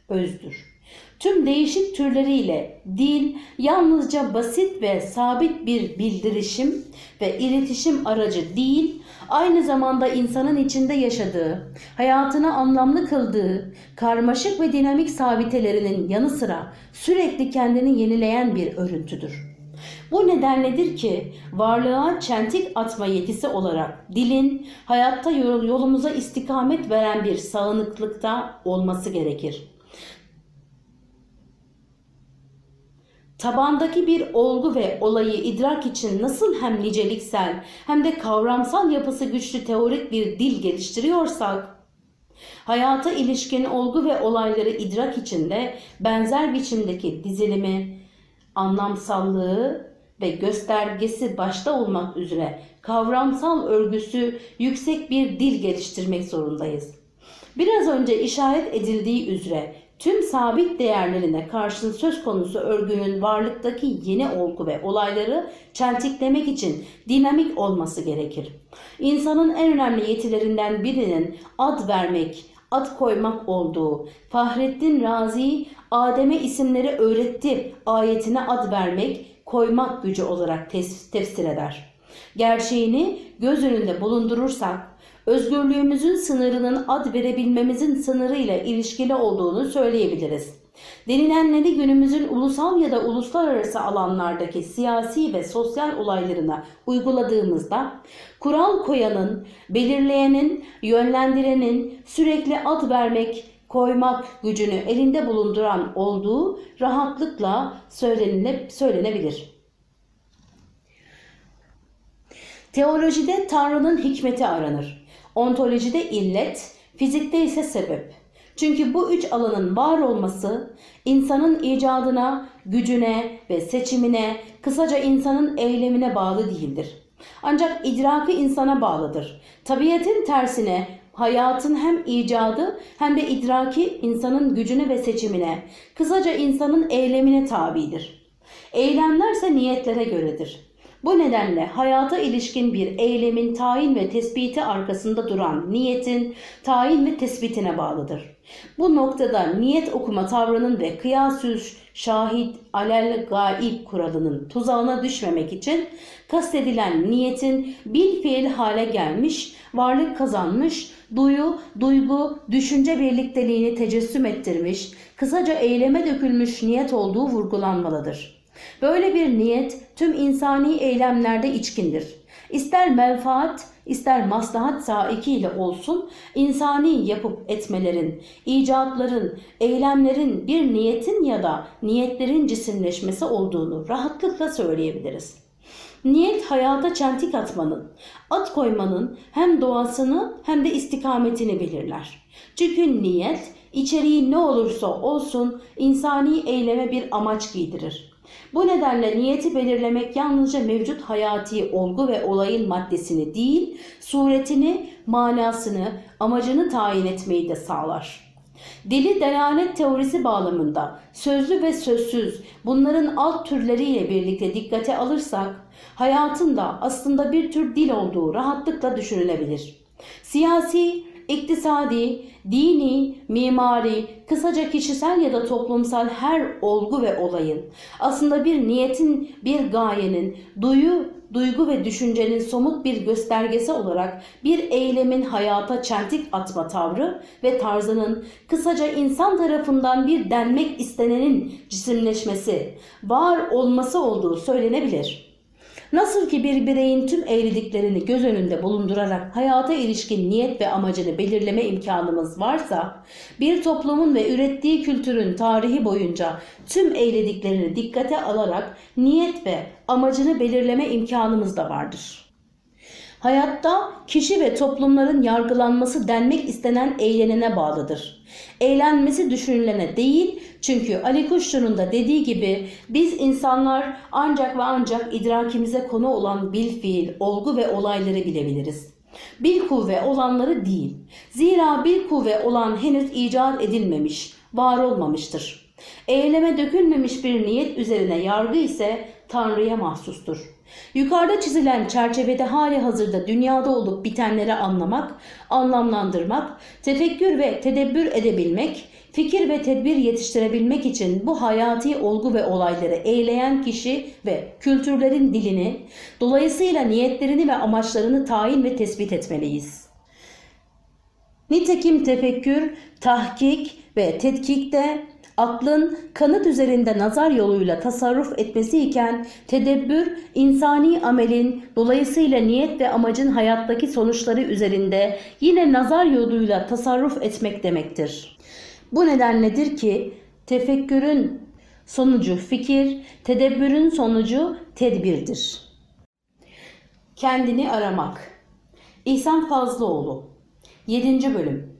Özdür. Tüm değişik türleriyle dil yalnızca basit ve sabit bir bildirişim ve iletişim aracı değil, aynı zamanda insanın içinde yaşadığı, hayatını anlamlı kıldığı, karmaşık ve dinamik sabitelerinin yanı sıra sürekli kendini yenileyen bir örüntüdür. Bu nedenledir ki varlığa çentik atma yetisi olarak dilin hayatta yolumuza istikamet veren bir sağınıklıkta olması gerekir. Tabandaki bir olgu ve olayı idrak için nasıl hem niceliksel hem de kavramsal yapısı güçlü teorik bir dil geliştiriyorsak, hayata ilişkin olgu ve olayları idrak içinde benzer biçimdeki dizilimi, anlamsallığı ve göstergesi başta olmak üzere kavramsal örgüsü yüksek bir dil geliştirmek zorundayız. Biraz önce işaret edildiği üzere tüm sabit değerlerine karşın söz konusu örgünün varlıktaki yeni olgu ve olayları çentiklemek için dinamik olması gerekir. İnsanın en önemli yetilerinden birinin ad vermek, ad koymak olduğu Fahrettin Razi Adem'e isimleri öğretti ayetine ad vermek, koymak gücü olarak tefsir eder. Gerçeğini göz önünde bulundurursak özgürlüğümüzün sınırının ad verebilmemizin sınırıyla ilişkili olduğunu söyleyebiliriz. Denilenleri günümüzün ulusal ya da uluslararası alanlardaki siyasi ve sosyal olaylarına uyguladığımızda kural koyanın, belirleyenin, yönlendirenin sürekli ad vermek, koymak gücünü elinde bulunduran olduğu rahatlıkla söylenebilir. Teolojide Tanrı'nın hikmeti aranır. Ontolojide illet, fizikte ise sebep. Çünkü bu üç alanın var olması insanın icadına, gücüne ve seçimine, kısaca insanın eylemine bağlı değildir. Ancak idraki insana bağlıdır. Tabiatın tersine hayatın hem icadı hem de idraki insanın gücüne ve seçimine, kısaca insanın eylemine tabidir. Eylemlerse niyetlere göredir. Bu nedenle hayata ilişkin bir eylemin tayin ve tespiti arkasında duran niyetin tayin ve tespitine bağlıdır. Bu noktada niyet okuma tavrının ve kıyasüz şahit alel gaib kuralının tuzağına düşmemek için kastedilen niyetin bil fiil hale gelmiş, varlık kazanmış, duyu, duygu, düşünce birlikteliğini tecessüm ettirmiş, kısaca eyleme dökülmüş niyet olduğu vurgulanmalıdır. Böyle bir niyet tüm insani eylemlerde içkindir. İster menfaat, ister maslahat saikiyle olsun, insani yapıp etmelerin, icatların, eylemlerin bir niyetin ya da niyetlerin cisimleşmesi olduğunu rahatlıkla söyleyebiliriz. Niyet hayata çentik atmanın, at koymanın hem doğasını hem de istikametini belirler. Çünkü niyet içeriği ne olursa olsun insani eyleme bir amaç giydirir. Bu nedenle niyeti belirlemek yalnızca mevcut hayati olgu ve olayın maddesini değil, suretini, manasını, amacını tayin etmeyi de sağlar. Dili delalet teorisi bağlamında sözlü ve sözsüz bunların alt türleriyle birlikte dikkate alırsak hayatında aslında bir tür dil olduğu rahatlıkla düşünülebilir. Siyasi, iktisadi, dini, mimari, kısaca kişisel ya da toplumsal her olgu ve olayın aslında bir niyetin, bir gayenin, duyu, duygu ve düşüncenin somut bir göstergesi olarak bir eylemin hayata çentik atma tavrı ve tarzının kısaca insan tarafından bir denmek istenenin cisimleşmesi, var olması olduğu söylenebilir. Nasıl ki bir bireyin tüm eğriliklerini göz önünde bulundurarak hayata ilişkin niyet ve amacını belirleme imkanımız varsa, bir toplumun ve ürettiği kültürün tarihi boyunca tüm eğlediklerini dikkate alarak niyet ve amacını belirleme imkanımız da vardır. Hayatta kişi ve toplumların yargılanması denmek istenen eğlenene bağlıdır. Eğlenmesi düşünülene değil çünkü Ali Kuşçu'nun da dediği gibi biz insanlar ancak ve ancak idrakimize konu olan bil fiil, olgu ve olayları bilebiliriz. Bil kuvve olanları değil. Zira bil kuvve olan henüz icat edilmemiş, var olmamıştır. Eyleme dökülmemiş bir niyet üzerine yargı ise Tanrı'ya mahsustur. Yukarıda çizilen çerçevede hali hazırda dünyada olup bitenleri anlamak, anlamlandırmak, tefekkür ve tedebbür edebilmek, fikir ve tedbir yetiştirebilmek için bu hayati olgu ve olayları eyleyen kişi ve kültürlerin dilini, dolayısıyla niyetlerini ve amaçlarını tayin ve tespit etmeliyiz. Nitekim tefekkür, tahkik ve tetkikte aklın kanıt üzerinde nazar yoluyla tasarruf etmesi iken tedebbür insani amelin dolayısıyla niyet ve amacın hayattaki sonuçları üzerinde yine nazar yoluyla tasarruf etmek demektir. Bu nedenledir ki tefekkürün sonucu fikir, tedebbürün sonucu tedbirdir. Kendini aramak İhsan Fazlıoğlu 7. bölüm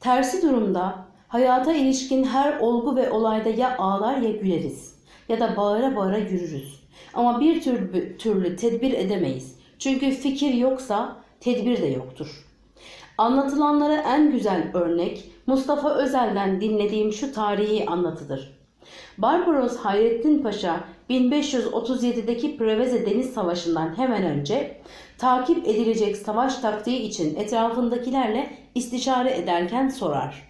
Tersi durumda hayata ilişkin her olgu ve olayda ya ağlar ya güleriz ya da bağıra bağıra yürürüz. Ama bir türlü, türlü tedbir edemeyiz. Çünkü fikir yoksa tedbir de yoktur. Anlatılanlara en güzel örnek Mustafa Özel'den dinlediğim şu tarihi anlatıdır. Barbaros Hayrettin Paşa 1537'deki Preveze Deniz Savaşı'ndan hemen önce takip edilecek savaş taktiği için etrafındakilerle istişare ederken sorar.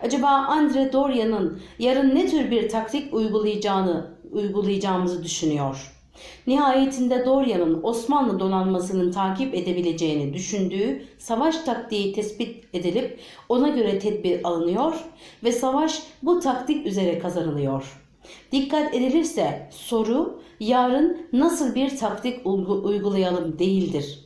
Acaba Andre Dorian'ın yarın ne tür bir taktik uygulayacağını uygulayacağımızı düşünüyor. Nihayetinde Dorian'ın Osmanlı donanmasının takip edebileceğini düşündüğü savaş taktiği tespit edilip ona göre tedbir alınıyor ve savaş bu taktik üzere kazanılıyor. Dikkat edilirse soru yarın nasıl bir taktik uygulayalım değildir.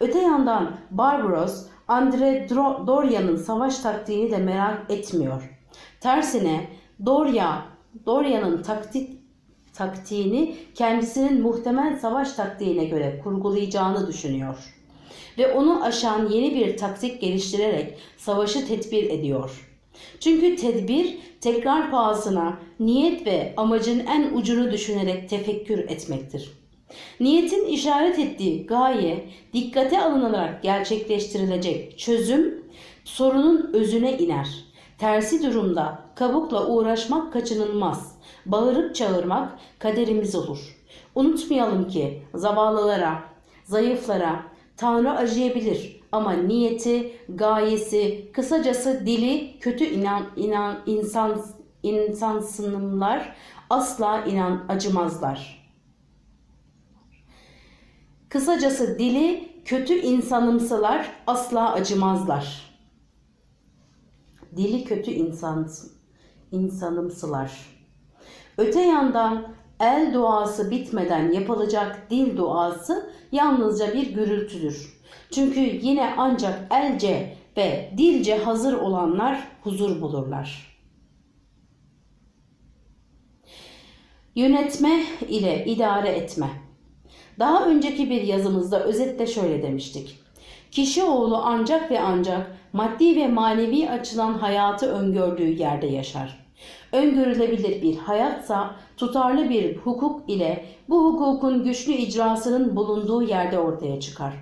Öte yandan Barbaros Andre Dorian'ın savaş taktiğini de merak etmiyor. Tersine Doria, Dorian'ın taktik taktiğini kendisinin muhtemel savaş taktiğine göre kurgulayacağını düşünüyor. Ve onu aşan yeni bir taktik geliştirerek savaşı tedbir ediyor. Çünkü tedbir tekrar pahasına niyet ve amacın en ucunu düşünerek tefekkür etmektir. Niyetin işaret ettiği gaye dikkate alınarak gerçekleştirilecek çözüm sorunun özüne iner. Tersi durumda kabukla uğraşmak kaçınılmaz. Bağırıp çağırmak kaderimiz olur. Unutmayalım ki zavallılara, zayıflara Tanrı acıyabilir ama niyeti, gayesi, kısacası dili kötü inan, inan insan insansınımlar asla inan acımazlar. Kısacası dili kötü insanımsalar asla acımazlar. Dili kötü insan, insanımsılar. Öte yandan el duası bitmeden yapılacak dil duası yalnızca bir gürültüdür. Çünkü yine ancak elce ve dilce hazır olanlar huzur bulurlar. Yönetme ile idare etme. Daha önceki bir yazımızda özetle şöyle demiştik. Kişi oğlu ancak ve ancak maddi ve manevi açıdan hayatı öngördüğü yerde yaşar. Öngörülebilir bir hayatsa tutarlı bir hukuk ile bu hukukun güçlü icrasının bulunduğu yerde ortaya çıkar.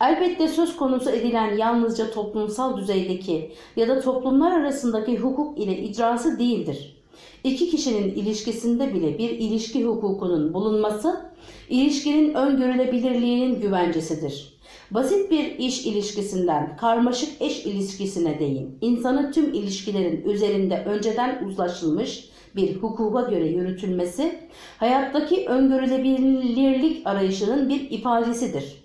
Elbette söz konusu edilen yalnızca toplumsal düzeydeki ya da toplumlar arasındaki hukuk ile icrası değildir. İki kişinin ilişkisinde bile bir ilişki hukukunun bulunması, ilişkinin öngörülebilirliğinin güvencesidir. Basit bir iş ilişkisinden karmaşık eş ilişkisine değin. İnsanın tüm ilişkilerin üzerinde önceden uzlaşılmış bir hukuka göre yürütülmesi, hayattaki öngörülebilirlik arayışının bir ifadesidir.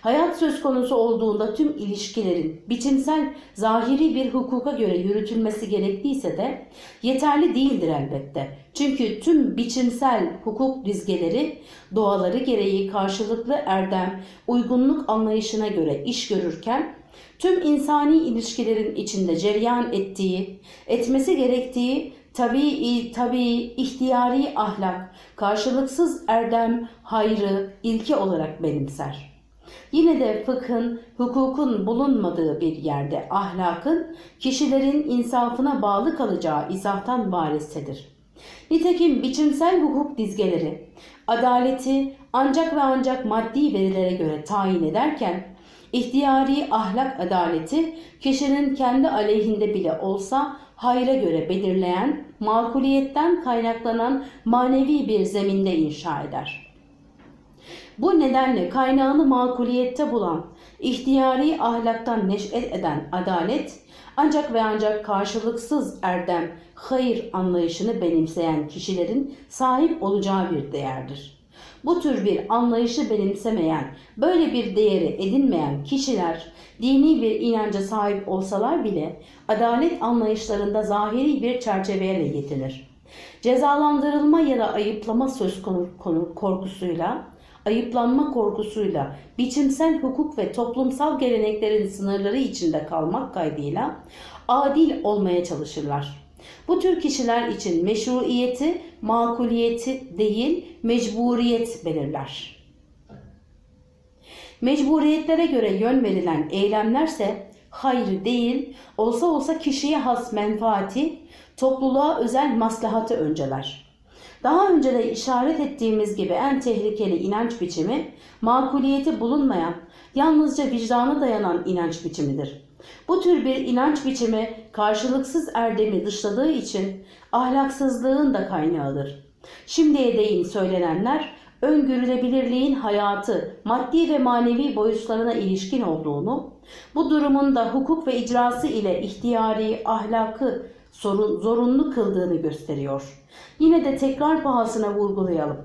Hayat söz konusu olduğunda tüm ilişkilerin biçimsel, zahiri bir hukuka göre yürütülmesi gerektiyse de yeterli değildir elbette. Çünkü tüm biçimsel hukuk dizgeleri doğaları gereği karşılıklı erdem, uygunluk anlayışına göre iş görürken tüm insani ilişkilerin içinde cereyan ettiği, etmesi gerektiği tabii tabii ihtiyari ahlak, karşılıksız erdem, hayrı ilke olarak benimser. Yine de fıkhın, hukukun bulunmadığı bir yerde ahlakın kişilerin insafına bağlı kalacağı izahtan barissedir. Nitekim biçimsel hukuk dizgeleri adaleti ancak ve ancak maddi verilere göre tayin ederken ihtiyari ahlak adaleti kişinin kendi aleyhinde bile olsa hayra göre belirleyen, makuliyetten kaynaklanan manevi bir zeminde inşa eder.'' Bu nedenle kaynağını makuliyette bulan, ihtiyari ahlaktan neş'et eden adalet, ancak ve ancak karşılıksız erdem, hayır anlayışını benimseyen kişilerin sahip olacağı bir değerdir. Bu tür bir anlayışı benimsemeyen, böyle bir değeri edinmeyen kişiler dini bir inanca sahip olsalar bile adalet anlayışlarında zahiri bir çerçeveyle yetinir. Cezalandırılma ya da ayıplama söz konu korkusuyla ayıplanma korkusuyla biçimsel hukuk ve toplumsal geleneklerin sınırları içinde kalmak kaydıyla adil olmaya çalışırlar. Bu tür kişiler için meşruiyeti, makuliyeti değil, mecburiyet belirler. Mecburiyetlere göre yön verilen eylemlerse hayır değil, olsa olsa kişiye has menfaati, topluluğa özel maslahatı önceler. Daha önce de işaret ettiğimiz gibi en tehlikeli inanç biçimi makuliyeti bulunmayan, yalnızca vicdana dayanan inanç biçimidir. Bu tür bir inanç biçimi karşılıksız erdemi dışladığı için ahlaksızlığın da kaynağıdır. Şimdiye değin söylenenler öngörülebilirliğin hayatı, maddi ve manevi boyutlarına ilişkin olduğunu, bu durumun da hukuk ve icrası ile ihtiyari, ahlakı sorun, zorunlu kıldığını gösteriyor. Yine de tekrar pahasına vurgulayalım.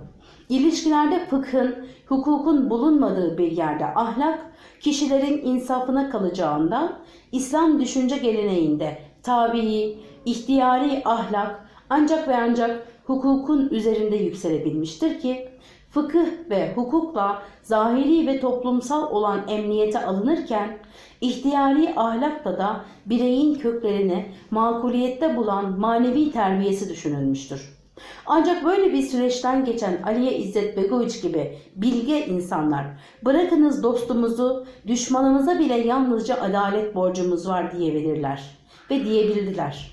İlişkilerde fıkhın, hukukun bulunmadığı bir yerde ahlak, kişilerin insafına kalacağından İslam düşünce geleneğinde tabii, ihtiyari ahlak ancak ve ancak hukukun üzerinde yükselebilmiştir ki fıkıh ve hukukla zahiri ve toplumsal olan emniyete alınırken ihtiyari ahlakla da bireyin köklerini makuliyette bulan manevi terbiyesi düşünülmüştür. Ancak böyle bir süreçten geçen Aliye İzzet Begoviç gibi bilge insanlar bırakınız dostumuzu düşmanımıza bile yalnızca adalet borcumuz var diyebilirler ve diyebildiler.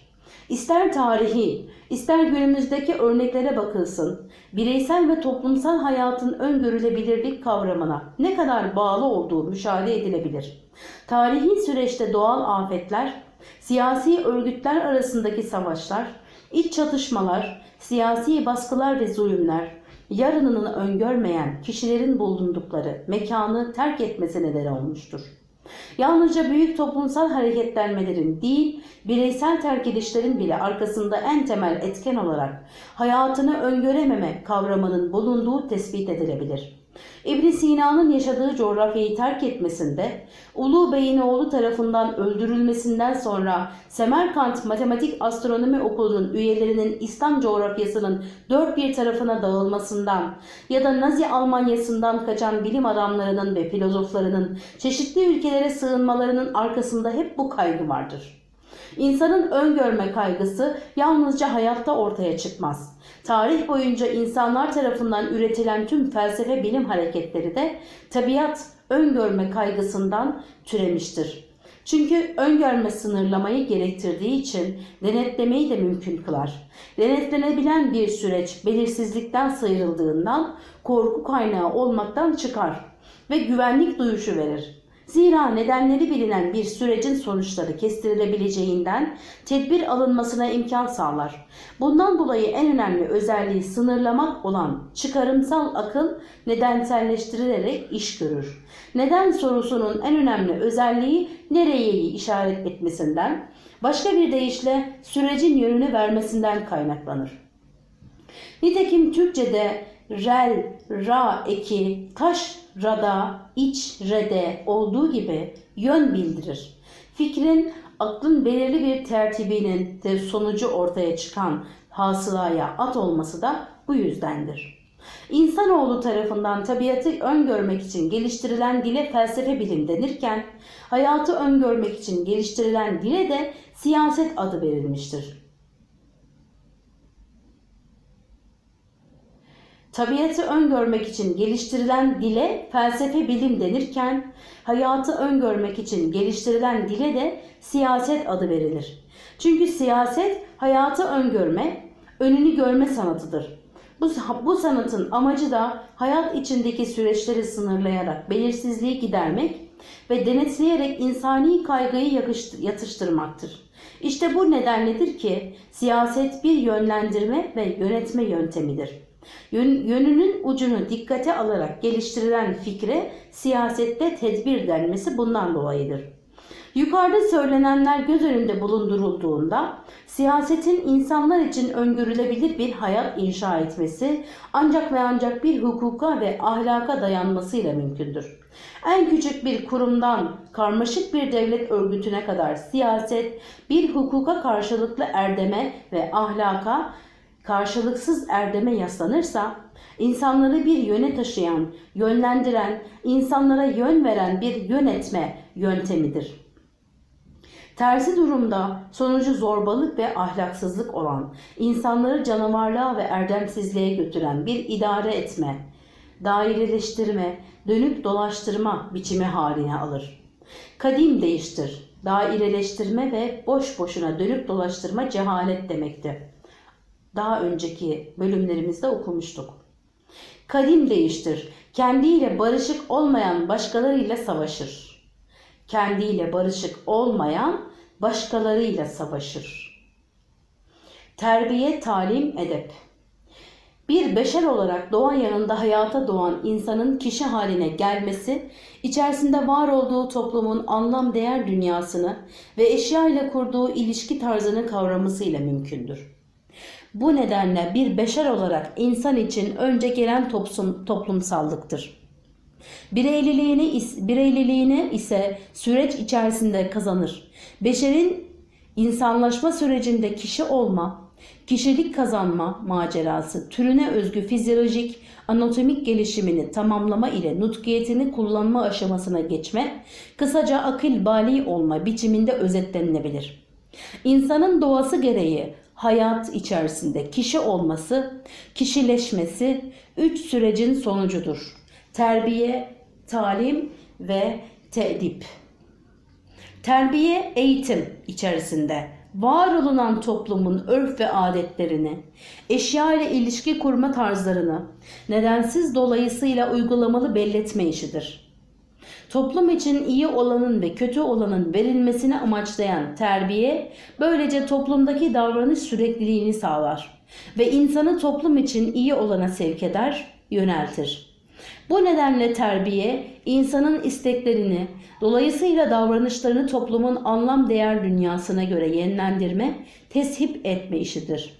İster tarihi, ister günümüzdeki örneklere bakılsın, bireysel ve toplumsal hayatın öngörülebilirlik kavramına ne kadar bağlı olduğu müşahede edilebilir. Tarihi süreçte doğal afetler siyasi örgütler arasındaki savaşlar, iç çatışmalar, siyasi baskılar ve zulümler, yarınını öngörmeyen kişilerin bulundukları mekanı terk etmesi nedeni olmuştur. Yalnızca büyük toplumsal hareketlenmelerin değil, bireysel terk edişlerin bile arkasında en temel etken olarak hayatını öngörememe kavramının bulunduğu tespit edilebilir. İbn Sina'nın yaşadığı coğrafyayı terk etmesinde, Ulu Bey'in oğlu tarafından öldürülmesinden sonra Semerkant Matematik Astronomi Okulu'nun üyelerinin İslam coğrafyasının dört bir tarafına dağılmasından ya da Nazi Almanyası'ndan kaçan bilim adamlarının ve filozoflarının çeşitli ülkelere sığınmalarının arkasında hep bu kaygı vardır. İnsanın öngörme kaygısı yalnızca hayatta ortaya çıkmaz. Tarih boyunca insanlar tarafından üretilen tüm felsefe bilim hareketleri de tabiat öngörme kaygısından türemiştir. Çünkü öngörme sınırlamayı gerektirdiği için denetlemeyi de mümkün kılar. Denetlenebilen bir süreç belirsizlikten sıyrıldığından korku kaynağı olmaktan çıkar ve güvenlik duyuşu verir. Zira nedenleri bilinen bir sürecin sonuçları kestirilebileceğinden tedbir alınmasına imkan sağlar. Bundan dolayı en önemli özelliği sınırlamak olan çıkarımsal akıl nedenselleştirilerek iş görür. Neden sorusunun en önemli özelliği nereyeyi işaret etmesinden, başka bir deyişle sürecin yönünü vermesinden kaynaklanır. Nitekim Türkçe'de rel, ra eki, taş rada, iç rede olduğu gibi yön bildirir. Fikrin aklın belirli bir tertibinin de sonucu ortaya çıkan hasılaya at olması da bu yüzdendir. İnsanoğlu tarafından tabiatı öngörmek için geliştirilen dile felsefe bilim denirken, hayatı öngörmek için geliştirilen dile de siyaset adı verilmiştir. Tabiatı öngörmek için geliştirilen dile felsefe bilim denirken, hayatı öngörmek için geliştirilen dile de siyaset adı verilir. Çünkü siyaset hayatı öngörme, önünü görme sanatıdır. Bu, bu sanatın amacı da hayat içindeki süreçleri sınırlayarak belirsizliği gidermek ve denetleyerek insani kaygıyı yatıştırmaktır. İşte bu nedenledir ki siyaset bir yönlendirme ve yönetme yöntemidir. Yönünün ucunu dikkate alarak geliştirilen fikre siyasette tedbir denmesi bundan dolayıdır. Yukarıda söylenenler göz önünde bulundurulduğunda siyasetin insanlar için öngörülebilir bir hayat inşa etmesi ancak ve ancak bir hukuka ve ahlaka dayanmasıyla mümkündür. En küçük bir kurumdan karmaşık bir devlet örgütüne kadar siyaset bir hukuka karşılıklı erdeme ve ahlaka karşılıksız erdeme yaslanırsa, insanları bir yöne taşıyan, yönlendiren, insanlara yön veren bir yönetme yöntemidir. Tersi durumda sonucu zorbalık ve ahlaksızlık olan, insanları canavarlığa ve erdemsizliğe götüren bir idare etme, daireleştirme, dönüp dolaştırma biçimi haline alır. Kadim değiştir, daireleştirme ve boş boşuna dönüp dolaştırma cehalet demektir daha önceki bölümlerimizde okumuştuk. Kadim değiştir. Kendiyle barışık olmayan başkalarıyla savaşır. Kendiyle barışık olmayan başkalarıyla savaşır. Terbiye, talim, edep. Bir beşer olarak doğan yanında hayata doğan insanın kişi haline gelmesi, içerisinde var olduğu toplumun anlam değer dünyasını ve eşya ile kurduğu ilişki tarzını kavramasıyla mümkündür. Bu nedenle bir beşer olarak insan için önce gelen toplum, toplumsallıktır. Bireyliliğini, bireyliliğini ise süreç içerisinde kazanır. Beşerin insanlaşma sürecinde kişi olma, kişilik kazanma macerası türüne özgü fizyolojik, anatomik gelişimini tamamlama ile nutkiyetini kullanma aşamasına geçme, kısaca akıl bali olma biçiminde özetlenilebilir. İnsanın doğası gereği hayat içerisinde kişi olması, kişileşmesi üç sürecin sonucudur. Terbiye, talim ve tedip. Terbiye eğitim içerisinde var olunan toplumun örf ve adetlerini, eşya ile ilişki kurma tarzlarını nedensiz dolayısıyla uygulamalı belletme işidir. Toplum için iyi olanın ve kötü olanın verilmesini amaçlayan terbiye, böylece toplumdaki davranış sürekliliğini sağlar ve insanı toplum için iyi olana sevk eder, yöneltir. Bu nedenle terbiye, insanın isteklerini, dolayısıyla davranışlarını toplumun anlam değer dünyasına göre yenilendirme, teship etme işidir.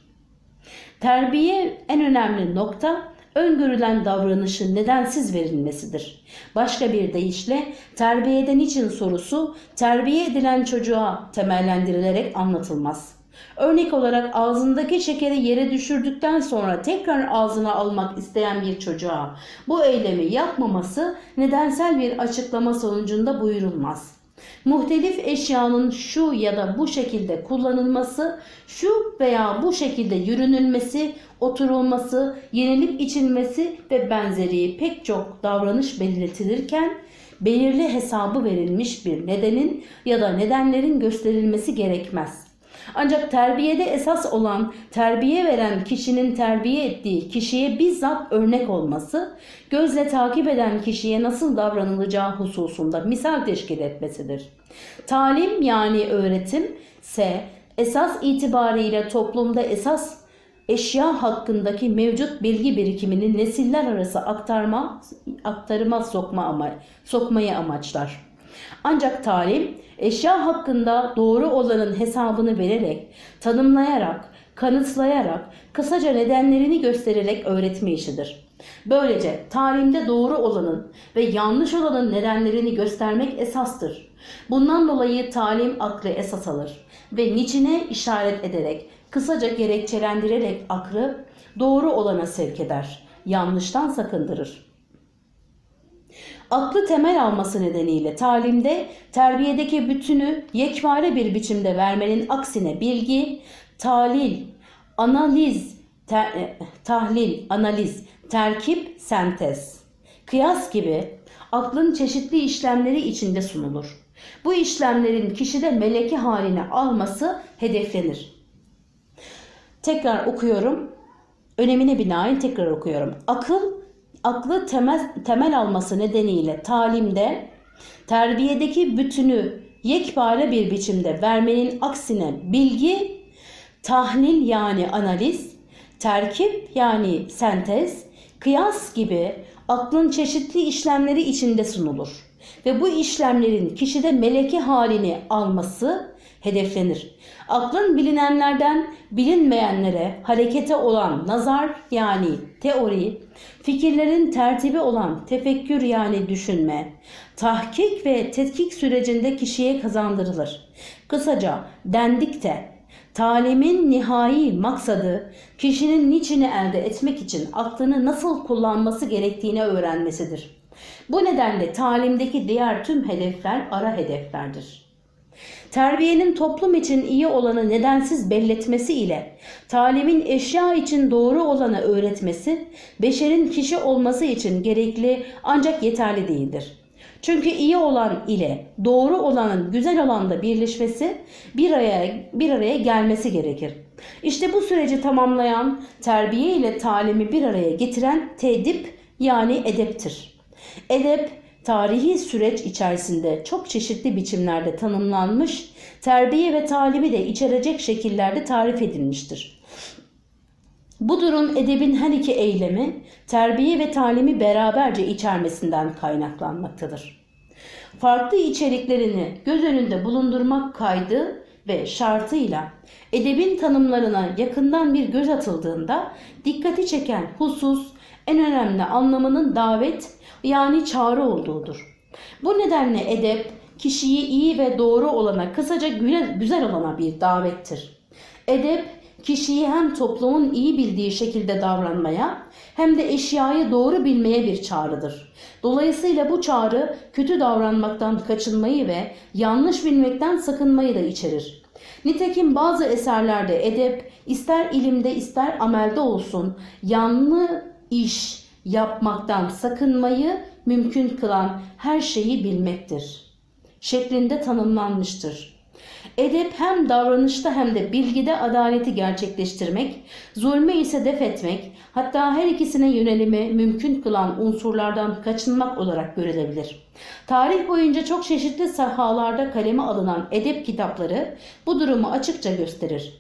Terbiye en önemli nokta öngörülen davranışın nedensiz verilmesidir. Başka bir deyişle terbiyeden için sorusu terbiye edilen çocuğa temellendirilerek anlatılmaz. Örnek olarak ağzındaki şekeri yere düşürdükten sonra tekrar ağzına almak isteyen bir çocuğa bu eylemi yapmaması nedensel bir açıklama sonucunda buyurulmaz. Muhtelif eşyanın şu ya da bu şekilde kullanılması, şu veya bu şekilde yürünülmesi, oturulması, yenilip içilmesi ve benzeri pek çok davranış belirtilirken belirli hesabı verilmiş bir nedenin ya da nedenlerin gösterilmesi gerekmez. Ancak terbiyede esas olan terbiye veren kişinin terbiye ettiği kişiye bizzat örnek olması, gözle takip eden kişiye nasıl davranılacağı hususunda misal teşkil etmesidir. Talim yani öğretim ise esas itibariyle toplumda esas eşya hakkındaki mevcut bilgi birikimini nesiller arası aktarma, aktarıma sokma ama, sokmayı amaçlar. Ancak talim eşya hakkında doğru olanın hesabını vererek, tanımlayarak, kanıtlayarak, kısaca nedenlerini göstererek öğretme işidir. Böylece talimde doğru olanın ve yanlış olanın nedenlerini göstermek esastır. Bundan dolayı talim aklı esas alır ve niçine işaret ederek, kısaca gerekçelendirerek aklı doğru olana sevk eder, yanlıştan sakındırır. Aklı temel alması nedeniyle talimde terbiyedeki bütünü yekpare bir biçimde vermenin aksine bilgi, talil, analiz, te- e, tahlil, analiz, terkip, sentez, kıyas gibi aklın çeşitli işlemleri içinde sunulur. Bu işlemlerin kişide meleki haline alması hedeflenir. Tekrar okuyorum. Önemine binaen tekrar okuyorum. Akıl aklı temel, temel alması nedeniyle talimde terbiyedeki bütünü yekpare bir biçimde vermenin aksine bilgi, tahlil yani analiz, terkip yani sentez, kıyas gibi aklın çeşitli işlemleri içinde sunulur. Ve bu işlemlerin kişide meleki halini alması hedeflenir. Aklın bilinenlerden bilinmeyenlere harekete olan nazar yani teori, fikirlerin tertibi olan tefekkür yani düşünme, tahkik ve tetkik sürecinde kişiye kazandırılır. Kısaca dendikte talimin nihai maksadı kişinin niçini elde etmek için aklını nasıl kullanması gerektiğini öğrenmesidir. Bu nedenle talimdeki diğer tüm hedefler ara hedeflerdir. Terbiyenin toplum için iyi olanı nedensiz belletmesi ile talimin eşya için doğru olanı öğretmesi, beşerin kişi olması için gerekli ancak yeterli değildir. Çünkü iyi olan ile doğru olanın güzel olanda birleşmesi bir araya, bir araya gelmesi gerekir. İşte bu süreci tamamlayan, terbiye ile talimi bir araya getiren tedip yani edeptir. Edep tarihi süreç içerisinde çok çeşitli biçimlerde tanımlanmış, terbiye ve talimi de içerecek şekillerde tarif edilmiştir. Bu durum edebin her iki eylemi, terbiye ve talimi beraberce içermesinden kaynaklanmaktadır. Farklı içeriklerini göz önünde bulundurmak kaydı ve şartıyla edebin tanımlarına yakından bir göz atıldığında dikkati çeken husus en önemli anlamının davet yani çağrı olduğudur. Bu nedenle edep kişiyi iyi ve doğru olana kısaca güzel olana bir davettir. Edep kişiyi hem toplumun iyi bildiği şekilde davranmaya hem de eşyayı doğru bilmeye bir çağrıdır. Dolayısıyla bu çağrı kötü davranmaktan kaçınmayı ve yanlış bilmekten sakınmayı da içerir. Nitekim bazı eserlerde edep ister ilimde ister amelde olsun yanlı iş yapmaktan sakınmayı mümkün kılan her şeyi bilmektir. Şeklinde tanımlanmıştır. Edep hem davranışta hem de bilgide adaleti gerçekleştirmek, zulmü ise def etmek, hatta her ikisine yönelimi mümkün kılan unsurlardan kaçınmak olarak görülebilir. Tarih boyunca çok çeşitli sahalarda kaleme alınan edep kitapları bu durumu açıkça gösterir.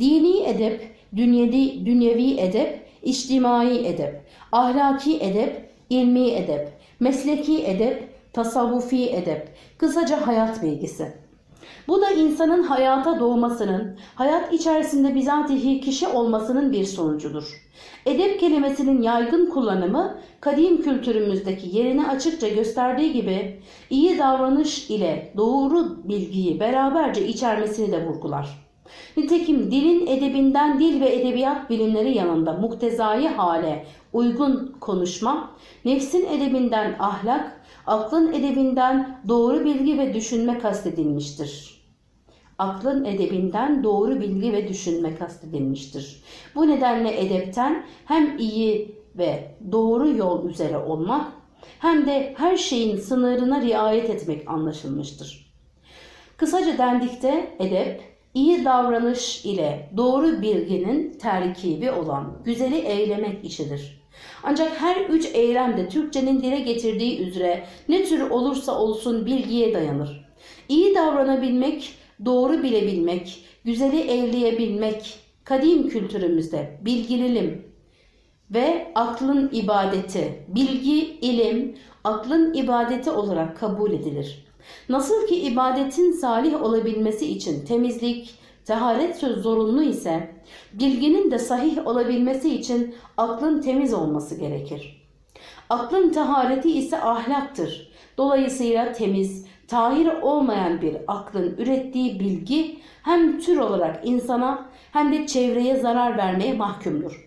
Dini edep, dünyevi, dünyevi edep, içtimai edep, ahlaki edep, ilmi edep, mesleki edep, tasavvufi edep, kısaca hayat bilgisi. Bu da insanın hayata doğmasının, hayat içerisinde bizatihi kişi olmasının bir sonucudur. Edep kelimesinin yaygın kullanımı kadim kültürümüzdeki yerini açıkça gösterdiği gibi iyi davranış ile doğru bilgiyi beraberce içermesini de vurgular. Nitekim dilin edebinden dil ve edebiyat bilimleri yanında muktezai hale uygun konuşma, nefsin edebinden ahlak, aklın edebinden doğru bilgi ve düşünme kastedilmiştir. Aklın edebinden doğru bilgi ve düşünme kastedilmiştir. Bu nedenle edepten hem iyi ve doğru yol üzere olmak hem de her şeyin sınırına riayet etmek anlaşılmıştır. Kısaca dendikte edep, iyi davranış ile doğru bilginin terkibi olan güzeli eylemek işidir. Ancak her üç eylem Türkçenin dile getirdiği üzere ne tür olursa olsun bilgiye dayanır. İyi davranabilmek, doğru bilebilmek, güzeli evleyebilmek kadim kültürümüzde bilgililim ve aklın ibadeti, bilgi, ilim, aklın ibadeti olarak kabul edilir. Nasıl ki ibadetin salih olabilmesi için temizlik, teharet söz zorunlu ise bilginin de sahih olabilmesi için aklın temiz olması gerekir. Aklın tahareti ise ahlaktır. Dolayısıyla temiz, tahir olmayan bir aklın ürettiği bilgi hem tür olarak insana hem de çevreye zarar vermeye mahkumdur.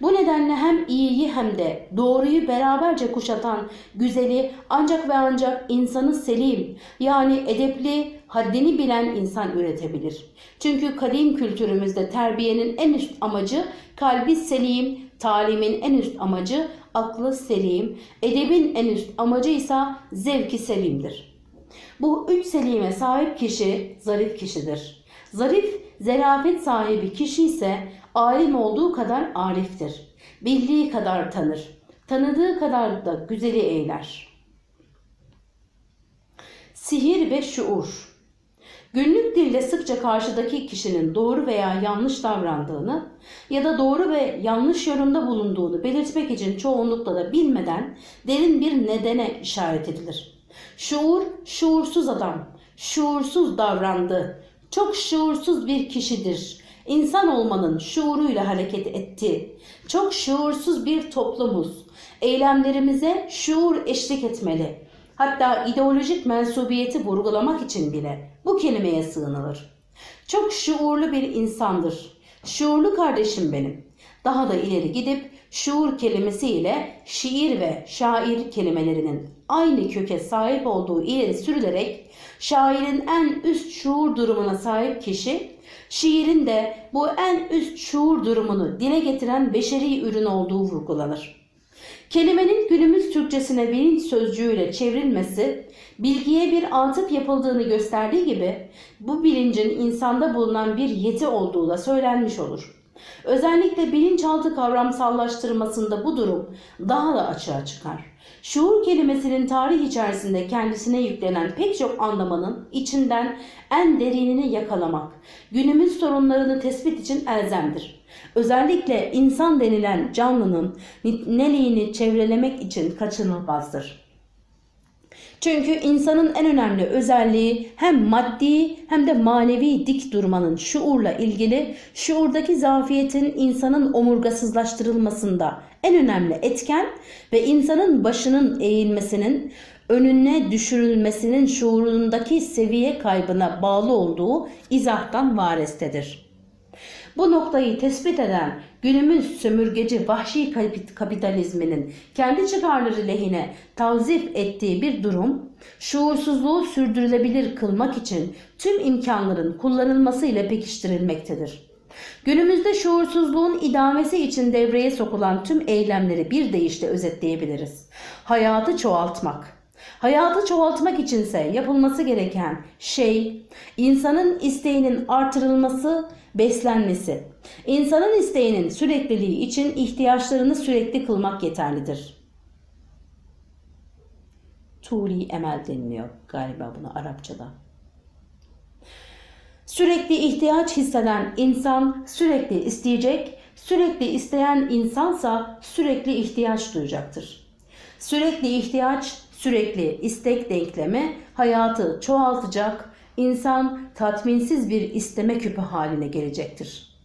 Bu nedenle hem iyiyi hem de doğruyu beraberce kuşatan güzeli ancak ve ancak insanı selim yani edepli, haddini bilen insan üretebilir. Çünkü kadim kültürümüzde terbiyenin en üst amacı kalbi selim, talimin en üst amacı aklı selim, edebin en üst amacı ise zevki selimdir. Bu üç selime sahip kişi zarif kişidir. Zarif, zerafet sahibi kişi ise alim olduğu kadar ariftir. Bildiği kadar tanır. Tanıdığı kadar da güzeli eyler. Sihir ve şuur Günlük dilde sıkça karşıdaki kişinin doğru veya yanlış davrandığını ya da doğru ve yanlış yorumda bulunduğunu belirtmek için çoğunlukla da bilmeden derin bir nedene işaret edilir. Şuur, şuursuz adam, şuursuz davrandı, çok şuursuz bir kişidir. İnsan olmanın şuuruyla hareket etti. Çok şuursuz bir toplumuz. Eylemlerimize şuur eşlik etmeli. Hatta ideolojik mensubiyeti vurgulamak için bile bu kelimeye sığınılır. Çok şuurlu bir insandır. Şuurlu kardeşim benim. Daha da ileri gidip şuur kelimesiyle şiir ve şair kelimelerinin aynı köke sahip olduğu ileri sürülerek şairin en üst şuur durumuna sahip kişi, şiirin de bu en üst şuur durumunu dile getiren beşeri ürün olduğu vurgulanır. Kelimenin günümüz Türkçesine bilinç sözcüğüyle çevrilmesi, bilgiye bir atıp yapıldığını gösterdiği gibi bu bilincin insanda bulunan bir yeti olduğu da söylenmiş olur. Özellikle bilinçaltı kavramsallaştırmasında bu durum daha da açığa çıkar. Şuur kelimesinin tarih içerisinde kendisine yüklenen pek çok anlamanın içinden en derinini yakalamak, günümüz sorunlarını tespit için elzemdir. Özellikle insan denilen canlının neliğini çevrelemek için kaçınılmazdır. Çünkü insanın en önemli özelliği hem maddi hem de manevi dik durmanın şuurla ilgili şuurdaki zafiyetin insanın omurgasızlaştırılmasında en önemli etken ve insanın başının eğilmesinin önüne düşürülmesinin şuurundaki seviye kaybına bağlı olduğu izahtan varestedir. Bu noktayı tespit eden günümüz sömürgeci vahşi kapitalizminin kendi çıkarları lehine tavzif ettiği bir durum, şuursuzluğu sürdürülebilir kılmak için tüm imkanların kullanılması ile pekiştirilmektedir. Günümüzde şuursuzluğun idamesi için devreye sokulan tüm eylemleri bir deyişle özetleyebiliriz. Hayatı çoğaltmak, Hayatı çoğaltmak içinse yapılması gereken şey insanın isteğinin artırılması, beslenmesi. İnsanın isteğinin sürekliliği için ihtiyaçlarını sürekli kılmak yeterlidir. Turi emel deniliyor galiba buna Arapçada. Sürekli ihtiyaç hisseden insan sürekli isteyecek, sürekli isteyen insansa sürekli ihtiyaç duyacaktır. Sürekli ihtiyaç, sürekli istek denklemi hayatı çoğaltacak, insan tatminsiz bir isteme küpü haline gelecektir.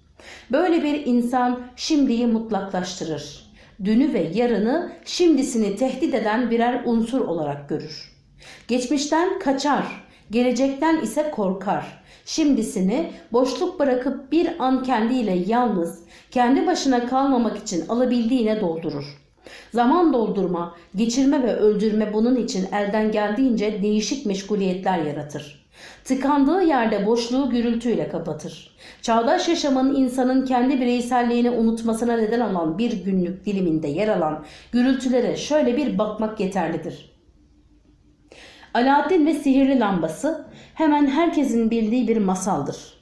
Böyle bir insan şimdiyi mutlaklaştırır. Dünü ve yarını şimdisini tehdit eden birer unsur olarak görür. Geçmişten kaçar, gelecekten ise korkar. Şimdisini boşluk bırakıp bir an kendiyle yalnız, kendi başına kalmamak için alabildiğine doldurur. Zaman doldurma, geçirme ve öldürme bunun için elden geldiğince değişik meşguliyetler yaratır. Tıkandığı yerde boşluğu gürültüyle kapatır. Çağdaş yaşamın insanın kendi bireyselliğini unutmasına neden olan bir günlük diliminde yer alan gürültülere şöyle bir bakmak yeterlidir. Alaaddin ve sihirli lambası hemen herkesin bildiği bir masaldır.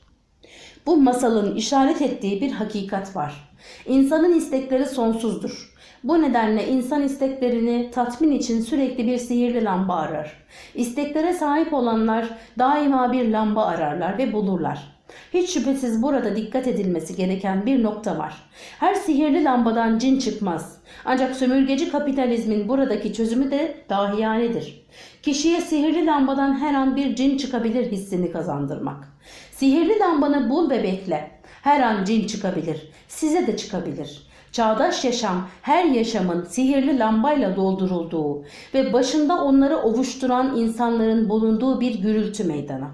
Bu masalın işaret ettiği bir hakikat var. İnsanın istekleri sonsuzdur. Bu nedenle insan isteklerini tatmin için sürekli bir sihirli lamba arar. İsteklere sahip olanlar daima bir lamba ararlar ve bulurlar. Hiç şüphesiz burada dikkat edilmesi gereken bir nokta var. Her sihirli lambadan cin çıkmaz. Ancak sömürgeci kapitalizmin buradaki çözümü de dahiyanedir. Kişiye sihirli lambadan her an bir cin çıkabilir hissini kazandırmak. Sihirli lambanı bul ve bekle. Her an cin çıkabilir. Size de çıkabilir. Çağdaş yaşam her yaşamın sihirli lambayla doldurulduğu ve başında onları ovuşturan insanların bulunduğu bir gürültü meydanı.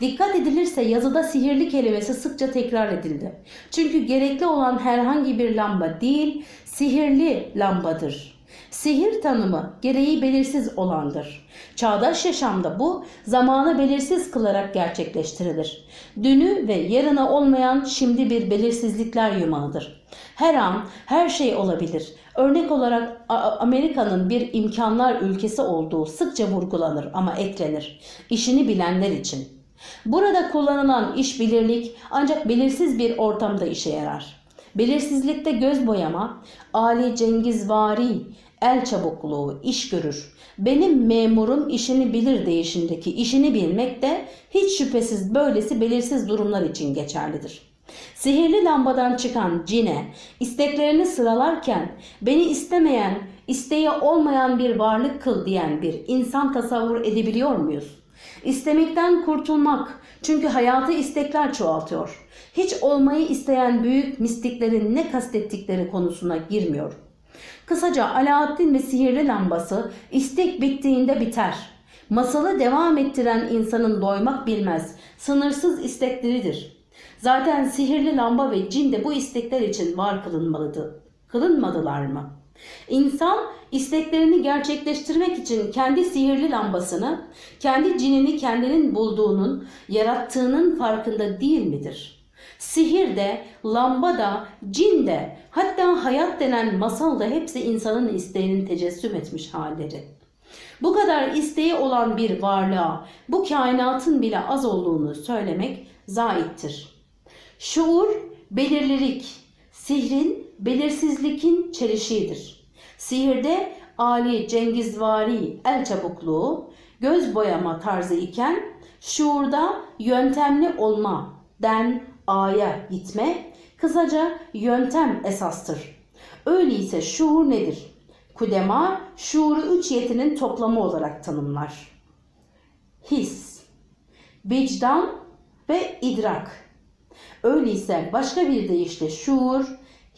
Dikkat edilirse yazıda sihirli kelimesi sıkça tekrar edildi. Çünkü gerekli olan herhangi bir lamba değil, sihirli lambadır. Sihir tanımı gereği belirsiz olandır. Çağdaş yaşamda bu zamanı belirsiz kılarak gerçekleştirilir. Dünü ve yarına olmayan şimdi bir belirsizlikler yumağıdır. Her an her şey olabilir. Örnek olarak Amerika'nın bir imkanlar ülkesi olduğu sıkça vurgulanır ama eklenir. İşini bilenler için. Burada kullanılan iş bilirlik ancak belirsiz bir ortamda işe yarar. Belirsizlikte göz boyama, Ali Cengizvari, el çabukluğu, iş görür. Benim memurum işini bilir değişindeki işini bilmek de hiç şüphesiz böylesi belirsiz durumlar için geçerlidir. Sihirli lambadan çıkan cine isteklerini sıralarken beni istemeyen, isteği olmayan bir varlık kıl diyen bir insan tasavvur edebiliyor muyuz? İstemekten kurtulmak çünkü hayatı istekler çoğaltıyor. Hiç olmayı isteyen büyük mistiklerin ne kastettikleri konusuna girmiyor. Kısaca Alaaddin ve sihirli lambası istek bittiğinde biter. Masalı devam ettiren insanın doymak bilmez, sınırsız istekleridir. Zaten sihirli lamba ve cin de bu istekler için var kılınmalıdı. Kılınmadılar mı? İnsan isteklerini gerçekleştirmek için kendi sihirli lambasını, kendi cinini kendinin bulduğunun, yarattığının farkında değil midir? Sihir de, lamba da, cin de, hatta hayat denen masal da hepsi insanın isteğinin tecessüm etmiş halleri. Bu kadar isteği olan bir varlığa bu kainatın bile az olduğunu söylemek zaittir. Şuur, belirlilik, sihrin, belirsizlikin çelişiğidir. Sihirde Ali Cengizvari el çabukluğu, göz boyama tarzı iken şuurda yöntemli olma, den A'ya gitme, kısaca yöntem esastır. Öyleyse şuur nedir? Kudema şuuru üç yetinin toplamı olarak tanımlar. His, vicdan ve idrak. Öyleyse başka bir deyişle şuur,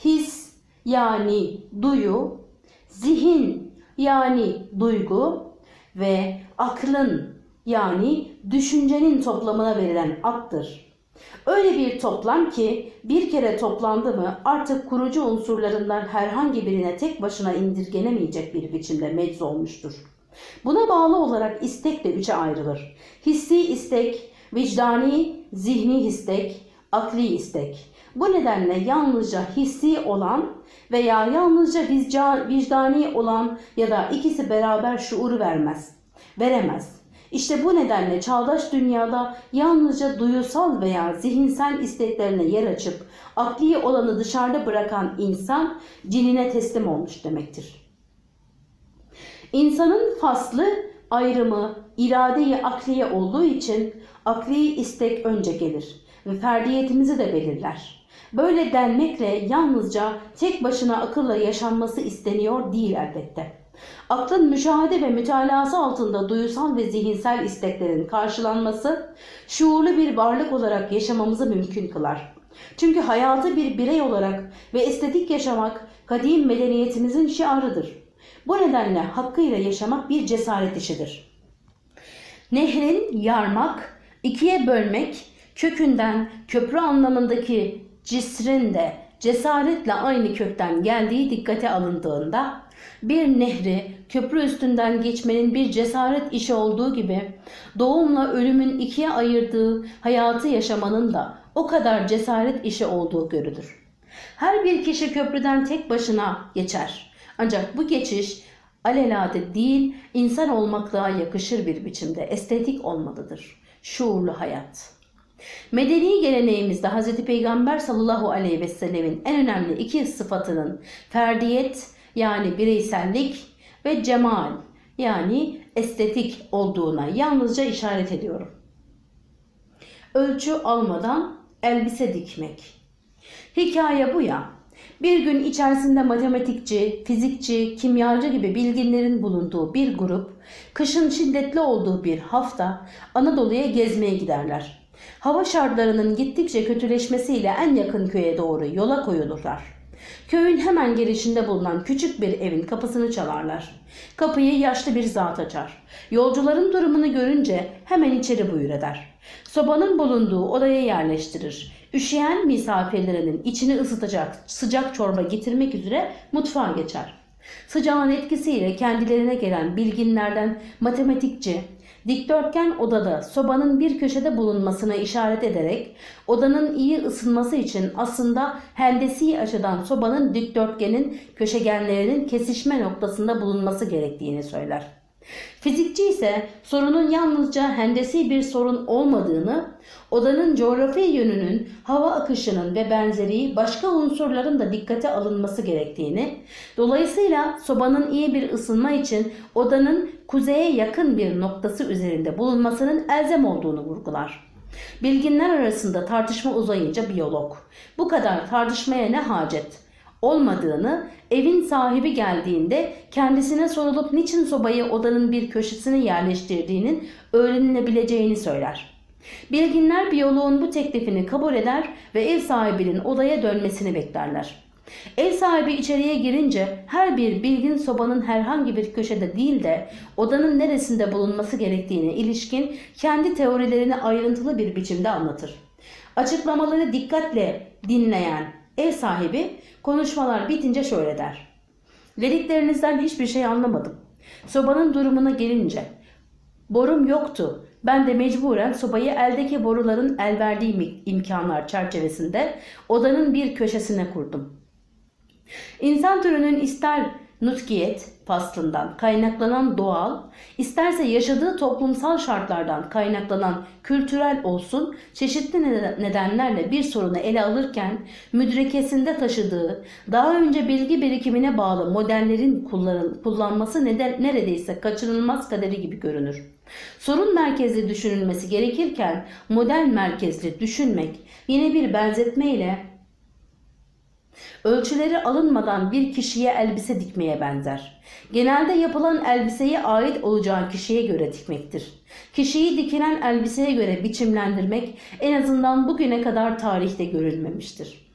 his yani duyu, zihin yani duygu ve aklın yani düşüncenin toplamına verilen addır. Öyle bir toplam ki bir kere toplandı mı artık kurucu unsurlarından herhangi birine tek başına indirgenemeyecek bir biçimde mecz olmuştur. Buna bağlı olarak istek de üçe ayrılır. Hissi istek, vicdani, zihni istek, akli istek. Bu nedenle yalnızca hissi olan veya yalnızca vicdani olan ya da ikisi beraber şuuru vermez, veremez. İşte bu nedenle çağdaş dünyada yalnızca duyusal veya zihinsel isteklerine yer açıp akli olanı dışarıda bırakan insan cinine teslim olmuş demektir. İnsanın faslı ayrımı iradeyi akliye olduğu için akli istek önce gelir ve ferdiyetimizi de belirler. Böyle denmekle yalnızca tek başına akılla yaşanması isteniyor değil elbette. Aklın müşahede ve mütalası altında duyusal ve zihinsel isteklerin karşılanması şuurlu bir varlık olarak yaşamamızı mümkün kılar. Çünkü hayatı bir birey olarak ve estetik yaşamak kadim medeniyetimizin şiarıdır. Bu nedenle hakkıyla yaşamak bir cesaret işidir. Nehrin yarmak, ikiye bölmek, kökünden köprü anlamındaki cisrin de cesaretle aynı kökten geldiği dikkate alındığında bir nehri köprü üstünden geçmenin bir cesaret işi olduğu gibi doğumla ölümün ikiye ayırdığı hayatı yaşamanın da o kadar cesaret işi olduğu görülür. Her bir kişi köprüden tek başına geçer. Ancak bu geçiş alelade değil, insan olmakla yakışır bir biçimde estetik olmalıdır. Şuurlu hayat. Medeni geleneğimizde Hz. Peygamber sallallahu aleyhi ve sellemin en önemli iki sıfatının ferdiyet yani bireysellik ve cemal yani estetik olduğuna yalnızca işaret ediyorum. Ölçü almadan elbise dikmek. Hikaye bu ya. Bir gün içerisinde matematikçi, fizikçi, kimyacı gibi bilginlerin bulunduğu bir grup, kışın şiddetli olduğu bir hafta Anadolu'ya gezmeye giderler. Hava şartlarının gittikçe kötüleşmesiyle en yakın köye doğru yola koyulurlar. Köyün hemen girişinde bulunan küçük bir evin kapısını çalarlar. Kapıyı yaşlı bir zat açar. Yolcuların durumunu görünce hemen içeri buyur eder. Sobanın bulunduğu odaya yerleştirir. Üşüyen misafirlerinin içini ısıtacak sıcak çorba getirmek üzere mutfağa geçer. Sıcağın etkisiyle kendilerine gelen bilginlerden matematikçi, dikdörtgen odada sobanın bir köşede bulunmasına işaret ederek odanın iyi ısınması için aslında hendesi açıdan sobanın dikdörtgenin köşegenlerinin kesişme noktasında bulunması gerektiğini söyler. Fizikçi ise sorunun yalnızca hendesi bir sorun olmadığını, odanın coğrafi yönünün, hava akışının ve benzeri başka unsurların da dikkate alınması gerektiğini, dolayısıyla sobanın iyi bir ısınma için odanın kuzeye yakın bir noktası üzerinde bulunmasının elzem olduğunu vurgular. Bilginler arasında tartışma uzayınca biyolog, bu kadar tartışmaya ne hacet? Olmadığını, evin sahibi geldiğinde kendisine sorulup niçin sobayı odanın bir köşesine yerleştirdiğinin öğrenilebileceğini söyler. Bilginler biyoloğun bu teklifini kabul eder ve ev sahibinin odaya dönmesini beklerler. Ev sahibi içeriye girince her bir bilgin sobanın herhangi bir köşede değil de odanın neresinde bulunması gerektiğine ilişkin kendi teorilerini ayrıntılı bir biçimde anlatır. Açıklamaları dikkatle dinleyen ev sahibi konuşmalar bitince şöyle der. Dediklerinizden hiçbir şey anlamadım. Sobanın durumuna gelince borum yoktu. Ben de mecburen sobayı eldeki boruların el verdiği imkanlar çerçevesinde odanın bir köşesine kurdum. İnsan türünün ister nutkiyet faslından kaynaklanan doğal, isterse yaşadığı toplumsal şartlardan kaynaklanan kültürel olsun çeşitli nedenlerle bir sorunu ele alırken müdrekesinde taşıdığı daha önce bilgi birikimine bağlı modellerin kullanması neden, neredeyse kaçınılmaz kaderi gibi görünür. Sorun merkezli düşünülmesi gerekirken model merkezli düşünmek yine bir benzetme ile Ölçüleri alınmadan bir kişiye elbise dikmeye benzer. Genelde yapılan elbiseye ait olacağı kişiye göre dikmektir. Kişiyi dikilen elbiseye göre biçimlendirmek en azından bugüne kadar tarihte görülmemiştir.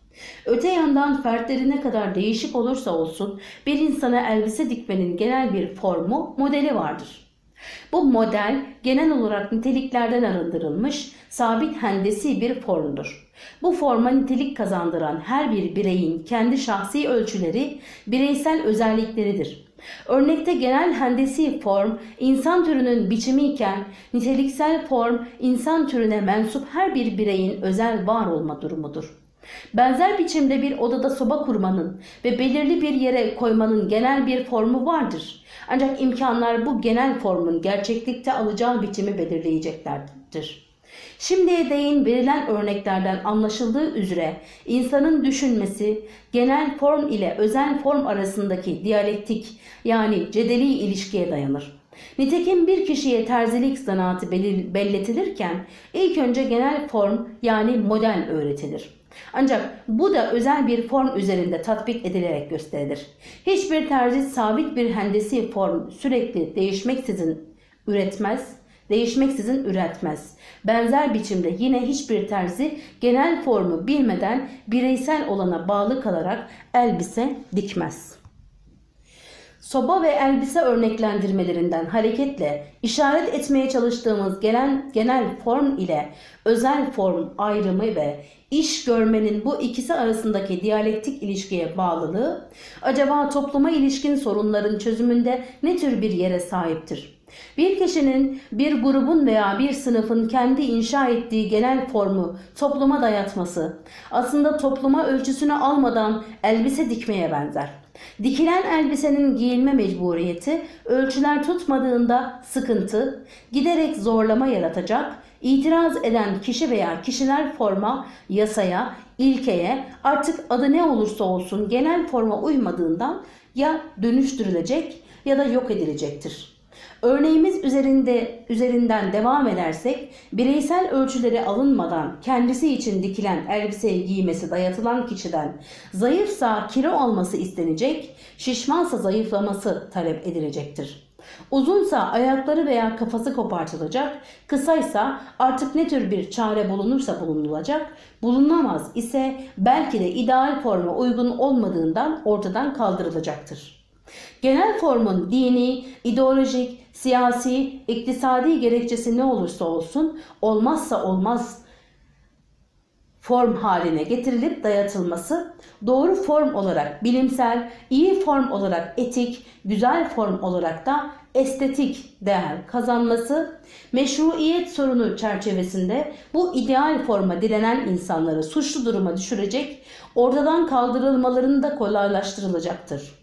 Öte yandan fertleri ne kadar değişik olursa olsun bir insana elbise dikmenin genel bir formu, modeli vardır. Bu model genel olarak niteliklerden arındırılmış, sabit hendesi bir formdur. Bu forma nitelik kazandıran her bir bireyin kendi şahsi ölçüleri, bireysel özellikleridir. Örnekte genel hendesi form insan türünün biçimi iken niteliksel form insan türüne mensup her bir bireyin özel var olma durumudur. Benzer biçimde bir odada soba kurmanın ve belirli bir yere koymanın genel bir formu vardır. Ancak imkanlar bu genel formun gerçeklikte alacağı biçimi belirleyeceklerdir. Şimdiye değin verilen örneklerden anlaşıldığı üzere insanın düşünmesi genel form ile özel form arasındaki diyalektik yani cedeli ilişkiye dayanır. Nitekim bir kişiye terzilik zanaatı belletilirken ilk önce genel form yani model öğretilir. Ancak bu da özel bir form üzerinde tatbik edilerek gösterilir. Hiçbir terzi sabit bir hendesi form sürekli değişmeksizin üretmez, değişmeksizin üretmez. Benzer biçimde yine hiçbir terzi genel formu bilmeden bireysel olana bağlı kalarak elbise dikmez. Soba ve elbise örneklendirmelerinden hareketle işaret etmeye çalıştığımız gelen genel form ile özel form ayrımı ve iş görmenin bu ikisi arasındaki diyalektik ilişkiye bağlılığı acaba topluma ilişkin sorunların çözümünde ne tür bir yere sahiptir? Bir kişinin, bir grubun veya bir sınıfın kendi inşa ettiği genel formu topluma dayatması aslında topluma ölçüsünü almadan elbise dikmeye benzer. Dikilen elbisenin giyilme mecburiyeti ölçüler tutmadığında sıkıntı, giderek zorlama yaratacak, itiraz eden kişi veya kişiler forma, yasaya, ilkeye artık adı ne olursa olsun genel forma uymadığından ya dönüştürülecek ya da yok edilecektir. Örneğimiz üzerinde üzerinden devam edersek bireysel ölçüleri alınmadan kendisi için dikilen elbiseyi giymesi dayatılan kişiden zayıfsa kilo alması istenecek, şişmansa zayıflaması talep edilecektir. Uzunsa ayakları veya kafası kopartılacak, kısaysa artık ne tür bir çare bulunursa bulunulacak, bulunamaz ise belki de ideal forma uygun olmadığından ortadan kaldırılacaktır. Genel formun dini, ideolojik, siyasi, iktisadi gerekçesi ne olursa olsun olmazsa olmaz form haline getirilip dayatılması doğru form olarak bilimsel, iyi form olarak etik, güzel form olarak da estetik değer kazanması, meşruiyet sorunu çerçevesinde bu ideal forma direnen insanları suçlu duruma düşürecek, ortadan kaldırılmalarını da kolaylaştırılacaktır.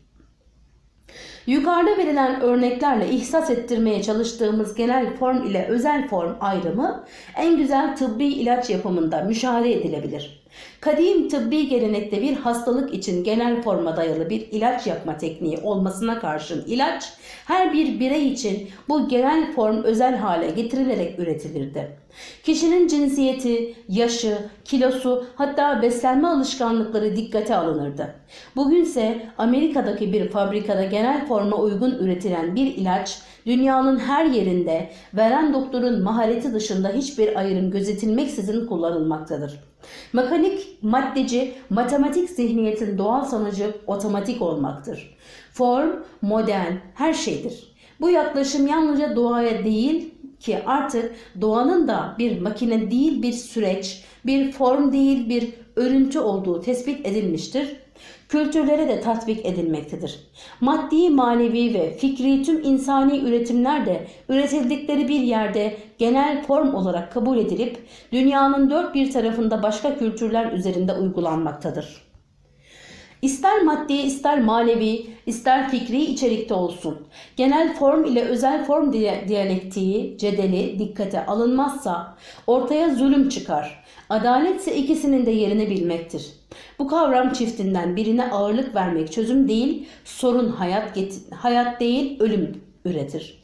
Yukarıda verilen örneklerle ihsas ettirmeye çalıştığımız genel form ile özel form ayrımı en güzel tıbbi ilaç yapımında müşahede edilebilir. Kadim tıbbi gelenekte bir hastalık için genel forma dayalı bir ilaç yapma tekniği olmasına karşın ilaç her bir birey için bu genel form özel hale getirilerek üretilirdi. Kişinin cinsiyeti, yaşı, kilosu hatta beslenme alışkanlıkları dikkate alınırdı. Bugünse Amerika'daki bir fabrikada genel forma uygun üretilen bir ilaç dünyanın her yerinde veren doktorun mahareti dışında hiçbir ayrım gözetilmeksizin kullanılmaktadır. Mekanik, maddeci, matematik zihniyetin doğal sonucu otomatik olmaktır. Form, model, her şeydir. Bu yaklaşım yalnızca doğaya değil ki artık doğanın da bir makine değil bir süreç, bir form değil bir örüntü olduğu tespit edilmiştir kültürlere de tatbik edilmektedir. Maddi, manevi ve fikri tüm insani üretimler de üretildikleri bir yerde genel form olarak kabul edilip dünyanın dört bir tarafında başka kültürler üzerinde uygulanmaktadır. İster maddi, ister manevi, ister fikri içerikte olsun. Genel form ile özel form diyalektiği, cedeli dikkate alınmazsa ortaya zulüm çıkar. Adalet ise ikisinin de yerini bilmektir. Bu kavram çiftinden birine ağırlık vermek çözüm değil, sorun hayat, hayat değil ölüm üretir.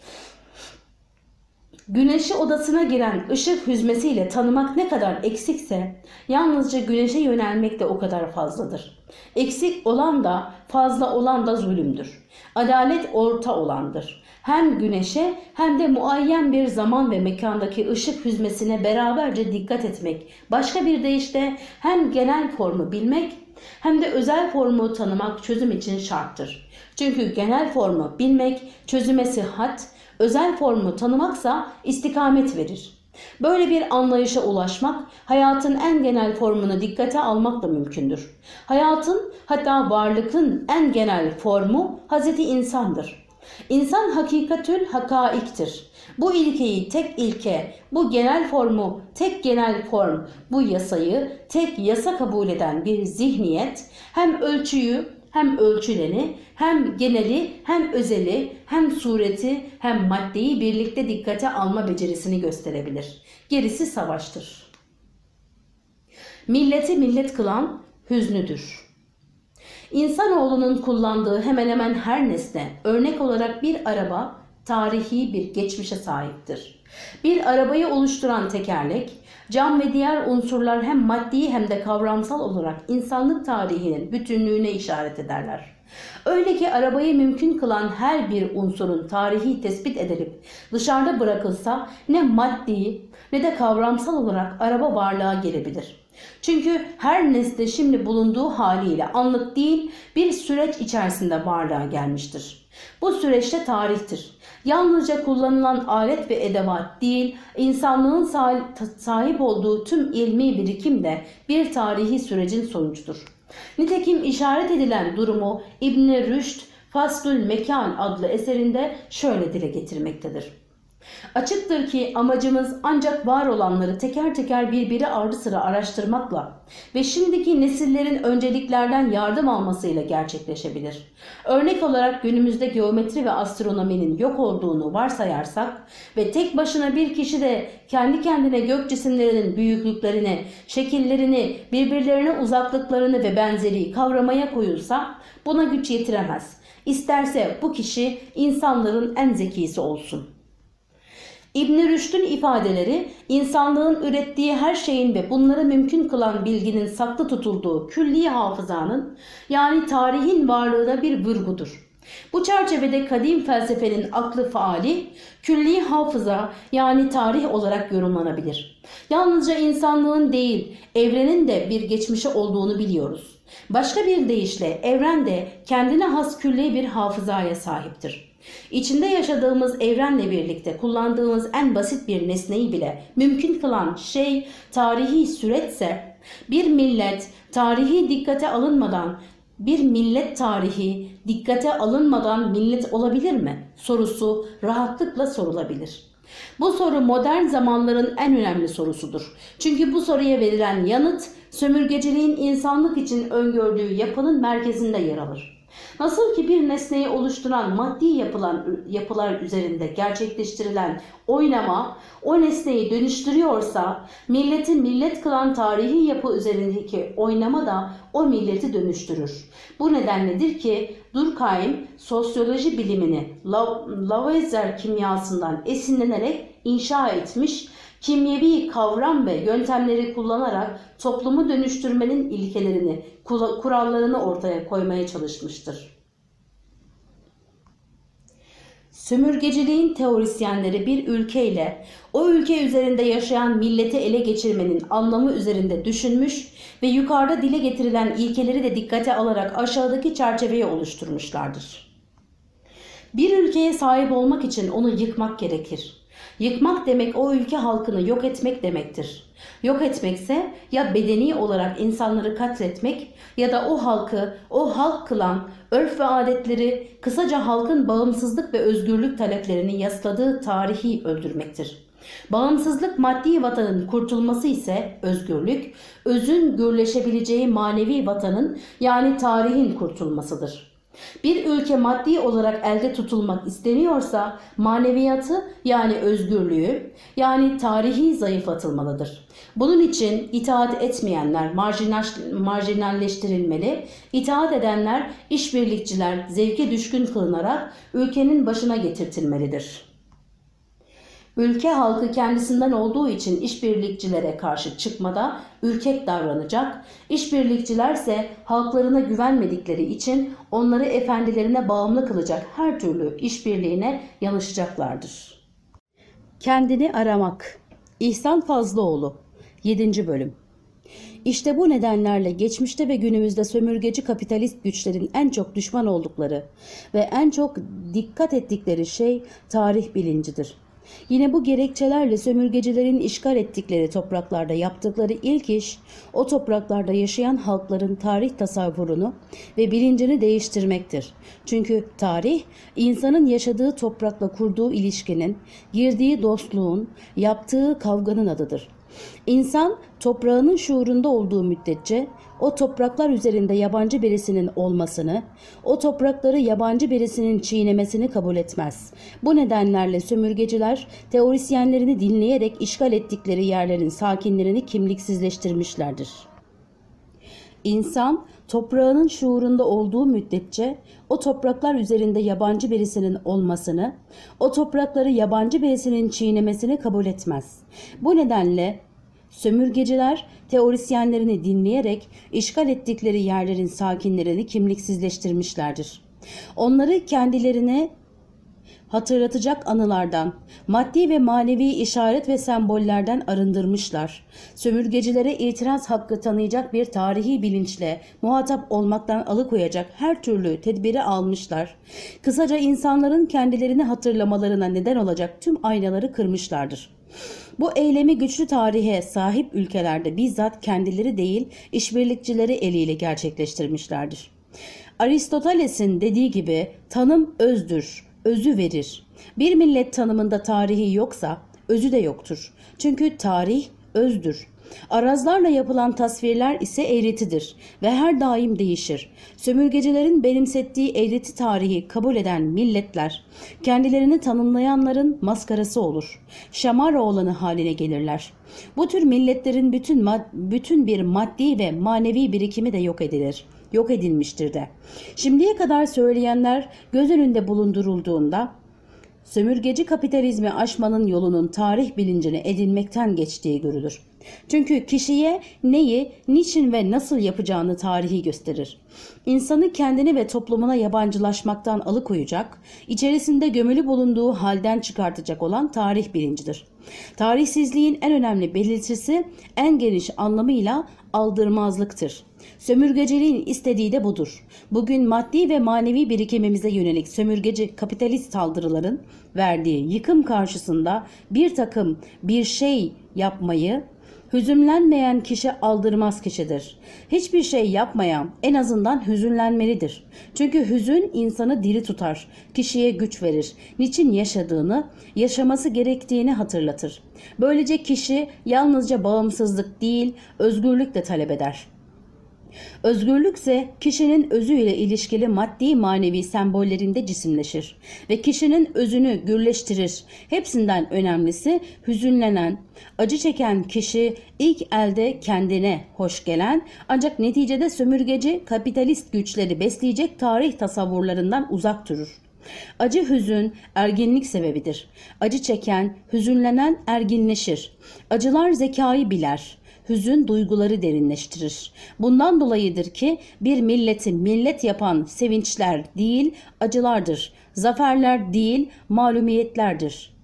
Güneşi odasına giren ışık hüzmesiyle tanımak ne kadar eksikse yalnızca güneşe yönelmek de o kadar fazladır. Eksik olan da fazla olan da zulümdür. Adalet orta olandır. Hem güneşe hem de muayyen bir zaman ve mekandaki ışık hüzmesine beraberce dikkat etmek. Başka bir deyişle hem genel formu bilmek hem de özel formu tanımak çözüm için şarttır. Çünkü genel formu bilmek çözüme sıhhat, özel formu tanımaksa istikamet verir. Böyle bir anlayışa ulaşmak hayatın en genel formunu dikkate almakla mümkündür. Hayatın hatta varlıkın en genel formu Hazreti insandır. İnsan hakikatül hakaiktir. Bu ilkeyi tek ilke, bu genel formu tek genel form, bu yasayı tek yasa kabul eden bir zihniyet hem ölçüyü hem ölçüleni, hem geneli, hem özeli, hem sureti, hem maddeyi birlikte dikkate alma becerisini gösterebilir. Gerisi savaştır. Milleti millet kılan hüznüdür. İnsanoğlunun kullandığı hemen hemen her nesne, örnek olarak bir araba, tarihi bir geçmişe sahiptir. Bir arabayı oluşturan tekerlek, cam ve diğer unsurlar hem maddi hem de kavramsal olarak insanlık tarihinin bütünlüğüne işaret ederler. Öyle ki arabayı mümkün kılan her bir unsurun tarihi tespit edilip dışarıda bırakılsa ne maddi ne de kavramsal olarak araba varlığa gelebilir. Çünkü her nesne şimdi bulunduğu haliyle anlık değil bir süreç içerisinde varlığa gelmiştir. Bu süreçte tarihtir. Yalnızca kullanılan alet ve edevat değil, insanlığın sahip olduğu tüm ilmi birikim de bir tarihi sürecin sonucudur. Nitekim işaret edilen durumu İbn Rüşd Faslül Mekan adlı eserinde şöyle dile getirmektedir. Açıktır ki amacımız ancak var olanları teker teker birbiri ardı sıra araştırmakla ve şimdiki nesillerin önceliklerden yardım almasıyla gerçekleşebilir. Örnek olarak günümüzde geometri ve astronominin yok olduğunu varsayarsak ve tek başına bir kişi de kendi kendine gök cisimlerinin büyüklüklerini, şekillerini, birbirlerine uzaklıklarını ve benzeri kavramaya koyulsa buna güç yetiremez. İsterse bu kişi insanların en zekisi olsun.'' İbn Rüşd'ün ifadeleri insanlığın ürettiği her şeyin ve bunları mümkün kılan bilginin saklı tutulduğu külli hafızanın yani tarihin varlığına bir vurgudur. Bu çerçevede kadim felsefenin aklı faali külli hafıza yani tarih olarak yorumlanabilir. Yalnızca insanlığın değil evrenin de bir geçmişi olduğunu biliyoruz. Başka bir deyişle evren de kendine has külli bir hafızaya sahiptir. İçinde yaşadığımız evrenle birlikte kullandığımız en basit bir nesneyi bile mümkün kılan şey tarihi süreçse bir millet tarihi dikkate alınmadan bir millet tarihi dikkate alınmadan millet olabilir mi? Sorusu rahatlıkla sorulabilir. Bu soru modern zamanların en önemli sorusudur. Çünkü bu soruya verilen yanıt sömürgeciliğin insanlık için öngördüğü yapının merkezinde yer alır. Nasıl ki bir nesneyi oluşturan maddi yapılan yapılar üzerinde gerçekleştirilen oynama o nesneyi dönüştürüyorsa milleti millet kılan tarihi yapı üzerindeki oynama da o milleti dönüştürür. Bu nedenledir ki Durkheim sosyoloji bilimini Lavoisier kimyasından esinlenerek inşa etmiş kimyevi kavram ve yöntemleri kullanarak toplumu dönüştürmenin ilkelerini, kurallarını ortaya koymaya çalışmıştır. Sömürgeciliğin teorisyenleri bir ülkeyle o ülke üzerinde yaşayan milleti ele geçirmenin anlamı üzerinde düşünmüş ve yukarıda dile getirilen ilkeleri de dikkate alarak aşağıdaki çerçeveyi oluşturmuşlardır. Bir ülkeye sahip olmak için onu yıkmak gerekir. Yıkmak demek o ülke halkını yok etmek demektir. Yok etmekse ya bedeni olarak insanları katletmek ya da o halkı, o halk kılan örf ve adetleri, kısaca halkın bağımsızlık ve özgürlük taleplerini yasladığı tarihi öldürmektir. Bağımsızlık maddi vatanın kurtulması ise özgürlük, özün gürleşebileceği manevi vatanın yani tarihin kurtulmasıdır. Bir ülke maddi olarak elde tutulmak isteniyorsa maneviyatı yani özgürlüğü yani tarihi zayıflatılmalıdır. Bunun için itaat etmeyenler marjinalleştirilmeli, itaat edenler işbirlikçiler zevke düşkün kılınarak ülkenin başına getirtilmelidir. Ülke halkı kendisinden olduğu için işbirlikçilere karşı çıkmada ürkek davranacak, işbirlikçilerse halklarına güvenmedikleri için onları efendilerine bağımlı kılacak her türlü işbirliğine yanışacaklardır. Kendini aramak İhsan Fazlıoğlu 7. bölüm İşte bu nedenlerle geçmişte ve günümüzde sömürgeci kapitalist güçlerin en çok düşman oldukları ve en çok dikkat ettikleri şey tarih bilincidir. Yine bu gerekçelerle sömürgecilerin işgal ettikleri topraklarda yaptıkları ilk iş o topraklarda yaşayan halkların tarih tasavvurunu ve bilincini değiştirmektir. Çünkü tarih insanın yaşadığı toprakla kurduğu ilişkinin, girdiği dostluğun, yaptığı kavganın adıdır. İnsan toprağının şuurunda olduğu müddetçe o topraklar üzerinde yabancı birisinin olmasını, o toprakları yabancı birisinin çiğnemesini kabul etmez. Bu nedenlerle sömürgeciler teorisyenlerini dinleyerek işgal ettikleri yerlerin sakinlerini kimliksizleştirmişlerdir. İnsan toprağının şuurunda olduğu müddetçe o topraklar üzerinde yabancı birisinin olmasını, o toprakları yabancı birisinin çiğnemesini kabul etmez. Bu nedenle sömürgeciler teorisyenlerini dinleyerek işgal ettikleri yerlerin sakinlerini kimliksizleştirmişlerdir. Onları kendilerine hatırlatacak anılardan, maddi ve manevi işaret ve sembollerden arındırmışlar. Sömürgecilere itiraz hakkı tanıyacak bir tarihi bilinçle muhatap olmaktan alıkoyacak her türlü tedbiri almışlar. Kısaca insanların kendilerini hatırlamalarına neden olacak tüm aynaları kırmışlardır. Bu eylemi güçlü tarihe sahip ülkelerde bizzat kendileri değil işbirlikçileri eliyle gerçekleştirmişlerdir. Aristoteles'in dediği gibi tanım özdür, özü verir. Bir millet tanımında tarihi yoksa özü de yoktur. Çünkü tarih özdür. Arazlarla yapılan tasvirler ise eğretidir ve her daim değişir. Sömürgecilerin benimsettiği eğreti tarihi kabul eden milletler kendilerini tanımlayanların maskarası olur. Şamara olanı haline gelirler. Bu tür milletlerin bütün bütün bir maddi ve manevi birikimi de yok edilir yok edilmiştir de. Şimdiye kadar söyleyenler göz önünde bulundurulduğunda sömürgeci kapitalizmi aşmanın yolunun tarih bilincine edinmekten geçtiği görülür. Çünkü kişiye neyi, niçin ve nasıl yapacağını tarihi gösterir. İnsanı kendini ve toplumuna yabancılaşmaktan alıkoyacak, içerisinde gömülü bulunduğu halden çıkartacak olan tarih bilincidir. Tarihsizliğin en önemli belirtisi en geniş anlamıyla aldırmazlıktır. Sömürgeciliğin istediği de budur. Bugün maddi ve manevi birikimimize yönelik sömürgeci kapitalist saldırıların verdiği yıkım karşısında bir takım bir şey yapmayı Hüzünlenmeyen kişi aldırmaz kişidir. Hiçbir şey yapmayan en azından hüzünlenmelidir. Çünkü hüzün insanı diri tutar, kişiye güç verir. Niçin yaşadığını, yaşaması gerektiğini hatırlatır. Böylece kişi yalnızca bağımsızlık değil, özgürlük de talep eder. Özgürlükse kişinin özüyle ilişkili maddi manevi sembollerinde cisimleşir ve kişinin özünü gürleştirir. Hepsinden önemlisi hüzünlenen, acı çeken kişi ilk elde kendine hoş gelen ancak neticede sömürgeci kapitalist güçleri besleyecek tarih tasavvurlarından uzak durur. Acı hüzün erginlik sebebidir. Acı çeken, hüzünlenen erginleşir. Acılar zekayı biler hüzün duyguları derinleştirir. Bundan dolayıdır ki bir milletin millet yapan sevinçler değil acılardır, zaferler değil malumiyetlerdir.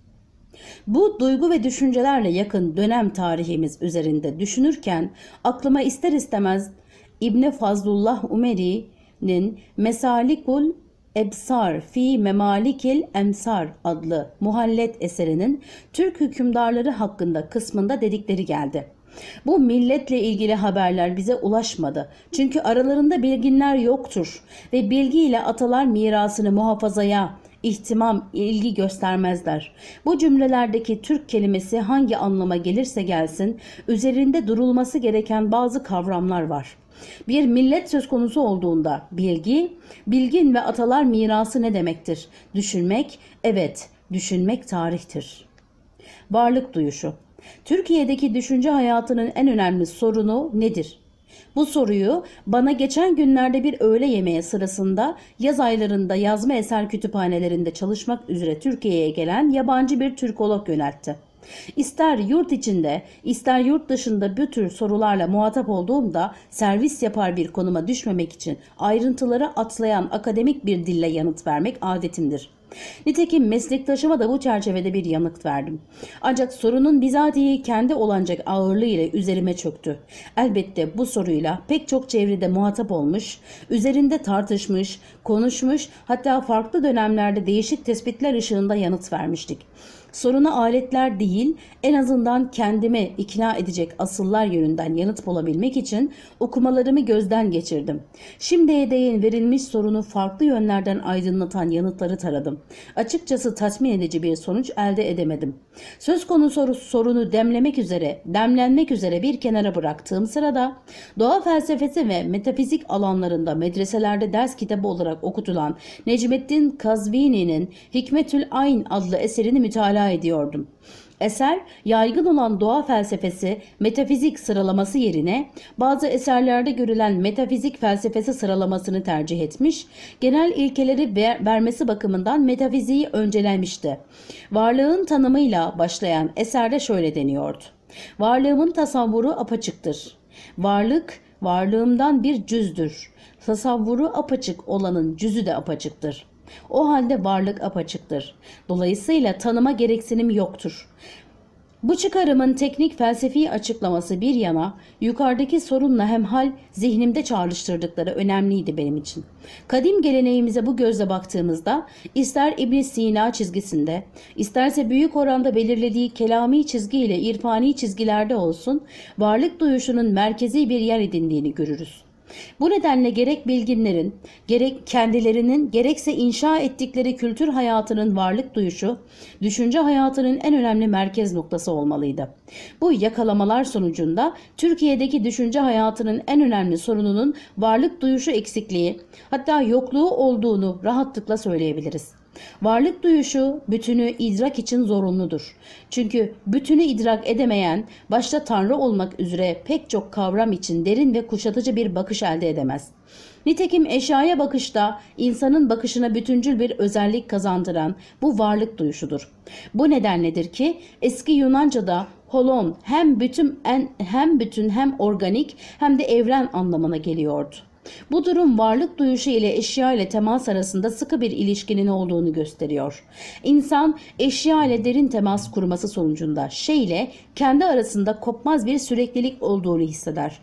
Bu duygu ve düşüncelerle yakın dönem tarihimiz üzerinde düşünürken aklıma ister istemez İbni Fazlullah Umeri'nin Mesalikul Ebsar fi Memalikil Emsar adlı muhallet eserinin Türk hükümdarları hakkında kısmında dedikleri geldi. Bu milletle ilgili haberler bize ulaşmadı. Çünkü aralarında bilginler yoktur ve bilgiyle atalar mirasını muhafazaya, ihtimam, ilgi göstermezler. Bu cümlelerdeki Türk kelimesi hangi anlama gelirse gelsin, üzerinde durulması gereken bazı kavramlar var. Bir millet söz konusu olduğunda bilgi, bilgin ve atalar mirası ne demektir? Düşünmek, evet, düşünmek tarihtir. Varlık duyuşu Türkiye'deki düşünce hayatının en önemli sorunu nedir? Bu soruyu bana geçen günlerde bir öğle yemeği sırasında yaz aylarında yazma eser kütüphanelerinde çalışmak üzere Türkiye'ye gelen yabancı bir Türkolog yöneltti. İster yurt içinde ister yurt dışında bu tür sorularla muhatap olduğumda servis yapar bir konuma düşmemek için ayrıntıları atlayan akademik bir dille yanıt vermek adetimdir. Nitekim meslektaşıma da bu çerçevede bir yanıt verdim. Ancak sorunun bizatihi kendi olanacak ağırlığı ile üzerime çöktü. Elbette bu soruyla pek çok çevrede muhatap olmuş, üzerinde tartışmış, konuşmuş hatta farklı dönemlerde değişik tespitler ışığında yanıt vermiştik. Soruna aletler değil, en azından kendimi ikna edecek asıllar yönünden yanıt bulabilmek için okumalarımı gözden geçirdim. Şimdiye değin verilmiş sorunu farklı yönlerden aydınlatan yanıtları taradım. Açıkçası tatmin edici bir sonuç elde edemedim. Söz konusu sorunu demlemek üzere, demlenmek üzere bir kenara bıraktığım sırada doğa felsefesi ve metafizik alanlarında medreselerde ders kitabı olarak okutulan Necmettin Kazvini'nin Hikmetül Ayn adlı eserini mütalaa ediyordum. Eser yaygın olan doğa felsefesi metafizik sıralaması yerine bazı eserlerde görülen metafizik felsefesi sıralamasını tercih etmiş, genel ilkeleri ver, vermesi bakımından metafiziği öncelenmişti. Varlığın tanımıyla başlayan eserde şöyle deniyordu. Varlığımın tasavvuru apaçıktır. Varlık varlığımdan bir cüzdür. Tasavvuru apaçık olanın cüzü de apaçıktır. O halde varlık apaçıktır. Dolayısıyla tanıma gereksinim yoktur. Bu çıkarımın teknik felsefi açıklaması bir yana yukarıdaki sorunla hemhal zihnimde çağrıştırdıkları önemliydi benim için. Kadim geleneğimize bu gözle baktığımızda ister ibn Sina çizgisinde isterse büyük oranda belirlediği kelami çizgiyle irfani çizgilerde olsun varlık duyuşunun merkezi bir yer edindiğini görürüz. Bu nedenle gerek bilginlerin, gerek kendilerinin, gerekse inşa ettikleri kültür hayatının varlık duyuşu, düşünce hayatının en önemli merkez noktası olmalıydı. Bu yakalamalar sonucunda Türkiye'deki düşünce hayatının en önemli sorununun varlık duyuşu eksikliği, hatta yokluğu olduğunu rahatlıkla söyleyebiliriz. Varlık duyuşu bütünü idrak için zorunludur. Çünkü bütünü idrak edemeyen başta Tanrı olmak üzere pek çok kavram için derin ve kuşatıcı bir bakış elde edemez. Nitekim eşyaya bakışta insanın bakışına bütüncül bir özellik kazandıran bu varlık duyuşudur. Bu nedenledir ki eski Yunanca'da holon hem bütün hem bütün hem organik hem de evren anlamına geliyordu. Bu durum varlık duyuşu ile eşya ile temas arasında sıkı bir ilişkinin olduğunu gösteriyor. İnsan eşya ile derin temas kurması sonucunda şey ile kendi arasında kopmaz bir süreklilik olduğunu hisseder.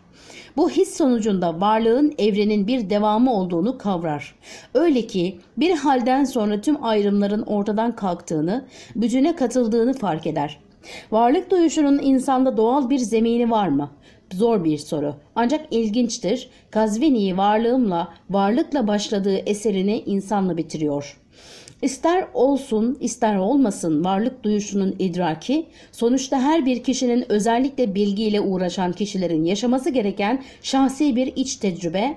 Bu his sonucunda varlığın evrenin bir devamı olduğunu kavrar. Öyle ki bir halden sonra tüm ayrımların ortadan kalktığını, bütüne katıldığını fark eder. Varlık duyuşunun insanda doğal bir zemini var mı? Zor bir soru. Ancak ilginçtir. Kazvini varlığımla, varlıkla başladığı eserini insanla bitiriyor. İster olsun, ister olmasın varlık duyuşunun idraki, sonuçta her bir kişinin özellikle bilgiyle uğraşan kişilerin yaşaması gereken şahsi bir iç tecrübe,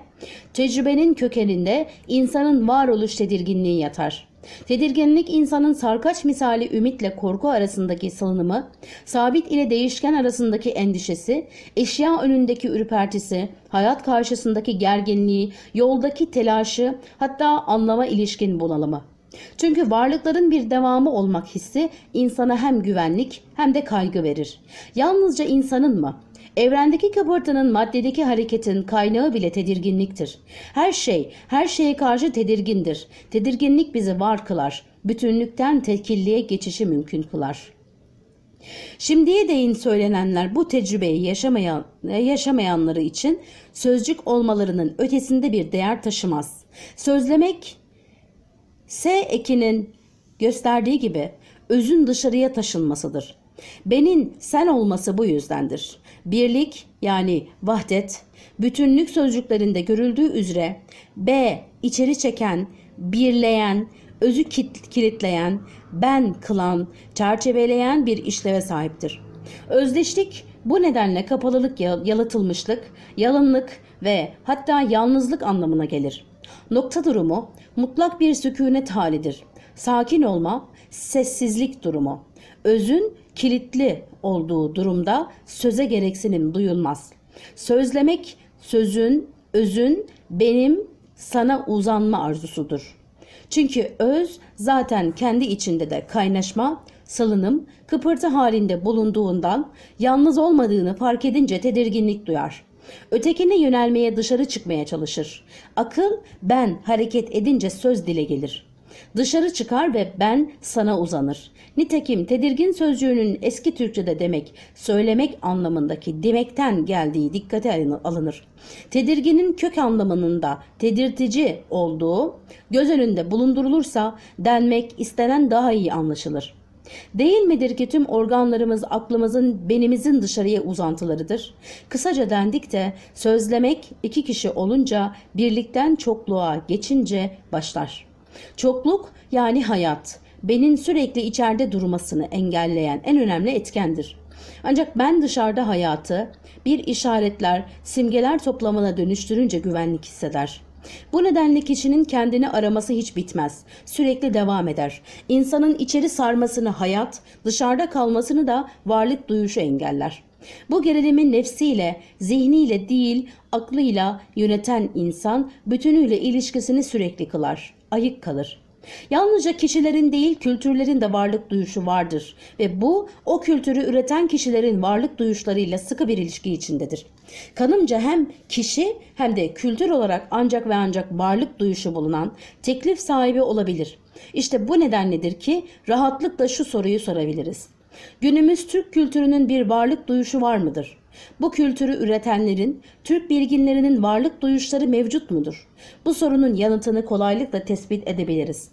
tecrübenin kökeninde insanın varoluş tedirginliği yatar. Tedirginlik insanın sarkaç misali ümitle korku arasındaki salınımı, sabit ile değişken arasındaki endişesi, eşya önündeki ürpertisi, hayat karşısındaki gerginliği, yoldaki telaşı, hatta anlama ilişkin bunalımı. Çünkü varlıkların bir devamı olmak hissi insana hem güvenlik hem de kaygı verir. Yalnızca insanın mı? Evrendeki kıpırtının maddedeki hareketin kaynağı bile tedirginliktir. Her şey, her şeye karşı tedirgindir. Tedirginlik bizi var kılar. Bütünlükten tekilliğe geçişi mümkün kılar. Şimdiye değin söylenenler bu tecrübeyi yaşamayan, yaşamayanları için sözcük olmalarının ötesinde bir değer taşımaz. Sözlemek S ekinin gösterdiği gibi özün dışarıya taşınmasıdır. Benin sen olması bu yüzdendir. Birlik yani vahdet, bütünlük sözcüklerinde görüldüğü üzere B içeri çeken, birleyen, özü kilitleyen, ben kılan, çerçeveleyen bir işleve sahiptir. Özdeşlik bu nedenle kapalılık, yalıtılmışlık, yalınlık ve hatta yalnızlık anlamına gelir. Nokta durumu mutlak bir sükunet halidir. Sakin olma, sessizlik durumu. Özün kilitli olduğu durumda söze gereksinim duyulmaz. Sözlemek sözün, özün benim sana uzanma arzusudur. Çünkü öz zaten kendi içinde de kaynaşma, salınım, kıpırtı halinde bulunduğundan yalnız olmadığını fark edince tedirginlik duyar. Ötekine yönelmeye dışarı çıkmaya çalışır. Akıl ben hareket edince söz dile gelir. Dışarı çıkar ve ben sana uzanır. Nitekim tedirgin sözcüğünün eski Türkçe'de demek, söylemek anlamındaki demekten geldiği dikkate alınır. Tedirginin kök anlamında tedirtici olduğu göz önünde bulundurulursa denmek istenen daha iyi anlaşılır. Değil midir ki tüm organlarımız aklımızın benimizin dışarıya uzantılarıdır? Kısaca dendik de sözlemek iki kişi olunca birlikten çokluğa geçince başlar. Çokluk yani hayat, benin sürekli içeride durmasını engelleyen en önemli etkendir. Ancak ben dışarıda hayatı bir işaretler, simgeler toplamına dönüştürünce güvenlik hisseder.'' Bu nedenle kişinin kendini araması hiç bitmez. Sürekli devam eder. İnsanın içeri sarmasını hayat, dışarıda kalmasını da varlık duyuşu engeller. Bu gerilimi nefsiyle, zihniyle değil, aklıyla yöneten insan bütünüyle ilişkisini sürekli kılar, ayık kalır. Yalnızca kişilerin değil kültürlerin de varlık duyuşu vardır ve bu o kültürü üreten kişilerin varlık duyuşlarıyla sıkı bir ilişki içindedir. Kanımca hem kişi hem de kültür olarak ancak ve ancak varlık duyuşu bulunan teklif sahibi olabilir. İşte bu nedenledir ki rahatlıkla şu soruyu sorabiliriz. Günümüz Türk kültürünün bir varlık duyuşu var mıdır? Bu kültürü üretenlerin, Türk bilginlerinin varlık duyuşları mevcut mudur? Bu sorunun yanıtını kolaylıkla tespit edebiliriz.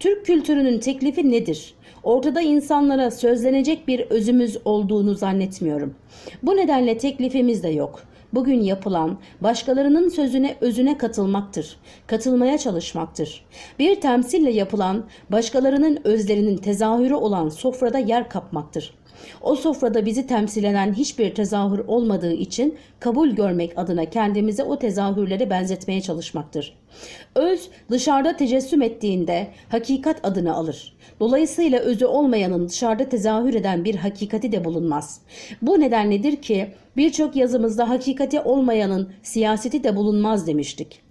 Türk kültürünün teklifi nedir? Ortada insanlara sözlenecek bir özümüz olduğunu zannetmiyorum. Bu nedenle teklifimiz de yok. Bugün yapılan başkalarının sözüne özüne katılmaktır. Katılmaya çalışmaktır. Bir temsille yapılan başkalarının özlerinin tezahürü olan sofrada yer kapmaktır. O sofrada bizi temsil eden hiçbir tezahür olmadığı için kabul görmek adına kendimize o tezahürleri benzetmeye çalışmaktır. Öz dışarıda tecessüm ettiğinde hakikat adını alır. Dolayısıyla özü olmayanın dışarıda tezahür eden bir hakikati de bulunmaz. Bu nedenledir ki birçok yazımızda hakikati olmayanın siyaseti de bulunmaz demiştik.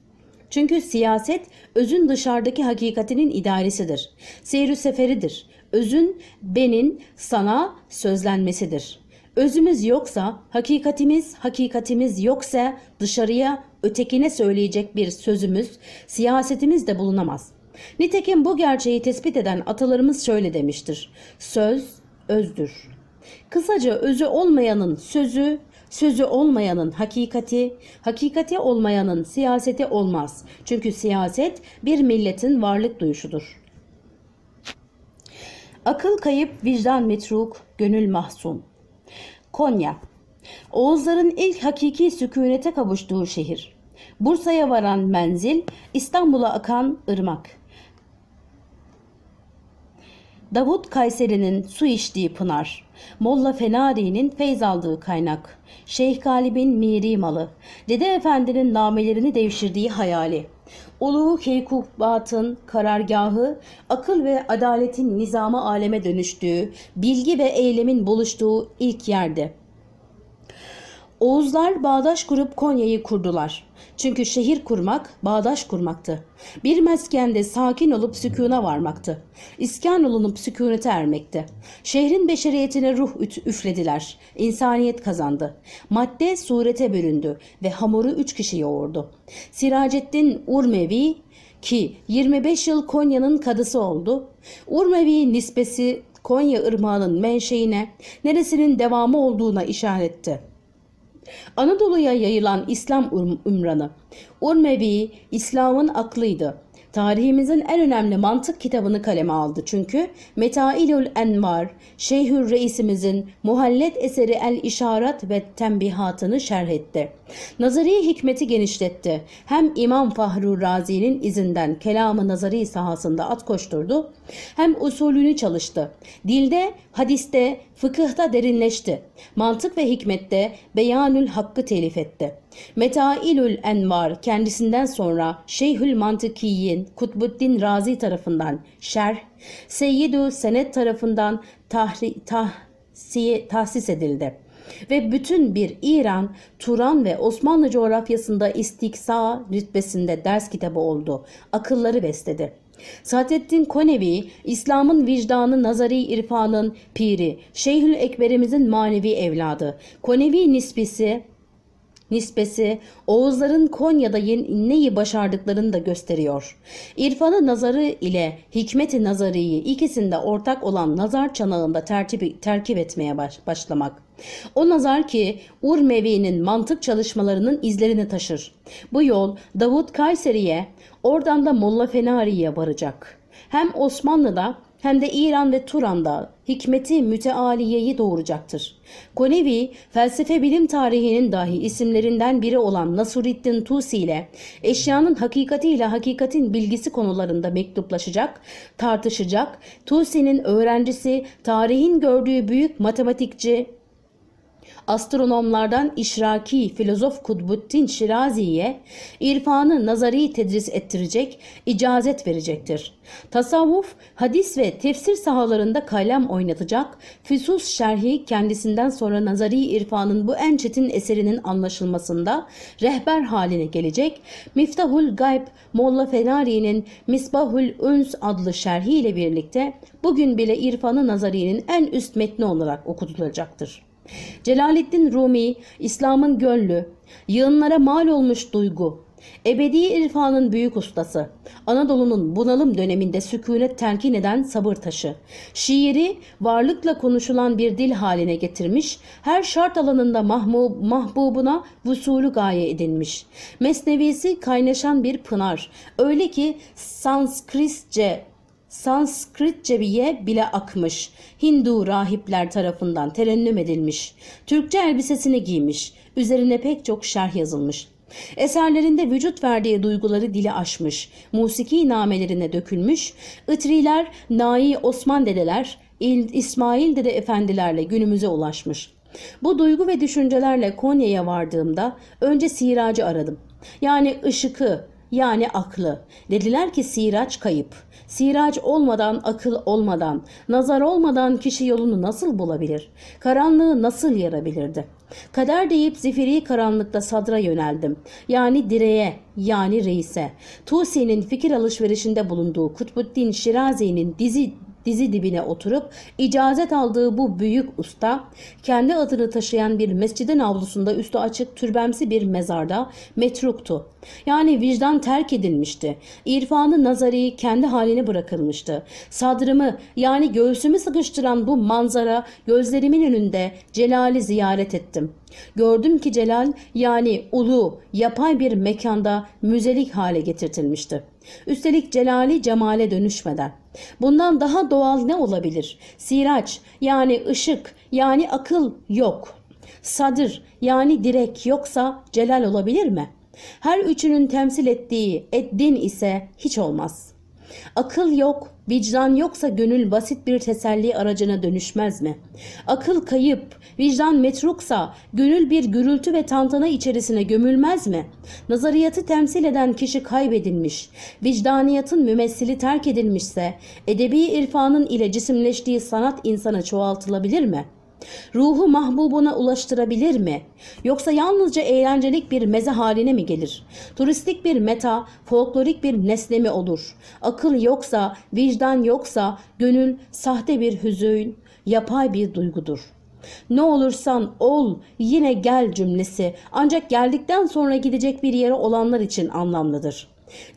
Çünkü siyaset özün dışarıdaki hakikatinin idaresidir. Seyri seferidir özün benin sana sözlenmesidir. Özümüz yoksa, hakikatimiz, hakikatimiz yoksa dışarıya ötekine söyleyecek bir sözümüz, siyasetimiz de bulunamaz. Nitekim bu gerçeği tespit eden atalarımız şöyle demiştir. Söz özdür. Kısaca özü olmayanın sözü, sözü olmayanın hakikati, hakikati olmayanın siyaseti olmaz. Çünkü siyaset bir milletin varlık duyuşudur. Akıl kayıp, vicdan metruk, gönül mahzun. Konya Oğuzların ilk hakiki sükunete kavuştuğu şehir. Bursa'ya varan menzil, İstanbul'a akan ırmak. Davut Kayseri'nin su içtiği pınar. Molla Fenari'nin feyz aldığı kaynak. Şeyh Galip'in miri malı. Dede Efendi'nin namelerini devşirdiği hayali. Ulu Keykubat'ın karargahı, akıl ve adaletin nizama aleme dönüştüğü, bilgi ve eylemin buluştuğu ilk yerde. Oğuzlar bağdaş kurup Konya'yı kurdular. Çünkü şehir kurmak bağdaş kurmaktı. Bir meskende sakin olup sükuna varmaktı. İskan olunup sükunete ermekti. Şehrin beşeriyetine ruh üflediler. İnsaniyet kazandı. Madde surete büründü ve hamuru üç kişi yoğurdu. Siracettin Urmevi ki 25 yıl Konya'nın kadısı oldu. Urmevi nispesi Konya ırmağının menşeine, neresinin devamı olduğuna işaretti. Anadolu'ya yayılan İslam ümranı. Urmevi İslam'ın aklıydı. Tarihimizin en önemli mantık kitabını kaleme aldı çünkü Metailül Envar, Şeyhül Reisimizin muhallet eseri El İşaret ve Tembihatını şerh etti. Nazari hikmeti genişletti. Hem İmam Fahru Razi'nin izinden kelamı nazari sahasında at koşturdu, hem usulünü çalıştı. Dilde, hadiste, fıkıhta derinleşti. Mantık ve hikmette beyanül hakkı telif etti. Metailül Envar kendisinden sonra Şeyhül Mantıkiyin Kutbuddin Razi tarafından şerh, Seyyidü Senet tarafından tahri, tahsiye, tahsis edildi ve bütün bir İran, Turan ve Osmanlı coğrafyasında istiksa rütbesinde ders kitabı oldu. Akılları besledi. Saadettin Konevi, İslam'ın vicdanı nazari irfanın piri, Şeyhül Ekberimizin manevi evladı. Konevi nisbisi nispesi Oğuzların Konya'da neyi başardıklarını da gösteriyor. İrfanı nazarı ile hikmeti nazariyi ikisinde ortak olan nazar çanağında tertip, terkip etmeye baş- başlamak. O nazar ki Urmevi'nin mantık çalışmalarının izlerini taşır. Bu yol Davut Kayseri'ye, oradan da Molla Fenari'ye varacak. Hem Osmanlı'da hem de İran ve Turan'da hikmeti mütealiyeyi doğuracaktır. Konevi, felsefe bilim tarihinin dahi isimlerinden biri olan Nasruddin Tusi ile eşyanın hakikatiyle hakikatin bilgisi konularında mektuplaşacak, tartışacak, Tusi'nin öğrencisi, tarihin gördüğü büyük matematikçi, astronomlardan işraki filozof Kutbuddin Şirazi'ye irfanı nazari tedris ettirecek, icazet verecektir. Tasavvuf, hadis ve tefsir sahalarında kalem oynatacak, füsus şerhi kendisinden sonra nazari irfanın bu en çetin eserinin anlaşılmasında rehber haline gelecek, Miftahul Gayb Molla Fenari'nin Misbahul Üns adlı şerhi ile birlikte bugün bile irfanı nazarinin en üst metni olarak okutulacaktır. Celaleddin Rumi, İslam'ın gönlü, yığınlara mal olmuş duygu, ebedi irfanın büyük ustası, Anadolu'nun bunalım döneminde sükunet telkin eden sabır taşı, şiiri varlıkla konuşulan bir dil haline getirmiş, her şart alanında mahmub, mahbubuna vusulü gaye edinmiş. Mesnevisi kaynaşan bir pınar, öyle ki Sanskritçe Sanskritçeviye bile akmış. Hindu rahipler tarafından terennüm edilmiş. Türkçe elbisesini giymiş. Üzerine pek çok şerh yazılmış. Eserlerinde vücut verdiği duyguları dili aşmış. Musiki namelerine dökülmüş. Itriler, Nai Osman dedeler, İl- İsmail dede efendilerle günümüze ulaşmış. Bu duygu ve düşüncelerle Konya'ya vardığımda önce siracı aradım. Yani ışıkı, yani aklı. Dediler ki siraç kayıp. Siraç olmadan, akıl olmadan, nazar olmadan kişi yolunu nasıl bulabilir? Karanlığı nasıl yarabilirdi? Kader deyip zifiri karanlıkta sadra yöneldim. Yani direğe, yani reise. Tusi'nin fikir alışverişinde bulunduğu Kutbuddin Şirazi'nin dizi dizi dibine oturup icazet aldığı bu büyük usta kendi adını taşıyan bir mescidin avlusunda üstü açık türbemsi bir mezarda metruktu. Yani vicdan terk edilmişti. İrfanı nazari kendi haline bırakılmıştı. Sadrımı yani göğsümü sıkıştıran bu manzara gözlerimin önünde Celal'i ziyaret ettim. Gördüm ki Celal yani ulu, yapay bir mekanda müzelik hale getirtilmişti. Üstelik celali cemale dönüşmeden. Bundan daha doğal ne olabilir? Siraç yani ışık yani akıl yok. Sadır yani direk yoksa celal olabilir mi? Her üçünün temsil ettiği eddin ise hiç olmaz. Akıl yok, vicdan yoksa gönül basit bir teselli aracına dönüşmez mi? Akıl kayıp, vicdan metruksa gönül bir gürültü ve tantana içerisine gömülmez mi? Nazariyatı temsil eden kişi kaybedilmiş, vicdaniyatın mümessili terk edilmişse edebi irfanın ile cisimleştiği sanat insana çoğaltılabilir mi?'' Ruhu mahbubuna ulaştırabilir mi? Yoksa yalnızca eğlencelik bir meze haline mi gelir? Turistik bir meta, folklorik bir nesne mi olur? Akıl yoksa, vicdan yoksa, gönül sahte bir hüzün, yapay bir duygudur. Ne olursan ol, yine gel cümlesi ancak geldikten sonra gidecek bir yere olanlar için anlamlıdır.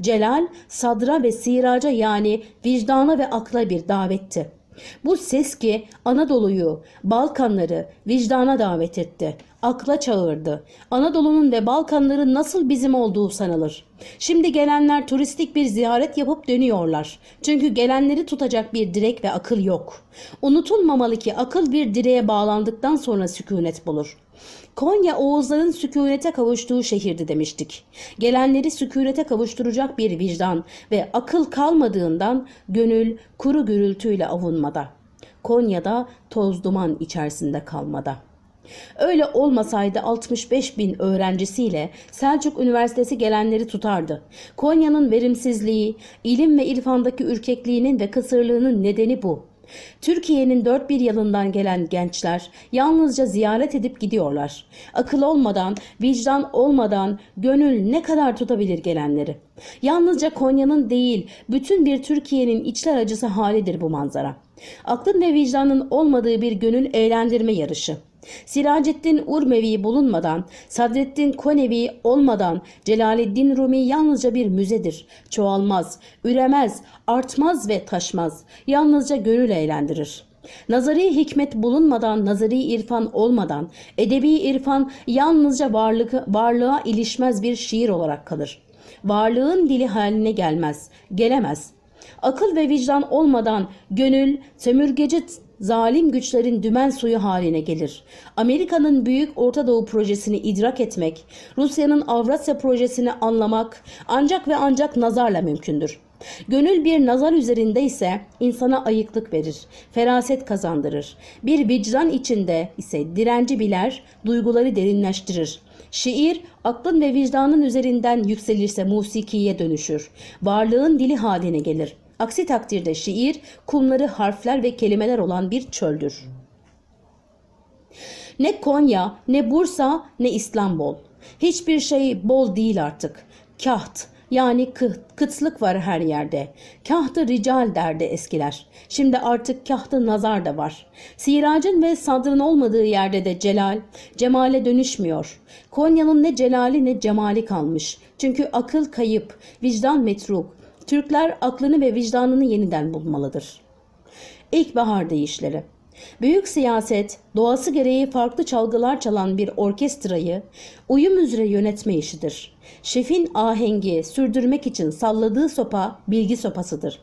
Celal, sadra ve siraca yani vicdana ve akla bir davetti. Bu ses ki Anadolu'yu, Balkanları vicdana davet etti. Akla çağırdı. Anadolu'nun ve Balkanların nasıl bizim olduğu sanılır. Şimdi gelenler turistik bir ziyaret yapıp dönüyorlar. Çünkü gelenleri tutacak bir direk ve akıl yok. Unutulmamalı ki akıl bir direğe bağlandıktan sonra sükunet bulur. Konya Oğuzların sükunete kavuştuğu şehirdi demiştik. Gelenleri sükunete kavuşturacak bir vicdan ve akıl kalmadığından gönül kuru gürültüyle avunmada. Konya'da toz duman içerisinde kalmada. Öyle olmasaydı 65 bin öğrencisiyle Selçuk Üniversitesi gelenleri tutardı. Konya'nın verimsizliği, ilim ve irfandaki ürkekliğinin ve kısırlığının nedeni bu. Türkiye'nin dört bir yanından gelen gençler yalnızca ziyaret edip gidiyorlar. Akıl olmadan, vicdan olmadan gönül ne kadar tutabilir gelenleri? Yalnızca Konya'nın değil, bütün bir Türkiye'nin içler acısı halidir bu manzara. Aklın ve vicdanın olmadığı bir gönül eğlendirme yarışı. Siracettin Urmevi bulunmadan, Sadreddin Konevi olmadan Celaleddin Rumi yalnızca bir müzedir. Çoğalmaz, üremez, artmaz ve taşmaz. Yalnızca gönül eğlendirir. Nazari hikmet bulunmadan, nazari irfan olmadan, edebi irfan yalnızca varlık, varlığa ilişmez bir şiir olarak kalır. Varlığın dili haline gelmez, gelemez. Akıl ve vicdan olmadan gönül, sömürgeci zalim güçlerin dümen suyu haline gelir. Amerika'nın Büyük Orta Doğu projesini idrak etmek, Rusya'nın Avrasya projesini anlamak ancak ve ancak nazarla mümkündür. Gönül bir nazar üzerinde ise insana ayıklık verir, feraset kazandırır. Bir vicdan içinde ise direnci biler, duyguları derinleştirir. Şiir, aklın ve vicdanın üzerinden yükselirse musikiye dönüşür. Varlığın dili haline gelir. Aksi takdirde şiir, kumları harfler ve kelimeler olan bir çöldür. Ne Konya, ne Bursa, ne İstanbul. Hiçbir şey bol değil artık. Kaht, yani kıt, kıtlık var her yerde. Kahtı rical derdi eskiler. Şimdi artık kahtı nazar da var. Siracın ve sadrın olmadığı yerde de celal, cemale dönüşmüyor. Konya'nın ne celali ne cemali kalmış. Çünkü akıl kayıp, vicdan metruk. Türkler aklını ve vicdanını yeniden bulmalıdır. İlkbahar deyişleri Büyük siyaset, doğası gereği farklı çalgılar çalan bir orkestrayı uyum üzere yönetme işidir. Şefin ahengi sürdürmek için salladığı sopa bilgi sopasıdır.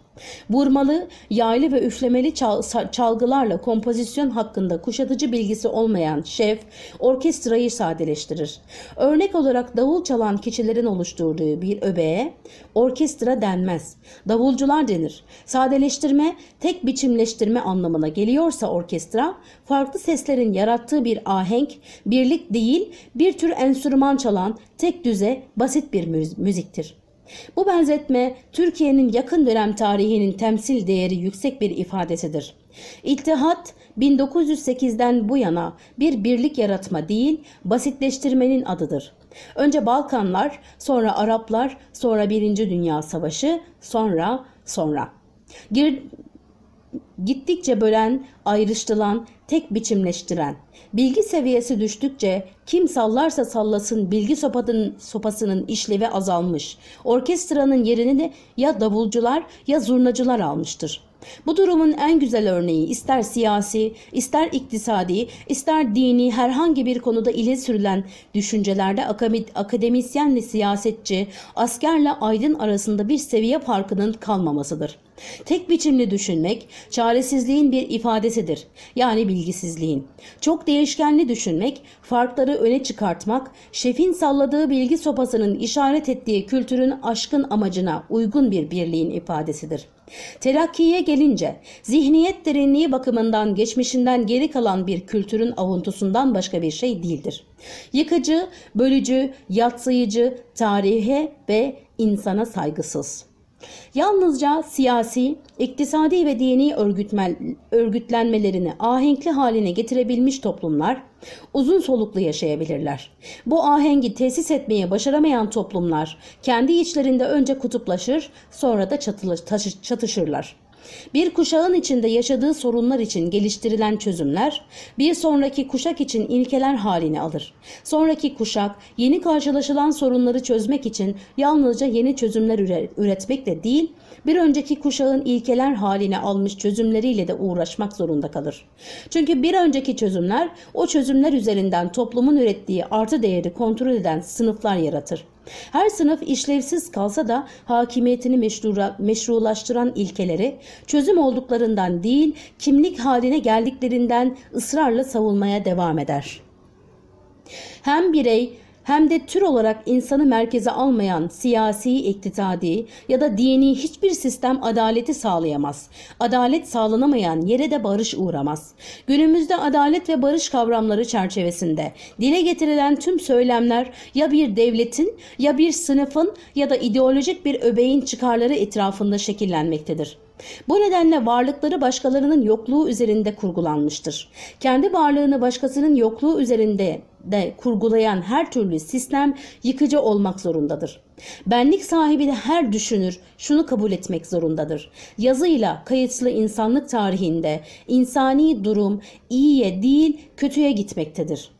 Vurmalı, yaylı ve üflemeli çal çalgılarla kompozisyon hakkında kuşatıcı bilgisi olmayan şef orkestrayı sadeleştirir. Örnek olarak davul çalan kişilerin oluşturduğu bir öbeğe orkestra denmez. Davulcular denir. Sadeleştirme, tek biçimleştirme anlamına geliyorsa orkestra, farklı seslerin yarattığı bir ahenk, birlik değil bir tür enstrüman çalan tek düze basit bir müziktir. Bu benzetme Türkiye'nin yakın dönem tarihinin temsil değeri yüksek bir ifadesidir. İttihat 1908'den bu yana bir birlik yaratma değil, basitleştirmenin adıdır. Önce Balkanlar, sonra Araplar, sonra Birinci Dünya Savaşı, sonra sonra. Gir, gittikçe bölen, ayrıştıran, tek biçimleştiren. Bilgi seviyesi düştükçe kim sallarsa sallasın bilgi sopasının, sopasının işlevi azalmış. Orkestranın yerini de ya davulcular ya zurnacılar almıştır. Bu durumun en güzel örneği ister siyasi, ister iktisadi, ister dini herhangi bir konuda ile sürülen düşüncelerde akademisyenle siyasetçi, askerle aydın arasında bir seviye farkının kalmamasıdır. Tek biçimli düşünmek çaresizliğin bir ifadesidir. Yani bilgisizliğin. Çok değişkenli düşünmek, farkları öne çıkartmak, şefin salladığı bilgi sopasının işaret ettiği kültürün aşkın amacına uygun bir birliğin ifadesidir. Terakkiye gelince zihniyet derinliği bakımından geçmişinden geri kalan bir kültürün avuntusundan başka bir şey değildir. Yıkıcı, bölücü, yatsıyıcı, tarihe ve insana saygısız. Yalnızca siyasi, iktisadi ve dini örgütlenmelerini ahenkli haline getirebilmiş toplumlar uzun soluklu yaşayabilirler. Bu ahengi tesis etmeye başaramayan toplumlar kendi içlerinde önce kutuplaşır sonra da çatışırlar. Bir kuşağın içinde yaşadığı sorunlar için geliştirilen çözümler bir sonraki kuşak için ilkeler halini alır. Sonraki kuşak yeni karşılaşılan sorunları çözmek için yalnızca yeni çözümler üretmekle değil, bir önceki kuşağın ilkeler haline almış çözümleriyle de uğraşmak zorunda kalır. Çünkü bir önceki çözümler o çözümler üzerinden toplumun ürettiği artı değeri kontrol eden sınıflar yaratır. Her sınıf işlevsiz kalsa da hakimiyetini meşrulaştıran ilkeleri çözüm olduklarından değil kimlik haline geldiklerinden ısrarla savunmaya devam eder. Hem birey hem de tür olarak insanı merkeze almayan siyasi, iktisadi ya da dini hiçbir sistem adaleti sağlayamaz. Adalet sağlanamayan yere de barış uğramaz. Günümüzde adalet ve barış kavramları çerçevesinde dile getirilen tüm söylemler ya bir devletin ya bir sınıfın ya da ideolojik bir öbeğin çıkarları etrafında şekillenmektedir. Bu nedenle varlıkları başkalarının yokluğu üzerinde kurgulanmıştır. Kendi varlığını başkasının yokluğu üzerinde de kurgulayan her türlü sistem yıkıcı olmak zorundadır. Benlik sahibi de her düşünür şunu kabul etmek zorundadır. Yazıyla kayıtlı insanlık tarihinde insani durum iyiye değil kötüye gitmektedir.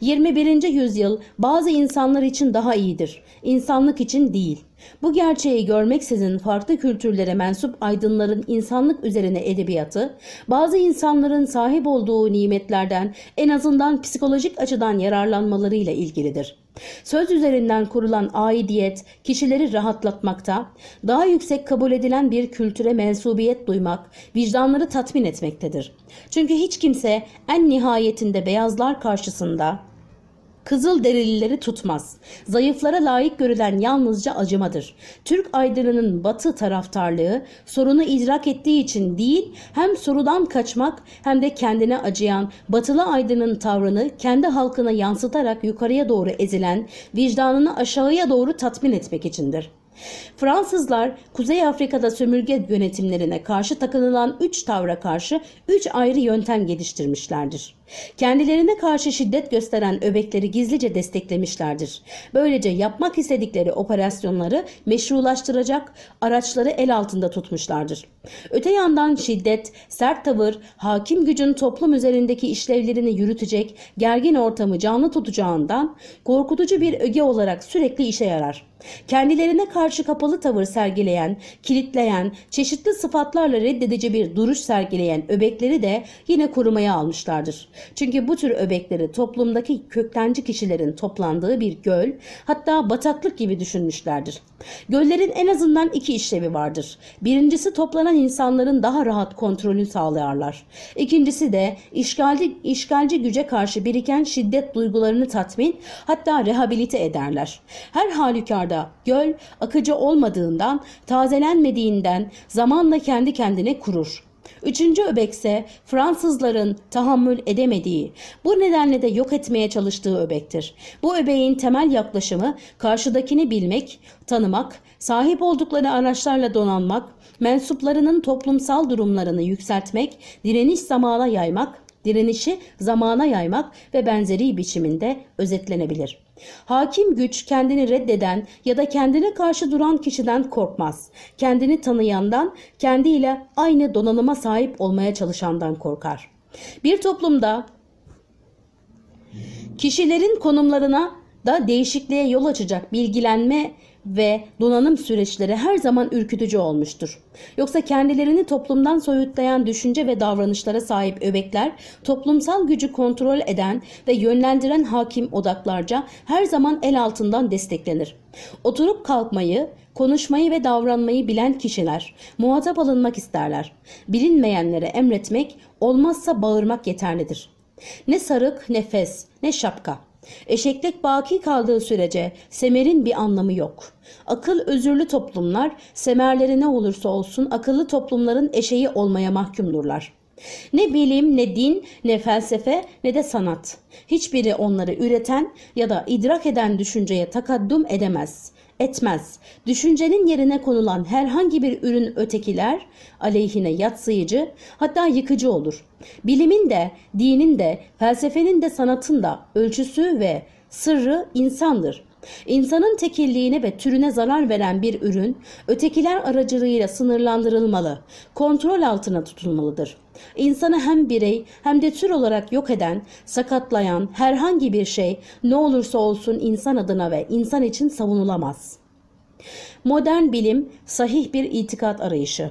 21. yüzyıl bazı insanlar için daha iyidir. İnsanlık için değil. Bu gerçeği görmeksizin farklı kültürlere mensup aydınların insanlık üzerine edebiyatı, bazı insanların sahip olduğu nimetlerden en azından psikolojik açıdan yararlanmalarıyla ilgilidir. Söz üzerinden kurulan aidiyet kişileri rahatlatmakta, daha yüksek kabul edilen bir kültüre mensubiyet duymak, vicdanları tatmin etmektedir. Çünkü hiç kimse en nihayetinde beyazlar karşısında Kızıl derilileri tutmaz. Zayıflara layık görülen yalnızca acımadır. Türk aydınının batı taraftarlığı sorunu idrak ettiği için değil hem sorudan kaçmak hem de kendine acıyan batılı aydının tavrını kendi halkına yansıtarak yukarıya doğru ezilen vicdanını aşağıya doğru tatmin etmek içindir. Fransızlar Kuzey Afrika'da sömürge yönetimlerine karşı takınılan üç tavra karşı üç ayrı yöntem geliştirmişlerdir. Kendilerine karşı şiddet gösteren öbekleri gizlice desteklemişlerdir. Böylece yapmak istedikleri operasyonları meşrulaştıracak araçları el altında tutmuşlardır. Öte yandan şiddet, sert tavır, hakim gücün toplum üzerindeki işlevlerini yürütecek, gergin ortamı canlı tutacağından korkutucu bir öge olarak sürekli işe yarar. Kendilerine karşı kapalı tavır sergileyen, kilitleyen, çeşitli sıfatlarla reddedici bir duruş sergileyen öbekleri de yine korumaya almışlardır. Çünkü bu tür öbekleri toplumdaki köktenci kişilerin toplandığı bir göl, hatta bataklık gibi düşünmüşlerdir. Göllerin en azından iki işlevi vardır. Birincisi toplanan insanların daha rahat kontrolünü sağlarlar. İkincisi de işgalci, işgalci güce karşı biriken şiddet duygularını tatmin hatta rehabilite ederler. Her halükarda göl akıcı olmadığından, tazelenmediğinden zamanla kendi kendine kurur. Üçüncü öbekse Fransızların tahammül edemediği, bu nedenle de yok etmeye çalıştığı öbektir. Bu öbeğin temel yaklaşımı karşıdakini bilmek, tanımak, sahip oldukları araçlarla donanmak, mensuplarının toplumsal durumlarını yükseltmek, direniş zamana yaymak, direnişi zamana yaymak ve benzeri biçiminde özetlenebilir. Hakim güç kendini reddeden ya da kendine karşı duran kişiden korkmaz. Kendini tanıyandan, kendiyle aynı donanıma sahip olmaya çalışandan korkar. Bir toplumda kişilerin konumlarına da değişikliğe yol açacak bilgilenme ve donanım süreçleri her zaman ürkütücü olmuştur. Yoksa kendilerini toplumdan soyutlayan düşünce ve davranışlara sahip öbekler toplumsal gücü kontrol eden ve yönlendiren hakim odaklarca her zaman el altından desteklenir. Oturup kalkmayı, konuşmayı ve davranmayı bilen kişiler muhatap alınmak isterler. Bilinmeyenlere emretmek, olmazsa bağırmak yeterlidir. Ne sarık, nefes, ne şapka. Eşeklik baki kaldığı sürece semerin bir anlamı yok. Akıl özürlü toplumlar semerleri ne olursa olsun akıllı toplumların eşeği olmaya mahkumdurlar. Ne bilim, ne din, ne felsefe, ne de sanat. Hiçbiri onları üreten ya da idrak eden düşünceye takaddüm edemez etmez. Düşüncenin yerine konulan herhangi bir ürün ötekiler aleyhine yatsıyıcı hatta yıkıcı olur. Bilimin de, dinin de, felsefenin de sanatın da ölçüsü ve sırrı insandır. İnsanın tekilliğine ve türüne zarar veren bir ürün ötekiler aracılığıyla sınırlandırılmalı, kontrol altına tutulmalıdır. İnsanı hem birey hem de tür olarak yok eden, sakatlayan herhangi bir şey ne olursa olsun insan adına ve insan için savunulamaz. Modern bilim sahih bir itikat arayışı.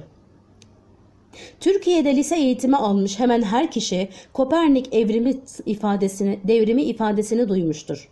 Türkiye'de lise eğitimi almış hemen her kişi Kopernik evrimi ifadesini, devrimi ifadesini duymuştur.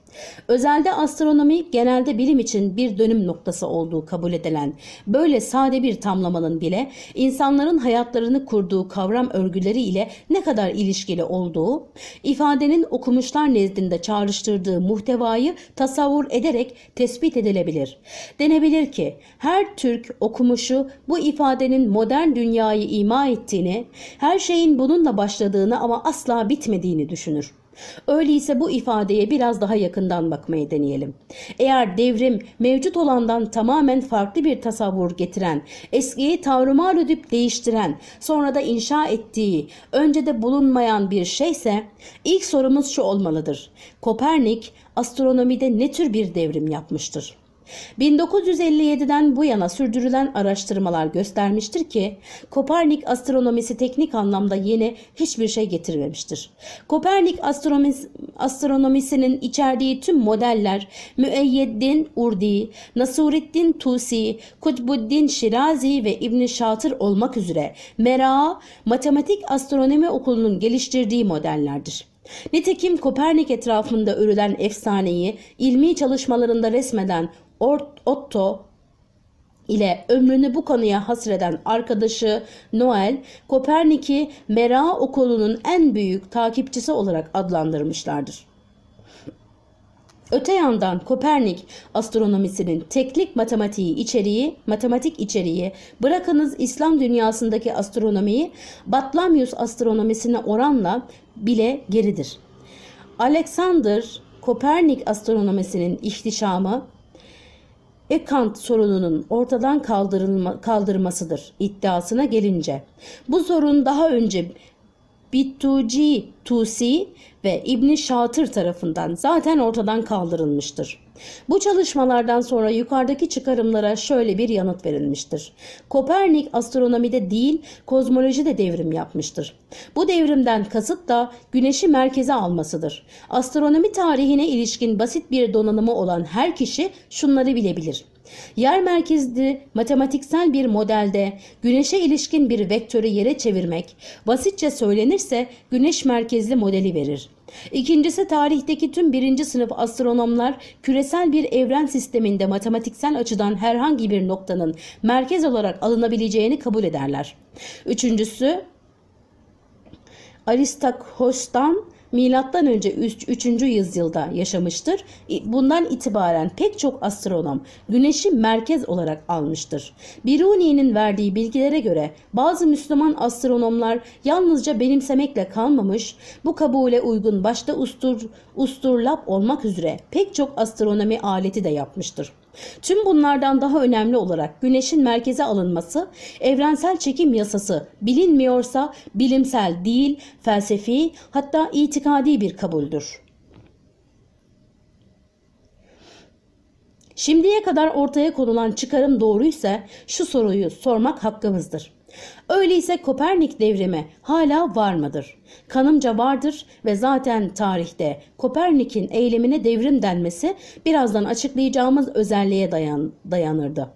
Özelde astronomi genelde bilim için bir dönüm noktası olduğu kabul edilen böyle sade bir tamlamanın bile insanların hayatlarını kurduğu kavram örgüleri ile ne kadar ilişkili olduğu, ifadenin okumuşlar nezdinde çağrıştırdığı muhtevayı tasavvur ederek tespit edilebilir. Denebilir ki her Türk okumuşu bu ifadenin modern dünyayı ima ettiğini, her şeyin bununla başladığını ama asla bitmediğini düşünür. Öyleyse bu ifadeye biraz daha yakından bakmayı deneyelim. Eğer devrim mevcut olandan tamamen farklı bir tasavvur getiren, eskiyi tavrımal edip değiştiren, sonra da inşa ettiği, önce de bulunmayan bir şeyse ilk sorumuz şu olmalıdır. Kopernik astronomide ne tür bir devrim yapmıştır? 1957'den bu yana sürdürülen araştırmalar göstermiştir ki Kopernik astronomisi teknik anlamda yeni hiçbir şey getirmemiştir. Kopernik astronomis, astronomisinin içerdiği tüm modeller Müeyyeddin Urdi, Nasureddin Tusi, Kutbuddin Şirazi ve İbn Şatır olmak üzere Mera Matematik Astronomi Okulu'nun geliştirdiği modellerdir. Nitekim Kopernik etrafında örülen efsaneyi ilmi çalışmalarında resmeden Otto ile ömrünü bu konuya hasreden arkadaşı Noel, Kopernik'i Mera okulunun en büyük takipçisi olarak adlandırmışlardır. Öte yandan Kopernik astronomisinin teknik matematiği içeriği, matematik içeriği bırakınız İslam dünyasındaki astronomiyi Batlamyus astronomisine oranla bile geridir. Alexander Kopernik astronomisinin ihtişamı Ekant sorununun ortadan kaldırılma, kaldırmasıdır iddiasına gelince. Bu sorun daha önce Bittuci Tusi ve İbni Şatır tarafından zaten ortadan kaldırılmıştır. Bu çalışmalardan sonra yukarıdaki çıkarımlara şöyle bir yanıt verilmiştir. Kopernik astronomide değil kozmolojide devrim yapmıştır. Bu devrimden kasıt da güneşi merkeze almasıdır. Astronomi tarihine ilişkin basit bir donanımı olan her kişi şunları bilebilir. Yer merkezli matematiksel bir modelde güneşe ilişkin bir vektörü yere çevirmek basitçe söylenirse güneş merkezli modeli verir. İkincisi tarihteki tüm birinci sınıf astronomlar küresel bir evren sisteminde matematiksel açıdan herhangi bir noktanın merkez olarak alınabileceğini kabul ederler. Üçüncüsü Aristakhos'tan milattan önce 3. yüzyılda yaşamıştır. Bundan itibaren pek çok astronom güneşi merkez olarak almıştır. Biruni'nin verdiği bilgilere göre bazı Müslüman astronomlar yalnızca benimsemekle kalmamış, bu kabule uygun başta ustur, usturlap olmak üzere pek çok astronomi aleti de yapmıştır. Tüm bunlardan daha önemli olarak güneşin merkeze alınması, evrensel çekim yasası bilinmiyorsa bilimsel değil, felsefi hatta itikadi bir kabuldür. Şimdiye kadar ortaya konulan çıkarım doğruysa şu soruyu sormak hakkımızdır. Öyleyse Kopernik devrimi hala var mıdır? Kanımca vardır ve zaten tarihte Kopernik'in eylemine devrim denmesi birazdan açıklayacağımız özelliğe dayan, dayanırdı.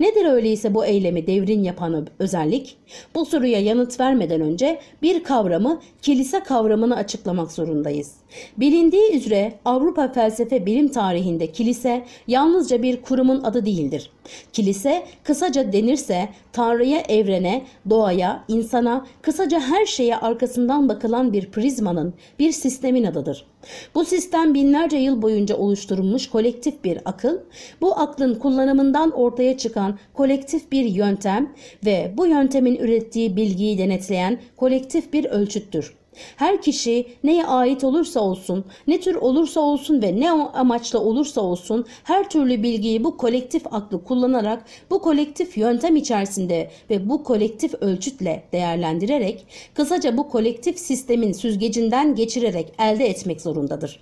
Nedir öyleyse bu eylemi devrin yapan özellik? Bu soruya yanıt vermeden önce bir kavramı kilise kavramını açıklamak zorundayız. Bilindiği üzere Avrupa felsefe bilim tarihinde kilise yalnızca bir kurumun adı değildir. Kilise kısaca denirse Tanrı'ya, evrene, doğaya, insana, kısaca her şeye arkasından bakılan bir prizmanın, bir sistemin adıdır. Bu sistem binlerce yıl boyunca oluşturulmuş kolektif bir akıl, bu aklın kullanımından ortaya çıkan kolektif bir yöntem ve bu yöntemin ürettiği bilgiyi denetleyen kolektif bir ölçüttür. Her kişi neye ait olursa olsun, ne tür olursa olsun ve ne amaçla olursa olsun her türlü bilgiyi bu kolektif aklı kullanarak bu kolektif yöntem içerisinde ve bu kolektif ölçütle değerlendirerek kısaca bu kolektif sistemin süzgecinden geçirerek elde etmek zorundadır.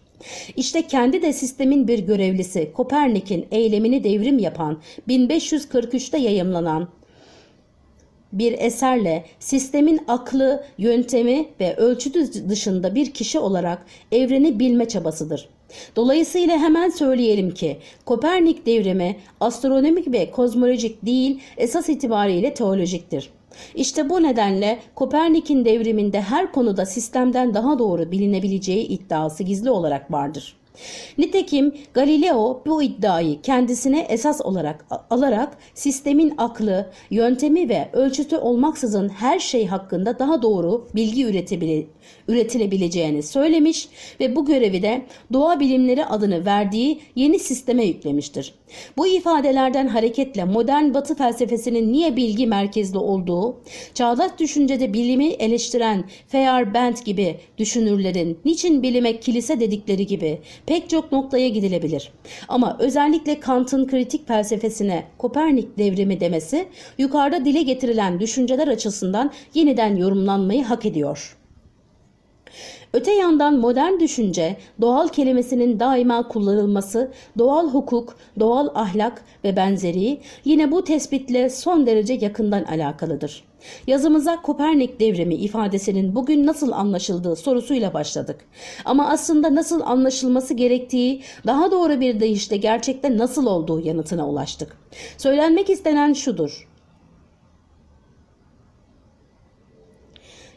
İşte kendi de sistemin bir görevlisi Kopernik'in eylemini devrim yapan 1543'te yayımlanan bir eserle sistemin aklı, yöntemi ve ölçütü dışında bir kişi olarak evreni bilme çabasıdır. Dolayısıyla hemen söyleyelim ki Kopernik devrimi astronomik ve kozmolojik değil esas itibariyle teolojiktir. İşte bu nedenle Kopernik'in devriminde her konuda sistemden daha doğru bilinebileceği iddiası gizli olarak vardır. Nitekim Galileo bu iddiayı kendisine esas olarak alarak sistemin aklı, yöntemi ve ölçütü olmaksızın her şey hakkında daha doğru bilgi üretilebileceğini söylemiş ve bu görevi de doğa bilimleri adını verdiği yeni sisteme yüklemiştir. Bu ifadelerden hareketle modern batı felsefesinin niye bilgi merkezli olduğu, çağdaş düşüncede bilimi eleştiren Feyerabend gibi düşünürlerin niçin bilime kilise dedikleri gibi pek çok noktaya gidilebilir. Ama özellikle Kant'ın kritik felsefesine Kopernik devrimi demesi yukarıda dile getirilen düşünceler açısından yeniden yorumlanmayı hak ediyor. Öte yandan modern düşünce, doğal kelimesinin daima kullanılması, doğal hukuk, doğal ahlak ve benzeri yine bu tespitle son derece yakından alakalıdır. Yazımıza Kopernik devrimi ifadesinin bugün nasıl anlaşıldığı sorusuyla başladık. Ama aslında nasıl anlaşılması gerektiği, daha doğru bir deyişle gerçekte nasıl olduğu yanıtına ulaştık. Söylenmek istenen şudur.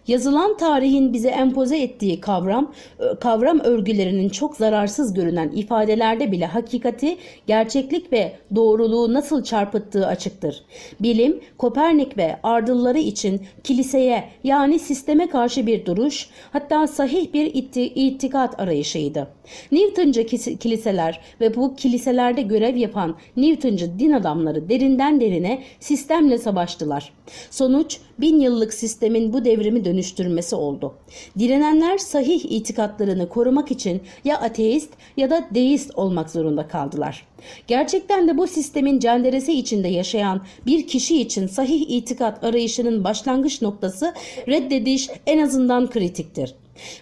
Yazılan tarihin bize empoze ettiği kavram, kavram örgülerinin çok zararsız görünen ifadelerde bile hakikati, gerçeklik ve doğruluğu nasıl çarpıttığı açıktır. Bilim, Kopernik ve ardılları için kiliseye yani sisteme karşı bir duruş, hatta sahih bir itikat arayışıydı. Newtoncu kiliseler ve bu kiliselerde görev yapan Newtoncu din adamları derinden derine sistemle savaştılar. Sonuç bin yıllık sistemin bu devrimi dönüştürmesi oldu. Direnenler sahih itikatlarını korumak için ya ateist ya da deist olmak zorunda kaldılar. Gerçekten de bu sistemin cenderesi içinde yaşayan bir kişi için sahih itikat arayışının başlangıç noktası reddediş en azından kritiktir.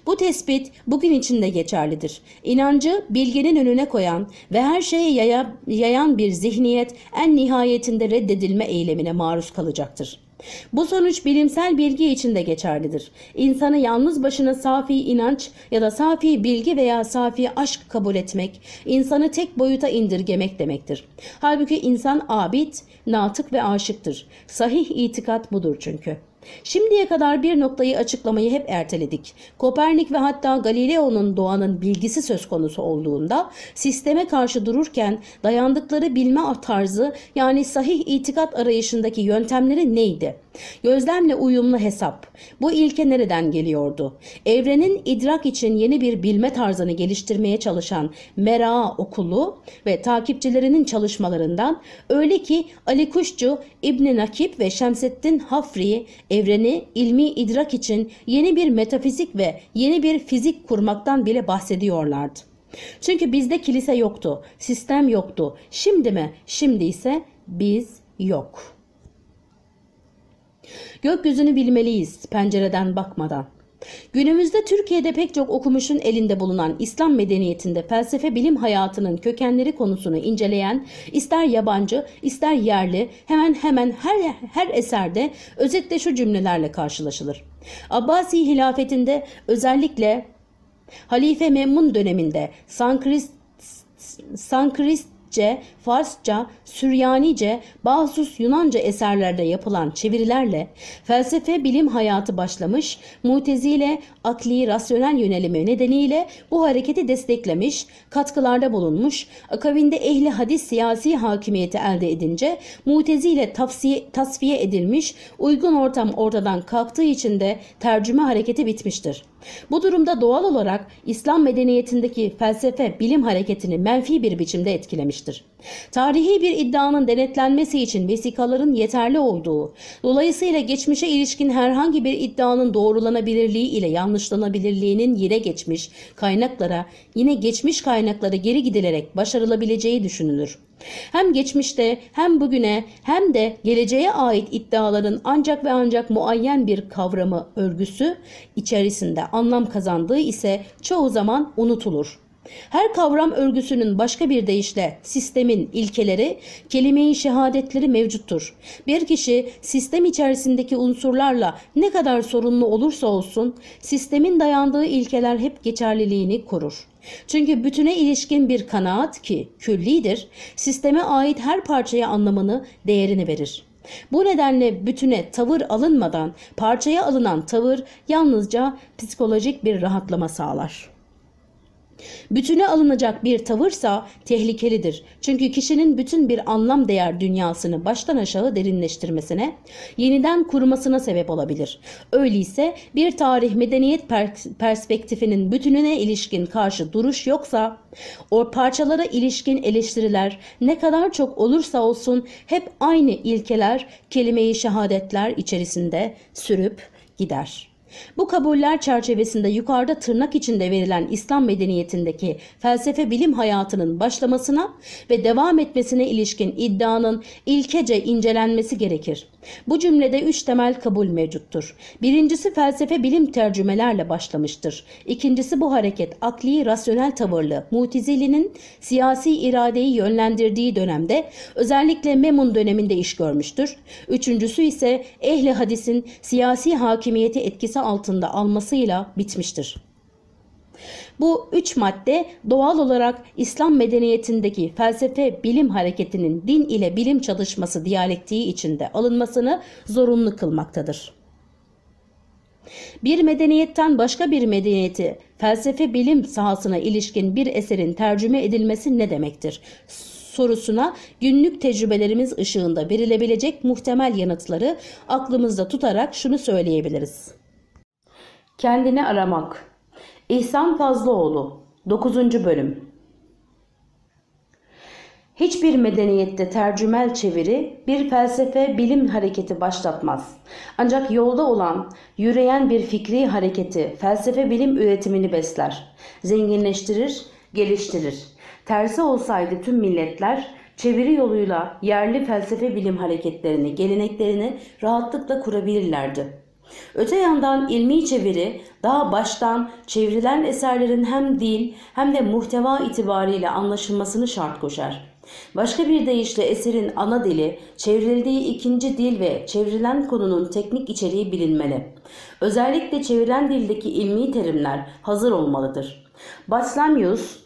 Bu tespit bugün için de geçerlidir. İnancı bilginin önüne koyan ve her şeye yaya, yayan bir zihniyet en nihayetinde reddedilme eylemine maruz kalacaktır. Bu sonuç bilimsel bilgi için de geçerlidir. İnsanı yalnız başına safi inanç ya da safi bilgi veya safi aşk kabul etmek, insanı tek boyuta indirgemek demektir. Halbuki insan abid, natık ve aşıktır. Sahih itikat budur çünkü. Şimdiye kadar bir noktayı açıklamayı hep erteledik. Kopernik ve hatta Galileo'nun doğanın bilgisi söz konusu olduğunda sisteme karşı dururken dayandıkları bilme tarzı yani sahih itikat arayışındaki yöntemleri neydi? Gözlemle uyumlu hesap. Bu ilke nereden geliyordu? Evrenin idrak için yeni bir bilme tarzını geliştirmeye çalışan Mera okulu ve takipçilerinin çalışmalarından öyle ki Ali Kuşçu, İbn Nakip ve Şemseddin Hafri evreni ilmi idrak için yeni bir metafizik ve yeni bir fizik kurmaktan bile bahsediyorlardı. Çünkü bizde kilise yoktu, sistem yoktu. Şimdi mi? Şimdi ise biz yok.'' Gökyüzünü bilmeliyiz pencereden bakmadan. Günümüzde Türkiye'de pek çok okumuşun elinde bulunan İslam medeniyetinde felsefe bilim hayatının kökenleri konusunu inceleyen ister yabancı ister yerli hemen hemen her, her eserde özetle şu cümlelerle karşılaşılır. Abbasi hilafetinde özellikle Halife Memmun döneminde Sankrist Sankrist Türkçe, Farsça, Süryanice, bahsus Yunanca eserlerde yapılan çevirilerle felsefe bilim hayatı başlamış, mutezile akli rasyonel yönelimi nedeniyle bu hareketi desteklemiş, katkılarda bulunmuş, akabinde ehli hadis siyasi hakimiyeti elde edince mutezile tavsiye, tasfiye edilmiş, uygun ortam ortadan kalktığı için de tercüme hareketi bitmiştir. Bu durumda doğal olarak İslam medeniyetindeki felsefe bilim hareketini menfi bir biçimde etkilemiştir. Tarihi bir iddianın denetlenmesi için vesikaların yeterli olduğu, dolayısıyla geçmişe ilişkin herhangi bir iddianın doğrulanabilirliği ile yanlışlanabilirliğinin yine geçmiş kaynaklara, yine geçmiş kaynaklara geri gidilerek başarılabileceği düşünülür. Hem geçmişte hem bugüne hem de geleceğe ait iddiaların ancak ve ancak muayyen bir kavramı örgüsü içerisinde anlam kazandığı ise çoğu zaman unutulur. Her kavram örgüsünün başka bir deyişle sistemin ilkeleri, kelime-i şehadetleri mevcuttur. Bir kişi sistem içerisindeki unsurlarla ne kadar sorunlu olursa olsun sistemin dayandığı ilkeler hep geçerliliğini korur. Çünkü bütüne ilişkin bir kanaat ki küllidir, sisteme ait her parçaya anlamını, değerini verir. Bu nedenle bütüne tavır alınmadan parçaya alınan tavır yalnızca psikolojik bir rahatlama sağlar. Bütüne alınacak bir tavırsa tehlikelidir. Çünkü kişinin bütün bir anlam değer dünyasını baştan aşağı derinleştirmesine, yeniden kurmasına sebep olabilir. Öyleyse bir tarih medeniyet perspektifinin bütününe ilişkin karşı duruş yoksa, o parçalara ilişkin eleştiriler ne kadar çok olursa olsun hep aynı ilkeler, kelime-i şehadetler içerisinde sürüp gider.'' Bu kabuller çerçevesinde yukarıda tırnak içinde verilen İslam medeniyetindeki felsefe bilim hayatının başlamasına ve devam etmesine ilişkin iddianın ilkece incelenmesi gerekir. Bu cümlede üç temel kabul mevcuttur. Birincisi felsefe bilim tercümelerle başlamıştır. İkincisi bu hareket akli, rasyonel tavırlı, mutizilinin siyasi iradeyi yönlendirdiği dönemde özellikle Memun döneminde iş görmüştür. Üçüncüsü ise ehli hadisin siyasi hakimiyeti etkisi altında almasıyla bitmiştir. Bu üç madde doğal olarak İslam medeniyetindeki felsefe bilim hareketinin din ile bilim çalışması diyalektiği içinde alınmasını zorunlu kılmaktadır. Bir medeniyetten başka bir medeniyeti felsefe bilim sahasına ilişkin bir eserin tercüme edilmesi ne demektir? sorusuna günlük tecrübelerimiz ışığında verilebilecek muhtemel yanıtları aklımızda tutarak şunu söyleyebiliriz. Kendini aramak İhsan Fazlıoğlu 9. Bölüm Hiçbir medeniyette tercümel çeviri bir felsefe bilim hareketi başlatmaz. Ancak yolda olan, yürüyen bir fikri hareketi felsefe bilim üretimini besler, zenginleştirir, geliştirir. Tersi olsaydı tüm milletler çeviri yoluyla yerli felsefe bilim hareketlerini, geleneklerini rahatlıkla kurabilirlerdi. Öte yandan ilmi çeviri daha baştan çevrilen eserlerin hem dil hem de muhteva itibariyle anlaşılmasını şart koşar. Başka bir deyişle eserin ana dili, çevrildiği ikinci dil ve çevrilen konunun teknik içeriği bilinmeli. Özellikle çevrilen dildeki ilmi terimler hazır olmalıdır. Baslamyus,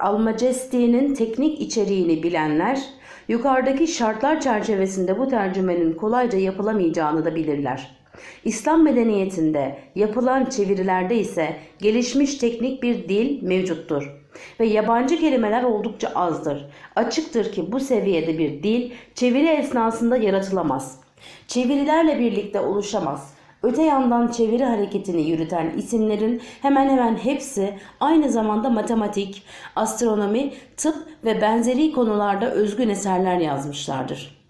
Almacesti'nin teknik içeriğini bilenler, yukarıdaki şartlar çerçevesinde bu tercümenin kolayca yapılamayacağını da bilirler. İslam medeniyetinde yapılan çevirilerde ise gelişmiş teknik bir dil mevcuttur ve yabancı kelimeler oldukça azdır. Açıktır ki bu seviyede bir dil çeviri esnasında yaratılamaz. Çevirilerle birlikte oluşamaz. Öte yandan çeviri hareketini yürüten isimlerin hemen hemen hepsi aynı zamanda matematik, astronomi, tıp ve benzeri konularda özgün eserler yazmışlardır.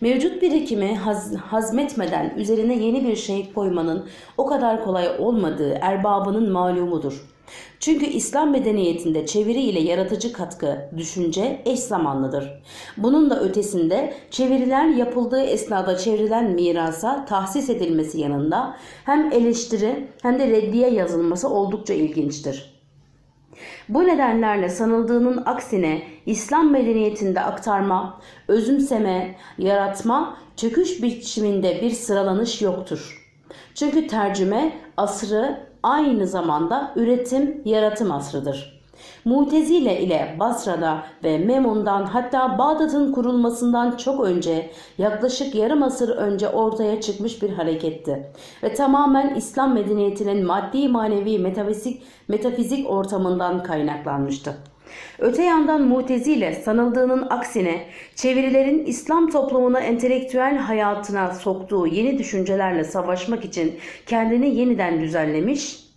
Mevcut birikimi haz, hazmetmeden üzerine yeni bir şey koymanın o kadar kolay olmadığı erbabının malumudur. Çünkü İslam medeniyetinde çeviri ile yaratıcı katkı, düşünce eş zamanlıdır. Bunun da ötesinde çeviriler yapıldığı esnada çevrilen mirasa tahsis edilmesi yanında hem eleştiri hem de reddiye yazılması oldukça ilginçtir. Bu nedenlerle sanıldığının aksine İslam medeniyetinde aktarma, özümseme, yaratma, çöküş biçiminde bir sıralanış yoktur. Çünkü tercüme asrı aynı zamanda üretim, yaratım asrıdır. Mutezile ile Basra'da ve Memun'dan hatta Bağdat'ın kurulmasından çok önce yaklaşık yarım asır önce ortaya çıkmış bir hareketti ve tamamen İslam medeniyetinin maddi manevi metafizik, metafizik ortamından kaynaklanmıştı. Öte yandan mutezile sanıldığının aksine çevirilerin İslam toplumuna entelektüel hayatına soktuğu yeni düşüncelerle savaşmak için kendini yeniden düzenlemiş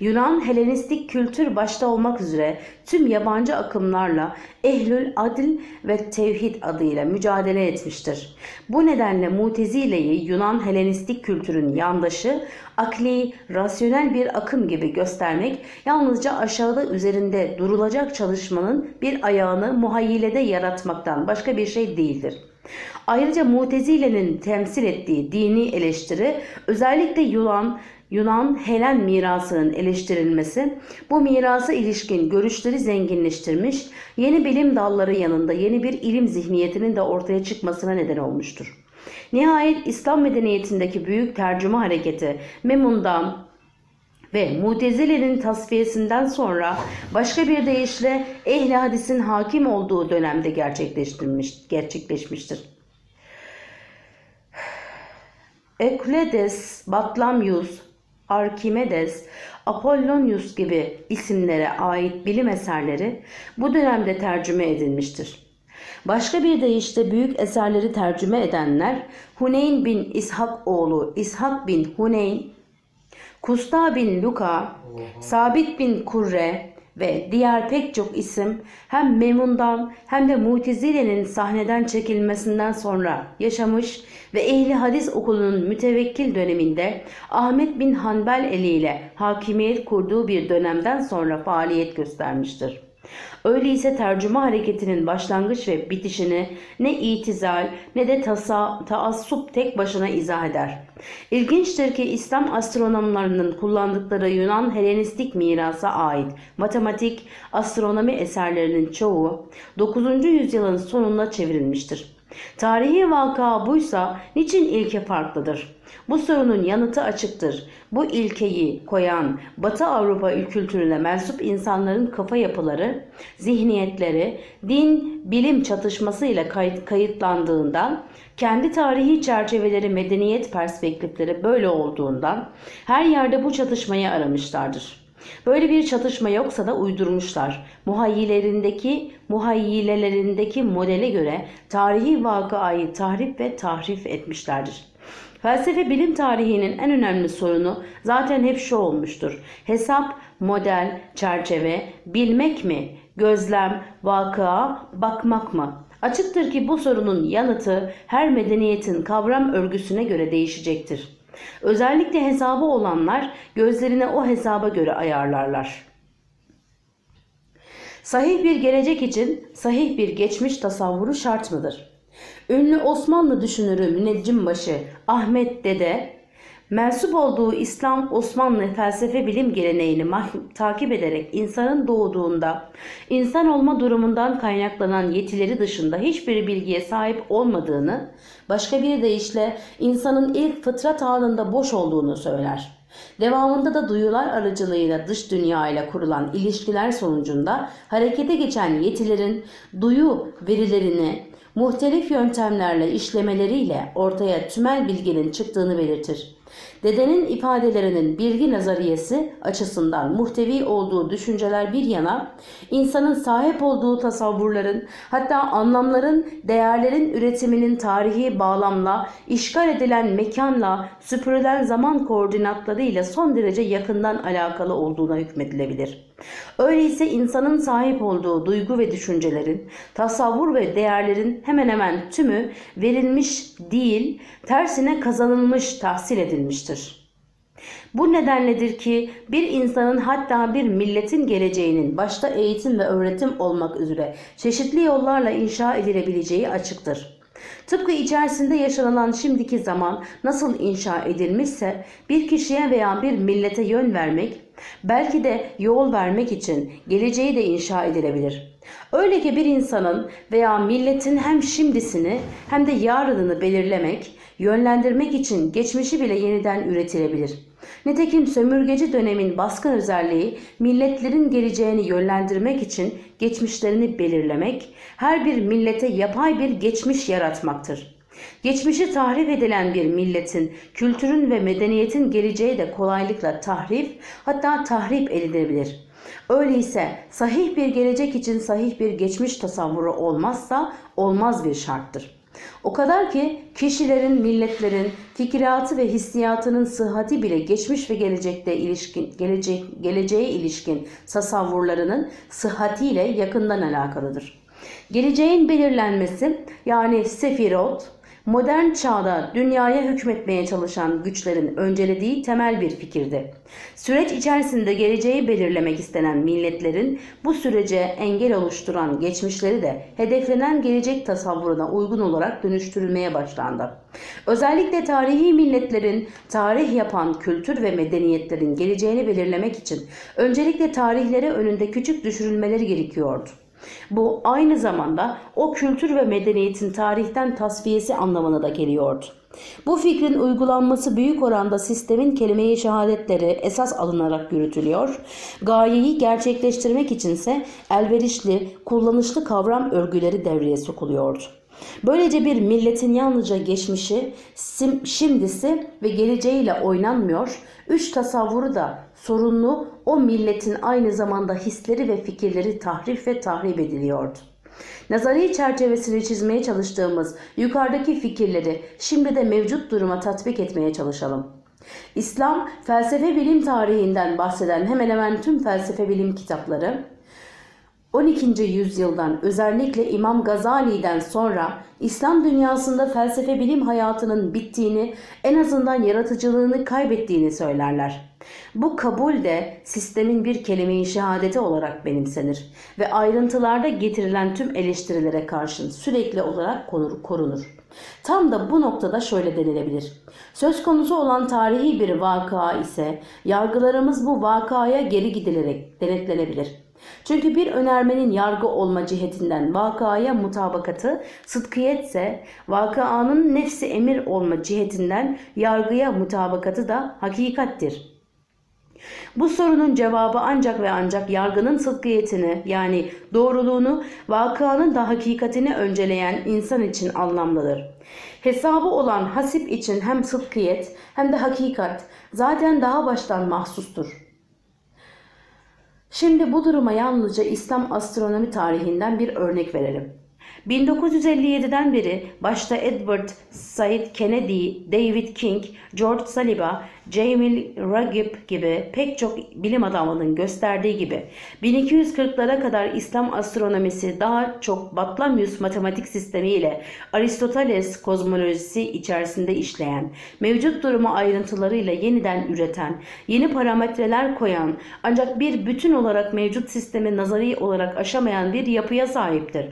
Yunan Helenistik kültür başta olmak üzere tüm yabancı akımlarla Ehlül Adil ve Tevhid adıyla mücadele etmiştir. Bu nedenle Mutezile'yi Yunan Helenistik kültürün yandaşı, akli, rasyonel bir akım gibi göstermek yalnızca aşağıda üzerinde durulacak çalışmanın bir ayağını muhayyilede yaratmaktan başka bir şey değildir. Ayrıca Mutezile'nin temsil ettiği dini eleştiri özellikle Yunan Yunan Helen mirasının eleştirilmesi bu mirasa ilişkin görüşleri zenginleştirmiş, yeni bilim dalları yanında yeni bir ilim zihniyetinin de ortaya çıkmasına neden olmuştur. Nihayet İslam medeniyetindeki büyük tercüme hareketi Memun'dan ve Mutezile'nin tasfiyesinden sonra başka bir deyişle ehli hadisin hakim olduğu dönemde gerçekleştirmiş, gerçekleşmiştir. Ekledes, Batlamyus, Arkimedes, Apollonius gibi isimlere ait bilim eserleri bu dönemde tercüme edilmiştir. Başka bir deyişle büyük eserleri tercüme edenler Huneyn bin İshak oğlu İshak bin Huneyn, Kusta bin Luka, Sabit bin Kurre ve diğer pek çok isim hem Memun'dan hem de Mutezile'nin sahneden çekilmesinden sonra yaşamış ve ehli hadis okulunun mütevekkil döneminde Ahmet bin Hanbel eliyle hakimiyet kurduğu bir dönemden sonra faaliyet göstermiştir. Öyleyse tercüme hareketinin başlangıç ve bitişini ne itizal ne de tasa, taassup tek başına izah eder. İlginçtir ki İslam astronomlarının kullandıkları Yunan Helenistik mirasa ait matematik, astronomi eserlerinin çoğu 9. yüzyılın sonunda çevrilmiştir. Tarihi vaka buysa niçin ilke farklıdır? Bu sorunun yanıtı açıktır. Bu ilkeyi koyan Batı Avrupa kültürüne mensup insanların kafa yapıları, zihniyetleri, din, bilim çatışmasıyla kayıt, kayıtlandığından, kendi tarihi çerçeveleri, medeniyet perspektifleri böyle olduğundan her yerde bu çatışmayı aramışlardır. Böyle bir çatışma yoksa da uydurmuşlar. Muhayyilerindeki, muhayyilelerindeki modele göre tarihi vakayı tahrip ve tahrif etmişlerdir. Felsefe bilim tarihinin en önemli sorunu zaten hep şu olmuştur. Hesap, model, çerçeve, bilmek mi? Gözlem, vakıa, bakmak mı? Açıktır ki bu sorunun yanıtı her medeniyetin kavram örgüsüne göre değişecektir. Özellikle hesabı olanlar gözlerini o hesaba göre ayarlarlar. Sahih bir gelecek için sahih bir geçmiş tasavvuru şart mıdır? Ünlü Osmanlı düşünürü müneccimbaşı Ahmet Dede, mensup olduğu İslam Osmanlı felsefe bilim geleneğini takip ederek insanın doğduğunda insan olma durumundan kaynaklanan yetileri dışında hiçbir bilgiye sahip olmadığını, başka bir deyişle insanın ilk fıtrat anında boş olduğunu söyler. Devamında da duyular aracılığıyla dış dünya ile kurulan ilişkiler sonucunda harekete geçen yetilerin duyu verilerini muhtelif yöntemlerle işlemeleriyle ortaya tümel bilginin çıktığını belirtir. Dedenin ifadelerinin bilgi nazariyesi açısından muhtevi olduğu düşünceler bir yana, insanın sahip olduğu tasavvurların hatta anlamların, değerlerin üretiminin tarihi bağlamla, işgal edilen mekanla, süpürülen zaman koordinatlarıyla son derece yakından alakalı olduğuna hükmedilebilir. Öyleyse insanın sahip olduğu duygu ve düşüncelerin, tasavvur ve değerlerin hemen hemen tümü verilmiş değil, tersine kazanılmış, tahsil edilmiştir. Bu nedenledir ki bir insanın hatta bir milletin geleceğinin başta eğitim ve öğretim olmak üzere çeşitli yollarla inşa edilebileceği açıktır. Tıpkı içerisinde yaşanılan şimdiki zaman nasıl inşa edilmişse bir kişiye veya bir millete yön vermek, belki de yol vermek için geleceği de inşa edilebilir. Öyle ki bir insanın veya milletin hem şimdisini hem de yarınını belirlemek, yönlendirmek için geçmişi bile yeniden üretilebilir. Nitekim sömürgeci dönemin baskın özelliği milletlerin geleceğini yönlendirmek için geçmişlerini belirlemek, her bir millete yapay bir geçmiş yaratmaktır. Geçmişi tahrif edilen bir milletin, kültürün ve medeniyetin geleceği de kolaylıkla tahrif hatta tahrip edilebilir. Öyleyse sahih bir gelecek için sahih bir geçmiş tasavvuru olmazsa olmaz bir şarttır. O kadar ki kişilerin, milletlerin fikiratı ve hissiyatının sıhhati bile geçmiş ve gelecekte ilişkin, gelecek, geleceğe ilişkin tasavvurlarının sıhhatiyle yakından alakalıdır. Geleceğin belirlenmesi yani sefirot, modern çağda dünyaya hükmetmeye çalışan güçlerin öncelediği temel bir fikirdi. Süreç içerisinde geleceği belirlemek istenen milletlerin bu sürece engel oluşturan geçmişleri de hedeflenen gelecek tasavvuruna uygun olarak dönüştürülmeye başlandı. Özellikle tarihi milletlerin tarih yapan kültür ve medeniyetlerin geleceğini belirlemek için öncelikle tarihleri önünde küçük düşürülmeleri gerekiyordu. Bu aynı zamanda o kültür ve medeniyetin tarihten tasfiyesi anlamına da geliyordu. Bu fikrin uygulanması büyük oranda sistemin kelime-i şehadetleri esas alınarak yürütülüyor. Gayeyi gerçekleştirmek içinse elverişli, kullanışlı kavram örgüleri devreye sokuluyordu. Böylece bir milletin yalnızca geçmişi, şimdisi ve geleceğiyle oynanmıyor, üç tasavvuru da sorunlu o milletin aynı zamanda hisleri ve fikirleri tahrif ve tahrip ediliyordu. Nazari çerçevesini çizmeye çalıştığımız yukarıdaki fikirleri şimdi de mevcut duruma tatbik etmeye çalışalım. İslam felsefe bilim tarihinden bahseden hemen hemen tüm felsefe bilim kitapları 12. yüzyıldan özellikle İmam Gazali'den sonra İslam dünyasında felsefe bilim hayatının bittiğini, en azından yaratıcılığını kaybettiğini söylerler. Bu kabul de sistemin bir kelime-i şehadeti olarak benimsenir ve ayrıntılarda getirilen tüm eleştirilere karşın sürekli olarak korunur. Tam da bu noktada şöyle denilebilir. Söz konusu olan tarihi bir vaka ise yargılarımız bu vakaya geri gidilerek denetlenebilir. Çünkü bir önermenin yargı olma cihetinden vakaya mutabakatı sıdkiyetse vakanın nefsi emir olma cihetinden yargıya mutabakatı da hakikattir. Bu sorunun cevabı ancak ve ancak yargının sıdkiyetini yani doğruluğunu, vakanın da hakikatini önceleyen insan için anlamlıdır. Hesabı olan hasip için hem sıdkiyet hem de hakikat zaten daha baştan mahsustur. Şimdi bu duruma yalnızca İslam astronomi tarihinden bir örnek verelim. 1957'den beri başta Edward Said Kennedy, David King, George Saliba, Jamil Ragib gibi pek çok bilim adamının gösterdiği gibi 1240'lara kadar İslam astronomisi daha çok Batlamyus matematik sistemi ile Aristoteles kozmolojisi içerisinde işleyen, mevcut durumu ayrıntılarıyla yeniden üreten, yeni parametreler koyan ancak bir bütün olarak mevcut sistemi nazari olarak aşamayan bir yapıya sahiptir.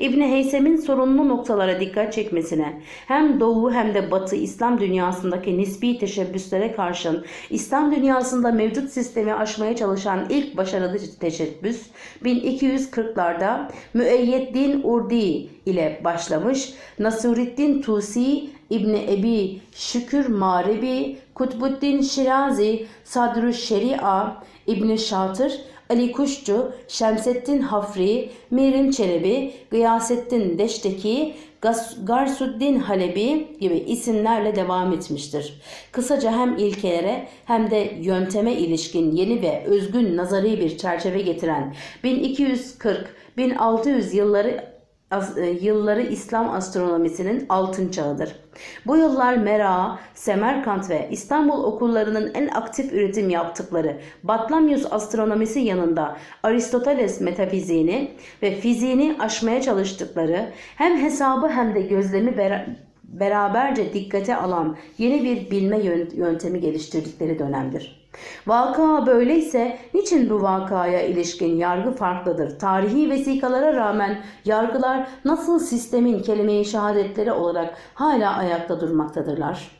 İbni Heysem'in sorunlu noktalara dikkat çekmesine hem Doğu hem de Batı İslam dünyasındaki nispi teşebbüslere karşın İslam dünyasında mevcut sistemi aşmaya çalışan ilk başarılı teşebbüs 1240'larda Müeyyeddin Urdi ile başlamış. Nasiruddin Tusi, İbni Ebi Şükür Mağribi, Kutbuddin Şirazi, Sadrü Şeria, İbni Şatır, Ali Kuşçu, Şemseddin Hafri, Mirin Çelebi, Gıyasettin Deşteki, Garsuddin Halebi gibi isimlerle devam etmiştir. Kısaca hem ilkelere hem de yönteme ilişkin yeni ve özgün nazari bir çerçeve getiren 1240-1600 yılları yılları İslam astronomisinin altın çağıdır. Bu yıllar Mera, Semerkant ve İstanbul okullarının en aktif üretim yaptıkları Batlamyus astronomisi yanında Aristoteles metafiziğini ve fiziğini aşmaya çalıştıkları hem hesabı hem de gözlemi bera- beraberce dikkate alan yeni bir bilme yön- yöntemi geliştirdikleri dönemdir. Vaka böyleyse niçin bu vakaya ilişkin yargı farklıdır? Tarihi vesikalara rağmen yargılar nasıl sistemin kelime-i şehadetleri olarak hala ayakta durmaktadırlar?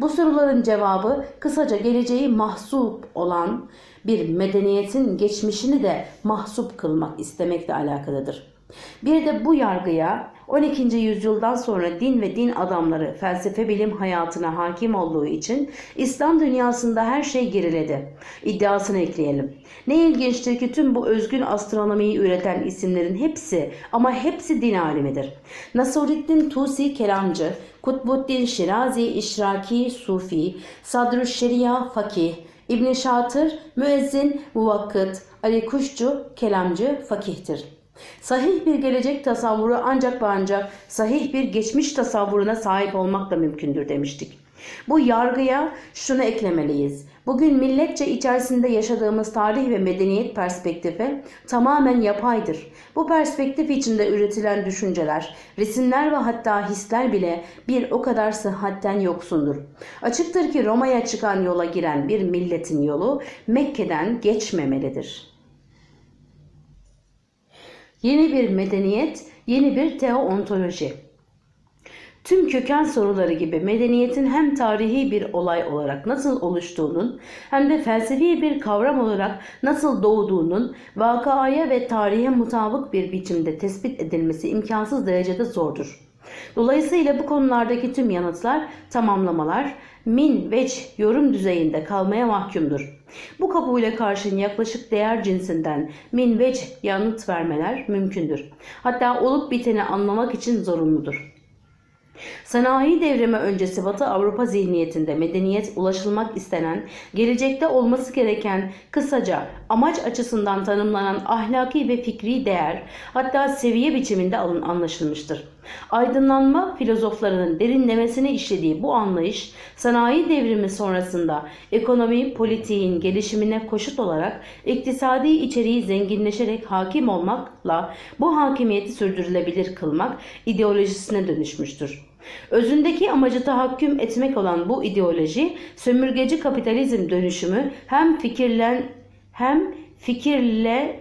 Bu soruların cevabı kısaca geleceği mahsup olan bir medeniyetin geçmişini de mahsup kılmak istemekle alakalıdır. Bir de bu yargıya 12. yüzyıldan sonra din ve din adamları felsefe bilim hayatına hakim olduğu için İslam dünyasında her şey geriledi. İddiasını ekleyelim. Ne ilginçtir ki tüm bu özgün astronomiyi üreten isimlerin hepsi ama hepsi din alimidir. Nasruddin Tusi kelamcı, Kutbuddin Şirazi işraki sufi, Sadrü Şeria fakih, İbn Şatır müezzin muvakkıt, Ali Kuşçu kelamcı fakihtir. Sahih bir gelecek tasavvuru ancak ve ancak sahih bir geçmiş tasavvuruna sahip olmakla mümkündür demiştik. Bu yargıya şunu eklemeliyiz. Bugün milletçe içerisinde yaşadığımız tarih ve medeniyet perspektifi tamamen yapaydır. Bu perspektif içinde üretilen düşünceler, resimler ve hatta hisler bile bir o kadar sıhhatten yoksundur. Açıktır ki Roma'ya çıkan yola giren bir milletin yolu Mekke'den geçmemelidir. Yeni bir medeniyet, yeni bir teoontoloji. Tüm köken soruları gibi medeniyetin hem tarihi bir olay olarak nasıl oluştuğunun hem de felsefi bir kavram olarak nasıl doğduğunun vakaya ve tarihe mutabık bir biçimde tespit edilmesi imkansız derecede zordur. Dolayısıyla bu konulardaki tüm yanıtlar, tamamlamalar min veç yorum düzeyinde kalmaya mahkumdur. Bu kabule karşın yaklaşık değer cinsinden min veç yanıt vermeler mümkündür. Hatta olup biteni anlamak için zorunludur. Sanayi devrimi öncesi Batı Avrupa zihniyetinde medeniyet ulaşılmak istenen, gelecekte olması gereken kısaca amaç açısından tanımlanan ahlaki ve fikri değer hatta seviye biçiminde anlaşılmıştır. Aydınlanma filozoflarının derinlemesine işlediği bu anlayış sanayi devrimi sonrasında ekonomi politiğin gelişimine koşut olarak iktisadi içeriği zenginleşerek hakim olmakla bu hakimiyeti sürdürülebilir kılmak ideolojisine dönüşmüştür. Özündeki amacı tahakküm etmek olan bu ideoloji sömürgeci kapitalizm dönüşümü hem fikirlen hem fikirle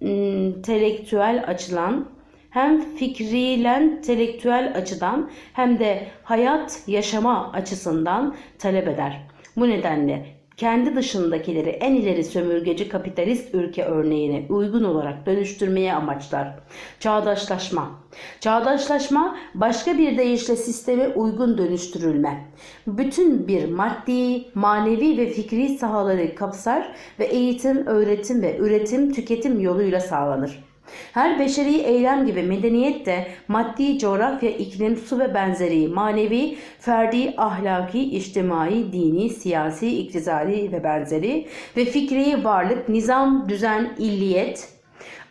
entelektüel açılan hem fikriyle entelektüel açıdan hem de hayat yaşama açısından talep eder. Bu nedenle kendi dışındakileri en ileri sömürgeci kapitalist ülke örneğine uygun olarak dönüştürmeye amaçlar. Çağdaşlaşma. Çağdaşlaşma başka bir deyişle sisteme uygun dönüştürülme. Bütün bir maddi, manevi ve fikri sahaları kapsar ve eğitim, öğretim ve üretim, tüketim yoluyla sağlanır. Her beşeri eylem gibi medeniyet de maddi, coğrafya, iklim, su ve benzeri manevi, ferdi, ahlaki, içtimai, dini, siyasi, iktisadi ve benzeri ve fikri varlık, nizam, düzen, illiyet,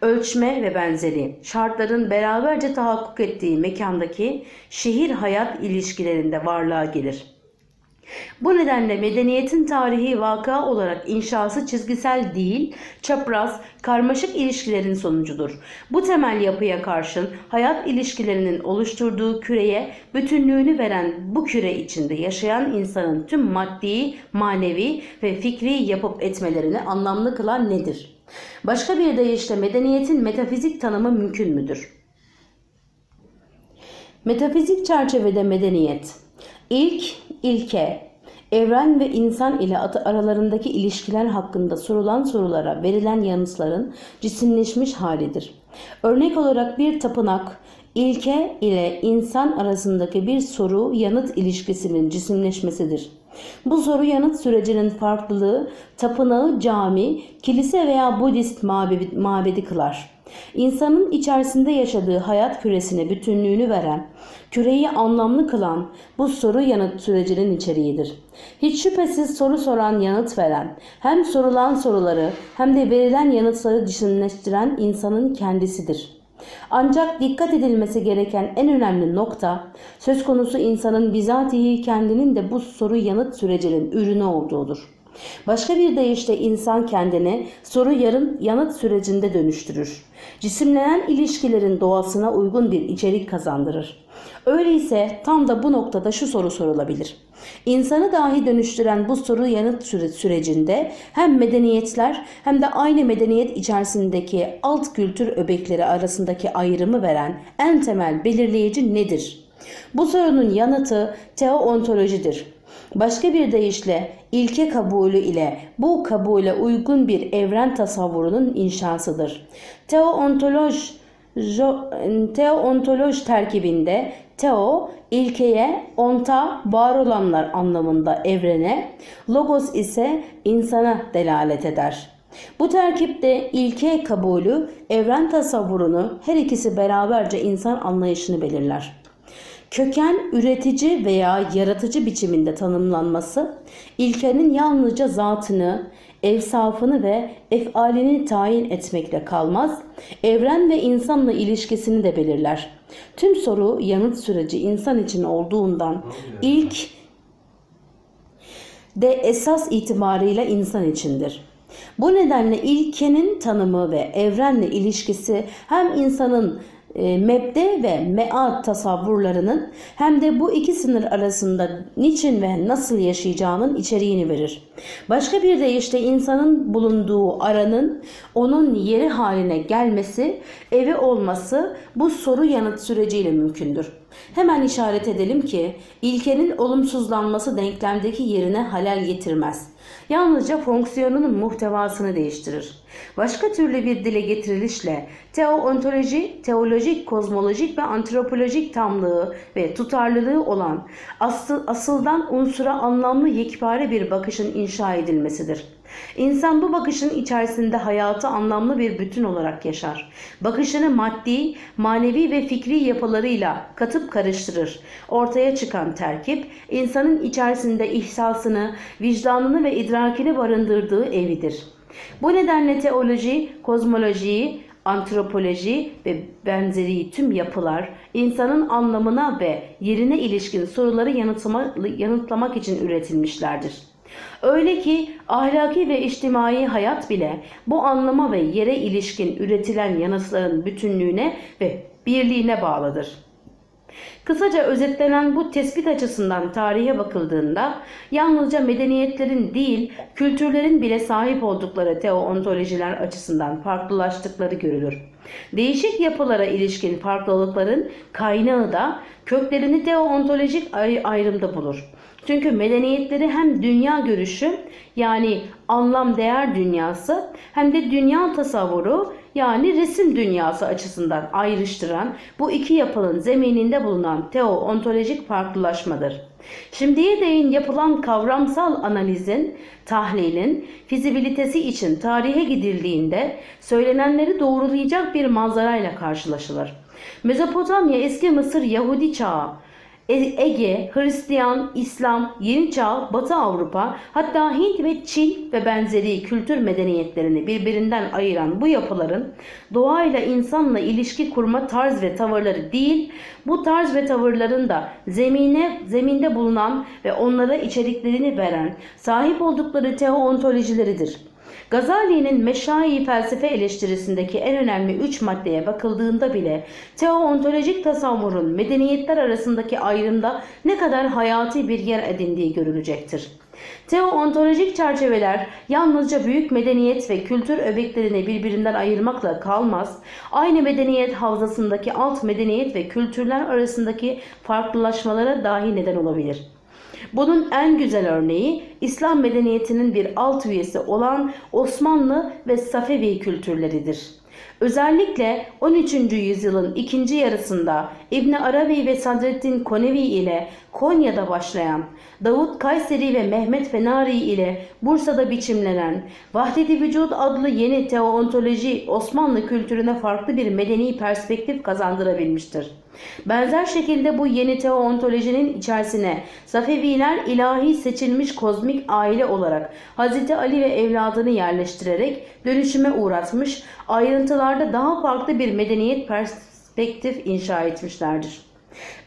ölçme ve benzeri şartların beraberce tahakkuk ettiği mekandaki şehir hayat ilişkilerinde varlığa gelir.'' Bu nedenle medeniyetin tarihi vaka olarak inşası çizgisel değil, çapraz, karmaşık ilişkilerin sonucudur. Bu temel yapıya karşın hayat ilişkilerinin oluşturduğu küreye bütünlüğünü veren bu küre içinde yaşayan insanın tüm maddi, manevi ve fikri yapıp etmelerini anlamlı kılan nedir? Başka bir deyişle medeniyetin metafizik tanımı mümkün müdür? Metafizik çerçevede medeniyet İlk ilke, evren ve insan ile aralarındaki ilişkiler hakkında sorulan sorulara verilen yanıtların cisimleşmiş halidir. Örnek olarak bir tapınak, ilke ile insan arasındaki bir soru yanıt ilişkisinin cisimleşmesidir. Bu soru yanıt sürecinin farklılığı tapınağı cami, kilise veya Budist mabedi, mabedi kılar. İnsanın içerisinde yaşadığı hayat küresine bütünlüğünü veren, küreyi anlamlı kılan bu soru yanıt sürecinin içeriğidir. Hiç şüphesiz soru soran yanıt veren, hem sorulan soruları hem de verilen yanıtları cisimleştiren insanın kendisidir. Ancak dikkat edilmesi gereken en önemli nokta söz konusu insanın bizatihi kendinin de bu soru yanıt sürecinin ürünü olduğudur. Başka bir deyişle insan kendini soru yarın yanıt sürecinde dönüştürür. Cisimlenen ilişkilerin doğasına uygun bir içerik kazandırır. Öyleyse tam da bu noktada şu soru sorulabilir. İnsanı dahi dönüştüren bu soru yanıt süre sürecinde hem medeniyetler hem de aynı medeniyet içerisindeki alt kültür öbekleri arasındaki ayrımı veren en temel belirleyici nedir? Bu sorunun yanıtı teoontolojidir. Başka bir deyişle ilke kabulü ile bu kabule uygun bir evren tasavvurunun inşasıdır. Teoontoloj teoontoloj terkibinde teo ilkeye, onta var olanlar anlamında evrene, logos ise insana delalet eder. Bu terkipte ilke kabulü evren tasavvurunu her ikisi beraberce insan anlayışını belirler. Köken üretici veya yaratıcı biçiminde tanımlanması ilkenin yalnızca zatını, evsafını ve efalini tayin etmekle kalmaz, evren ve insanla ilişkisini de belirler. Tüm soru yanıt süreci insan için olduğundan ilk de esas itibarıyla insan içindir. Bu nedenle ilkenin tanımı ve evrenle ilişkisi hem insanın e, mebde ve mead tasavvurlarının hem de bu iki sınır arasında niçin ve nasıl yaşayacağının içeriğini verir. Başka bir deyişle insanın bulunduğu aranın onun yeri haline gelmesi, evi olması bu soru yanıt süreciyle mümkündür. Hemen işaret edelim ki ilkenin olumsuzlanması denklemdeki yerine halel getirmez. Yalnızca fonksiyonunun muhtevasını değiştirir. Başka türlü bir dile getirilişle teoontoloji, teoloji teolojik, kozmolojik ve antropolojik tamlığı ve tutarlılığı olan asıl, asıldan unsura anlamlı yekpare bir bakışın inşa edilmesidir. İnsan bu bakışın içerisinde hayatı anlamlı bir bütün olarak yaşar. Bakışını maddi, manevi ve fikri yapılarıyla katıp karıştırır. Ortaya çıkan terkip, insanın içerisinde ihsasını, vicdanını ve idrakini barındırdığı evidir. Bu nedenle teoloji, kozmolojiyi, antropoloji ve benzeri tüm yapılar insanın anlamına ve yerine ilişkin soruları yanıtlama, yanıtlamak için üretilmişlerdir. Öyle ki ahlaki ve içtimai hayat bile bu anlama ve yere ilişkin üretilen yanıtların bütünlüğüne ve birliğine bağlıdır. Kısaca özetlenen bu tespit açısından tarihe bakıldığında yalnızca medeniyetlerin değil, kültürlerin bile sahip oldukları teoontolojiler açısından farklılaştıkları görülür. Değişik yapılara ilişkin farklılıkların kaynağı da köklerini teoontolojik ayrımda bulur. Çünkü medeniyetleri hem dünya görüşü yani anlam değer dünyası hem de dünya tasavvuru yani resim dünyası açısından ayrıştıran bu iki yapının zemininde bulunan teo-ontolojik farklılaşmadır. Şimdiye değin yapılan kavramsal analizin, tahlilin fizibilitesi için tarihe gidildiğinde söylenenleri doğrulayacak bir manzarayla karşılaşılır. Mezopotamya, Eski Mısır, Yahudi çağı, Ege, Hristiyan, İslam, Yeni Çağ, Batı Avrupa hatta Hint ve Çin ve benzeri kültür medeniyetlerini birbirinden ayıran bu yapıların doğayla insanla ilişki kurma tarz ve tavırları değil, bu tarz ve tavırların da zemine, zeminde bulunan ve onlara içeriklerini veren sahip oldukları teoontolojileridir. Gazali'nin meşai felsefe eleştirisindeki en önemli üç maddeye bakıldığında bile teoontolojik tasavvurun medeniyetler arasındaki ayrımda ne kadar hayati bir yer edindiği görülecektir. Teoontolojik çerçeveler yalnızca büyük medeniyet ve kültür öbeklerini birbirinden ayırmakla kalmaz, aynı medeniyet havzasındaki alt medeniyet ve kültürler arasındaki farklılaşmalara dahi neden olabilir. Bunun en güzel örneği İslam medeniyetinin bir alt üyesi olan Osmanlı ve Safevi kültürleridir. Özellikle 13. yüzyılın ikinci yarısında İbn Arabi ve Sadreddin Konevi ile Konya'da başlayan, Davut Kayseri ve Mehmet Fenari ile Bursa'da biçimlenen Vahdeti Vücud adlı yeni teoontoloji Osmanlı kültürüne farklı bir medeni perspektif kazandırabilmiştir. Benzer şekilde bu yeni teoontolojinin içerisine Safeviler ilahi seçilmiş kozmik aile olarak Hz. Ali ve evladını yerleştirerek dönüşüme uğratmış, ayrıntılarda daha farklı bir medeniyet perspektif inşa etmişlerdir.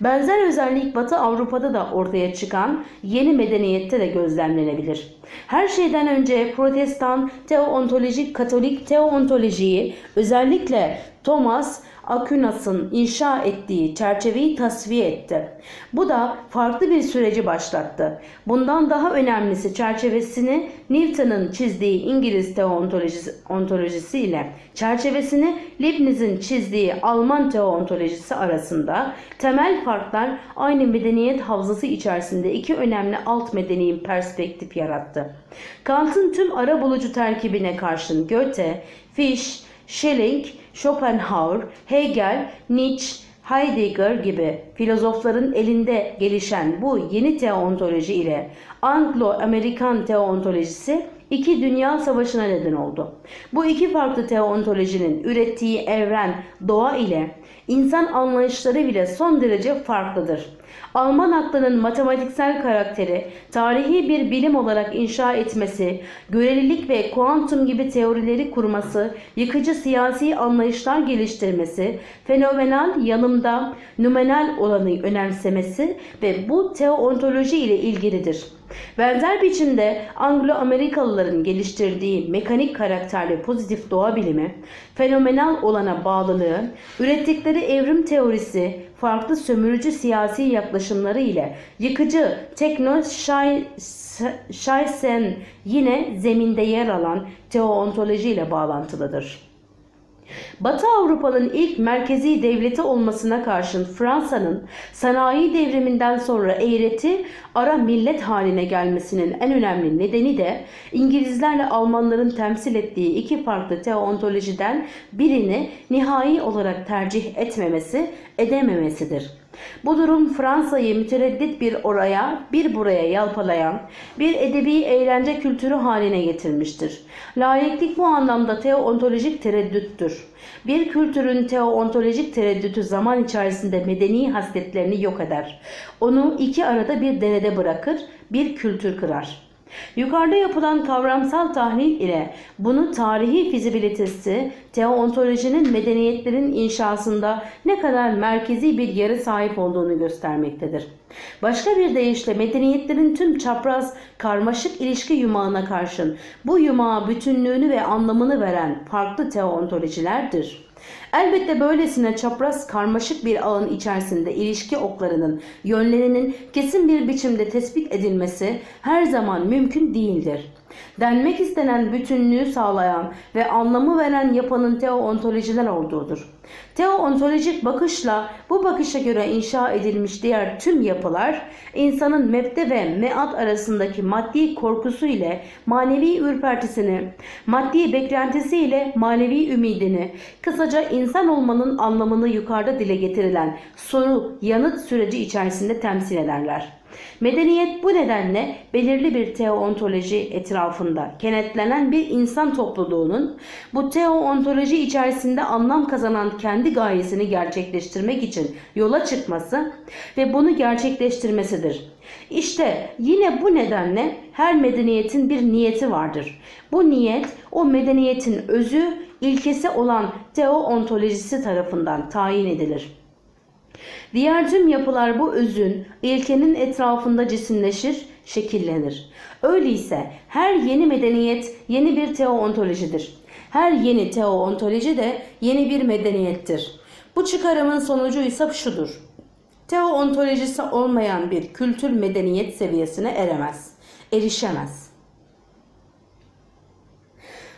Benzer özellik Batı Avrupa'da da ortaya çıkan yeni medeniyette de gözlemlenebilir. Her şeyden önce protestan teoontolojik katolik teoontolojiyi özellikle Thomas Aquinas'ın inşa ettiği çerçeveyi tasfiye etti. Bu da farklı bir süreci başlattı. Bundan daha önemlisi çerçevesini Newton'ın çizdiği İngiliz teoontolojisi ontolojisi ile çerçevesini Leibniz'in çizdiği Alman teoontolojisi arasında temel farklar aynı medeniyet havzası içerisinde iki önemli alt medeni perspektif yarattı. Kant'ın tüm ara bulucu terkibine karşın Goethe, Fichte, Schelling, Schopenhauer, Hegel, Nietzsche, Heidegger gibi filozofların elinde gelişen bu yeni teontoloji ile Anglo-Amerikan teontolojisi iki dünya savaşına neden oldu. Bu iki farklı teontolojinin ürettiği evren, doğa ile insan anlayışları bile son derece farklıdır. Alman aklının matematiksel karakteri, tarihi bir bilim olarak inşa etmesi, görelilik ve kuantum gibi teorileri kurması, yıkıcı siyasi anlayışlar geliştirmesi, fenomenal yanımda numenal olanı önemsemesi ve bu teoontoloji ile ilgilidir. Benzer biçimde Anglo-Amerikalıların geliştirdiği mekanik karakterli pozitif doğa bilimi, fenomenal olana bağlılığı, ürettikleri evrim teorisi, farklı sömürücü siyasi yaklaşımları ile yıkıcı tekno şaysen yine zeminde yer alan teoontoloji ile bağlantılıdır. Batı Avrupa'nın ilk merkezi devleti olmasına karşın Fransa'nın sanayi devriminden sonra eğreti ara millet haline gelmesinin en önemli nedeni de İngilizlerle Almanların temsil ettiği iki farklı teontolojiden birini nihai olarak tercih etmemesi, edememesidir. Bu durum Fransa'yı mütereddit bir oraya, bir buraya yalpalayan bir edebi eğlence kültürü haline getirmiştir. Laiklik bu anlamda teoontolojik tereddüttür. Bir kültürün teoontolojik tereddütü zaman içerisinde medeni hasletlerini yok eder. Onu iki arada bir derede bırakır, bir kültür kırar. Yukarıda yapılan kavramsal tahlil ile bunu tarihi fizibilitesi, teoontolojinin medeniyetlerin inşasında ne kadar merkezi bir yere sahip olduğunu göstermektedir. Başka bir deyişle medeniyetlerin tüm çapraz karmaşık ilişki yumağına karşın bu yumağa bütünlüğünü ve anlamını veren farklı teoontolojilerdir. Elbette böylesine çapraz karmaşık bir ağın içerisinde ilişki oklarının yönlerinin kesin bir biçimde tespit edilmesi her zaman mümkün değildir. Denmek istenen bütünlüğü sağlayan ve anlamı veren yapanın teoontolojiler olduğudur. Teoontolojik bakışla bu bakışa göre inşa edilmiş diğer tüm yapılar insanın mebde ve meat arasındaki maddi korkusu ile manevi ürpertisini, maddi beklentisi ile manevi ümidini, kısaca insan olmanın anlamını yukarıda dile getirilen soru yanıt süreci içerisinde temsil ederler. Medeniyet bu nedenle belirli bir teoontoloji etrafında kenetlenen bir insan topluluğunun bu teoontoloji içerisinde anlam kazanan kendi gayesini gerçekleştirmek için yola çıkması ve bunu gerçekleştirmesidir. İşte yine bu nedenle her medeniyetin bir niyeti vardır. Bu niyet o medeniyetin özü, ilkesi olan teoontolojisi tarafından tayin edilir. Diğer tüm yapılar bu özün, ilkenin etrafında cisimleşir, şekillenir. Öyleyse her yeni medeniyet yeni bir teoontolojidir. Her yeni teoontoloji de yeni bir medeniyettir. Bu çıkarımın sonucu ise şudur. Teoontolojisi olmayan bir kültür medeniyet seviyesine eremez, erişemez.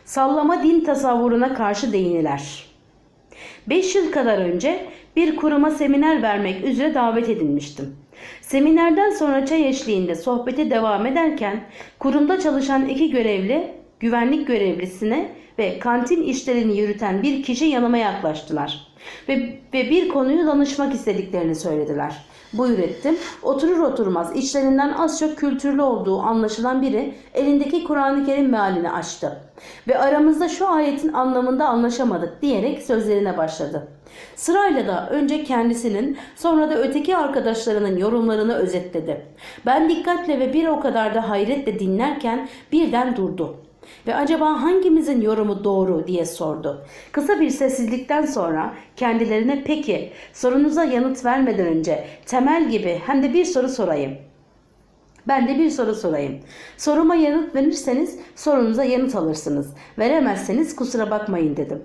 Sallama din tasavvuruna karşı değiniler. 5 yıl kadar önce bir kuruma seminer vermek üzere davet edilmiştim. Seminerden sonra çay eşliğinde sohbete devam ederken kurumda çalışan iki görevli, güvenlik görevlisine ve kantin işlerini yürüten bir kişi yanıma yaklaştılar ve, ve bir konuyu danışmak istediklerini söylediler. Buyur ettim. Oturur oturmaz içlerinden az çok kültürlü olduğu anlaşılan biri elindeki Kur'an-ı Kerim mealini açtı. Ve aramızda şu ayetin anlamında anlaşamadık diyerek sözlerine başladı. Sırayla da önce kendisinin sonra da öteki arkadaşlarının yorumlarını özetledi. Ben dikkatle ve bir o kadar da hayretle dinlerken birden durdu ve acaba hangimizin yorumu doğru diye sordu. Kısa bir sessizlikten sonra kendilerine peki sorunuza yanıt vermeden önce temel gibi hem de bir soru sorayım. Ben de bir soru sorayım. Soruma yanıt verirseniz sorunuza yanıt alırsınız. Veremezseniz kusura bakmayın dedim.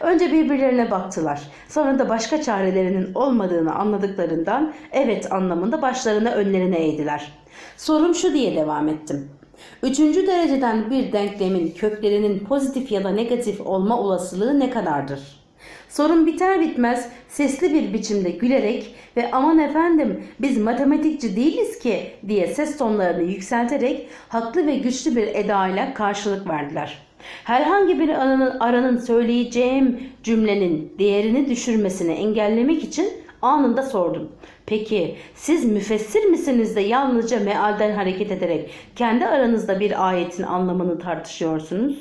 Önce birbirlerine baktılar. Sonra da başka çarelerinin olmadığını anladıklarından evet anlamında başlarını önlerine eğdiler. Sorum şu diye devam ettim. Üçüncü dereceden bir denklemin köklerinin pozitif ya da negatif olma olasılığı ne kadardır? Sorun biter bitmez sesli bir biçimde gülerek ve aman efendim biz matematikçi değiliz ki diye ses tonlarını yükselterek haklı ve güçlü bir edayla karşılık verdiler. Herhangi bir aranın, aranın söyleyeceğim cümlenin değerini düşürmesini engellemek için anında sordum. Peki siz müfessir misiniz de yalnızca mealden hareket ederek kendi aranızda bir ayetin anlamını tartışıyorsunuz?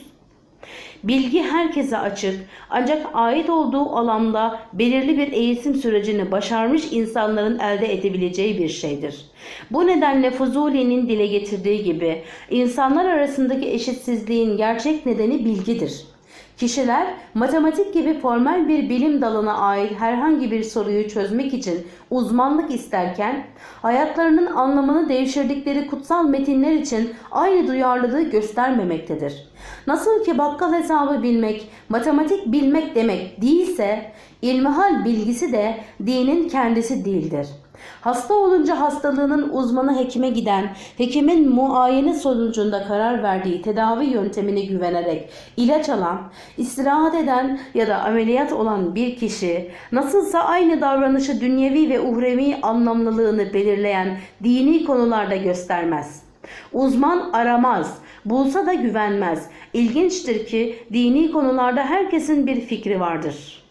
Bilgi herkese açık ancak ait olduğu alanda belirli bir eğitim sürecini başarmış insanların elde edebileceği bir şeydir. Bu nedenle Fuzuli'nin dile getirdiği gibi insanlar arasındaki eşitsizliğin gerçek nedeni bilgidir. Kişiler matematik gibi formal bir bilim dalına ait herhangi bir soruyu çözmek için uzmanlık isterken hayatlarının anlamını devşirdikleri kutsal metinler için aynı duyarlılığı göstermemektedir. Nasıl ki bakkal hesabı bilmek, matematik bilmek demek değilse ilmihal bilgisi de dinin kendisi değildir. Hasta olunca hastalığının uzmanı hekime giden, hekimin muayene sonucunda karar verdiği tedavi yöntemine güvenerek ilaç alan, istirahat eden ya da ameliyat olan bir kişi nasılsa aynı davranışı dünyevi ve uhrevi anlamlılığını belirleyen dini konularda göstermez. Uzman aramaz, bulsa da güvenmez. İlginçtir ki dini konularda herkesin bir fikri vardır.''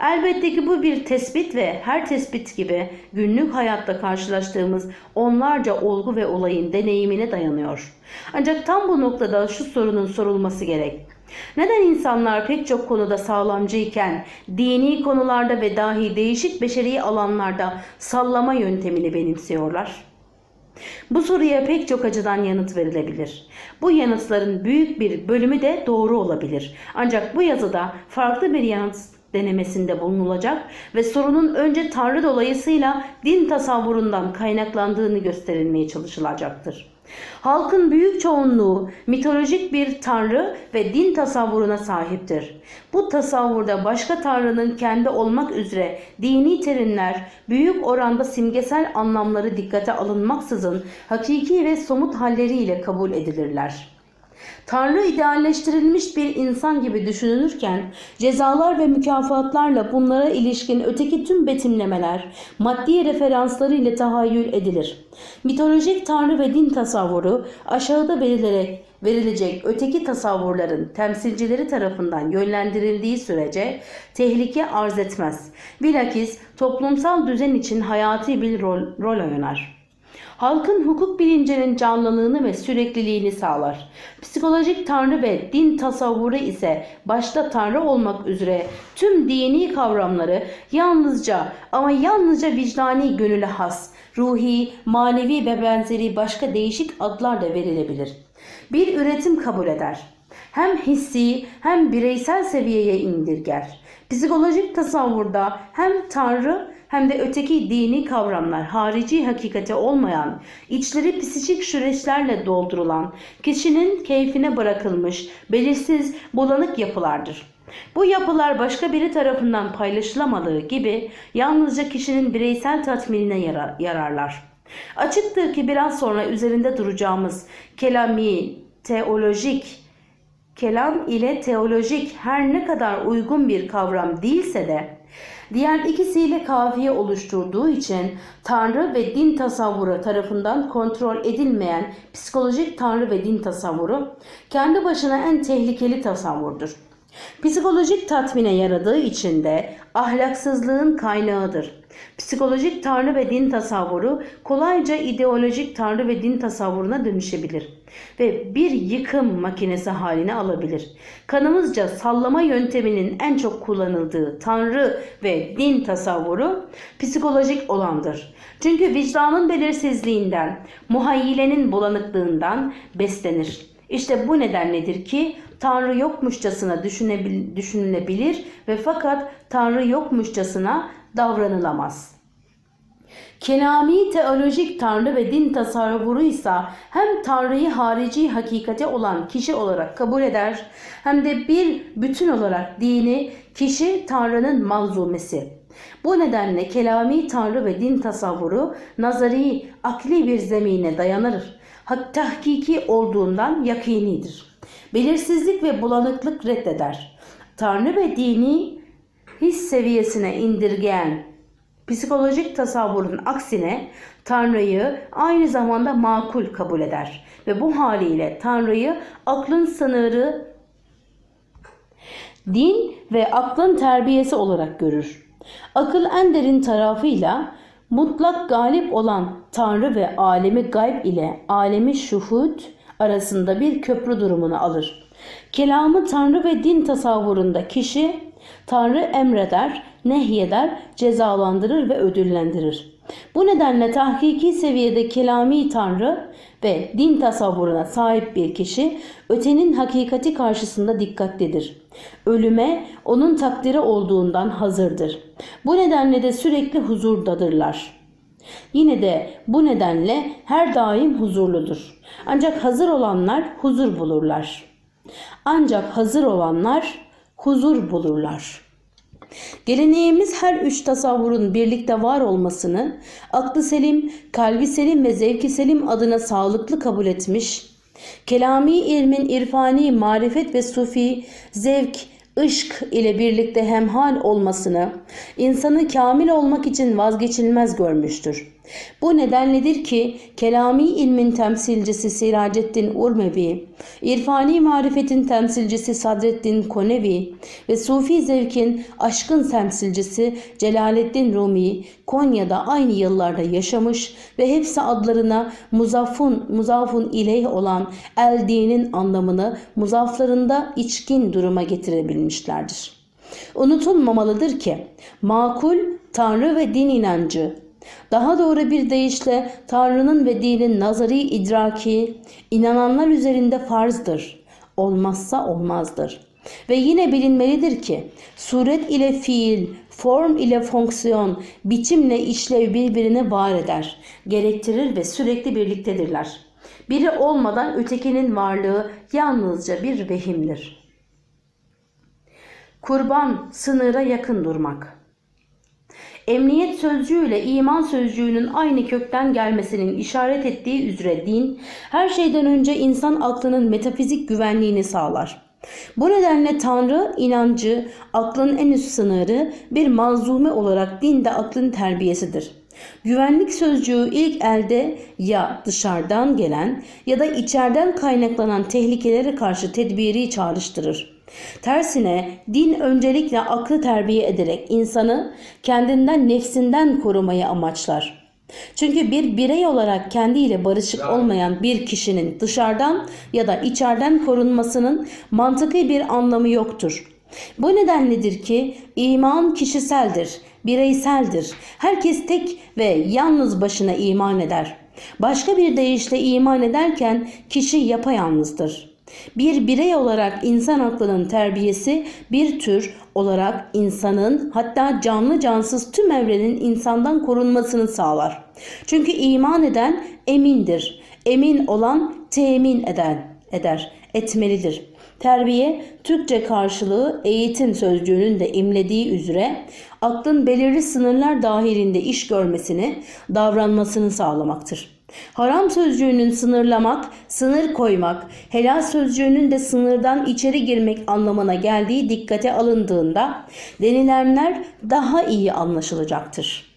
Elbette ki bu bir tespit ve her tespit gibi günlük hayatta karşılaştığımız onlarca olgu ve olayın deneyimine dayanıyor. Ancak tam bu noktada şu sorunun sorulması gerek. Neden insanlar pek çok konuda sağlamcıyken dini konularda ve dahi değişik beşeri alanlarda sallama yöntemini benimsiyorlar? Bu soruya pek çok açıdan yanıt verilebilir. Bu yanıtların büyük bir bölümü de doğru olabilir. Ancak bu yazıda farklı bir yanıt denemesinde bulunulacak ve sorunun önce Tanrı dolayısıyla din tasavvurundan kaynaklandığını gösterilmeye çalışılacaktır. Halkın büyük çoğunluğu mitolojik bir tanrı ve din tasavvuruna sahiptir. Bu tasavvurda başka tanrının kendi olmak üzere dini terimler büyük oranda simgesel anlamları dikkate alınmaksızın hakiki ve somut halleriyle kabul edilirler. Tanrı idealleştirilmiş bir insan gibi düşünülürken cezalar ve mükafatlarla bunlara ilişkin öteki tüm betimlemeler maddi referansları ile tahayyül edilir. Mitolojik tanrı ve din tasavvuru aşağıda verilerek verilecek öteki tasavvurların temsilcileri tarafından yönlendirildiği sürece tehlike arz etmez. Bilakis toplumsal düzen için hayati bir rol, rol oynar halkın hukuk bilincinin canlılığını ve sürekliliğini sağlar. Psikolojik tanrı ve din tasavvuru ise başta tanrı olmak üzere tüm dini kavramları yalnızca ama yalnızca vicdani gönüle has, ruhi, manevi ve benzeri başka değişik adlar da verilebilir. Bir üretim kabul eder. Hem hissi hem bireysel seviyeye indirger. Psikolojik tasavvurda hem tanrı hem de öteki dini kavramlar harici hakikate olmayan, içleri psikik süreçlerle doldurulan, kişinin keyfine bırakılmış, belirsiz, bulanık yapılardır. Bu yapılar başka biri tarafından paylaşılamadığı gibi yalnızca kişinin bireysel tatminine yararlar. Açıktır ki biraz sonra üzerinde duracağımız kelami, teolojik, kelam ile teolojik her ne kadar uygun bir kavram değilse de Diğer ikisiyle kafiye oluşturduğu için Tanrı ve din tasavvuru tarafından kontrol edilmeyen psikolojik Tanrı ve din tasavvuru kendi başına en tehlikeli tasavvurdur. Psikolojik tatmine yaradığı için de ahlaksızlığın kaynağıdır. Psikolojik tanrı ve din tasavvuru kolayca ideolojik tanrı ve din tasavvuruna dönüşebilir ve bir yıkım makinesi haline alabilir. Kanımızca sallama yönteminin en çok kullanıldığı tanrı ve din tasavvuru psikolojik olandır. Çünkü vicdanın belirsizliğinden, muhayyilenin bulanıklığından beslenir. İşte bu nedenledir ki Tanrı yokmuşçasına düşünülebilir ve fakat Tanrı yokmuşçasına davranılamaz. Kelami teolojik tanrı ve din tasavvuru ise hem tanrıyı harici hakikate olan kişi olarak kabul eder hem de bir bütün olarak dini kişi tanrının malzumesi. Bu nedenle kelami tanrı ve din tasavvuru nazari, akli bir zemine dayanır. Tahkiki olduğundan yakinidir. Belirsizlik ve bulanıklık reddeder. Tanrı ve dini his seviyesine indirgeyen Psikolojik tasavvurun aksine Tanrı'yı aynı zamanda makul kabul eder ve bu haliyle Tanrı'yı aklın sınırı din ve aklın terbiyesi olarak görür. Akıl en derin tarafıyla mutlak galip olan Tanrı ve alemi gayb ile alemi şuhud arasında bir köprü durumunu alır. Kelamı Tanrı ve din tasavvurunda kişi Tanrı emreder, nehyeder, cezalandırır ve ödüllendirir. Bu nedenle tahkiki seviyede kelami Tanrı ve din tasavvuruna sahip bir kişi ötenin hakikati karşısında dikkatlidir. Ölüme onun takdiri olduğundan hazırdır. Bu nedenle de sürekli huzurdadırlar. Yine de bu nedenle her daim huzurludur. Ancak hazır olanlar huzur bulurlar. Ancak hazır olanlar huzur bulurlar. Geleneğimiz her üç tasavvurun birlikte var olmasını aklı selim, kalbi selim ve zevki selim adına sağlıklı kabul etmiş. Kelami ilmin irfani, marifet ve sufi zevk, ışk ile birlikte hemhal olmasını insanı kamil olmak için vazgeçilmez görmüştür. Bu nedenledir ki kelami ilmin temsilcisi Siraceddin Urmevi, irfani marifetin temsilcisi Sadreddin Konevi ve sufi zevkin aşkın temsilcisi Celaleddin Rumi Konya'da aynı yıllarda yaşamış ve hepsi adlarına muzaffun, muzafun ileyh olan el dinin anlamını muzaflarında içkin duruma getirebilmişlerdir. Unutulmamalıdır ki makul, tanrı ve din inancı daha doğru bir deyişle Tanrı'nın ve dinin nazari idraki inananlar üzerinde farzdır. Olmazsa olmazdır. Ve yine bilinmelidir ki suret ile fiil, form ile fonksiyon, biçimle işlev birbirini var eder, gerektirir ve sürekli birliktedirler. Biri olmadan ötekinin varlığı yalnızca bir vehimdir. Kurban sınıra yakın durmak. Emniyet sözcüğüyle iman sözcüğünün aynı kökten gelmesinin işaret ettiği üzere din, her şeyden önce insan aklının metafizik güvenliğini sağlar. Bu nedenle Tanrı inancı aklın en üst sınırı bir malzume olarak din de aklın terbiyesidir. Güvenlik sözcüğü ilk elde ya dışarıdan gelen ya da içeriden kaynaklanan tehlikelere karşı tedbiri çağrıştırır. Tersine din öncelikle aklı terbiye ederek insanı kendinden nefsinden korumayı amaçlar. Çünkü bir birey olarak kendiyle barışık olmayan bir kişinin dışarıdan ya da içeriden korunmasının mantıklı bir anlamı yoktur. Bu nedenledir ki iman kişiseldir, bireyseldir. Herkes tek ve yalnız başına iman eder. Başka bir deyişle iman ederken kişi yapayalnızdır. Bir birey olarak insan aklının terbiyesi bir tür olarak insanın hatta canlı cansız tüm evrenin insandan korunmasını sağlar. Çünkü iman eden emindir. Emin olan temin eden eder, etmelidir. Terbiye, Türkçe karşılığı eğitim sözcüğünün de imlediği üzere aklın belirli sınırlar dahilinde iş görmesini, davranmasını sağlamaktır. Haram sözcüğünün sınırlamak, sınır koymak, helal sözcüğünün de sınırdan içeri girmek anlamına geldiği dikkate alındığında denilenler daha iyi anlaşılacaktır.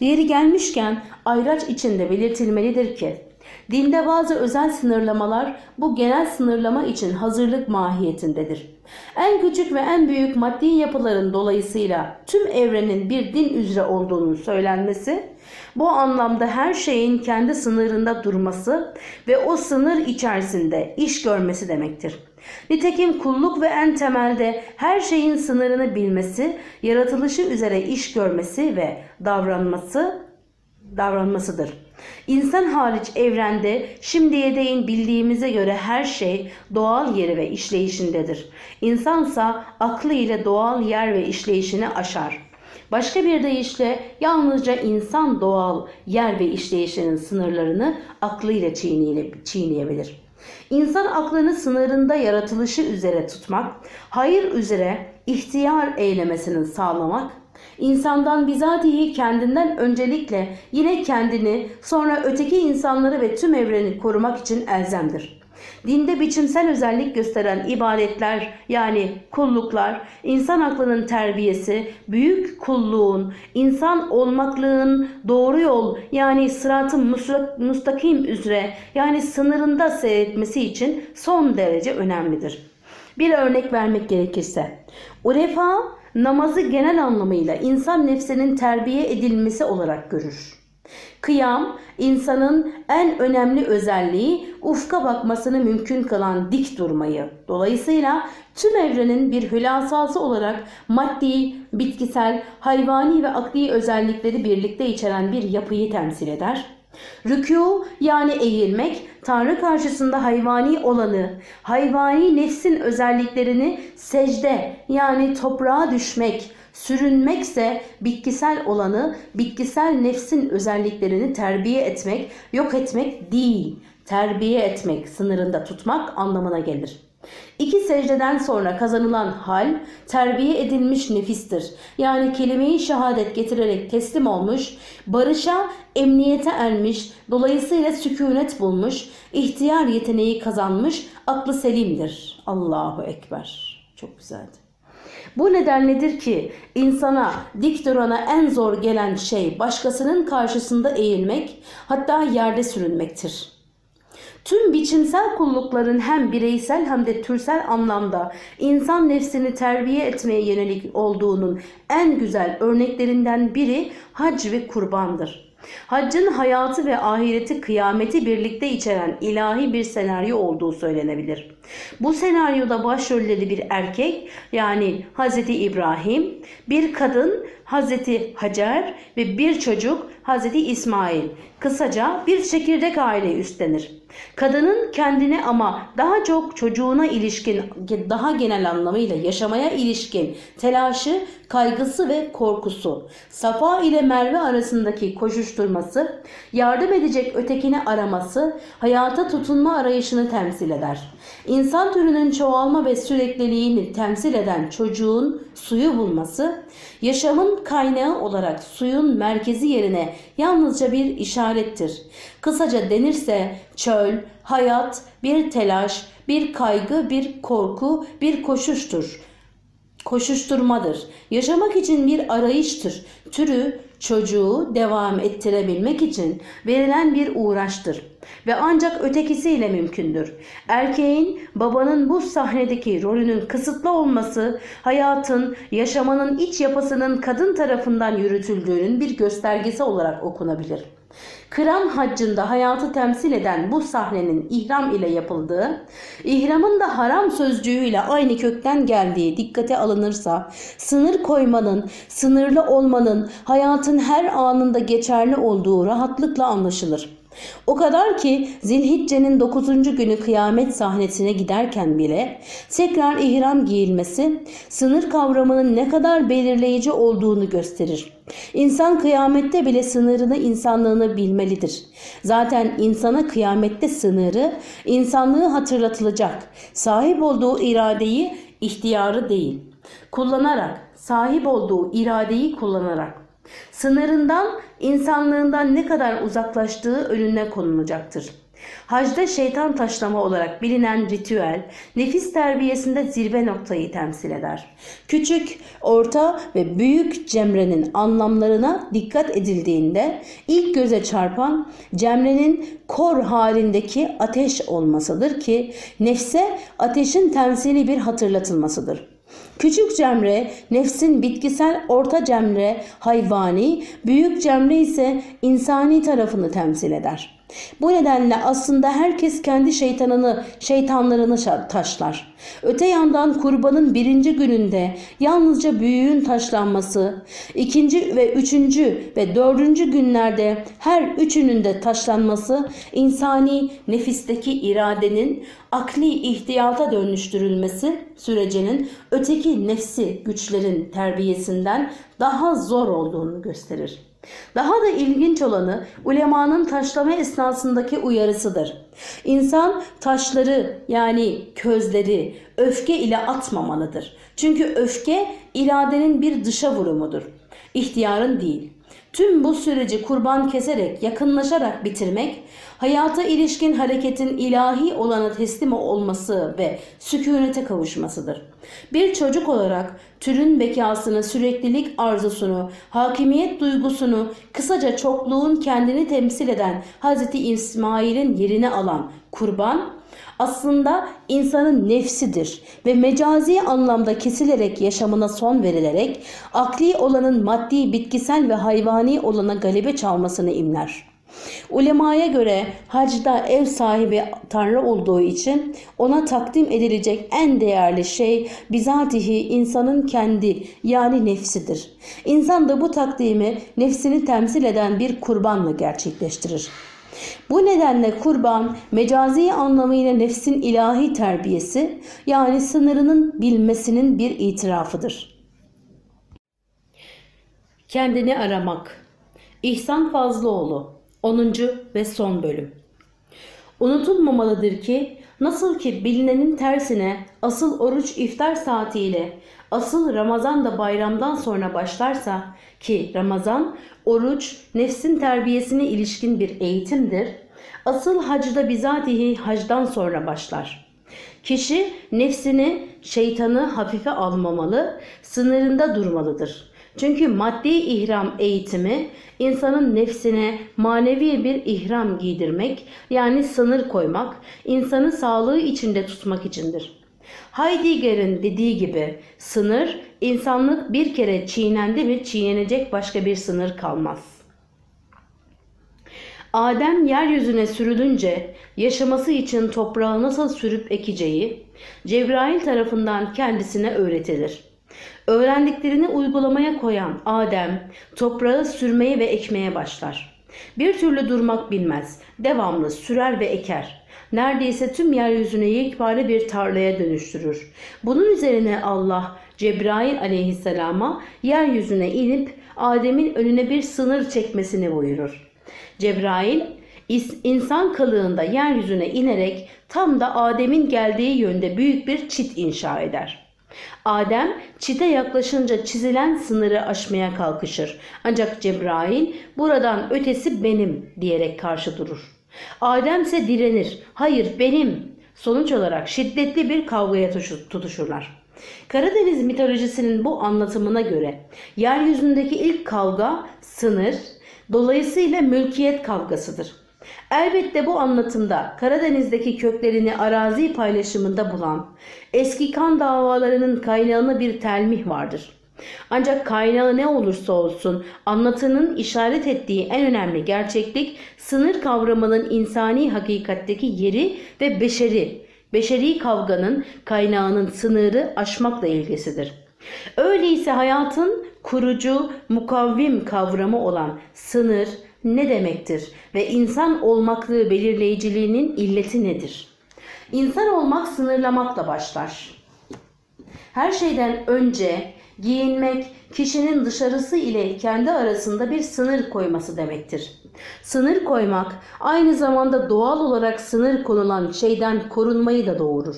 Yeri gelmişken ayraç içinde belirtilmelidir ki Dinde bazı özel sınırlamalar bu genel sınırlama için hazırlık mahiyetindedir. En küçük ve en büyük maddi yapıların dolayısıyla tüm evrenin bir din üzere olduğunu söylenmesi, bu anlamda her şeyin kendi sınırında durması ve o sınır içerisinde iş görmesi demektir. Nitekim kulluk ve en temelde her şeyin sınırını bilmesi, yaratılışı üzere iş görmesi ve davranması davranmasıdır. İnsan hariç evrende şimdiye değin bildiğimize göre her şey doğal yeri ve işleyişindedir. İnsansa aklı ile doğal yer ve işleyişini aşar. Başka bir deyişle yalnızca insan doğal yer ve işleyişinin sınırlarını aklıyla çiğneyebilir. İnsan aklını sınırında yaratılışı üzere tutmak, hayır üzere ihtiyar eylemesini sağlamak İnsandan bizatihi kendinden öncelikle yine kendini sonra öteki insanları ve tüm evreni korumak için elzemdir. Dinde biçimsel özellik gösteren ibadetler yani kulluklar, insan aklının terbiyesi, büyük kulluğun, insan olmaklığın doğru yol yani sıratın mustakim üzere yani sınırında seyretmesi için son derece önemlidir. Bir örnek vermek gerekirse, urefa namazı genel anlamıyla insan nefsinin terbiye edilmesi olarak görür. Kıyam, insanın en önemli özelliği ufka bakmasını mümkün kılan dik durmayı. Dolayısıyla tüm evrenin bir hülasası olarak maddi, bitkisel, hayvani ve akli özellikleri birlikte içeren bir yapıyı temsil eder. Rükû yani eğilmek Tanrı karşısında hayvani olanı, hayvani nefsin özelliklerini secde yani toprağa düşmek, sürünmekse bitkisel olanı, bitkisel nefsin özelliklerini terbiye etmek, yok etmek değil, terbiye etmek, sınırında tutmak anlamına gelir. İki secdeden sonra kazanılan hal terbiye edilmiş nefistir. Yani kelimeyi şehadet getirerek teslim olmuş, barışa, emniyete ermiş, dolayısıyla sükunet bulmuş, ihtiyar yeteneği kazanmış, aklı selimdir. Allahu Ekber. Çok güzeldi. Bu nedenledir ki insana dik durana en zor gelen şey başkasının karşısında eğilmek hatta yerde sürünmektir. Tüm biçimsel kullukların hem bireysel hem de türsel anlamda insan nefsini terbiye etmeye yönelik olduğunun en güzel örneklerinden biri hac ve kurbandır. Haccın hayatı ve ahireti kıyameti birlikte içeren ilahi bir senaryo olduğu söylenebilir. Bu senaryoda başrolleri bir erkek yani Hz. İbrahim, bir kadın Hz. Hacer ve bir çocuk Hz. İsmail. Kısaca bir çekirdek aile üstlenir. Kadının kendine ama daha çok çocuğuna ilişkin daha genel anlamıyla yaşamaya ilişkin telaşı, kaygısı ve korkusu, Safa ile Merve arasındaki koşuşturması, yardım edecek ötekini araması, hayata tutunma arayışını temsil eder. İnsan türünün çoğalma ve sürekliliğini temsil eden çocuğun suyu bulması, yaşamın kaynağı olarak suyun merkezi yerine yalnızca bir işarettir. Kısaca denirse çöl, hayat, bir telaş, bir kaygı, bir korku, bir koşuştur. Koşuşturmadır. Yaşamak için bir arayıştır. Türü çocuğu devam ettirebilmek için verilen bir uğraştır ve ancak ötekisiyle mümkündür. Erkeğin babanın bu sahnedeki rolünün kısıtlı olması hayatın, yaşamanın iç yapısının kadın tarafından yürütüldüğünün bir göstergesi olarak okunabilir. Kıran haccında hayatı temsil eden bu sahnenin ihram ile yapıldığı, ihramın da haram sözcüğüyle aynı kökten geldiği dikkate alınırsa, sınır koymanın, sınırlı olmanın hayatın her anında geçerli olduğu rahatlıkla anlaşılır. O kadar ki Zilhicce'nin 9. günü kıyamet sahnesine giderken bile tekrar ihram giyilmesi sınır kavramının ne kadar belirleyici olduğunu gösterir. İnsan kıyamette bile sınırını insanlığını bilmelidir. Zaten insana kıyamette sınırı insanlığı hatırlatılacak. Sahip olduğu iradeyi ihtiyarı değil. Kullanarak, sahip olduğu iradeyi kullanarak Sınırından, insanlığından ne kadar uzaklaştığı önüne konulacaktır. Hacda şeytan taşlama olarak bilinen ritüel, nefis terbiyesinde zirve noktayı temsil eder. Küçük, orta ve büyük cemrenin anlamlarına dikkat edildiğinde ilk göze çarpan cemrenin kor halindeki ateş olmasıdır ki nefse ateşin temsili bir hatırlatılmasıdır. Küçük cemre nefsin bitkisel, orta cemre hayvani, büyük cemre ise insani tarafını temsil eder. Bu nedenle aslında herkes kendi şeytanını, şeytanlarını taşlar. Öte yandan kurbanın birinci gününde yalnızca büyüğün taşlanması, ikinci ve üçüncü ve dördüncü günlerde her üçünün de taşlanması insani nefisteki iradenin akli ihtiyata dönüştürülmesi sürecinin öteki nefsi güçlerin terbiyesinden daha zor olduğunu gösterir. Daha da ilginç olanı ulemanın taşlama esnasındaki uyarısıdır. İnsan taşları yani közleri öfke ile atmamalıdır. Çünkü öfke iradenin bir dışa vurumudur. İhtiyarın değil. Tüm bu süreci kurban keserek, yakınlaşarak bitirmek, hayata ilişkin hareketin ilahi olana teslim olması ve sükunete kavuşmasıdır. Bir çocuk olarak türün bekasını, süreklilik arzusunu, hakimiyet duygusunu, kısaca çokluğun kendini temsil eden Hz. İsmail'in yerini alan kurban, aslında insanın nefsidir ve mecazi anlamda kesilerek yaşamına son verilerek akli olanın maddi, bitkisel ve hayvani olana galebe çalmasını imler. Ulemaya göre hacda ev sahibi Tanrı olduğu için ona takdim edilecek en değerli şey bizatihi insanın kendi yani nefsidir. İnsan da bu takdimi nefsini temsil eden bir kurbanla gerçekleştirir. Bu nedenle kurban mecazi anlamıyla nefsin ilahi terbiyesi yani sınırının bilmesinin bir itirafıdır. Kendini aramak İhsan Fazlıoğlu 10. ve son bölüm Unutulmamalıdır ki nasıl ki bilinenin tersine asıl oruç iftar saatiyle asıl Ramazan da bayramdan sonra başlarsa ki Ramazan oruç nefsin terbiyesine ilişkin bir eğitimdir. Asıl hacda bizatihi hacdan sonra başlar. Kişi nefsini, şeytanı hafife almamalı, sınırında durmalıdır. Çünkü maddi ihram eğitimi insanın nefsine manevi bir ihram giydirmek yani sınır koymak, insanı sağlığı içinde tutmak içindir. Heidegger'in dediği gibi sınır insanlık bir kere çiğnendi mi çiğnenecek başka bir sınır kalmaz. Adem yeryüzüne sürülünce yaşaması için toprağı nasıl sürüp ekeceği Cebrail tarafından kendisine öğretilir. Öğrendiklerini uygulamaya koyan Adem toprağı sürmeye ve ekmeye başlar. Bir türlü durmak bilmez. Devamlı sürer ve eker. Neredeyse tüm yeryüzüne yekpare bir tarlaya dönüştürür. Bunun üzerine Allah Cebrail aleyhisselama yeryüzüne inip Adem'in önüne bir sınır çekmesini buyurur. Cebrail insan kılığında yeryüzüne inerek tam da Adem'in geldiği yönde büyük bir çit inşa eder. Adem çite yaklaşınca çizilen sınırı aşmaya kalkışır. Ancak Cebrail buradan ötesi benim diyerek karşı durur. Adem ise direnir. Hayır benim. Sonuç olarak şiddetli bir kavgaya tutuşurlar. Karadeniz mitolojisinin bu anlatımına göre yeryüzündeki ilk kavga sınır, dolayısıyla mülkiyet kavgasıdır. Elbette bu anlatımda Karadeniz'deki köklerini arazi paylaşımında bulan eski kan davalarının kaynağına bir telmih vardır. Ancak kaynağı ne olursa olsun anlatının işaret ettiği en önemli gerçeklik sınır kavramının insani hakikatteki yeri ve beşeri, beşeri kavganın kaynağının sınırı aşmakla ilgisidir. Öyleyse hayatın kurucu, mukavvim kavramı olan sınır ne demektir ve insan olmaklığı belirleyiciliğinin illeti nedir? İnsan olmak sınırlamakla başlar. Her şeyden önce giyinmek kişinin dışarısı ile kendi arasında bir sınır koyması demektir. Sınır koymak aynı zamanda doğal olarak sınır konulan şeyden korunmayı da doğurur.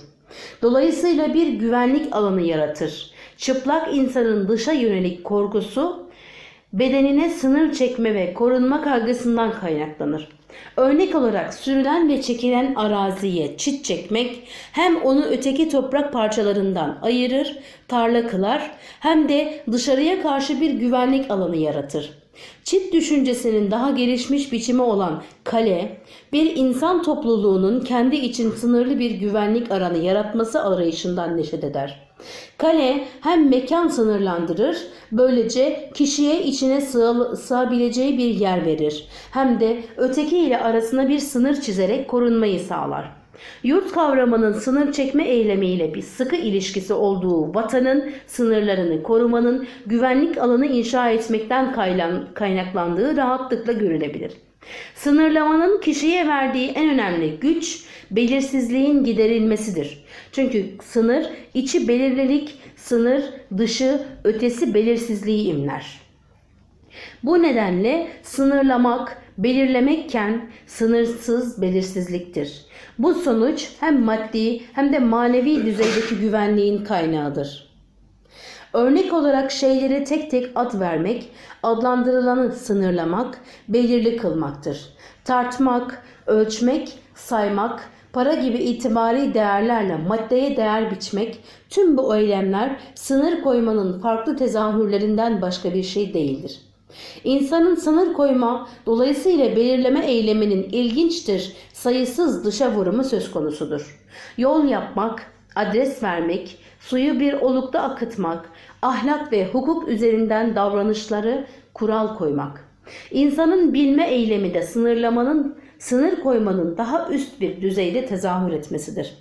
Dolayısıyla bir güvenlik alanı yaratır. Çıplak insanın dışa yönelik korkusu bedenine sınır çekme ve korunma kaygısından kaynaklanır. Örnek olarak sürülen ve çekilen araziye çit çekmek hem onu öteki toprak parçalarından ayırır, tarla kılar hem de dışarıya karşı bir güvenlik alanı yaratır. Çit düşüncesinin daha gelişmiş biçimi olan kale, bir insan topluluğunun kendi için sınırlı bir güvenlik alanı yaratması arayışından neşet eder. Kale hem mekan sınırlandırır, böylece kişiye içine sığ, sığabileceği bir yer verir. Hem de öteki ile arasına bir sınır çizerek korunmayı sağlar. Yurt kavramının sınır çekme eylemiyle bir sıkı ilişkisi olduğu vatanın sınırlarını korumanın güvenlik alanı inşa etmekten kaynaklandığı rahatlıkla görülebilir. Sınırlamanın kişiye verdiği en önemli güç belirsizliğin giderilmesidir. Çünkü sınır içi belirlilik, sınır dışı ötesi belirsizliği imler. Bu nedenle sınırlamak, belirlemekken sınırsız belirsizliktir. Bu sonuç hem maddi hem de manevi düzeydeki güvenliğin kaynağıdır. Örnek olarak şeylere tek tek ad vermek, adlandırılanı sınırlamak, belirli kılmaktır. Tartmak, ölçmek, saymak, para gibi itibari değerlerle maddeye değer biçmek, tüm bu eylemler sınır koymanın farklı tezahürlerinden başka bir şey değildir. İnsanın sınır koyma, dolayısıyla belirleme eyleminin ilginçtir, sayısız dışa vurumu söz konusudur. Yol yapmak, adres vermek, suyu bir olukta akıtmak, ahlak ve hukuk üzerinden davranışları kural koymak. İnsanın bilme eylemi de sınırlamanın, sınır koymanın daha üst bir düzeyde tezahür etmesidir.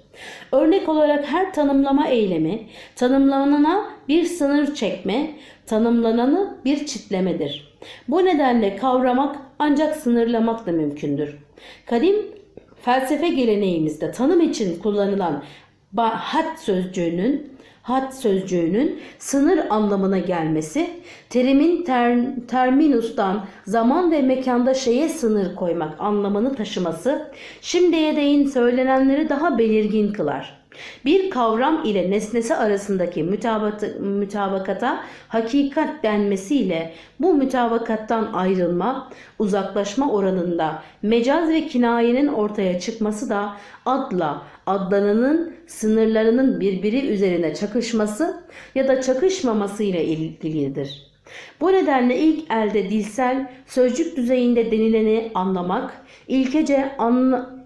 Örnek olarak her tanımlama eylemi, tanımlanana bir sınır çekme, tanımlananı bir çitlemedir. Bu nedenle kavramak ancak sınırlamakla mümkündür. Kadim felsefe geleneğimizde tanım için kullanılan had sözcüğünün had sözcüğünün sınır anlamına gelmesi, terimin ter, terminustan zaman ve mekanda şeye sınır koymak anlamını taşıması, şimdiye değin söylenenleri daha belirgin kılar. Bir kavram ile nesnesi arasındaki mütabakata hakikat denmesiyle bu mütabakattan ayrılma, uzaklaşma oranında mecaz ve kinayenin ortaya çıkması da adla adlananın sınırlarının birbiri üzerine çakışması ya da çakışmaması ile ilgilidir. Bu nedenle ilk elde dilsel, sözcük düzeyinde denileni anlamak, ilkece anla,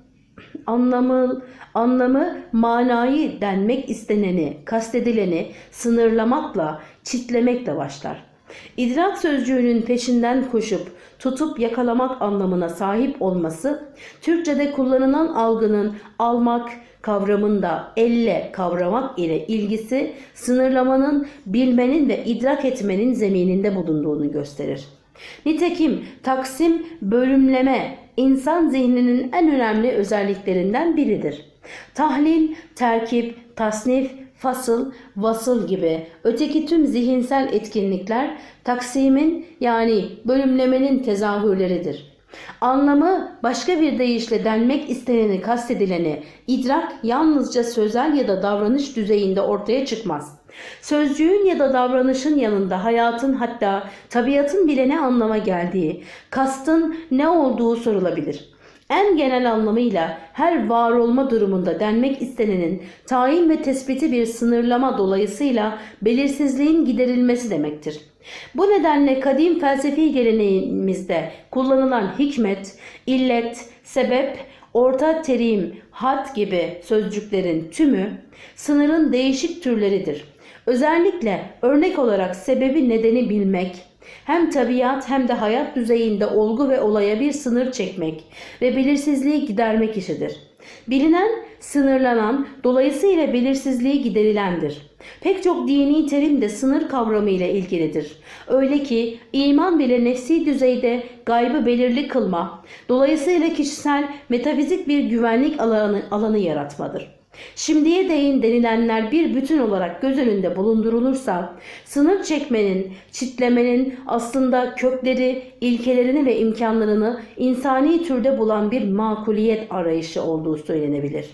anlamı, anlamı manayı denmek isteneni, kastedileni sınırlamakla, çitlemekle başlar. İdrak sözcüğünün peşinden koşup tutup yakalamak anlamına sahip olması, Türkçe'de kullanılan algının almak kavramında elle kavramak ile ilgisi sınırlamanın, bilmenin ve idrak etmenin zemininde bulunduğunu gösterir. Nitekim taksim, bölümleme insan zihninin en önemli özelliklerinden biridir. Tahlil, terkip, tasnif, fasıl, vasıl gibi öteki tüm zihinsel etkinlikler taksimin yani bölümlemenin tezahürleridir. Anlamı başka bir deyişle denmek isteneni kastedileni idrak yalnızca sözel ya da davranış düzeyinde ortaya çıkmaz. Sözcüğün ya da davranışın yanında hayatın hatta tabiatın bile ne anlama geldiği, kastın ne olduğu sorulabilir. En genel anlamıyla her var olma durumunda denmek istenenin tayin ve tespiti bir sınırlama dolayısıyla belirsizliğin giderilmesi demektir. Bu nedenle kadim felsefi geleneğimizde kullanılan hikmet, illet, sebep, orta terim, had gibi sözcüklerin tümü sınırın değişik türleridir. Özellikle örnek olarak sebebi nedeni bilmek, hem tabiat hem de hayat düzeyinde olgu ve olaya bir sınır çekmek ve belirsizliği gidermek işidir. Bilinen, sınırlanan, dolayısıyla belirsizliği giderilendir. Pek çok dini terim de sınır kavramı ile ilgilidir. Öyle ki iman bile nefsi düzeyde gaybı belirli kılma, dolayısıyla kişisel metafizik bir güvenlik alanı, alanı yaratmadır. Şimdiye değin denilenler bir bütün olarak göz önünde bulundurulursa sınır çekmenin, çitlemenin aslında kökleri, ilkelerini ve imkanlarını insani türde bulan bir makuliyet arayışı olduğu söylenebilir.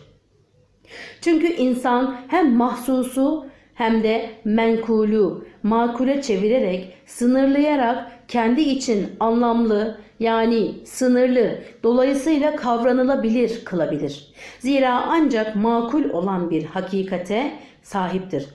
Çünkü insan hem mahsusu hem de menkulu, makule çevirerek, sınırlayarak kendi için anlamlı yani sınırlı, dolayısıyla kavranılabilir kılabilir. Zira ancak makul olan bir hakikate sahiptir.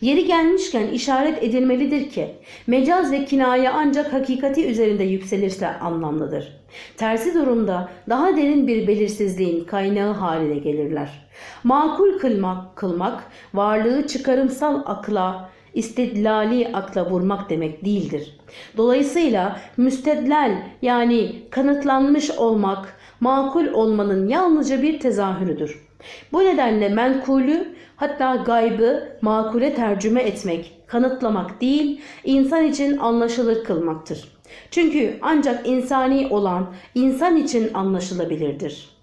Yeri gelmişken işaret edilmelidir ki mecaz ve kinaye ancak hakikati üzerinde yükselirse anlamlıdır. Tersi durumda daha derin bir belirsizliğin kaynağı haline gelirler. Makul kılmak, kılmak varlığı çıkarımsal akla, istidlali akla vurmak demek değildir. Dolayısıyla müstedlel yani kanıtlanmış olmak, makul olmanın yalnızca bir tezahürüdür. Bu nedenle menkulü hatta gaybı makule tercüme etmek, kanıtlamak değil, insan için anlaşılır kılmaktır. Çünkü ancak insani olan insan için anlaşılabilirdir.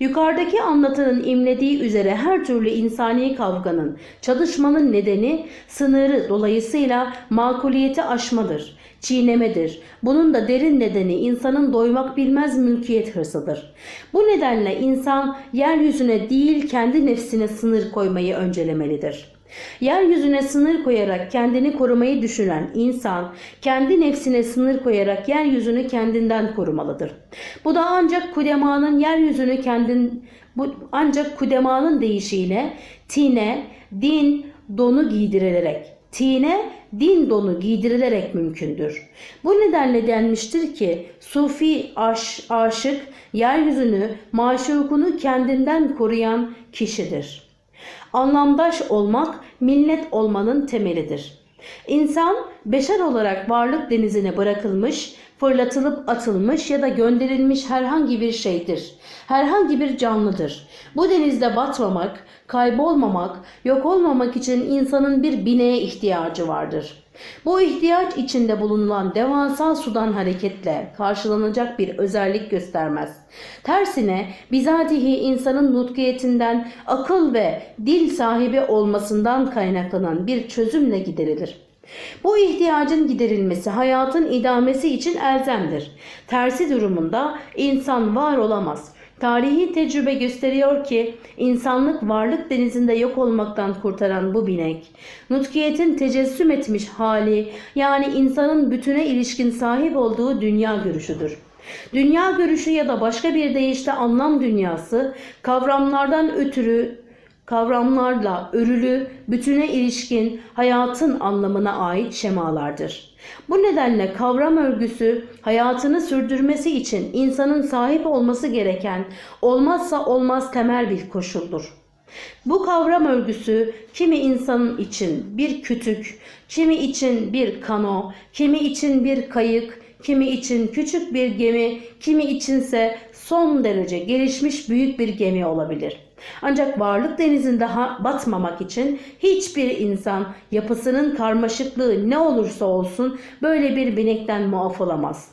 Yukarıdaki anlatının imlediği üzere her türlü insani kavganın, çalışmanın nedeni sınırı dolayısıyla makuliyeti aşmadır, çiğnemedir. Bunun da derin nedeni insanın doymak bilmez mülkiyet hırsıdır. Bu nedenle insan yeryüzüne değil kendi nefsine sınır koymayı öncelemelidir. Yeryüzüne sınır koyarak kendini korumayı düşünen insan kendi nefsine sınır koyarak yeryüzünü kendinden korumalıdır. Bu da ancak kudemanın yeryüzünü kendin bu ancak kudemanın deyişiyle tine, din, donu giydirilerek tine, din donu giydirilerek mümkündür. Bu nedenle denmiştir ki sufi aş, aşık yeryüzünü maşukunu kendinden koruyan kişidir. Anlamdaş olmak millet olmanın temelidir. İnsan beşer olarak varlık denizine bırakılmış fırlatılıp atılmış ya da gönderilmiş herhangi bir şeydir. Herhangi bir canlıdır. Bu denizde batmamak, kaybolmamak, yok olmamak için insanın bir bineğe ihtiyacı vardır. Bu ihtiyaç içinde bulunan devasa sudan hareketle karşılanacak bir özellik göstermez. Tersine bizatihi insanın nutkiyetinden, akıl ve dil sahibi olmasından kaynaklanan bir çözümle giderilir. Bu ihtiyacın giderilmesi hayatın idamesi için elzemdir. Tersi durumunda insan var olamaz. Tarihi tecrübe gösteriyor ki insanlık varlık denizinde yok olmaktan kurtaran bu binek, nutkiyetin tecessüm etmiş hali yani insanın bütüne ilişkin sahip olduğu dünya görüşüdür. Dünya görüşü ya da başka bir deyişle anlam dünyası kavramlardan ötürü kavramlarla örülü, bütüne ilişkin hayatın anlamına ait şemalardır. Bu nedenle kavram örgüsü hayatını sürdürmesi için insanın sahip olması gereken olmazsa olmaz temel bir koşuldur. Bu kavram örgüsü kimi insanın için bir kütük, kimi için bir kano, kimi için bir kayık, kimi için küçük bir gemi, kimi içinse son derece gelişmiş büyük bir gemi olabilir. Ancak varlık denizinde batmamak için hiçbir insan yapısının karmaşıklığı ne olursa olsun böyle bir binekten muaf olamaz.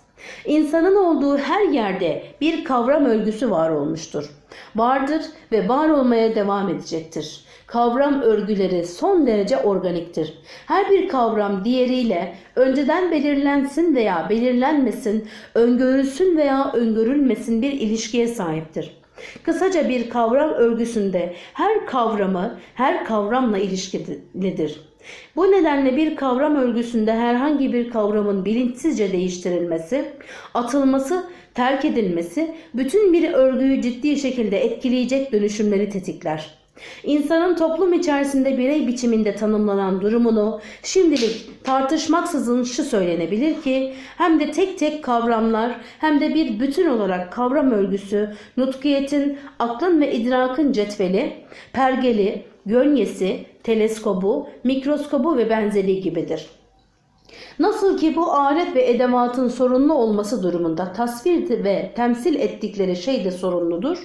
İnsanın olduğu her yerde bir kavram örgüsü var olmuştur. Vardır ve var olmaya devam edecektir. Kavram örgüleri son derece organiktir. Her bir kavram diğeriyle önceden belirlensin veya belirlenmesin, öngörülsün veya öngörülmesin bir ilişkiye sahiptir. Kısaca bir kavram örgüsünde her kavramı her kavramla ilişkilidir. Bu nedenle bir kavram örgüsünde herhangi bir kavramın bilinçsizce değiştirilmesi, atılması, terk edilmesi bütün bir örgüyü ciddi şekilde etkileyecek dönüşümleri tetikler. İnsanın toplum içerisinde birey biçiminde tanımlanan durumunu şimdilik tartışmaksızın şu söylenebilir ki hem de tek tek kavramlar hem de bir bütün olarak kavram örgüsü, nutkiyetin, aklın ve idrakın cetveli, pergeli, gönyesi, teleskobu, mikroskobu ve benzeri gibidir. Nasıl ki bu alet ve edevatın sorunlu olması durumunda tasvir ve temsil ettikleri şey de sorunludur.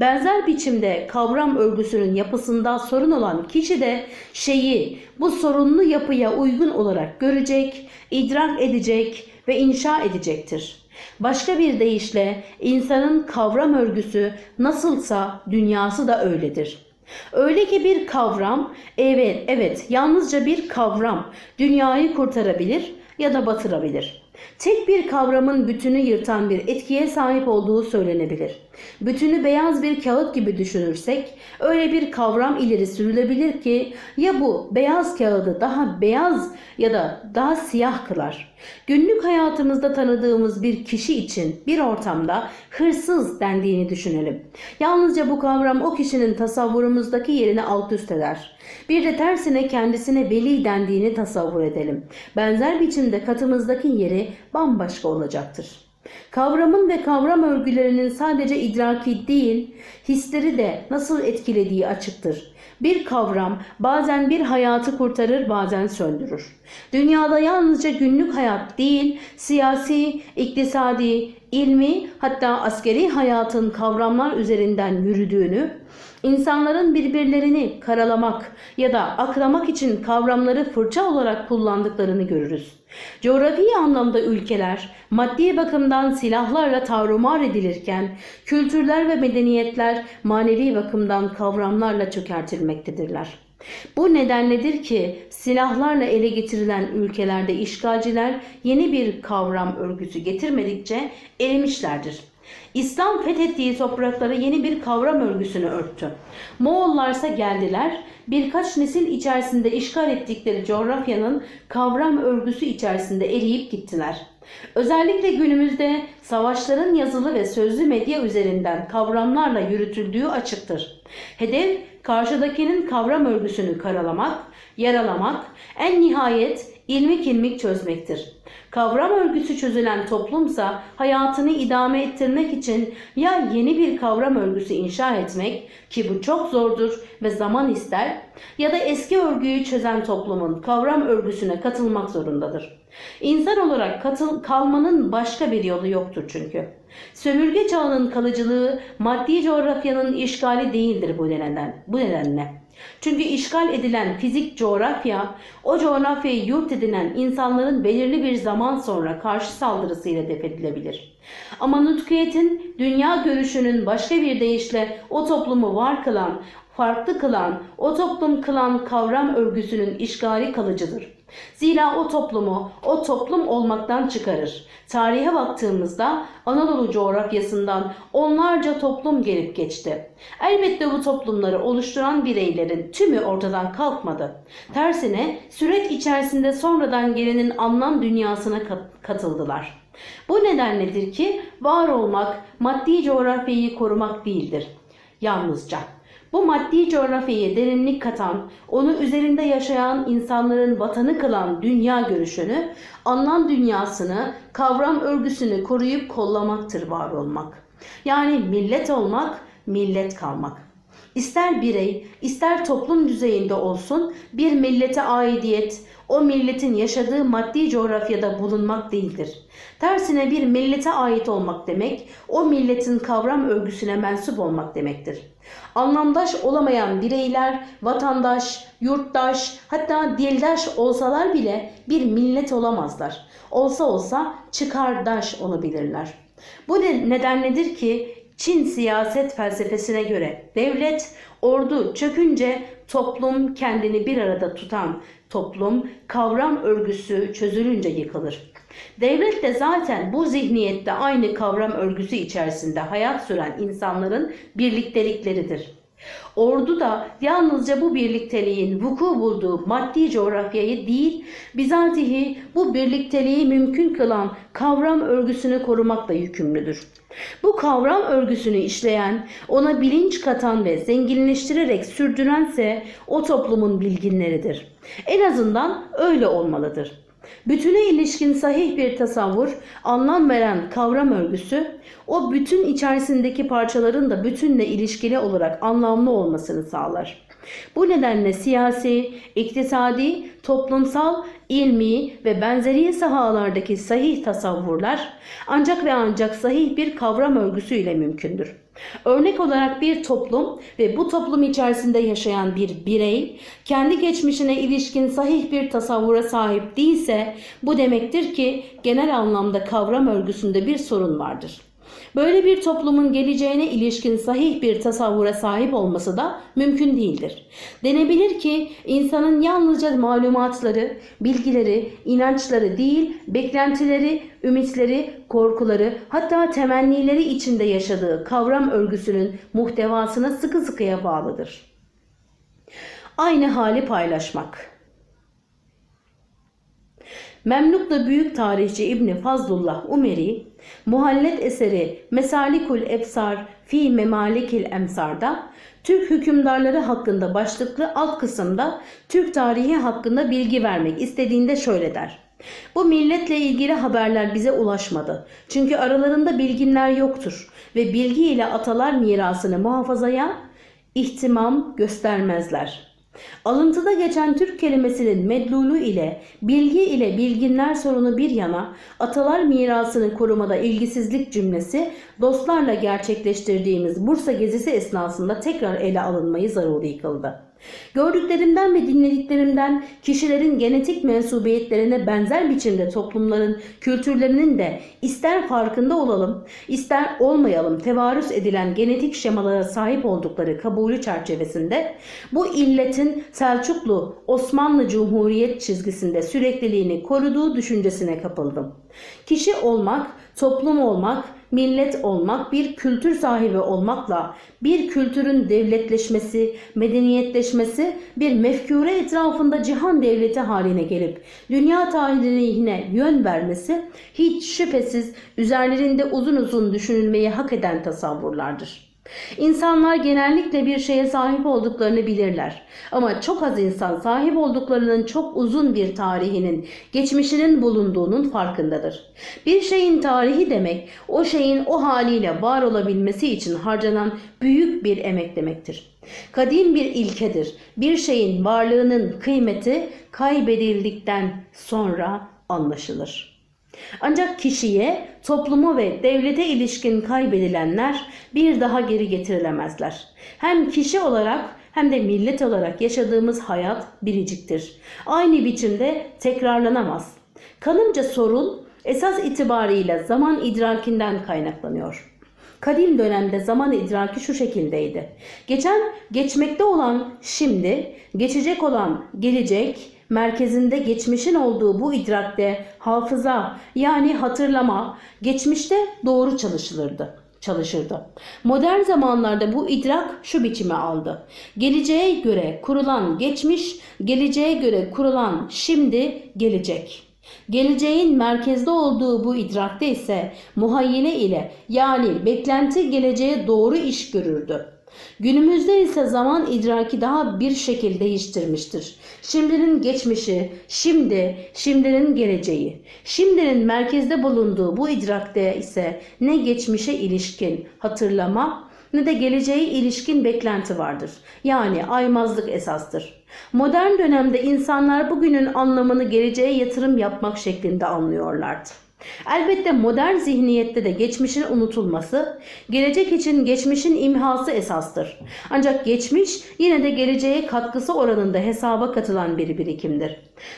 Benzer biçimde kavram örgüsünün yapısında sorun olan kişi de şeyi bu sorunlu yapıya uygun olarak görecek, idrak edecek ve inşa edecektir. Başka bir deyişle insanın kavram örgüsü nasılsa dünyası da öyledir. Öyle ki bir kavram, evet evet yalnızca bir kavram dünyayı kurtarabilir ya da batırabilir. Tek bir kavramın bütünü yırtan bir etkiye sahip olduğu söylenebilir. Bütünü beyaz bir kağıt gibi düşünürsek öyle bir kavram ileri sürülebilir ki ya bu beyaz kağıdı daha beyaz ya da daha siyah kılar. Günlük hayatımızda tanıdığımız bir kişi için bir ortamda hırsız dendiğini düşünelim. Yalnızca bu kavram o kişinin tasavvurumuzdaki yerini alt üst eder. Bir de tersine kendisine veli dendiğini tasavvur edelim. Benzer biçimde katımızdaki yeri bambaşka olacaktır. Kavramın ve kavram örgülerinin sadece idraki değil, hisleri de nasıl etkilediği açıktır. Bir kavram bazen bir hayatı kurtarır bazen söndürür. Dünyada yalnızca günlük hayat değil, siyasi, iktisadi, ilmi hatta askeri hayatın kavramlar üzerinden yürüdüğünü, insanların birbirlerini karalamak ya da aklamak için kavramları fırça olarak kullandıklarını görürüz. Coğrafi anlamda ülkeler maddi bakımdan silahlarla tavrumar edilirken kültürler ve medeniyetler manevi bakımdan kavramlarla çökertilmektedirler. Bu nedenledir ki silahlarla ele getirilen ülkelerde işgalciler yeni bir kavram örgüsü getirmedikçe erimişlerdir. İslam fethettiği topraklara yeni bir kavram örgüsünü örttü. Moğollarsa geldiler, birkaç nesil içerisinde işgal ettikleri coğrafyanın kavram örgüsü içerisinde eriyip gittiler. Özellikle günümüzde savaşların yazılı ve sözlü medya üzerinden kavramlarla yürütüldüğü açıktır. Hedef karşıdakinin kavram örgüsünü karalamak, yaralamak, en nihayet ilmik ilmik çözmektir. Kavram örgüsü çözülen toplumsa hayatını idame ettirmek için ya yeni bir kavram örgüsü inşa etmek ki bu çok zordur ve zaman ister ya da eski örgüyü çözen toplumun kavram örgüsüne katılmak zorundadır. İnsan olarak katıl kalmanın başka bir yolu yoktur çünkü. Sömürge çağının kalıcılığı maddi coğrafyanın işgali değildir bu nedenden. Bu nedenle. Çünkü işgal edilen fizik coğrafya, o coğrafyayı yurt edinen insanların belirli bir zaman sonra karşı saldırısıyla defedilebilir. Ama Nutkiyet'in dünya görüşünün başka bir deyişle o toplumu var kılan, farklı kılan, o toplum kılan kavram örgüsünün işgali kalıcıdır. Zira o toplumu o toplum olmaktan çıkarır. Tarihe baktığımızda Anadolu coğrafyasından onlarca toplum gelip geçti. Elbette bu toplumları oluşturan bireylerin tümü ortadan kalkmadı. Tersine süreç içerisinde sonradan gelenin anlam dünyasına katıldılar. Bu nedenledir ki var olmak maddi coğrafyayı korumak değildir. Yalnızca bu maddi coğrafyaya derinlik katan, onu üzerinde yaşayan insanların vatanı kılan dünya görüşünü, anlam dünyasını, kavram örgüsünü koruyup kollamaktır var olmak. Yani millet olmak, millet kalmak. İster birey, ister toplum düzeyinde olsun bir millete aidiyet, o milletin yaşadığı maddi coğrafyada bulunmak değildir. Tersine bir millete ait olmak demek, o milletin kavram örgüsüne mensup olmak demektir. Anlamdaş olamayan bireyler, vatandaş, yurttaş, hatta dildaş olsalar bile bir millet olamazlar. Olsa olsa çıkardaş olabilirler. Bu nedenledir ki Çin siyaset felsefesine göre devlet, ordu çökünce toplum kendini bir arada tutan toplum kavram örgüsü çözülünce yıkılır. Devlet de zaten bu zihniyette aynı kavram örgüsü içerisinde hayat süren insanların birliktelikleridir. Ordu da yalnızca bu birlikteliğin vuku bulduğu maddi coğrafyayı değil, bizatihi bu birlikteliği mümkün kılan kavram örgüsünü korumakla yükümlüdür. Bu kavram örgüsünü işleyen, ona bilinç katan ve zenginleştirerek sürdürense o toplumun bilginleridir. En azından öyle olmalıdır. Bütüne ilişkin sahih bir tasavvur, anlam veren kavram örgüsü, o bütün içerisindeki parçaların da bütünle ilişkili olarak anlamlı olmasını sağlar. Bu nedenle siyasi, iktisadi, toplumsal, ilmi ve benzeri sahalardaki sahih tasavvurlar ancak ve ancak sahih bir kavram örgüsüyle mümkündür. Örnek olarak bir toplum ve bu toplum içerisinde yaşayan bir birey kendi geçmişine ilişkin sahih bir tasavvura sahip değilse bu demektir ki genel anlamda kavram örgüsünde bir sorun vardır. Böyle bir toplumun geleceğine ilişkin sahih bir tasavvura sahip olması da mümkün değildir. Denebilir ki insanın yalnızca malumatları, bilgileri, inançları değil, beklentileri, ümitleri, korkuları hatta temennileri içinde yaşadığı kavram örgüsünün muhtevasına sıkı sıkıya bağlıdır. Aynı hali paylaşmak. Memluk'ta büyük tarihçi İbni Fazlullah Umeri, muhallet eseri Mesalikul Ebsar fi Memalikil Emsar'da Türk hükümdarları hakkında başlıklı alt kısımda Türk tarihi hakkında bilgi vermek istediğinde şöyle der. Bu milletle ilgili haberler bize ulaşmadı. Çünkü aralarında bilginler yoktur ve bilgi ile atalar mirasını muhafazaya ihtimam göstermezler.'' Alıntıda geçen Türk kelimesinin medlulu ile bilgi ile bilginler sorunu bir yana atalar mirasını korumada ilgisizlik cümlesi dostlarla gerçekleştirdiğimiz Bursa gezisi esnasında tekrar ele alınmayı zaruri kıldı. Gördüklerimden ve dinlediklerimden kişilerin genetik mensubiyetlerine benzer biçimde toplumların kültürlerinin de ister farkında olalım ister olmayalım tevarüs edilen genetik şemalara sahip oldukları kabulü çerçevesinde bu illetin Selçuklu Osmanlı Cumhuriyet çizgisinde sürekliliğini koruduğu düşüncesine kapıldım. Kişi olmak, toplum olmak, millet olmak, bir kültür sahibi olmakla bir kültürün devletleşmesi, medeniyetleşmesi bir mefkure etrafında cihan devleti haline gelip dünya tarihine yön vermesi hiç şüphesiz üzerlerinde uzun uzun düşünülmeyi hak eden tasavvurlardır. İnsanlar genellikle bir şeye sahip olduklarını bilirler. Ama çok az insan sahip olduklarının çok uzun bir tarihinin, geçmişinin bulunduğunun farkındadır. Bir şeyin tarihi demek, o şeyin o haliyle var olabilmesi için harcanan büyük bir emek demektir. Kadim bir ilkedir. Bir şeyin varlığının kıymeti kaybedildikten sonra anlaşılır. Ancak kişiye, toplumu ve devlete ilişkin kaybedilenler bir daha geri getirilemezler. Hem kişi olarak hem de millet olarak yaşadığımız hayat biriciktir. Aynı biçimde tekrarlanamaz. Kanımca sorun esas itibariyle zaman idrakinden kaynaklanıyor. Kadim dönemde zaman idraki şu şekildeydi. Geçen, geçmekte olan şimdi, geçecek olan gelecek, merkezinde geçmişin olduğu bu idrakte hafıza yani hatırlama geçmişte doğru çalışılırdı çalışırdı. Modern zamanlarda bu idrak şu biçimi aldı. Geleceğe göre kurulan geçmiş, geleceğe göre kurulan şimdi gelecek. Geleceğin merkezde olduğu bu idrakte ise muhayyile ile yani beklenti geleceğe doğru iş görürdü. Günümüzde ise zaman idraki daha bir şekil değiştirmiştir. Şimdinin geçmişi, şimdi, şimdinin geleceği. Şimdinin merkezde bulunduğu bu idrakte ise ne geçmişe ilişkin hatırlama ne de geleceğe ilişkin beklenti vardır. Yani aymazlık esastır. Modern dönemde insanlar bugünün anlamını geleceğe yatırım yapmak şeklinde anlıyorlardı. Elbette modern zihniyette de geçmişin unutulması, gelecek için geçmişin imhası esastır. Ancak geçmiş yine de geleceğe katkısı oranında hesaba katılan bir birikimdir.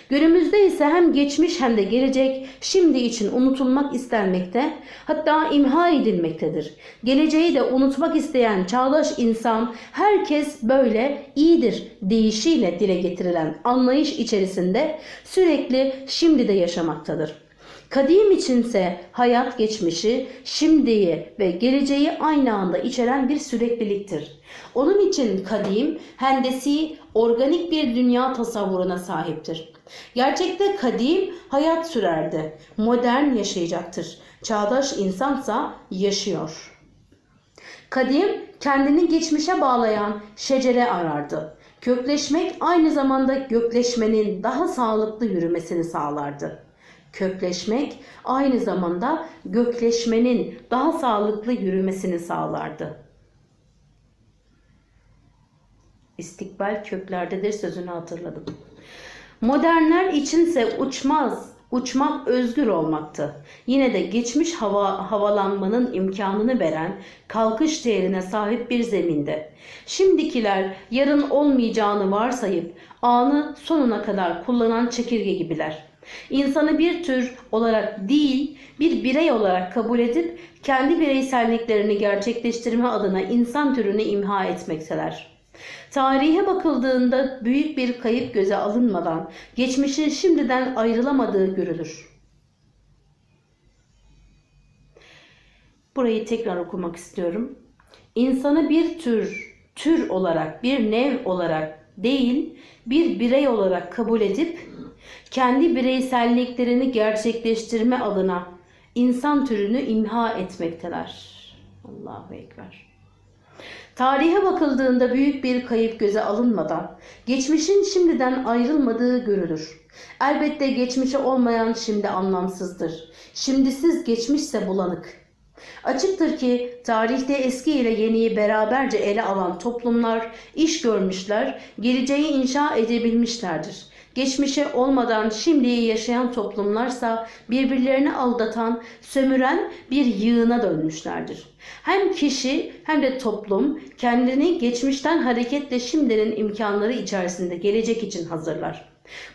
Günümüzde ise hem geçmiş hem de gelecek şimdi için unutulmak istenmekte, hatta imha edilmektedir. Geleceği de unutmak isteyen çağdaş insan herkes böyle iyidir deyişiyle dile getirilen anlayış içerisinde sürekli şimdi de yaşamaktadır. Kadim içinse hayat geçmişi, şimdiyi ve geleceği aynı anda içeren bir sürekliliktir. Onun için kadim, hendesi, organik bir dünya tasavvuruna sahiptir. Gerçekte kadim hayat sürerdi, modern yaşayacaktır. Çağdaş insansa yaşıyor. Kadim kendini geçmişe bağlayan şecere arardı. Kökleşmek aynı zamanda gökleşmenin daha sağlıklı yürümesini sağlardı kökleşmek aynı zamanda gökleşmenin daha sağlıklı yürümesini sağlardı. İstikbal köklerdedir sözünü hatırladım. Modernler içinse uçmaz, uçmak özgür olmaktı. Yine de geçmiş hava, havalanmanın imkanını veren kalkış değerine sahip bir zeminde. Şimdikiler yarın olmayacağını varsayıp anı sonuna kadar kullanan çekirge gibiler. İnsanı bir tür olarak değil, bir birey olarak kabul edip kendi bireyselliklerini gerçekleştirme adına insan türünü imha etmekteler. Tarihe bakıldığında büyük bir kayıp göze alınmadan geçmişin şimdiden ayrılamadığı görülür. Burayı tekrar okumak istiyorum. İnsanı bir tür, tür olarak, bir nev olarak değil, bir birey olarak kabul edip kendi bireyselliklerini gerçekleştirme adına insan türünü imha etmekteler. Allahu Ekber. Tarihe bakıldığında büyük bir kayıp göze alınmadan geçmişin şimdiden ayrılmadığı görülür. Elbette geçmişe olmayan şimdi anlamsızdır. Şimdisiz geçmişse bulanık. Açıktır ki tarihte eski ile yeniyi beraberce ele alan toplumlar iş görmüşler, geleceği inşa edebilmişlerdir. Geçmişe olmadan şimdiyi yaşayan toplumlarsa birbirlerini aldatan, sömüren bir yığına dönmüşlerdir. Hem kişi hem de toplum kendini geçmişten hareketle şimdinin imkanları içerisinde gelecek için hazırlar.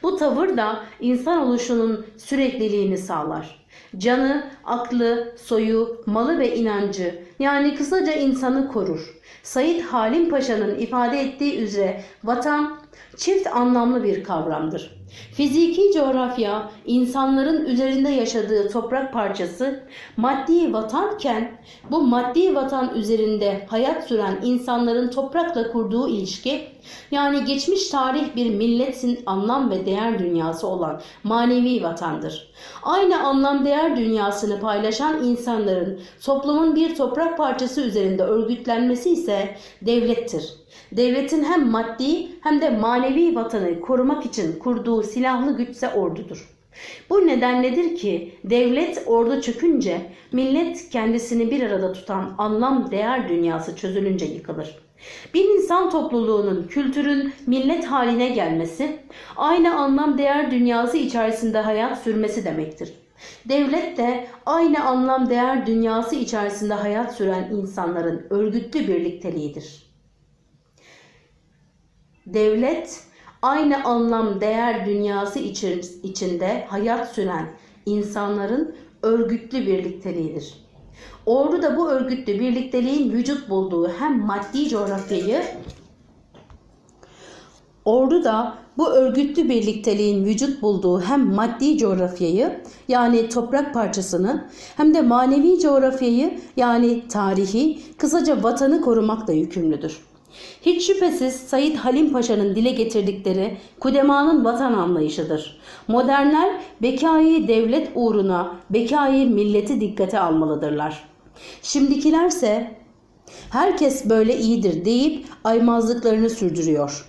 Bu tavır da insan oluşunun sürekliliğini sağlar. Canı, aklı, soyu, malı ve inancı yani kısaca insanı korur. Said Halim Paşa'nın ifade ettiği üzere vatan çift anlamlı bir kavramdır. Fiziki coğrafya, insanların üzerinde yaşadığı toprak parçası maddi vatanken bu maddi vatan üzerinde hayat süren insanların toprakla kurduğu ilişki yani geçmiş tarih bir milletin anlam ve değer dünyası olan manevi vatandır. Aynı anlam değer dünyasını paylaşan insanların toplumun bir toprak parçası üzerinde örgütlenmesi ise devlettir. Devletin hem maddi hem de manevi vatanı korumak için kurduğu silahlı güçse ordudur. Bu nedenledir ki devlet ordu çökünce millet kendisini bir arada tutan anlam değer dünyası çözülünce yıkılır. Bir insan topluluğunun kültürün millet haline gelmesi aynı anlam değer dünyası içerisinde hayat sürmesi demektir. Devlet de aynı anlam değer dünyası içerisinde hayat süren insanların örgütlü birlikteliğidir. Devlet aynı anlam değer dünyası içinde hayat süren insanların örgütlü birlikteliğidir. Ordu da bu örgütlü birlikteliğin vücut bulduğu hem maddi coğrafyayı Ordu da bu örgütlü birlikteliğin vücut bulduğu hem maddi coğrafyayı yani toprak parçasını hem de manevi coğrafyayı yani tarihi kısaca vatanı korumakla yükümlüdür. Hiç şüphesiz Said Halim Paşa'nın dile getirdikleri Kudemanın vatan anlayışıdır. Modernler bekayı devlet uğruna bekayı milleti dikkate almalıdırlar. Şimdikilerse herkes böyle iyidir deyip aymazlıklarını sürdürüyor.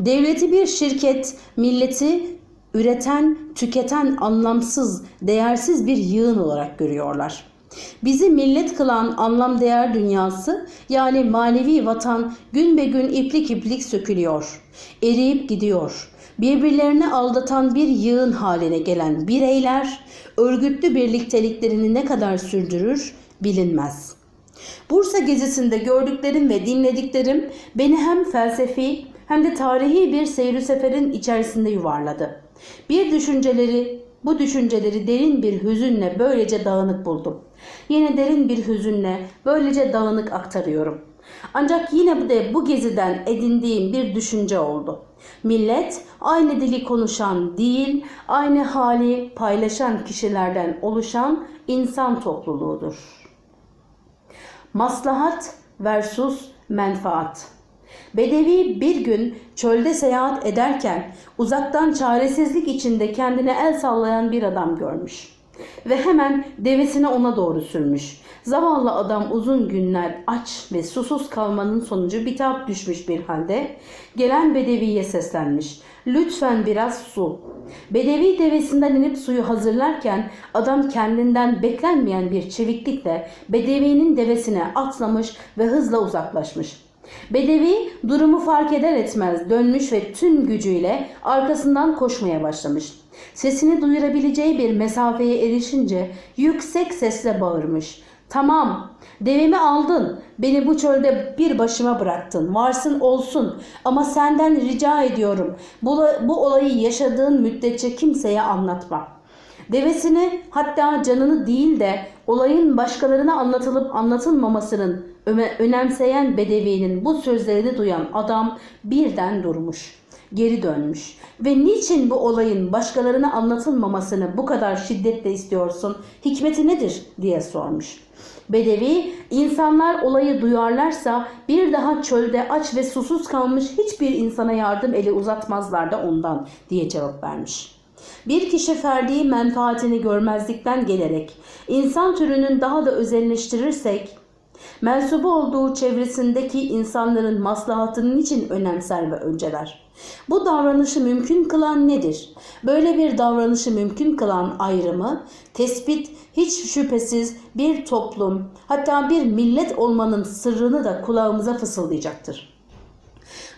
Devleti bir şirket, milleti üreten, tüketen anlamsız, değersiz bir yığın olarak görüyorlar. Bizi millet kılan anlam değer dünyası yani manevi vatan gün be gün iplik iplik sökülüyor. Eriyip gidiyor. Birbirlerini aldatan bir yığın haline gelen bireyler örgütlü birlikteliklerini ne kadar sürdürür bilinmez. Bursa gezisinde gördüklerim ve dinlediklerim beni hem felsefi hem de tarihi bir seyri seferin içerisinde yuvarladı. Bir düşünceleri, bu düşünceleri derin bir hüzünle böylece dağınık buldum. Yine derin bir hüzünle böylece dağınık aktarıyorum. Ancak yine de bu geziden edindiğim bir düşünce oldu. Millet aynı dili konuşan değil, aynı hali paylaşan kişilerden oluşan insan topluluğudur. Maslahat versus menfaat. Bedevi bir gün çölde seyahat ederken uzaktan çaresizlik içinde kendine el sallayan bir adam görmüş. Ve hemen devesini ona doğru sürmüş. Zavallı adam uzun günler aç ve susuz kalmanın sonucu bitap düşmüş bir halde gelen bedeviye seslenmiş. Lütfen biraz su. Bedevi devesinden inip suyu hazırlarken adam kendinden beklenmeyen bir çeviklikle bedevinin devesine atlamış ve hızla uzaklaşmış. Bedevi durumu fark eder etmez dönmüş ve tüm gücüyle arkasından koşmaya başlamış. Sesini duyurabileceği bir mesafeye erişince yüksek sesle bağırmış. Tamam, devemi aldın, beni bu çölde bir başıma bıraktın, varsın olsun. Ama senden rica ediyorum. Bu, bu olayı yaşadığın müddetçe kimseye anlatma. Devesini hatta canını değil de olayın başkalarına anlatılıp anlatılmamasının önemseyen bedevinin bu sözlerini duyan adam birden durmuş, geri dönmüş ve niçin bu olayın başkalarına anlatılmamasını bu kadar şiddetle istiyorsun, hikmeti nedir diye sormuş. Bedevi, insanlar olayı duyarlarsa bir daha çölde aç ve susuz kalmış hiçbir insana yardım eli uzatmazlar da ondan diye cevap vermiş. Bir kişi ferdi menfaatini görmezlikten gelerek insan türünün daha da özelleştirirsek mensubu olduğu çevresindeki insanların maslahatının için önemser ve önceler. Bu davranışı mümkün kılan nedir? Böyle bir davranışı mümkün kılan ayrımı, tespit hiç şüphesiz bir toplum hatta bir millet olmanın sırrını da kulağımıza fısıldayacaktır.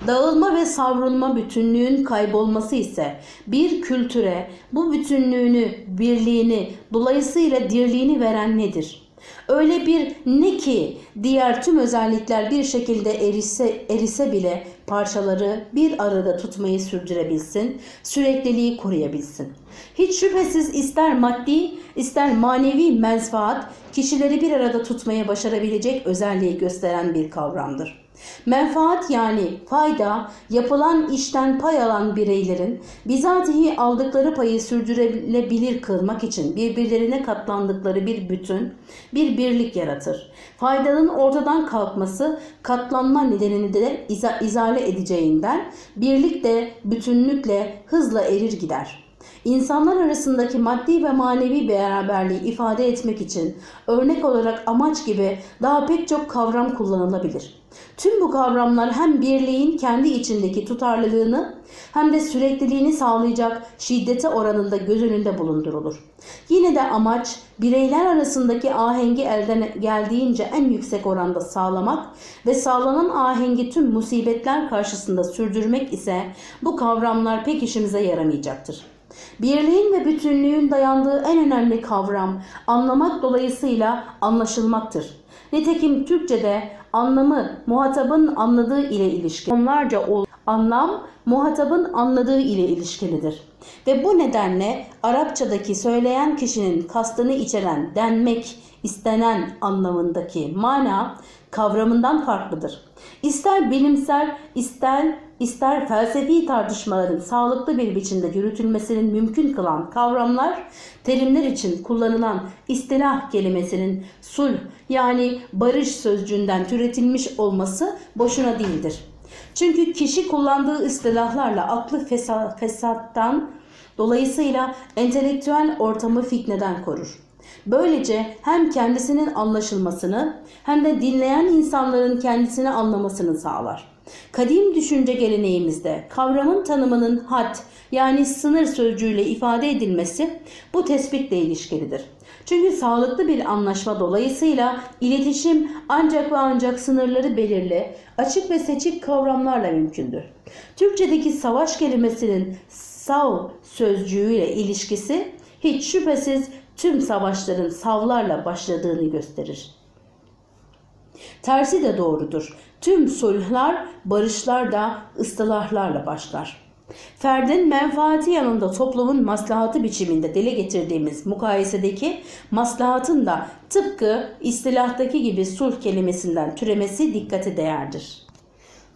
Dağılma ve savrulma bütünlüğün kaybolması ise bir kültüre bu bütünlüğünü, birliğini, dolayısıyla dirliğini veren nedir? Öyle bir ne ki diğer tüm özellikler bir şekilde erise, erise bile parçaları bir arada tutmayı sürdürebilsin, sürekliliği koruyabilsin. Hiç şüphesiz ister maddi ister manevi menfaat kişileri bir arada tutmaya başarabilecek özelliği gösteren bir kavramdır. Menfaat yani fayda, yapılan işten pay alan bireylerin bizatihi aldıkları payı sürdürülebilir kılmak için birbirlerine katlandıkları bir bütün, bir birlik yaratır. Faydanın ortadan kalkması katlanma nedenini de iza- izale edeceğinden birlik de bütünlükle hızla erir gider. İnsanlar arasındaki maddi ve manevi beraberliği ifade etmek için örnek olarak amaç gibi daha pek çok kavram kullanılabilir. Tüm bu kavramlar hem birliğin kendi içindeki tutarlılığını hem de sürekliliğini sağlayacak şiddete oranında göz önünde bulundurulur. Yine de amaç bireyler arasındaki ahengi elden geldiğince en yüksek oranda sağlamak ve sağlanan ahengi tüm musibetler karşısında sürdürmek ise bu kavramlar pek işimize yaramayacaktır. Birliğin ve bütünlüğün dayandığı en önemli kavram anlamak dolayısıyla anlaşılmaktır. Nitekim Türkçe'de anlamı muhatabın anladığı ile ilişkili. Onlarca ol anlam muhatabın anladığı ile ilişkilidir. Ve bu nedenle Arapçadaki söyleyen kişinin kastını içeren denmek istenen anlamındaki mana kavramından farklıdır. İster bilimsel, ister ister felsefi tartışmaların sağlıklı bir biçimde yürütülmesinin mümkün kılan kavramlar, terimler için kullanılan istilah kelimesinin sulh yani barış sözcüğünden türetilmiş olması boşuna değildir. Çünkü kişi kullandığı istilahlarla aklı fesa- fesattan dolayısıyla entelektüel ortamı fitneden korur. Böylece hem kendisinin anlaşılmasını hem de dinleyen insanların kendisini anlamasını sağlar. Kadim düşünce geleneğimizde kavramın tanımının had yani sınır sözcüğüyle ifade edilmesi bu tespitle ilişkilidir. Çünkü sağlıklı bir anlaşma dolayısıyla iletişim ancak ve ancak sınırları belirli, açık ve seçik kavramlarla mümkündür. Türkçedeki savaş kelimesinin sav sözcüğüyle ilişkisi hiç şüphesiz tüm savaşların savlarla başladığını gösterir. Tersi de doğrudur. Tüm sulhlar, barışlar da ıstılahlarla başlar. Ferdin menfaati yanında toplumun maslahatı biçiminde dile getirdiğimiz mukayesedeki maslahatın da tıpkı istilahtaki gibi sulh kelimesinden türemesi dikkate değerdir.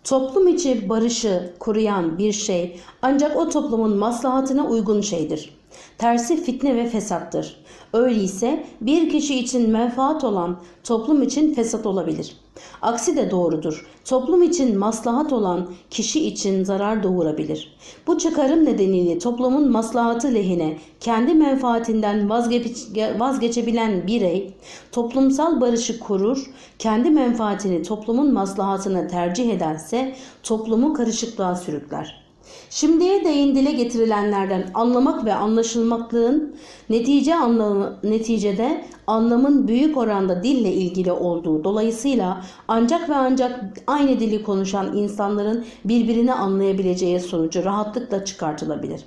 Toplum içi barışı koruyan bir şey ancak o toplumun maslahatına uygun şeydir. Tersi fitne ve fesattır. Öyleyse bir kişi için menfaat olan toplum için fesat olabilir. Aksi de doğrudur. Toplum için maslahat olan kişi için zarar doğurabilir. Bu çıkarım nedeniyle toplumun maslahatı lehine kendi menfaatinden vazgeç- vazgeçebilen birey toplumsal barışı korur, kendi menfaatini toplumun maslahatına tercih ederse toplumu karışıklığa sürükler. Şimdiye değin dile getirilenlerden anlamak ve anlaşılmaklığın netice anlamı, neticede anlamın büyük oranda dille ilgili olduğu dolayısıyla ancak ve ancak aynı dili konuşan insanların birbirini anlayabileceği sonucu rahatlıkla çıkartılabilir.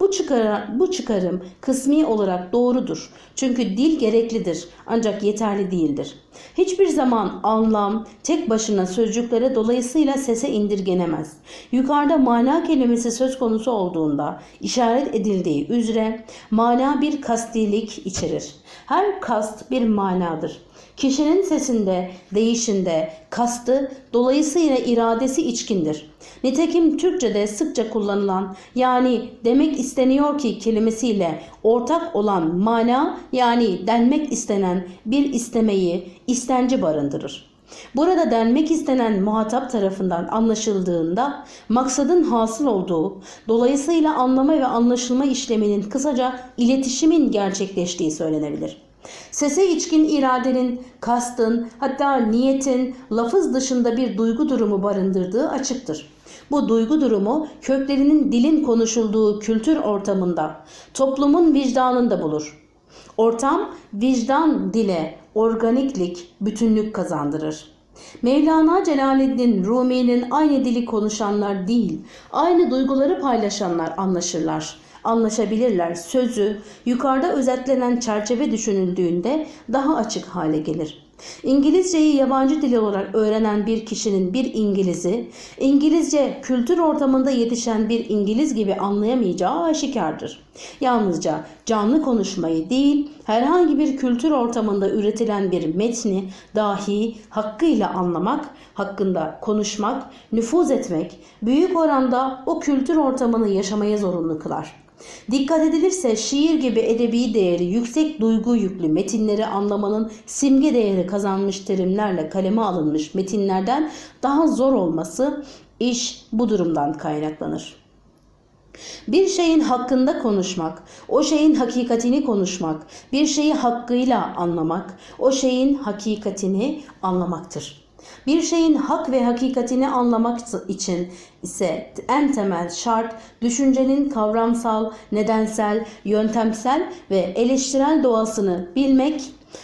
Bu, çıkar, bu çıkarım kısmi olarak doğrudur. Çünkü dil gereklidir ancak yeterli değildir. Hiçbir zaman anlam tek başına sözcüklere dolayısıyla sese indirgenemez. Yukarıda mana kelimesi söz konusu olduğunda işaret edildiği üzere mana bir kastilik içerir. Her kast bir manadır. Kişinin sesinde, değişinde, kastı dolayısıyla iradesi içkindir. Nitekim Türkçe'de sıkça kullanılan yani demek isteniyor ki kelimesiyle ortak olan mana yani denmek istenen bir istemeyi, istenci barındırır. Burada denmek istenen muhatap tarafından anlaşıldığında maksadın hasıl olduğu, dolayısıyla anlama ve anlaşılma işleminin kısaca iletişimin gerçekleştiği söylenebilir. Sese içkin iradenin, kastın, hatta niyetin lafız dışında bir duygu durumu barındırdığı açıktır. Bu duygu durumu köklerinin dilin konuşulduğu kültür ortamında, toplumun vicdanında bulur. Ortam vicdan dile organiklik, bütünlük kazandırır. Mevlana Celaleddin Rumi'nin aynı dili konuşanlar değil, aynı duyguları paylaşanlar anlaşırlar, anlaşabilirler. Sözü yukarıda özetlenen çerçeve düşünüldüğünde daha açık hale gelir. İngilizceyi yabancı dil olarak öğrenen bir kişinin bir İngiliz'i, İngilizce kültür ortamında yetişen bir İngiliz gibi anlayamayacağı aşikardır. Yalnızca canlı konuşmayı değil, herhangi bir kültür ortamında üretilen bir metni dahi hakkıyla anlamak, hakkında konuşmak, nüfuz etmek, büyük oranda o kültür ortamını yaşamaya zorunlu kılar. Dikkat edilirse şiir gibi edebi değeri yüksek duygu yüklü metinleri anlamanın simge değeri kazanmış terimlerle kaleme alınmış metinlerden daha zor olması iş bu durumdan kaynaklanır. Bir şeyin hakkında konuşmak, o şeyin hakikatini konuşmak, bir şeyi hakkıyla anlamak, o şeyin hakikatini anlamaktır. Bir şeyin hak ve hakikatini anlamak için ise en temel şart düşüncenin kavramsal, nedensel, yöntemsel ve eleştirel doğasını bilmek,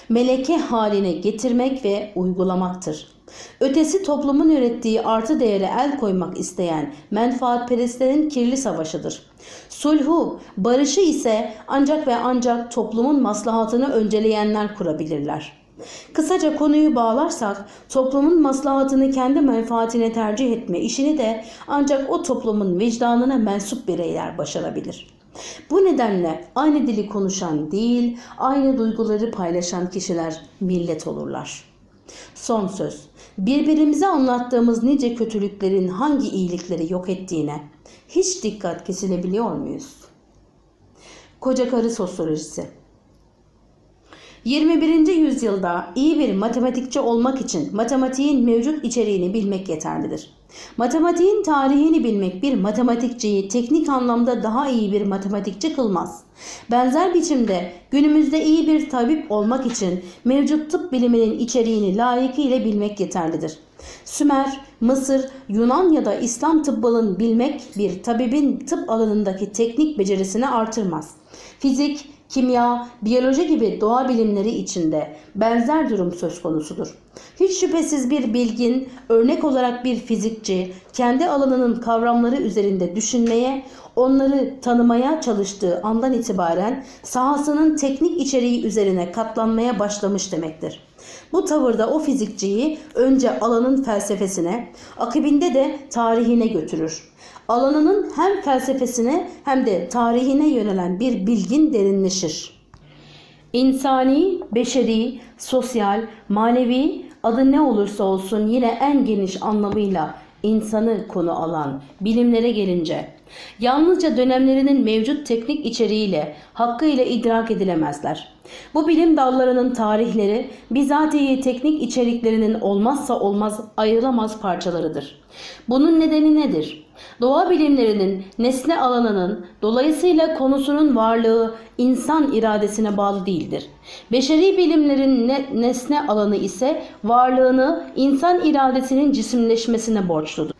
meleke haline getirmek ve uygulamaktır. Ötesi toplumun ürettiği artı değere el koymak isteyen menfaatperestlerin kirli savaşıdır. Sulhu, barışı ise ancak ve ancak toplumun maslahatını önceleyenler kurabilirler. Kısaca konuyu bağlarsak toplumun maslahatını kendi menfaatine tercih etme işini de ancak o toplumun vicdanına mensup bireyler başarabilir. Bu nedenle aynı dili konuşan değil, aynı duyguları paylaşan kişiler millet olurlar. Son söz. Birbirimize anlattığımız nice kötülüklerin hangi iyilikleri yok ettiğine hiç dikkat kesilebiliyor muyuz? Koca karı sosyolojisi 21. yüzyılda iyi bir matematikçi olmak için matematiğin mevcut içeriğini bilmek yeterlidir. Matematiğin tarihini bilmek bir matematikçiyi teknik anlamda daha iyi bir matematikçi kılmaz. Benzer biçimde günümüzde iyi bir tabip olmak için mevcut tıp biliminin içeriğini layıkıyla bilmek yeterlidir. Sümer, Mısır, Yunan ya da İslam tıbbının bilmek bir tabibin tıp alanındaki teknik becerisini artırmaz. Fizik, kimya, biyoloji gibi doğa bilimleri içinde benzer durum söz konusudur. Hiç şüphesiz bir bilgin, örnek olarak bir fizikçi, kendi alanının kavramları üzerinde düşünmeye, onları tanımaya çalıştığı andan itibaren sahasının teknik içeriği üzerine katlanmaya başlamış demektir. Bu tavırda o fizikçiyi önce alanın felsefesine, akabinde de tarihine götürür. Alanının hem felsefesine hem de tarihine yönelen bir bilgin derinleşir. İnsani, beşeri, sosyal, manevi adı ne olursa olsun yine en geniş anlamıyla insanı konu alan bilimlere gelince yalnızca dönemlerinin mevcut teknik içeriğiyle hakkıyla idrak edilemezler. Bu bilim dallarının tarihleri bizatihi teknik içeriklerinin olmazsa olmaz ayrılamaz parçalarıdır. Bunun nedeni nedir? Doğa bilimlerinin nesne alanının dolayısıyla konusunun varlığı insan iradesine bağlı değildir. Beşeri bilimlerin ne, nesne alanı ise varlığını insan iradesinin cisimleşmesine borçludur.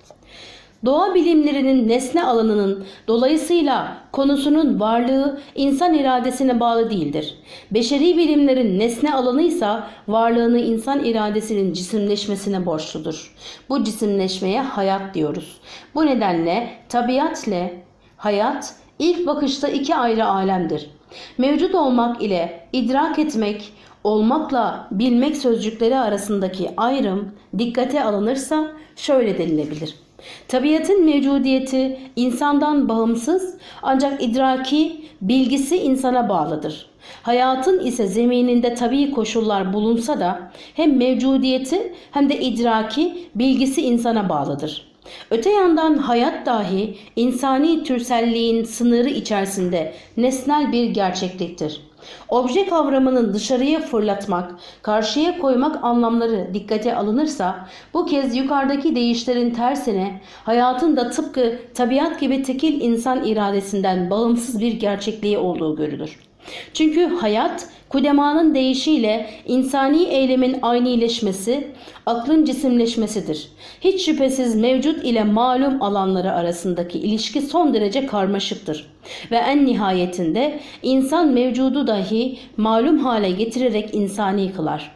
Doğa bilimlerinin nesne alanının dolayısıyla konusunun varlığı insan iradesine bağlı değildir. Beşeri bilimlerin nesne alanı ise varlığını insan iradesinin cisimleşmesine borçludur. Bu cisimleşmeye hayat diyoruz. Bu nedenle tabiatle hayat ilk bakışta iki ayrı alemdir. Mevcut olmak ile idrak etmek, olmakla bilmek sözcükleri arasındaki ayrım dikkate alınırsa şöyle denilebilir. Tabiatın mevcudiyeti insandan bağımsız ancak idraki, bilgisi insana bağlıdır. Hayatın ise zemininde tabii koşullar bulunsa da hem mevcudiyeti hem de idraki, bilgisi insana bağlıdır. Öte yandan hayat dahi insani türselliğin sınırı içerisinde nesnel bir gerçekliktir. Obje kavramının dışarıya fırlatmak, karşıya koymak anlamları dikkate alınırsa bu kez yukarıdaki değişlerin tersine hayatın da tıpkı tabiat gibi tekil insan iradesinden bağımsız bir gerçekliği olduğu görülür. Çünkü hayat kudemanın değişiyle insani eylemin aynileşmesi, aklın cisimleşmesidir. Hiç şüphesiz mevcut ile malum alanları arasındaki ilişki son derece karmaşıktır. Ve en nihayetinde insan mevcudu dahi malum hale getirerek insani kılar.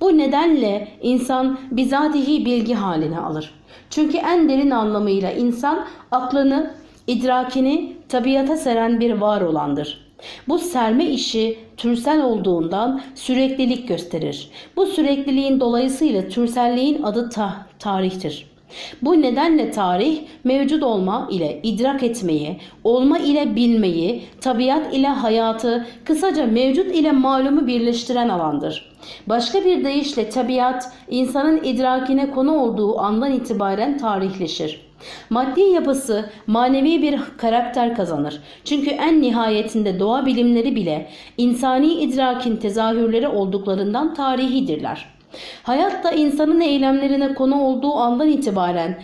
Bu nedenle insan bizatihi bilgi haline alır. Çünkü en derin anlamıyla insan aklını, idrakini tabiata seren bir var olandır. Bu serme işi türsel olduğundan süreklilik gösterir. Bu sürekliliğin dolayısıyla türselliğin adı ta- tarihtir. Bu nedenle tarih mevcut olma ile idrak etmeyi, olma ile bilmeyi, tabiat ile hayatı, kısaca mevcut ile malumu birleştiren alandır. Başka bir deyişle tabiat insanın idrakine konu olduğu andan itibaren tarihleşir. Maddi yapısı manevi bir karakter kazanır. Çünkü en nihayetinde doğa bilimleri bile insani idrakin tezahürleri olduklarından tarihidirler. Hayat da insanın eylemlerine konu olduğu andan itibaren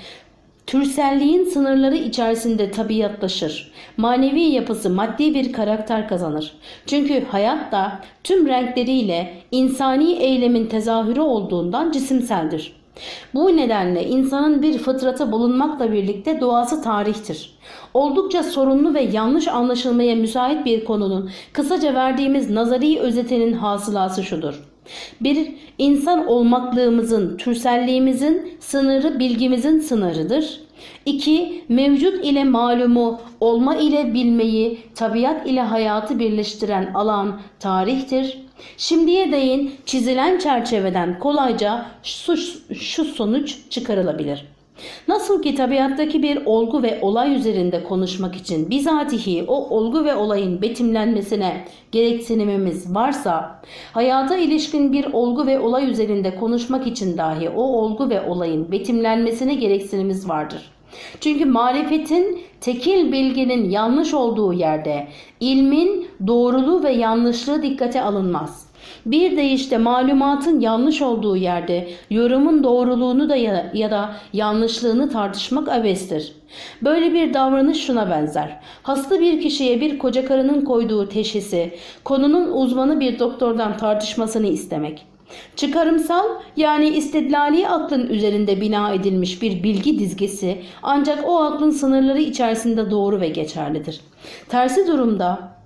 türselliğin sınırları içerisinde tabiatlaşır. Manevi yapısı maddi bir karakter kazanır. Çünkü hayat da tüm renkleriyle insani eylemin tezahürü olduğundan cisimseldir. Bu nedenle insanın bir fıtratı bulunmakla birlikte doğası tarihtir. Oldukça sorunlu ve yanlış anlaşılmaya müsait bir konunun kısaca verdiğimiz nazari özetinin hasılası şudur. Bir, insan olmaklığımızın, türselliğimizin sınırı bilgimizin sınırıdır. İki, mevcut ile malumu, olma ile bilmeyi, tabiat ile hayatı birleştiren alan tarihtir. Şimdiye değin çizilen çerçeveden kolayca şu, şu sonuç çıkarılabilir. Nasıl ki tabiattaki bir olgu ve olay üzerinde konuşmak için bizatihi o olgu ve olayın betimlenmesine gereksinimimiz varsa, hayata ilişkin bir olgu ve olay üzerinde konuşmak için dahi o olgu ve olayın betimlenmesine gereksinimiz vardır. Çünkü marifetin tekil bilginin yanlış olduğu yerde ilmin doğruluğu ve yanlışlığı dikkate alınmaz. Bir deyişle malumatın yanlış olduğu yerde yorumun doğruluğunu da ya, ya da yanlışlığını tartışmak abestir. Böyle bir davranış şuna benzer. Hasta bir kişiye bir koca karının koyduğu teşhisi, konunun uzmanı bir doktordan tartışmasını istemek. Çıkarımsal yani istidlali aklın üzerinde bina edilmiş bir bilgi dizgesi ancak o aklın sınırları içerisinde doğru ve geçerlidir. Tersi durumda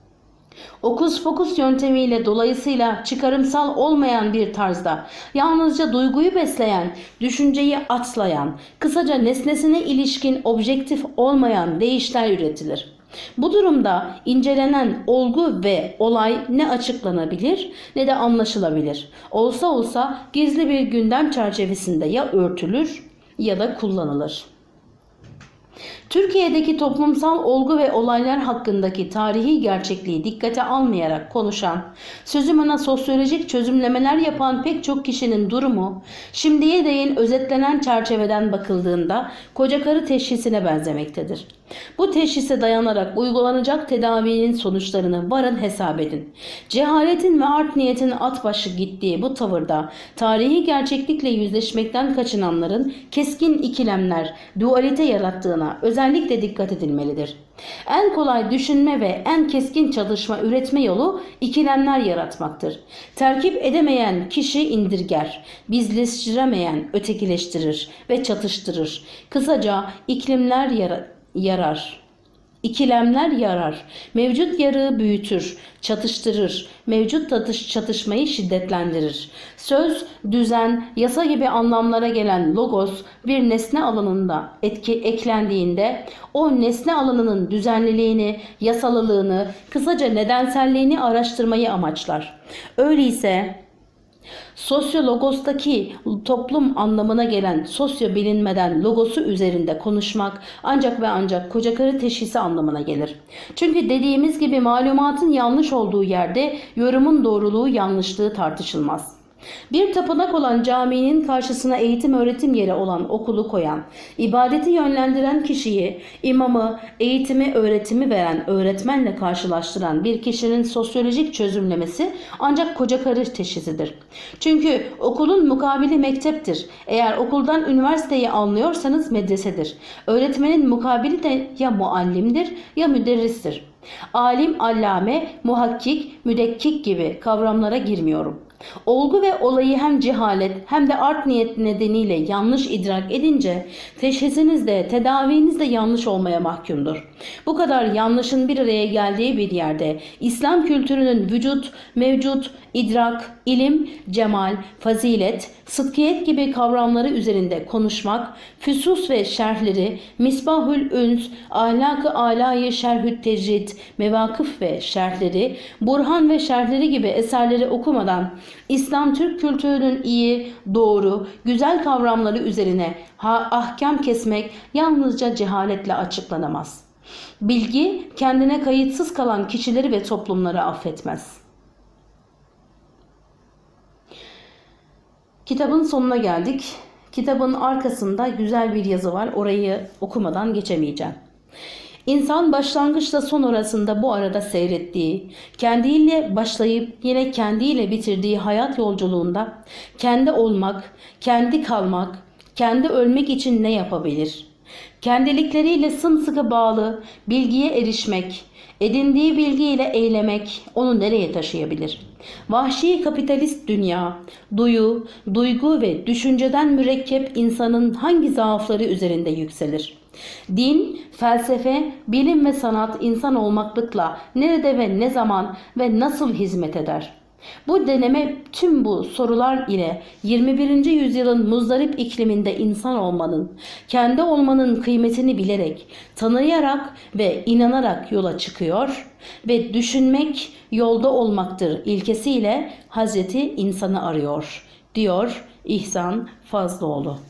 Okus fokus yöntemiyle dolayısıyla çıkarımsal olmayan bir tarzda yalnızca duyguyu besleyen, düşünceyi atlayan, kısaca nesnesine ilişkin objektif olmayan değişler üretilir. Bu durumda incelenen olgu ve olay ne açıklanabilir ne de anlaşılabilir. Olsa olsa gizli bir gündem çerçevesinde ya örtülür ya da kullanılır. Türkiye'deki toplumsal olgu ve olaylar hakkındaki tarihi gerçekliği dikkate almayarak konuşan, sözümüne sosyolojik çözümlemeler yapan pek çok kişinin durumu, şimdiye değin özetlenen çerçeveden bakıldığında koca karı teşhisine benzemektedir. Bu teşhise dayanarak uygulanacak tedavinin sonuçlarını varın hesap edin. Cehaletin ve art niyetin at başı gittiği bu tavırda tarihi gerçeklikle yüzleşmekten kaçınanların keskin ikilemler, dualite yarattığına özellikle dikkat edilmelidir. En kolay düşünme ve en keskin çalışma üretme yolu ikilemler yaratmaktır. Terkip edemeyen kişi indirger, bizleştiremeyen ötekileştirir ve çatıştırır. Kısaca iklimler yaratır yarar. İkilemler yarar. Mevcut yarığı büyütür, çatıştırır. Mevcut tatış, çatışmayı şiddetlendirir. Söz, düzen, yasa gibi anlamlara gelen logos bir nesne alanında etki eklendiğinde o nesne alanının düzenliliğini, yasalılığını, kısaca nedenselliğini araştırmayı amaçlar. Öyleyse Sosyologostaki toplum anlamına gelen sosyo bilinmeden logosu üzerinde konuşmak ancak ve ancak kocakarı teşhisi anlamına gelir. Çünkü dediğimiz gibi malumatın yanlış olduğu yerde yorumun doğruluğu yanlışlığı tartışılmaz. Bir tapınak olan caminin karşısına eğitim öğretim yeri olan okulu koyan, ibadeti yönlendiren kişiyi, imamı, eğitimi öğretimi veren öğretmenle karşılaştıran bir kişinin sosyolojik çözümlemesi ancak koca karı teşhisidir. Çünkü okulun mukabili mekteptir. Eğer okuldan üniversiteyi anlıyorsanız medresedir. Öğretmenin mukabili de ya muallimdir ya müderristir. Alim, allame, muhakkik, müdekkik gibi kavramlara girmiyorum. Olgu ve olayı hem cehalet hem de art niyet nedeniyle yanlış idrak edince teşhisiniz de tedaviniz de yanlış olmaya mahkumdur. Bu kadar yanlışın bir araya geldiği bir yerde İslam kültürünün vücut, mevcut, idrak, ilim, cemal, fazilet, sıdkiyet gibi kavramları üzerinde konuşmak, füsus ve şerhleri, misbahül üns, ahlak-ı alayı şerhü tecrid, mevakıf ve şerhleri, burhan ve şerhleri gibi eserleri okumadan İslam Türk kültürünün iyi, doğru, güzel kavramları üzerine ha ahkam kesmek yalnızca cehaletle açıklanamaz. Bilgi kendine kayıtsız kalan kişileri ve toplumları affetmez. Kitabın sonuna geldik. Kitabın arkasında güzel bir yazı var. Orayı okumadan geçemeyeceğim. İnsan başlangıçla son arasında bu arada seyrettiği, kendiyle başlayıp yine kendiyle bitirdiği hayat yolculuğunda kendi olmak, kendi kalmak, kendi ölmek için ne yapabilir? Kendilikleriyle sımsıkı bağlı, bilgiye erişmek, edindiği bilgiyle eylemek onu nereye taşıyabilir? Vahşi kapitalist dünya, duyu, duygu ve düşünceden mürekkep insanın hangi zaafları üzerinde yükselir? Din, felsefe, bilim ve sanat insan olmaklıkla nerede ve ne zaman ve nasıl hizmet eder? Bu deneme tüm bu sorular ile 21. yüzyılın muzdarip ikliminde insan olmanın, kendi olmanın kıymetini bilerek, tanıyarak ve inanarak yola çıkıyor ve düşünmek yolda olmaktır ilkesiyle Hazreti insanı arıyor diyor İhsan Fazlıoğlu.